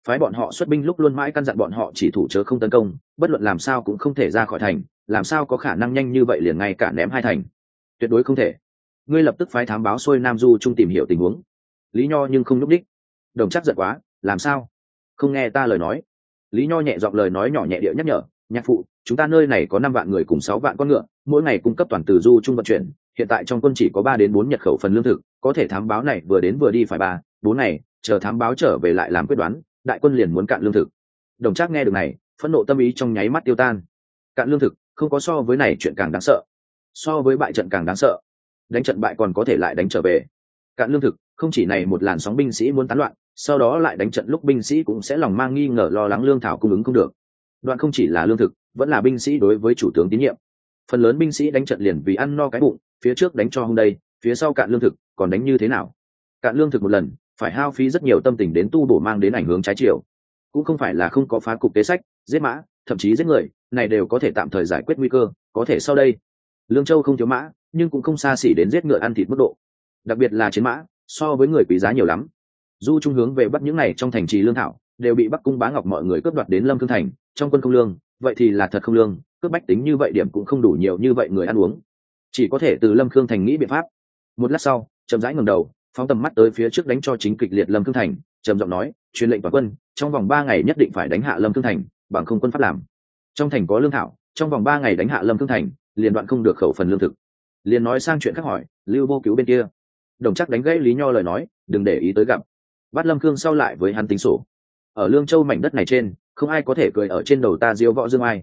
Speaker 1: phái bọn họ xuất binh lúc luôn mãi căn dặn bọn họ chỉ thủ chớ không tấn công, bất luận làm sao cũng không thể ra khỏi thành, làm sao có khả năng nhanh như vậy liền ngay cả ném hai thành. Tuyệt đối không thể. Ngươi lập tức phái thám báo xuôi nam du trung tìm hiểu tình huống. Lý nho nhưng không nhúc đích. Đồng chắc giận quá, làm sao? Không nghe ta lời nói. Lý nho nhẹ giọng lời nói nhỏ nhẹ điệu nhắc nhở, nhạc phụ, chúng ta nơi này có năm vạn người cùng sáu vạn con ngựa, mỗi ngày cung cấp toàn từ du trung vận chuyển. Hiện tại trong quân chỉ có ba đến bốn nhật khẩu phần lương thực, có thể thám báo này vừa đến vừa đi phải ba, bốn ngày, chờ thám báo trở về lại làm quyết đoán đại quân liền muốn cạn lương thực. Đồng trác nghe được này, phẫn nộ tâm ý trong nháy mắt tiêu tan. Cạn lương thực, không có so với này chuyện càng đáng sợ. So với bại trận càng đáng sợ. Đánh trận bại còn có thể lại đánh trở về. Cạn lương thực, không chỉ này một làn sóng binh sĩ muốn tán loạn, sau đó lại đánh trận lúc binh sĩ cũng sẽ lòng mang nghi ngờ lo lắng lương thảo cung ứng không được. Đoạn không chỉ là lương thực, vẫn là binh sĩ đối với chủ tướng tín nhiệm. Phần lớn binh sĩ đánh trận liền vì ăn no cái bụng, phía trước đánh cho hôm đây, phía sau cạn lương thực, còn đánh như thế nào? Cạn lương thực một lần phải hao phí rất nhiều tâm tình đến tu bổ mang đến ảnh hướng trái chiều. Cũng không phải là không có phá cục kế sách, giết mã, thậm chí giết người, này đều có thể tạm thời giải quyết nguy cơ, có thể sau đây. Lương châu không thiếu mã, nhưng cũng không xa xỉ đến giết ngựa ăn thịt mức độ. Đặc biệt là chiến mã, so với người quý giá nhiều lắm. Du trung hướng về bắt những này trong thành trì lương thảo, đều bị bắc cung bá ngọc mọi người cướp đoạt đến lâm thương thành, trong quân không lương, vậy thì là thật không lương, cướp bách tính như vậy điểm cũng không đủ nhiều như vậy người ăn uống. Chỉ có thể từ lâm khương thành nghĩ biện pháp. Một lát sau, chậm rãi ngẩng đầu phóng tầm mắt tới phía trước đánh cho chính kịch liệt lâm khương thành, trầm giọng nói, truyền lệnh toàn quân, trong vòng ba ngày nhất định phải đánh hạ lâm khương thành, bằng không quân pháp làm. Trong thành có lương thảo, trong vòng ba ngày đánh hạ lâm khương thành, liền đoạn không được khẩu phần lương thực. Liền nói sang chuyện khác hỏi, lưu vô cứu bên kia. Đồng chắc đánh gãy lý nho lời nói, đừng để ý tới gặp. Bắt lâm khương sau lại với hắn tính sổ. Ở lương châu mảnh đất này trên, không ai có thể cười ở trên đầu ta diêu võ dương ai.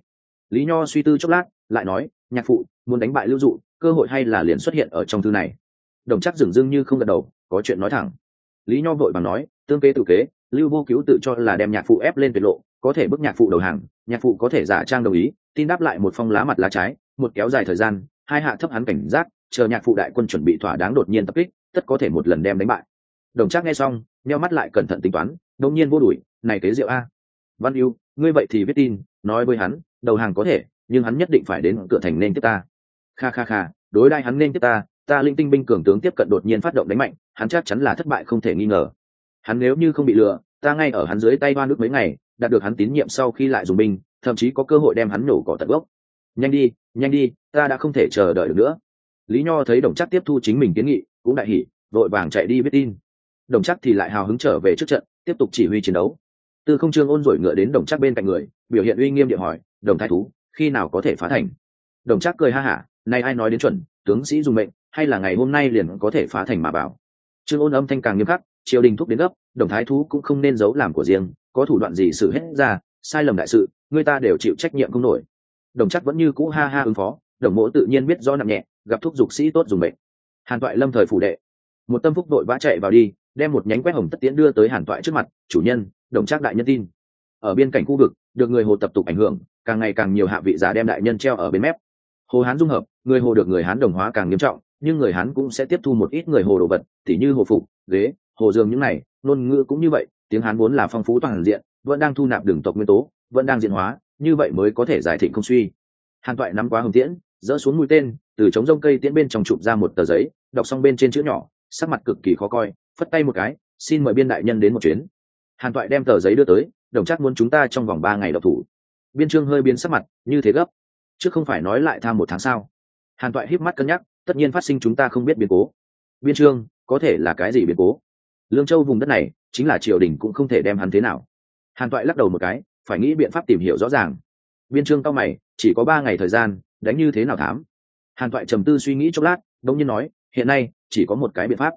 Speaker 1: Lý nho suy tư chốc lát, lại nói, nhạc phụ, muốn đánh bại lưu dụ, cơ hội hay là liền xuất hiện ở trong thư này. Đồng chắc dừng dưng như không gật đầu có chuyện nói thẳng. Lý nho vội bằng nói, tương kế tự kế, lưu vô cứu tự cho là đem nhạc phụ ép lên tuyệt lộ, có thể bức nhạc phụ đầu hàng, nhạc phụ có thể giả trang đồng ý, tin đáp lại một phong lá mặt lá trái, một kéo dài thời gian, hai hạ thấp hắn cảnh giác, chờ nhạc phụ đại quân chuẩn bị thỏa đáng đột nhiên tập kích, tất có thể một lần đem đánh bại. Đồng trác nghe xong neo mắt lại cẩn thận tính toán, đống nhiên vô đuổi, này kế rượu a. Văn yêu ngươi vậy thì viết tin, nói với hắn, đầu hàng có thể, nhưng hắn nhất định phải đến cửa thành nên tiếp ta. Kha kha kha, đối đai hắn nên tiếp ta ta linh tinh binh cường tướng tiếp cận đột nhiên phát động đánh mạnh hắn chắc chắn là thất bại không thể nghi ngờ. Hắn nếu như không bị lừa, ta ngay ở hắn dưới tay ba nước mấy ngày, đạt được hắn tín nhiệm sau khi lại dùng binh, thậm chí có cơ hội đem hắn nổ cỏ tận gốc. Nhanh đi nhanh đi, ta đã không thể chờ đợi được nữa. Lý nho thấy đồng chắc tiếp thu chính mình kiến nghị, cũng đại hỉ, vội vàng chạy đi biết tin. Đồng chắc thì lại hào hứng trở về trước trận, tiếp tục chỉ huy chiến đấu. Tư không trương ôn rồi ngựa đến đồng chắc bên cạnh người, biểu hiện uy nghiêm địa hỏi, đồng thái thú, khi nào có thể phá thành? Đồng chắc cười ha hả, nay ai nói đến chuẩn, tướng sĩ dùng mệnh, hay là ngày hôm nay liền có thể phá thành mà bảo? Trương ôn âm thanh càng nghiêm khắc, triều đình thúc đến gấp, đồng thái thú cũng không nên giấu làm của riêng, có thủ đoạn gì xử hết ra, sai lầm đại sự, người ta đều chịu trách nhiệm không nổi. Đồng chắc vẫn như cũ ha ha ứng phó, đồng mỗ tự nhiên biết do nặng nhẹ, gặp thuốc dục sĩ tốt dùng bệnh hàn toại lâm thời phủ đệ. Một tâm phúc đội vã chạy vào đi, đem một nhánh quét hồng tất tiễn đưa tới hàn toại trước mặt, chủ nhân, đồng trác đại nhân tin. Ở biên cảnh khu vực, được người hồ tập tục ảnh hưởng, càng ngày càng nhiều hạ vị giả đem đại nhân treo ở bên mép. Hồ hán dung hợp, người hồ được người hán đồng hóa càng nghiêm trọng nhưng người hán cũng sẽ tiếp thu một ít người hồ đồ vật, tỉ như hồ phục, ghế, hồ dương những này, ngôn ngữ cũng như vậy, tiếng hán vốn là phong phú toàn diện, vẫn đang thu nạp đường tộc nguyên tố, vẫn đang diễn hóa, như vậy mới có thể giải thịnh không suy. Hàn toại nắm quá hồng tiễn dỡ xuống mũi tên, từ trống rông cây tiễn bên trong chụp ra một tờ giấy, đọc xong bên trên chữ nhỏ, sắc mặt cực kỳ khó coi, phất tay một cái, xin mời biên đại nhân đến một chuyến. Hàn toại đem tờ giấy đưa tới, đồng chắc muốn chúng ta trong vòng ba ngày độc thủ. Biên trương hơi biến sắc mặt, như thế gấp, chứ không phải nói lại tham một tháng sau hàn toại híp mắt cân nhắc tất nhiên phát sinh chúng ta không biết biến cố. Biên trương, có thể là cái gì biến cố? Lương châu vùng đất này, chính là triều đình cũng không thể đem hắn thế nào. Hàn toại lắc đầu một cái, phải nghĩ biện pháp tìm hiểu rõ ràng. Biên trương cao mày, chỉ có ba ngày thời gian, đánh như thế nào thám? Hàn toại trầm tư suy nghĩ chốc lát, đông nhiên nói, hiện nay, chỉ có một cái biện pháp.